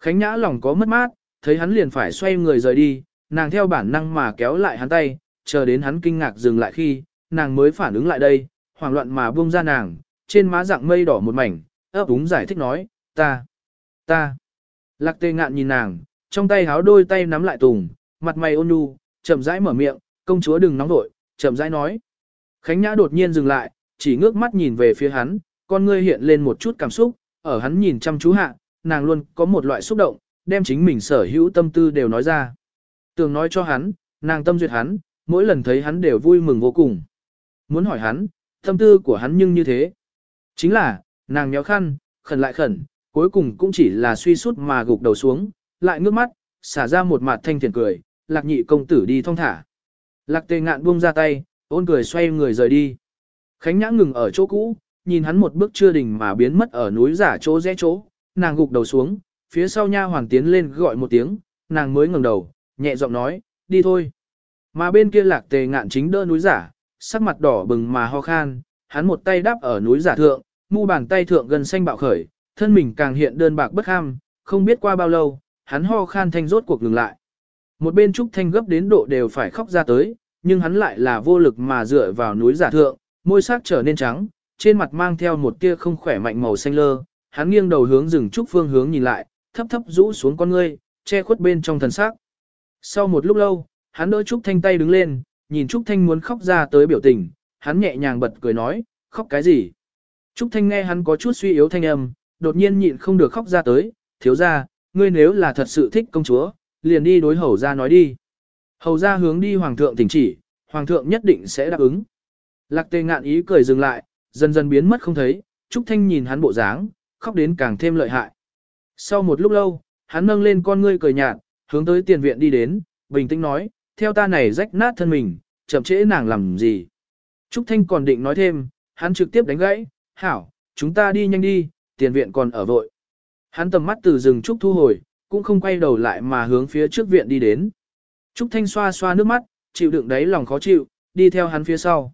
Khánh Nhã lòng có mất mát, thấy hắn liền phải xoay người rời đi, nàng theo bản năng mà kéo lại hắn tay, chờ đến hắn kinh ngạc dừng lại khi, nàng mới phản ứng lại đây, hoảng loạn mà buông ra nàng, trên má dạng mây đỏ một mảnh, ấp úng giải thích nói, ta, ta. Lạc tề ngạn nhìn nàng, trong tay háo đôi tay nắm lại tùng, mặt mày ôn nhu, chậm rãi mở miệng, công chúa đừng nóng vội, chậm rãi nói. Khánh Nhã đột nhiên dừng lại, chỉ ngước mắt nhìn về phía hắn, con ngươi hiện lên một chút cảm xúc, ở hắn nhìn chăm chú hạ, nàng luôn có một loại xúc động, đem chính mình sở hữu tâm tư đều nói ra. Tường nói cho hắn, nàng tâm duyệt hắn, mỗi lần thấy hắn đều vui mừng vô cùng. Muốn hỏi hắn, tâm tư của hắn nhưng như thế. Chính là, nàng nhéo khăn, khẩn lại khẩn, cuối cùng cũng chỉ là suy sút mà gục đầu xuống, lại ngước mắt, xả ra một mặt thanh thiền cười, lạc nhị công tử đi thong thả. Lạc tề ngạn buông ra tay, ôn cười xoay người rời đi. Khánh nhã ngừng ở chỗ cũ, nhìn hắn một bước chưa đỉnh mà biến mất ở núi giả chỗ rẽ chỗ, nàng gục đầu xuống, phía sau nha hoàng tiến lên gọi một tiếng, nàng mới ngẩng đầu, nhẹ giọng nói, đi thôi. Mà bên kia lạc tề ngạn chính đỡ núi giả, sắc mặt đỏ bừng mà ho khan, hắn một tay đáp ở núi giả thượng, mu bàn tay thượng gần xanh bạo khởi, thân mình càng hiện đơn bạc bất ham, không biết qua bao lâu, hắn ho khan thanh rốt cuộc ngừng lại. Một bên trúc thanh gấp đến độ đều phải khóc ra tới, nhưng hắn lại là vô lực mà dựa vào núi giả thượng, môi sắc trở nên trắng, trên mặt mang theo một tia không khỏe mạnh màu xanh lơ, hắn nghiêng đầu hướng rừng trúc phương hướng nhìn lại, thấp thấp rũ xuống con ngươi, che khuất bên trong thần sắc. Sau một lúc lâu, hắn đỡ Trúc Thanh tay đứng lên, nhìn Trúc Thanh muốn khóc ra tới biểu tình, hắn nhẹ nhàng bật cười nói, khóc cái gì? Trúc Thanh nghe hắn có chút suy yếu thanh âm, đột nhiên nhịn không được khóc ra tới, thiếu ra, ngươi nếu là thật sự thích công chúa, liền đi đối hầu ra nói đi. Hầu ra hướng đi hoàng thượng tỉnh chỉ, hoàng thượng nhất định sẽ đáp ứng. Lạc tề ngạn ý cười dừng lại, dần dần biến mất không thấy, Trúc Thanh nhìn hắn bộ dáng, khóc đến càng thêm lợi hại. Sau một lúc lâu, hắn nâng lên con ngươi cười nhạt, hướng tới tiền viện đi đến, bình tĩnh nói, theo ta này rách nát thân mình, chậm trễ nàng làm gì. Trúc Thanh còn định nói thêm, hắn trực tiếp đánh gãy, hảo, chúng ta đi nhanh đi, tiền viện còn ở vội. Hắn tầm mắt từ rừng Trúc thu hồi, cũng không quay đầu lại mà hướng phía trước viện đi đến. Trúc Thanh xoa xoa nước mắt, chịu đựng đáy lòng khó chịu, đi theo hắn phía sau.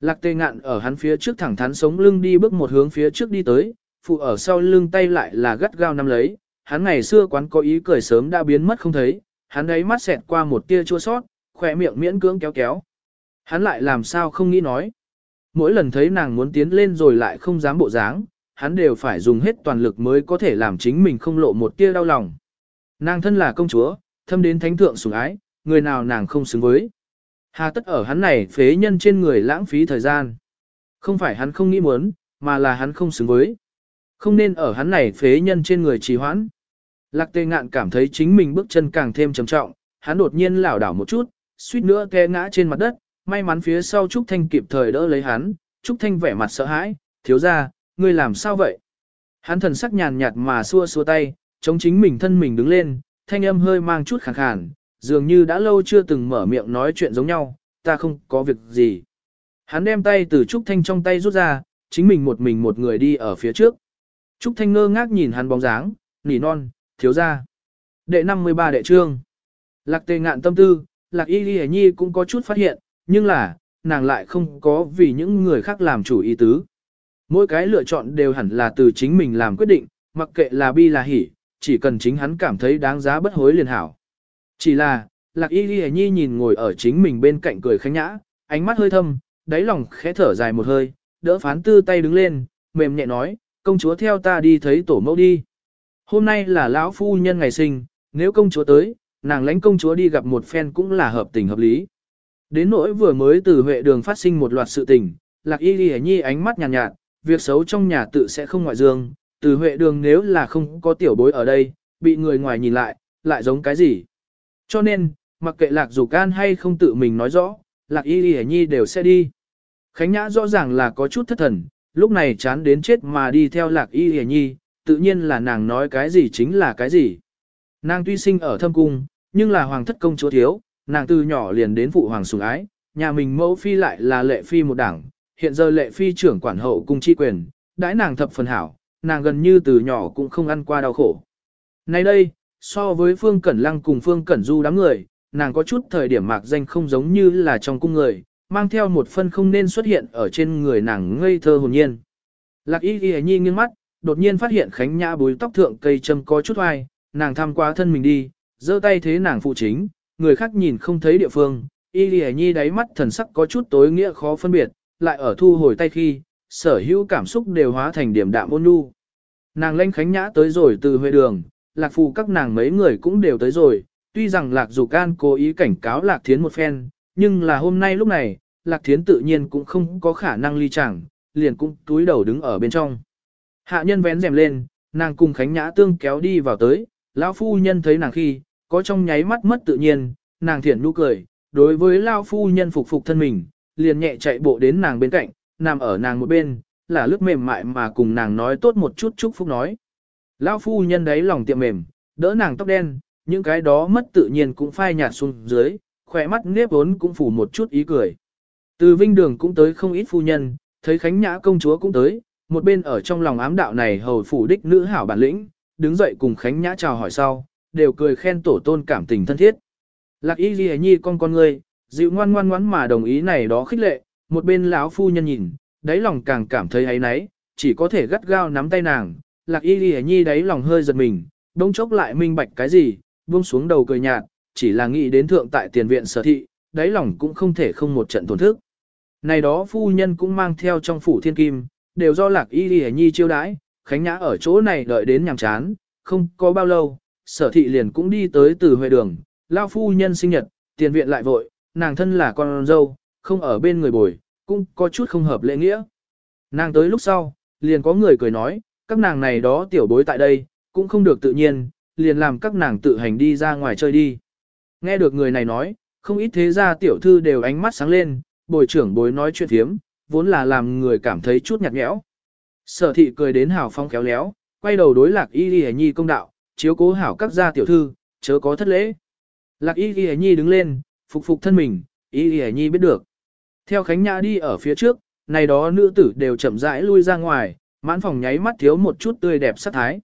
Lạc tê ngạn ở hắn phía trước thẳng thắn sống lưng đi bước một hướng phía trước đi tới, phụ ở sau lưng tay lại là gắt gao nắm lấy, hắn ngày xưa quán có ý cười sớm đã biến mất không thấy, hắn ấy mắt xẹt qua một tia chua sót, khỏe miệng miễn cưỡng kéo kéo. Hắn lại làm sao không nghĩ nói. Mỗi lần thấy nàng muốn tiến lên rồi lại không dám bộ dáng, hắn đều phải dùng hết toàn lực mới có thể làm chính mình không lộ một tia đau lòng. Nàng thân là công chúa, thâm đến thánh thượng sủng ái, người nào nàng không xứng với. Hà tất ở hắn này phế nhân trên người lãng phí thời gian. Không phải hắn không nghĩ muốn, mà là hắn không xứng với. Không nên ở hắn này phế nhân trên người trì hoãn. Lạc tê ngạn cảm thấy chính mình bước chân càng thêm trầm trọng, hắn đột nhiên lảo đảo một chút, suýt nữa té ngã trên mặt đất, may mắn phía sau Trúc Thanh kịp thời đỡ lấy hắn, Trúc Thanh vẻ mặt sợ hãi, thiếu ra, ngươi làm sao vậy? Hắn thần sắc nhàn nhạt mà xua xua tay, chống chính mình thân mình đứng lên, thanh âm hơi mang chút khàn khàn, dường như đã lâu chưa từng mở miệng nói chuyện giống nhau, ta không có việc gì. Hắn đem tay từ Trúc Thanh trong tay rút ra, chính mình một mình một người đi ở phía trước. Trúc Thanh ngơ ngác nhìn hắn bóng dáng, nỉ non, thiếu ra. Đệ 53 đệ trương. Lạc tề ngạn tâm tư, lạc y ghi nhi cũng có chút phát hiện, nhưng là, nàng lại không có vì những người khác làm chủ ý tứ. Mỗi cái lựa chọn đều hẳn là từ chính mình làm quyết định, mặc kệ là bi là hỉ, chỉ cần chính hắn cảm thấy đáng giá bất hối liền hảo. Chỉ là, lạc y ghi nhi nhìn ngồi ở chính mình bên cạnh cười khánh nhã, ánh mắt hơi thâm, đáy lòng khẽ thở dài một hơi, đỡ phán tư tay đứng lên, mềm nhẹ nói, công chúa theo ta đi thấy tổ mẫu đi. Hôm nay là lão phu nhân ngày sinh, nếu công chúa tới, nàng lãnh công chúa đi gặp một phen cũng là hợp tình hợp lý. Đến nỗi vừa mới từ huệ đường phát sinh một loạt sự tình, lạc y ghi nhi ánh mắt nhàn nhạt, nhạt, việc xấu trong nhà tự sẽ không ngoại dương, từ huệ đường nếu là không có tiểu bối ở đây, bị người ngoài nhìn lại, lại giống cái gì. Cho nên, mặc kệ lạc dù can hay không tự mình nói rõ, lạc y y nhi đều sẽ đi. Khánh Nhã rõ ràng là có chút thất thần, lúc này chán đến chết mà đi theo lạc y y nhi, tự nhiên là nàng nói cái gì chính là cái gì. Nàng tuy sinh ở thâm cung, nhưng là hoàng thất công chúa thiếu, nàng từ nhỏ liền đến phụ hoàng sủng ái, nhà mình mẫu phi lại là lệ phi một đảng, hiện giờ lệ phi trưởng quản hậu cung chi quyền, đãi nàng thập phần hảo, nàng gần như từ nhỏ cũng không ăn qua đau khổ. Nay đây, so với Phương Cẩn Lăng cùng Phương Cẩn Du đám người, nàng có chút thời điểm mạc danh không giống như là trong cung người, mang theo một phân không nên xuất hiện ở trên người nàng ngây thơ hồn nhiên. Lạc y ghi nhi nghiêng mắt, đột nhiên phát hiện Khánh Nhã búi tóc thượng cây châm có chút oai, nàng tham qua thân mình đi, giơ tay thế nàng phụ chính, người khác nhìn không thấy địa phương, y lì nhi đáy mắt thần sắc có chút tối nghĩa khó phân biệt, lại ở thu hồi tay khi, sở hữu cảm xúc đều hóa thành điểm đạm ôn nhu. Nàng lanh Khánh Nhã tới rồi từ huệ đường, lạc phù các nàng mấy người cũng đều tới rồi, tuy rằng lạc dục can cố ý cảnh cáo lạc thiến một phen, nhưng là hôm nay lúc này, lạc thiến tự nhiên cũng không có khả năng ly chẳng, liền cũng túi đầu đứng ở bên trong. Hạ nhân vén rèm lên, nàng cùng Khánh Nhã tương kéo đi vào tới, lão phu nhân thấy nàng khi, có trong nháy mắt mất tự nhiên, nàng thiện nụ cười, đối với lão phu nhân phục phục thân mình, liền nhẹ chạy bộ đến nàng bên cạnh, nằm ở nàng một bên, là lướt mềm mại mà cùng nàng nói tốt một chút chúc phúc nói. Lão phu nhân đấy lòng tiệm mềm, đỡ nàng tóc đen, những cái đó mất tự nhiên cũng phai nhạt xuống dưới, khỏe mắt nếp vốn cũng phủ một chút ý cười. Từ vinh đường cũng tới không ít phu nhân, thấy Khánh Nhã công chúa cũng tới, một bên ở trong lòng ám đạo này hầu phủ đích nữ hảo bản lĩnh, đứng dậy cùng Khánh Nhã chào hỏi sau, đều cười khen tổ tôn cảm tình thân thiết. Lạc y ghi nhi con con ngươi, dịu ngoan ngoan ngoãn mà đồng ý này đó khích lệ, một bên lão phu nhân nhìn, đáy lòng càng cảm thấy ấy náy, chỉ có thể gắt gao nắm tay nàng, lạc y ghi nhi đáy lòng hơi giật mình, đông chốc lại minh bạch cái gì, buông xuống đầu cười nhạt, chỉ là nghĩ đến thượng tại tiền viện sở thị, đáy lòng cũng không thể không một trận tổn thức. Này đó phu nhân cũng mang theo trong phủ thiên kim, đều do lạc y ghi nhi chiêu đãi, khánh nhã ở chỗ này đợi đến nhàm chán, không có bao lâu, sở thị liền cũng đi tới từ huệ đường, lao phu nhân sinh nhật, tiền viện lại vội, nàng thân là con dâu, không ở bên người bồi, cũng có chút không hợp lễ nghĩa. Nàng tới lúc sau, liền có người cười nói, các nàng này đó tiểu bối tại đây, cũng không được tự nhiên, liền làm các nàng tự hành đi ra ngoài chơi đi. Nghe được người này nói, không ít thế gia tiểu thư đều ánh mắt sáng lên, bồi trưởng bối nói chuyện thiếm, vốn là làm người cảm thấy chút nhạt nhẽo. Sở thị cười đến hào phong kéo léo, quay đầu đối lạc y ghi nhi công đạo, chiếu cố hảo các gia tiểu thư, chớ có thất lễ. Lạc y ghi nhi đứng lên, phục phục thân mình, y ghi nhi biết được. Theo Khánh Nhã đi ở phía trước, này đó nữ tử đều chậm rãi lui ra ngoài, mãn phòng nháy mắt thiếu một chút tươi đẹp sắc thái.